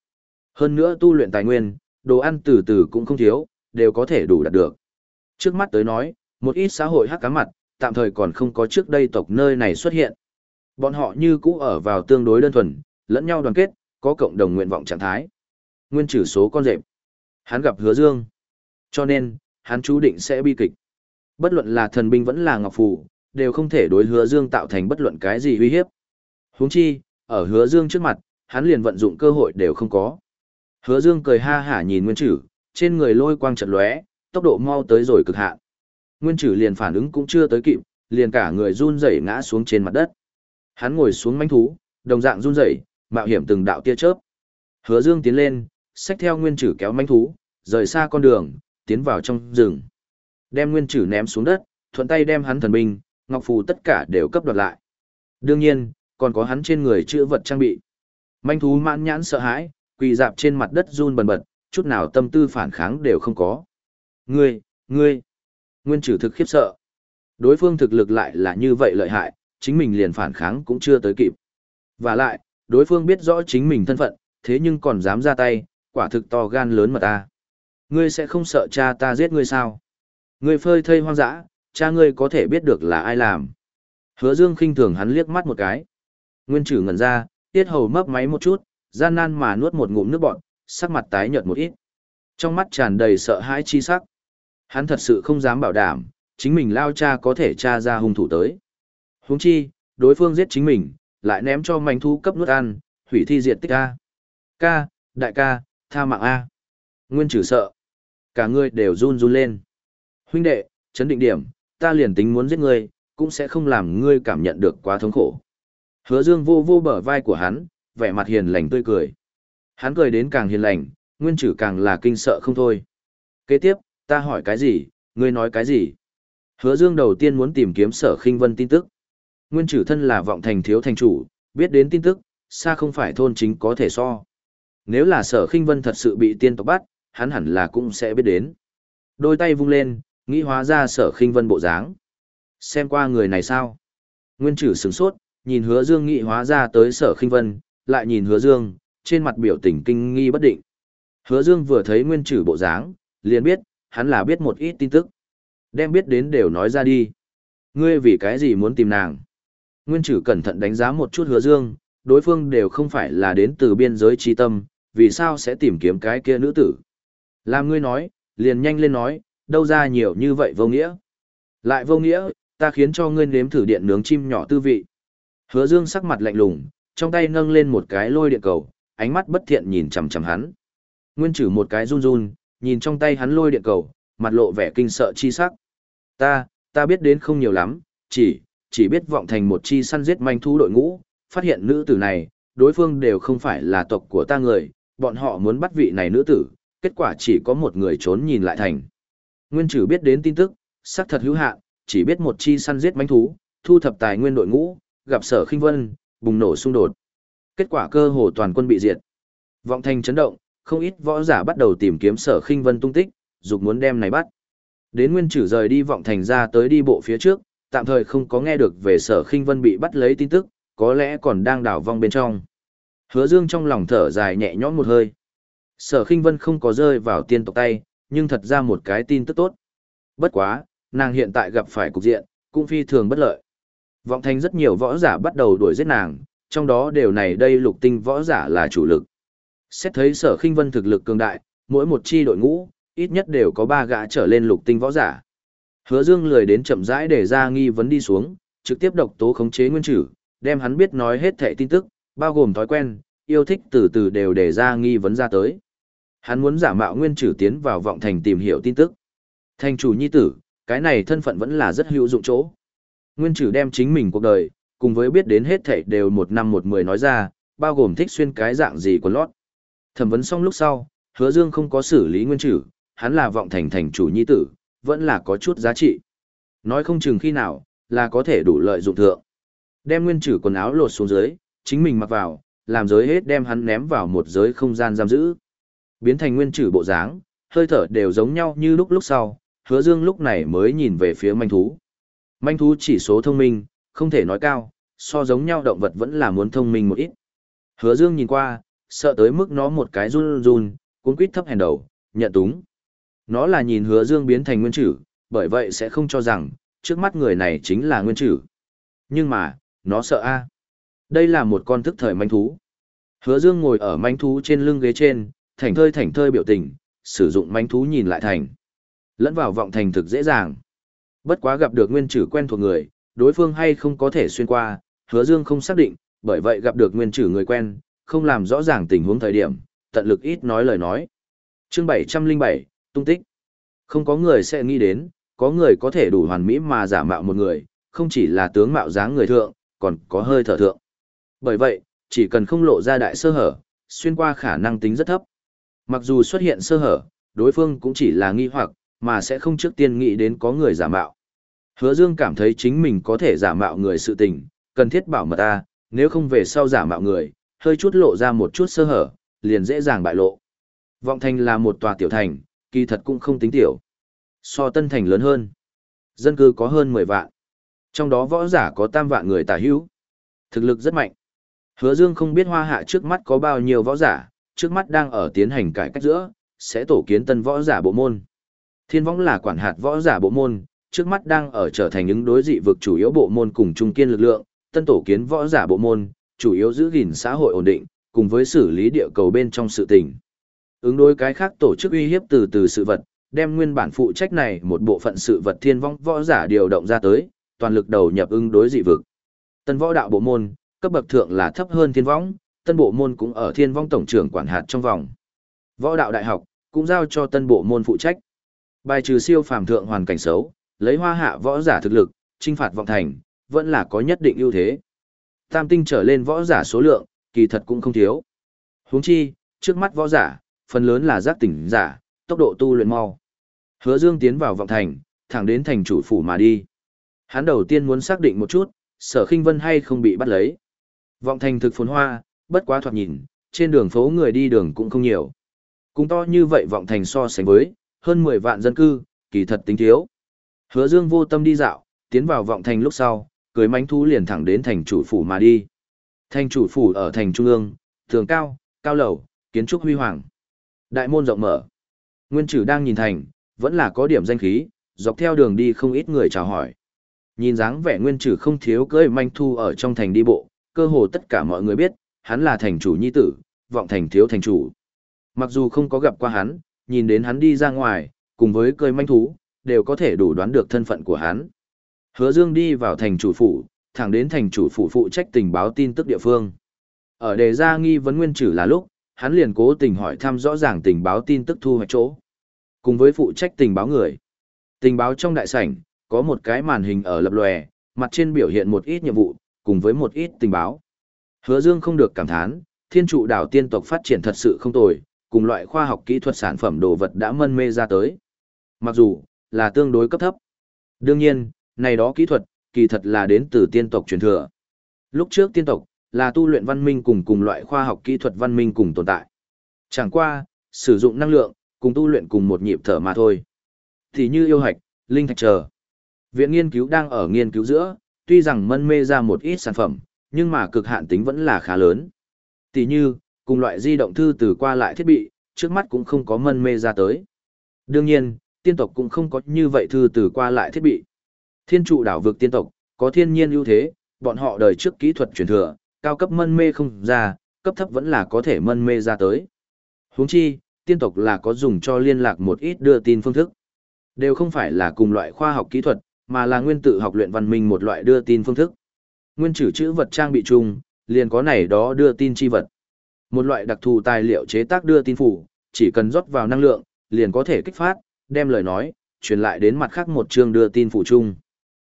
Hơn nữa tu luyện tài nguyên, đồ ăn từ từ cũng không thiếu, đều có thể đủ đạt được. Trước mắt tới nói, một ít xã hội hắc cá mặt, tạm thời còn không có trước đây tộc nơi này xuất hiện. Bọn họ như cũ ở vào tương đối đơn thuần, lẫn nhau đoàn kết, có cộng đồng nguyện vọng trạng thái. Nguyên trừ số con rệp. Hắn gặp hứa dương. Cho nên, hắn chú định sẽ bi kịch. Bất luận là thần binh vẫn là ngọc phù, đều không thể đối hứa dương tạo thành bất luận cái gì uy hiếp. Huống chi, ở hứa dương trước mặt, hắn liền vận dụng cơ hội đều không có. Hứa dương cười ha hả nhìn nguyên trừ, trên người lôi quang trận lóe, tốc độ mau tới rồi cực hạn. Nguyên trừ liền phản ứng cũng chưa tới kịp, liền cả người run rẩy ngã xuống trên mặt đất. Hắn ngồi xuống manh thú, đồng dạng run rẩy, mạo hiểm từng đạo tia chớp. Hứa Dương tiến lên, xách theo nguyên trừ kéo manh thú, rời xa con đường, tiến vào trong rừng. Đem nguyên trừ ném xuống đất, thuận tay đem hắn thần binh, ngọc phù tất cả đều cấp đoạt lại. Đương nhiên, còn có hắn trên người chữa vật trang bị. Manh thú mãn nhãn sợ hãi, quỳ dạp trên mặt đất run bần bật, chút nào tâm tư phản kháng đều không có. Ngươi, ngươi, nguyên trừ thực khiếp sợ. Đối phương thực lực lại là như vậy lợi hại, chính mình liền phản kháng cũng chưa tới kịp. Và lại, đối phương biết rõ chính mình thân phận, thế nhưng còn dám ra tay, quả thực to gan lớn mà ta. Ngươi sẽ không sợ cha ta giết ngươi sao? Ngươi phơi thây hoang dã, cha ngươi có thể biết được là ai làm. Hứa Dương khinh thường hắn liếc mắt một cái. Nguyên Trử ngẩn ra, tiết hầu mấp máy một chút, gian nan mà nuốt một ngụm nước bọt, sắc mặt tái nhợt một ít. Trong mắt tràn đầy sợ hãi chi sắc. Hắn thật sự không dám bảo đảm, chính mình lao cha có thể tra ra hung thủ tới. Huống chi, đối phương giết chính mình, lại ném cho manh thú cấp nuốt ăn, hủy thi diệt tích A. Ca, đại ca, tha mạng A. Nguyên Trử sợ. Cả ngươi đều run run lên. Huynh đệ, chấn định điểm, ta liền tính muốn giết ngươi, cũng sẽ không làm ngươi cảm nhận được quá thống khổ. Hứa dương vô vô bờ vai của hắn, vẻ mặt hiền lành tươi cười. Hắn cười đến càng hiền lành, nguyên chử càng là kinh sợ không thôi. Kế tiếp, ta hỏi cái gì, ngươi nói cái gì? Hứa dương đầu tiên muốn tìm kiếm sở khinh vân tin tức. Nguyên chử thân là vọng thành thiếu thành chủ, biết đến tin tức, xa không phải thôn chính có thể so. Nếu là sở khinh vân thật sự bị tiên tộc bắt, hắn hẳn là cũng sẽ biết đến. Đôi tay vung lên, nghĩ hóa ra sở khinh vân bộ dáng. Xem qua người này sao? Nguyên trừ sửng sốt, nhìn hứa dương nghĩ hóa ra tới sở khinh vân, lại nhìn hứa dương, trên mặt biểu tình kinh nghi bất định. Hứa dương vừa thấy nguyên trừ bộ dáng, liền biết, hắn là biết một ít tin tức. Đem biết đến đều nói ra đi. Ngươi vì cái gì muốn tìm nàng? Nguyên trừ cẩn thận đánh giá một chút hứa dương, đối phương đều không phải là đến từ biên giới trí tâm, vì sao sẽ tìm kiếm cái kia nữ tử. Làm ngươi nói, liền nhanh lên nói, đâu ra nhiều như vậy vô nghĩa. Lại vô nghĩa, ta khiến cho ngươi nếm thử điện nướng chim nhỏ tư vị. Hứa dương sắc mặt lạnh lùng, trong tay nâng lên một cái lôi điện cầu, ánh mắt bất thiện nhìn chằm chằm hắn. Nguyên chử một cái run run, nhìn trong tay hắn lôi điện cầu, mặt lộ vẻ kinh sợ chi sắc. Ta, ta biết đến không nhiều lắm, chỉ, chỉ biết vọng thành một chi săn giết manh thú đội ngũ, phát hiện nữ tử này, đối phương đều không phải là tộc của ta người, bọn họ muốn bắt vị này nữ tử, kết quả chỉ có một người trốn nhìn lại thành. Nguyên trừ biết đến tin tức, xác thật hữu hạn, chỉ biết một chi săn giết mánh thú, thu thập tài nguyên đội ngũ, gặp sở khinh vân, bùng nổ xung đột. Kết quả cơ hồ toàn quân bị diệt. Vọng thành chấn động, không ít võ giả bắt đầu tìm kiếm sở khinh vân tung tích, dục muốn đem này bắt. Đến nguyên trừ rời đi vọng thành ra tới đi bộ phía trước, tạm thời không có nghe được về sở khinh vân bị bắt lấy tin tức, có lẽ còn đang đảo vong bên trong. Hứa dương trong lòng thở dài nhẹ nhõm một hơi. Sở khinh vân không có rơi vào tiên tộc tay, nhưng thật ra một cái tin tức tốt. Bất quá, nàng hiện tại gặp phải cục diện, cũng phi thường bất lợi. Vọng thành rất nhiều võ giả bắt đầu đuổi giết nàng, trong đó đều này đây lục tinh võ giả là chủ lực. Xét thấy sở khinh vân thực lực cường đại, mỗi một chi đội ngũ, ít nhất đều có ba gã trở lên lục tinh võ giả. Hứa Dương lười đến chậm rãi để ra nghi vấn đi xuống, trực tiếp độc tố khống chế nguyên trừ, đem hắn biết nói hết thảy tin tức, bao gồm thói quen, yêu thích từ từ đều để ra nghi vấn ra tới. Hắn muốn giả mạo nguyên trừ tiến vào vọng thành tìm hiểu tin tức. Thành chủ nhi tử, cái này thân phận vẫn là rất hữu dụng chỗ. Nguyên trừ đem chính mình cuộc đời, cùng với biết đến hết thảy đều một năm một mười nói ra, bao gồm thích xuyên cái dạng gì của lót. Thẩm vấn xong lúc sau, hứa dương không có xử lý Nguyên trừ, hắn là vọng thành thành chủ nhi tử, vẫn là có chút giá trị. Nói không chừng khi nào, là có thể đủ lợi dụng thượng. Đem Nguyên trừ quần áo lột xuống dưới, chính mình mặc vào, làm giới hết đem hắn ném vào một giới không gian giam giữ. Biến thành Nguyên Trử bộ dáng, hơi thở đều giống nhau như lúc lúc sau, hứa dương lúc này mới nhìn về phía manh thú. Manh thú chỉ số thông minh, không thể nói cao, so giống nhau động vật vẫn là muốn thông minh một ít. Hứa dương nhìn qua, sợ tới mức nó một cái run run, cuốn quýt thấp hèn đầu, nhận túng. Nó là nhìn hứa dương biến thành nguyên chữ, bởi vậy sẽ không cho rằng, trước mắt người này chính là nguyên chữ. Nhưng mà, nó sợ a đây là một con thức thời manh thú. Hứa dương ngồi ở manh thú trên lưng ghế trên, thảnh thơi thảnh thơi biểu tình, sử dụng manh thú nhìn lại thành. Lẫn vào vọng thành thực dễ dàng. Bất quá gặp được nguyên trừ quen thuộc người, đối phương hay không có thể xuyên qua, hứa dương không xác định, bởi vậy gặp được nguyên trừ người quen, không làm rõ ràng tình huống thời điểm, tận lực ít nói lời nói. Chương 707, tung tích. Không có người sẽ nghĩ đến, có người có thể đủ hoàn mỹ mà giả mạo một người, không chỉ là tướng mạo dáng người thượng, còn có hơi thở thượng. Bởi vậy, chỉ cần không lộ ra đại sơ hở, xuyên qua khả năng tính rất thấp. Mặc dù xuất hiện sơ hở, đối phương cũng chỉ là nghi hoặc, mà sẽ không trước tiên nghĩ đến có người giả mạo. Hứa Dương cảm thấy chính mình có thể giả mạo người sự tình, cần thiết bảo mật ta, nếu không về sau giả mạo người, hơi chút lộ ra một chút sơ hở, liền dễ dàng bại lộ. Vọng Thành là một tòa tiểu thành, kỳ thật cũng không tính tiểu. So Tân Thành lớn hơn. Dân cư có hơn 10 vạn. Trong đó võ giả có tam vạn người tả hữu. Thực lực rất mạnh. Hứa Dương không biết hoa hạ trước mắt có bao nhiêu võ giả, trước mắt đang ở tiến hành cải cách giữa, sẽ tổ kiến tân võ giả bộ môn. Thiên võng là quản hạt võ giả bộ môn, trước mắt đang ở trở thành những đối dị vực chủ yếu bộ môn cùng trung kiên lực lượng, tân tổ kiến võ giả bộ môn, chủ yếu giữ gìn xã hội ổn định, cùng với xử lý địa cầu bên trong sự tình. Ứng đối cái khác tổ chức uy hiếp từ từ sự vật, đem nguyên bản phụ trách này một bộ phận sự vật thiên vong võ giả điều động ra tới, toàn lực đầu nhập ứng đối dị vực. Tân võ đạo bộ môn, cấp bậc thượng là thấp hơn thiên võng, tân bộ môn cũng ở thiên vong tổng trưởng quản hạt trong vòng. Võ đạo đại học, cũng giao cho tân bộ môn phụ trách. Bài trừ siêu phàm thượng hoàn cảnh xấu, lấy hoa hạ võ giả thực lực, trinh phạt vọng thành, vẫn là có nhất định ưu thế. Tam tinh trở lên võ giả số lượng, kỳ thật cũng không thiếu. Huống chi, trước mắt võ giả, phần lớn là giác tỉnh giả, tốc độ tu luyện mau. Hứa Dương tiến vào vọng thành, thẳng đến thành chủ phủ mà đi. Hắn đầu tiên muốn xác định một chút, sở khinh vân hay không bị bắt lấy. Vọng thành thực phồn hoa, bất quá thoạt nhìn, trên đường phố người đi đường cũng không nhiều. Cũng to như vậy vọng thành so sánh với, hơn 10 vạn dân cư, kỳ thật tính thiếu. Hứa Dương vô tâm đi dạo, tiến vào vọng thành lúc sau, cưới mánh thú liền thẳng đến thành chủ phủ mà đi. Thành chủ phủ ở thành trung ương, tường cao, cao lầu, kiến trúc huy hoàng. Đại môn rộng mở. Nguyên Chử đang nhìn thành, vẫn là có điểm danh khí, dọc theo đường đi không ít người chào hỏi. Nhìn dáng vẻ Nguyên Chử không thiếu cưỡi manh thu ở trong thành đi bộ, cơ hồ tất cả mọi người biết, hắn là thành chủ nhi tử, vọng thành thiếu thành chủ. Mặc dù không có gặp qua hắn, nhìn đến hắn đi ra ngoài, cùng với cơi manh thú, đều có thể đủ đoán được thân phận của hắn. Hứa Dương đi vào thành chủ phủ, thẳng đến thành chủ phủ phụ trách tình báo tin tức địa phương. Ở đề ra nghi vấn nguyên trừ là lúc, hắn liền cố tình hỏi thăm rõ ràng tình báo tin tức thu hoạch chỗ. Cùng với phụ trách tình báo người. Tình báo trong đại sảnh, có một cái màn hình ở lập lòe, mặt trên biểu hiện một ít nhiệm vụ, cùng với một ít tình báo. Hứa Dương không được cảm thán, thiên trụ đảo tiên tộc phát triển thật sự không tồi, cùng loại khoa học kỹ thuật sản phẩm đồ vật đã mân mê ra tới. Mặc dù, là tương đối cấp thấp. Đương nhiên, này đó kỹ thuật, kỳ thật là đến từ tiên tộc truyền thừa. Lúc trước tiên tộc, là tu luyện văn minh cùng cùng loại khoa học kỹ thuật văn minh cùng tồn tại. Chẳng qua, sử dụng năng lượng, cùng tu luyện cùng một nhịp thở mà thôi. Thì như yêu hạch, linh thạch chờ. Viện nghiên cứu đang ở nghiên cứu giữa, tuy rằng mân mê ra một ít sản phẩm, nhưng mà cực hạn tính vẫn là khá lớn. Tỷ như, cùng loại di động thư từ qua lại thiết bị, trước mắt cũng không có mân mê ra tới. Đương nhiên, tiên tộc cũng không có như vậy thư từ qua lại thiết bị. Thiên trụ đảo vực tiên tộc, có thiên nhiên ưu thế, bọn họ đời trước kỹ thuật truyền thừa, cao cấp mân mê không ra, cấp thấp vẫn là có thể mân mê ra tới. Huống chi, tiên tộc là có dùng cho liên lạc một ít đưa tin phương thức. Đều không phải là cùng loại khoa học kỹ thuật, mà là nguyên tự học luyện văn minh một loại đưa tin phương thức. Nguyên chữ chữ vật trang bị chung, liền có này đó đưa tin chi vật. Một loại đặc thù tài liệu chế tác đưa tin phủ, chỉ cần rót vào năng lượng, liền có thể kích phát, đem lời nói, truyền lại đến mặt khác một chương đưa tin phủ chung.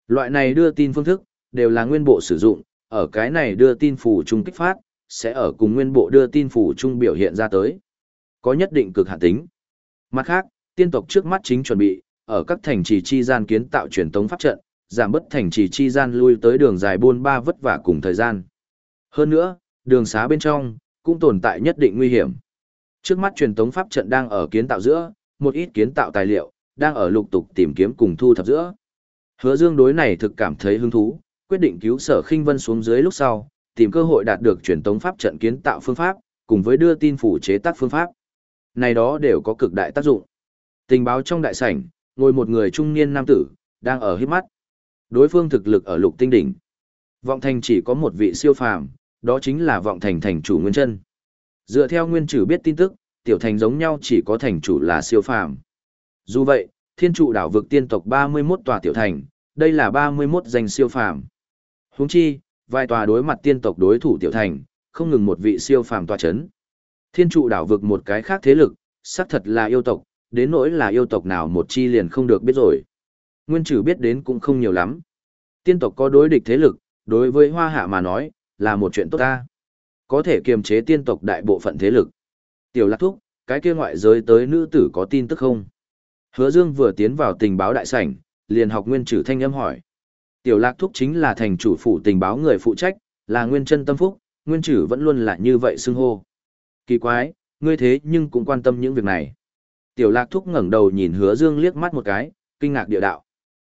Loại này đưa tin phương thức, đều là nguyên bộ sử dụng, ở cái này đưa tin phủ chung kích phát, sẽ ở cùng nguyên bộ đưa tin phủ chung biểu hiện ra tới. Có nhất định cực hạn tính. Mặt khác, tiên tộc trước mắt chính chuẩn bị, ở các thành trì chi gian kiến tạo truyền tống pháp trận, giảm bớt thành trì chi gian lui tới đường dài buôn ba vất vả cùng thời gian. Hơn nữa, đường xá bên trong, cũng tồn tại nhất định nguy hiểm. Trước mắt truyền tống pháp trận đang ở kiến tạo giữa, một ít kiến tạo tài liệu, đang ở lục tục tìm kiếm cùng thu thập giữa. Hứa Dương đối này thực cảm thấy hứng thú, quyết định cứu Sở Khinh Vân xuống dưới lúc sau, tìm cơ hội đạt được truyền tống pháp trận kiến tạo phương pháp, cùng với đưa tin phủ chế tác phương pháp. Này đó đều có cực đại tác dụng. Tình báo trong đại sảnh, ngồi một người trung niên nam tử, đang ở hít mắt. Đối phương thực lực ở lục tinh đỉnh. Vọng thành chỉ có một vị siêu phàm, đó chính là vọng thành thành chủ Nguyên chân. Dựa theo Nguyên Trử biết tin tức, tiểu thành giống nhau chỉ có thành chủ là siêu phàm. Dù vậy, thiên trụ đảo vực tiên tộc 31 tòa tiểu thành, đây là 31 danh siêu phàm. Huống chi, vài tòa đối mặt tiên tộc đối thủ tiểu thành, không ngừng một vị siêu phàm tòa chấn. Thiên trụ đảo vực một cái khác thế lực, xác thật là yêu tộc, đến nỗi là yêu tộc nào một chi liền không được biết rồi. Nguyên trừ biết đến cũng không nhiều lắm. Tiên tộc có đối địch thế lực, đối với hoa hạ mà nói, là một chuyện tốt ta. Có thể kiềm chế tiên tộc đại bộ phận thế lực. Tiểu lạc thúc, cái kia ngoại giới tới nữ tử có tin tức không? Hứa Dương vừa tiến vào tình báo đại sảnh, liền học nguyên trừ thanh âm hỏi. Tiểu lạc thúc chính là thành chủ phụ tình báo người phụ trách, là nguyên chân tâm phúc, nguyên trừ vẫn luôn là như vậy xưng hô. Kỳ quái, ngươi thế nhưng cũng quan tâm những việc này. Tiểu lạc thúc ngẩng đầu nhìn hứa dương liếc mắt một cái, kinh ngạc địa đạo.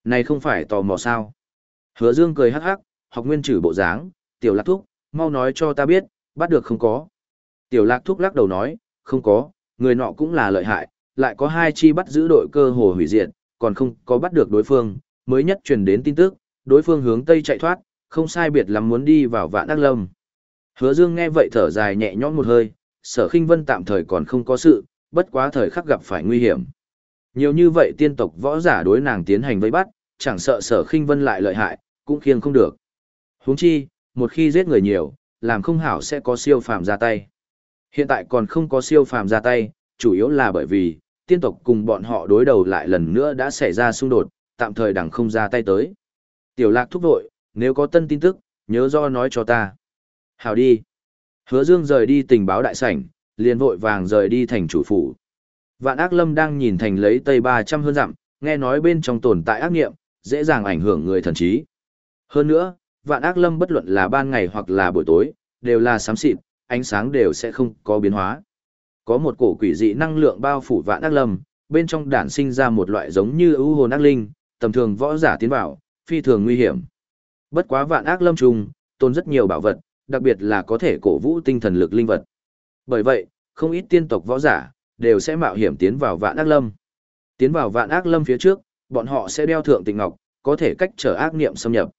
Này không phải tò mò sao. Hứa dương cười hắc hắc, học nguyên trừ bộ dáng, tiểu lạc thúc, mau nói cho ta biết, bắt được không có. Tiểu lạc thúc lắc đầu nói, không có, người nọ cũng là lợi hại, lại có hai chi bắt giữ đội cơ hồ hủy diệt, còn không có bắt được đối phương, mới nhất truyền đến tin tức, đối phương hướng tây chạy thoát, không sai biệt lắm muốn đi vào vạn ác lâm. Hứa Dương nghe vậy thở dài nhẹ nhõm một hơi, sở khinh vân tạm thời còn không có sự, bất quá thời khắc gặp phải nguy hiểm. Nhiều như vậy tiên tộc võ giả đối nàng tiến hành vây bắt, chẳng sợ sở khinh vân lại lợi hại, cũng khiêng không được. Huống chi, một khi giết người nhiều, làm không hảo sẽ có siêu phàm ra tay. Hiện tại còn không có siêu phàm ra tay, chủ yếu là bởi vì, tiên tộc cùng bọn họ đối đầu lại lần nữa đã xảy ra xung đột, tạm thời đằng không ra tay tới. Tiểu lạc thúc vội, nếu có tân tin tức, nhớ do nói cho ta. hảo đi. Hứa Dương rời đi tình báo đại sảnh, liền vội vàng rời đi thành chủ phủ. Vạn ác lâm đang nhìn thành lấy tây 300 hơn dặm, nghe nói bên trong tồn tại ác nghiệm, dễ dàng ảnh hưởng người thần trí. Hơn nữa, vạn ác lâm bất luận là ban ngày hoặc là buổi tối, đều là xám xịt, ánh sáng đều sẽ không có biến hóa. Có một cổ quỷ dị năng lượng bao phủ vạn ác lâm, bên trong đản sinh ra một loại giống như ưu hồn ác linh, tầm thường võ giả tiến vào, phi thường nguy hiểm. Bất quá vạn ác lâm trùng, tồn rất nhiều bảo vật, đặc biệt là có thể cổ vũ tinh thần lực linh vật. Bởi vậy, không ít tiên tộc võ giả, đều sẽ mạo hiểm tiến vào vạn ác lâm. Tiến vào vạn ác lâm phía trước, bọn họ sẽ đeo thượng tịnh ngọc, có thể cách trở ác niệm xâm nhập.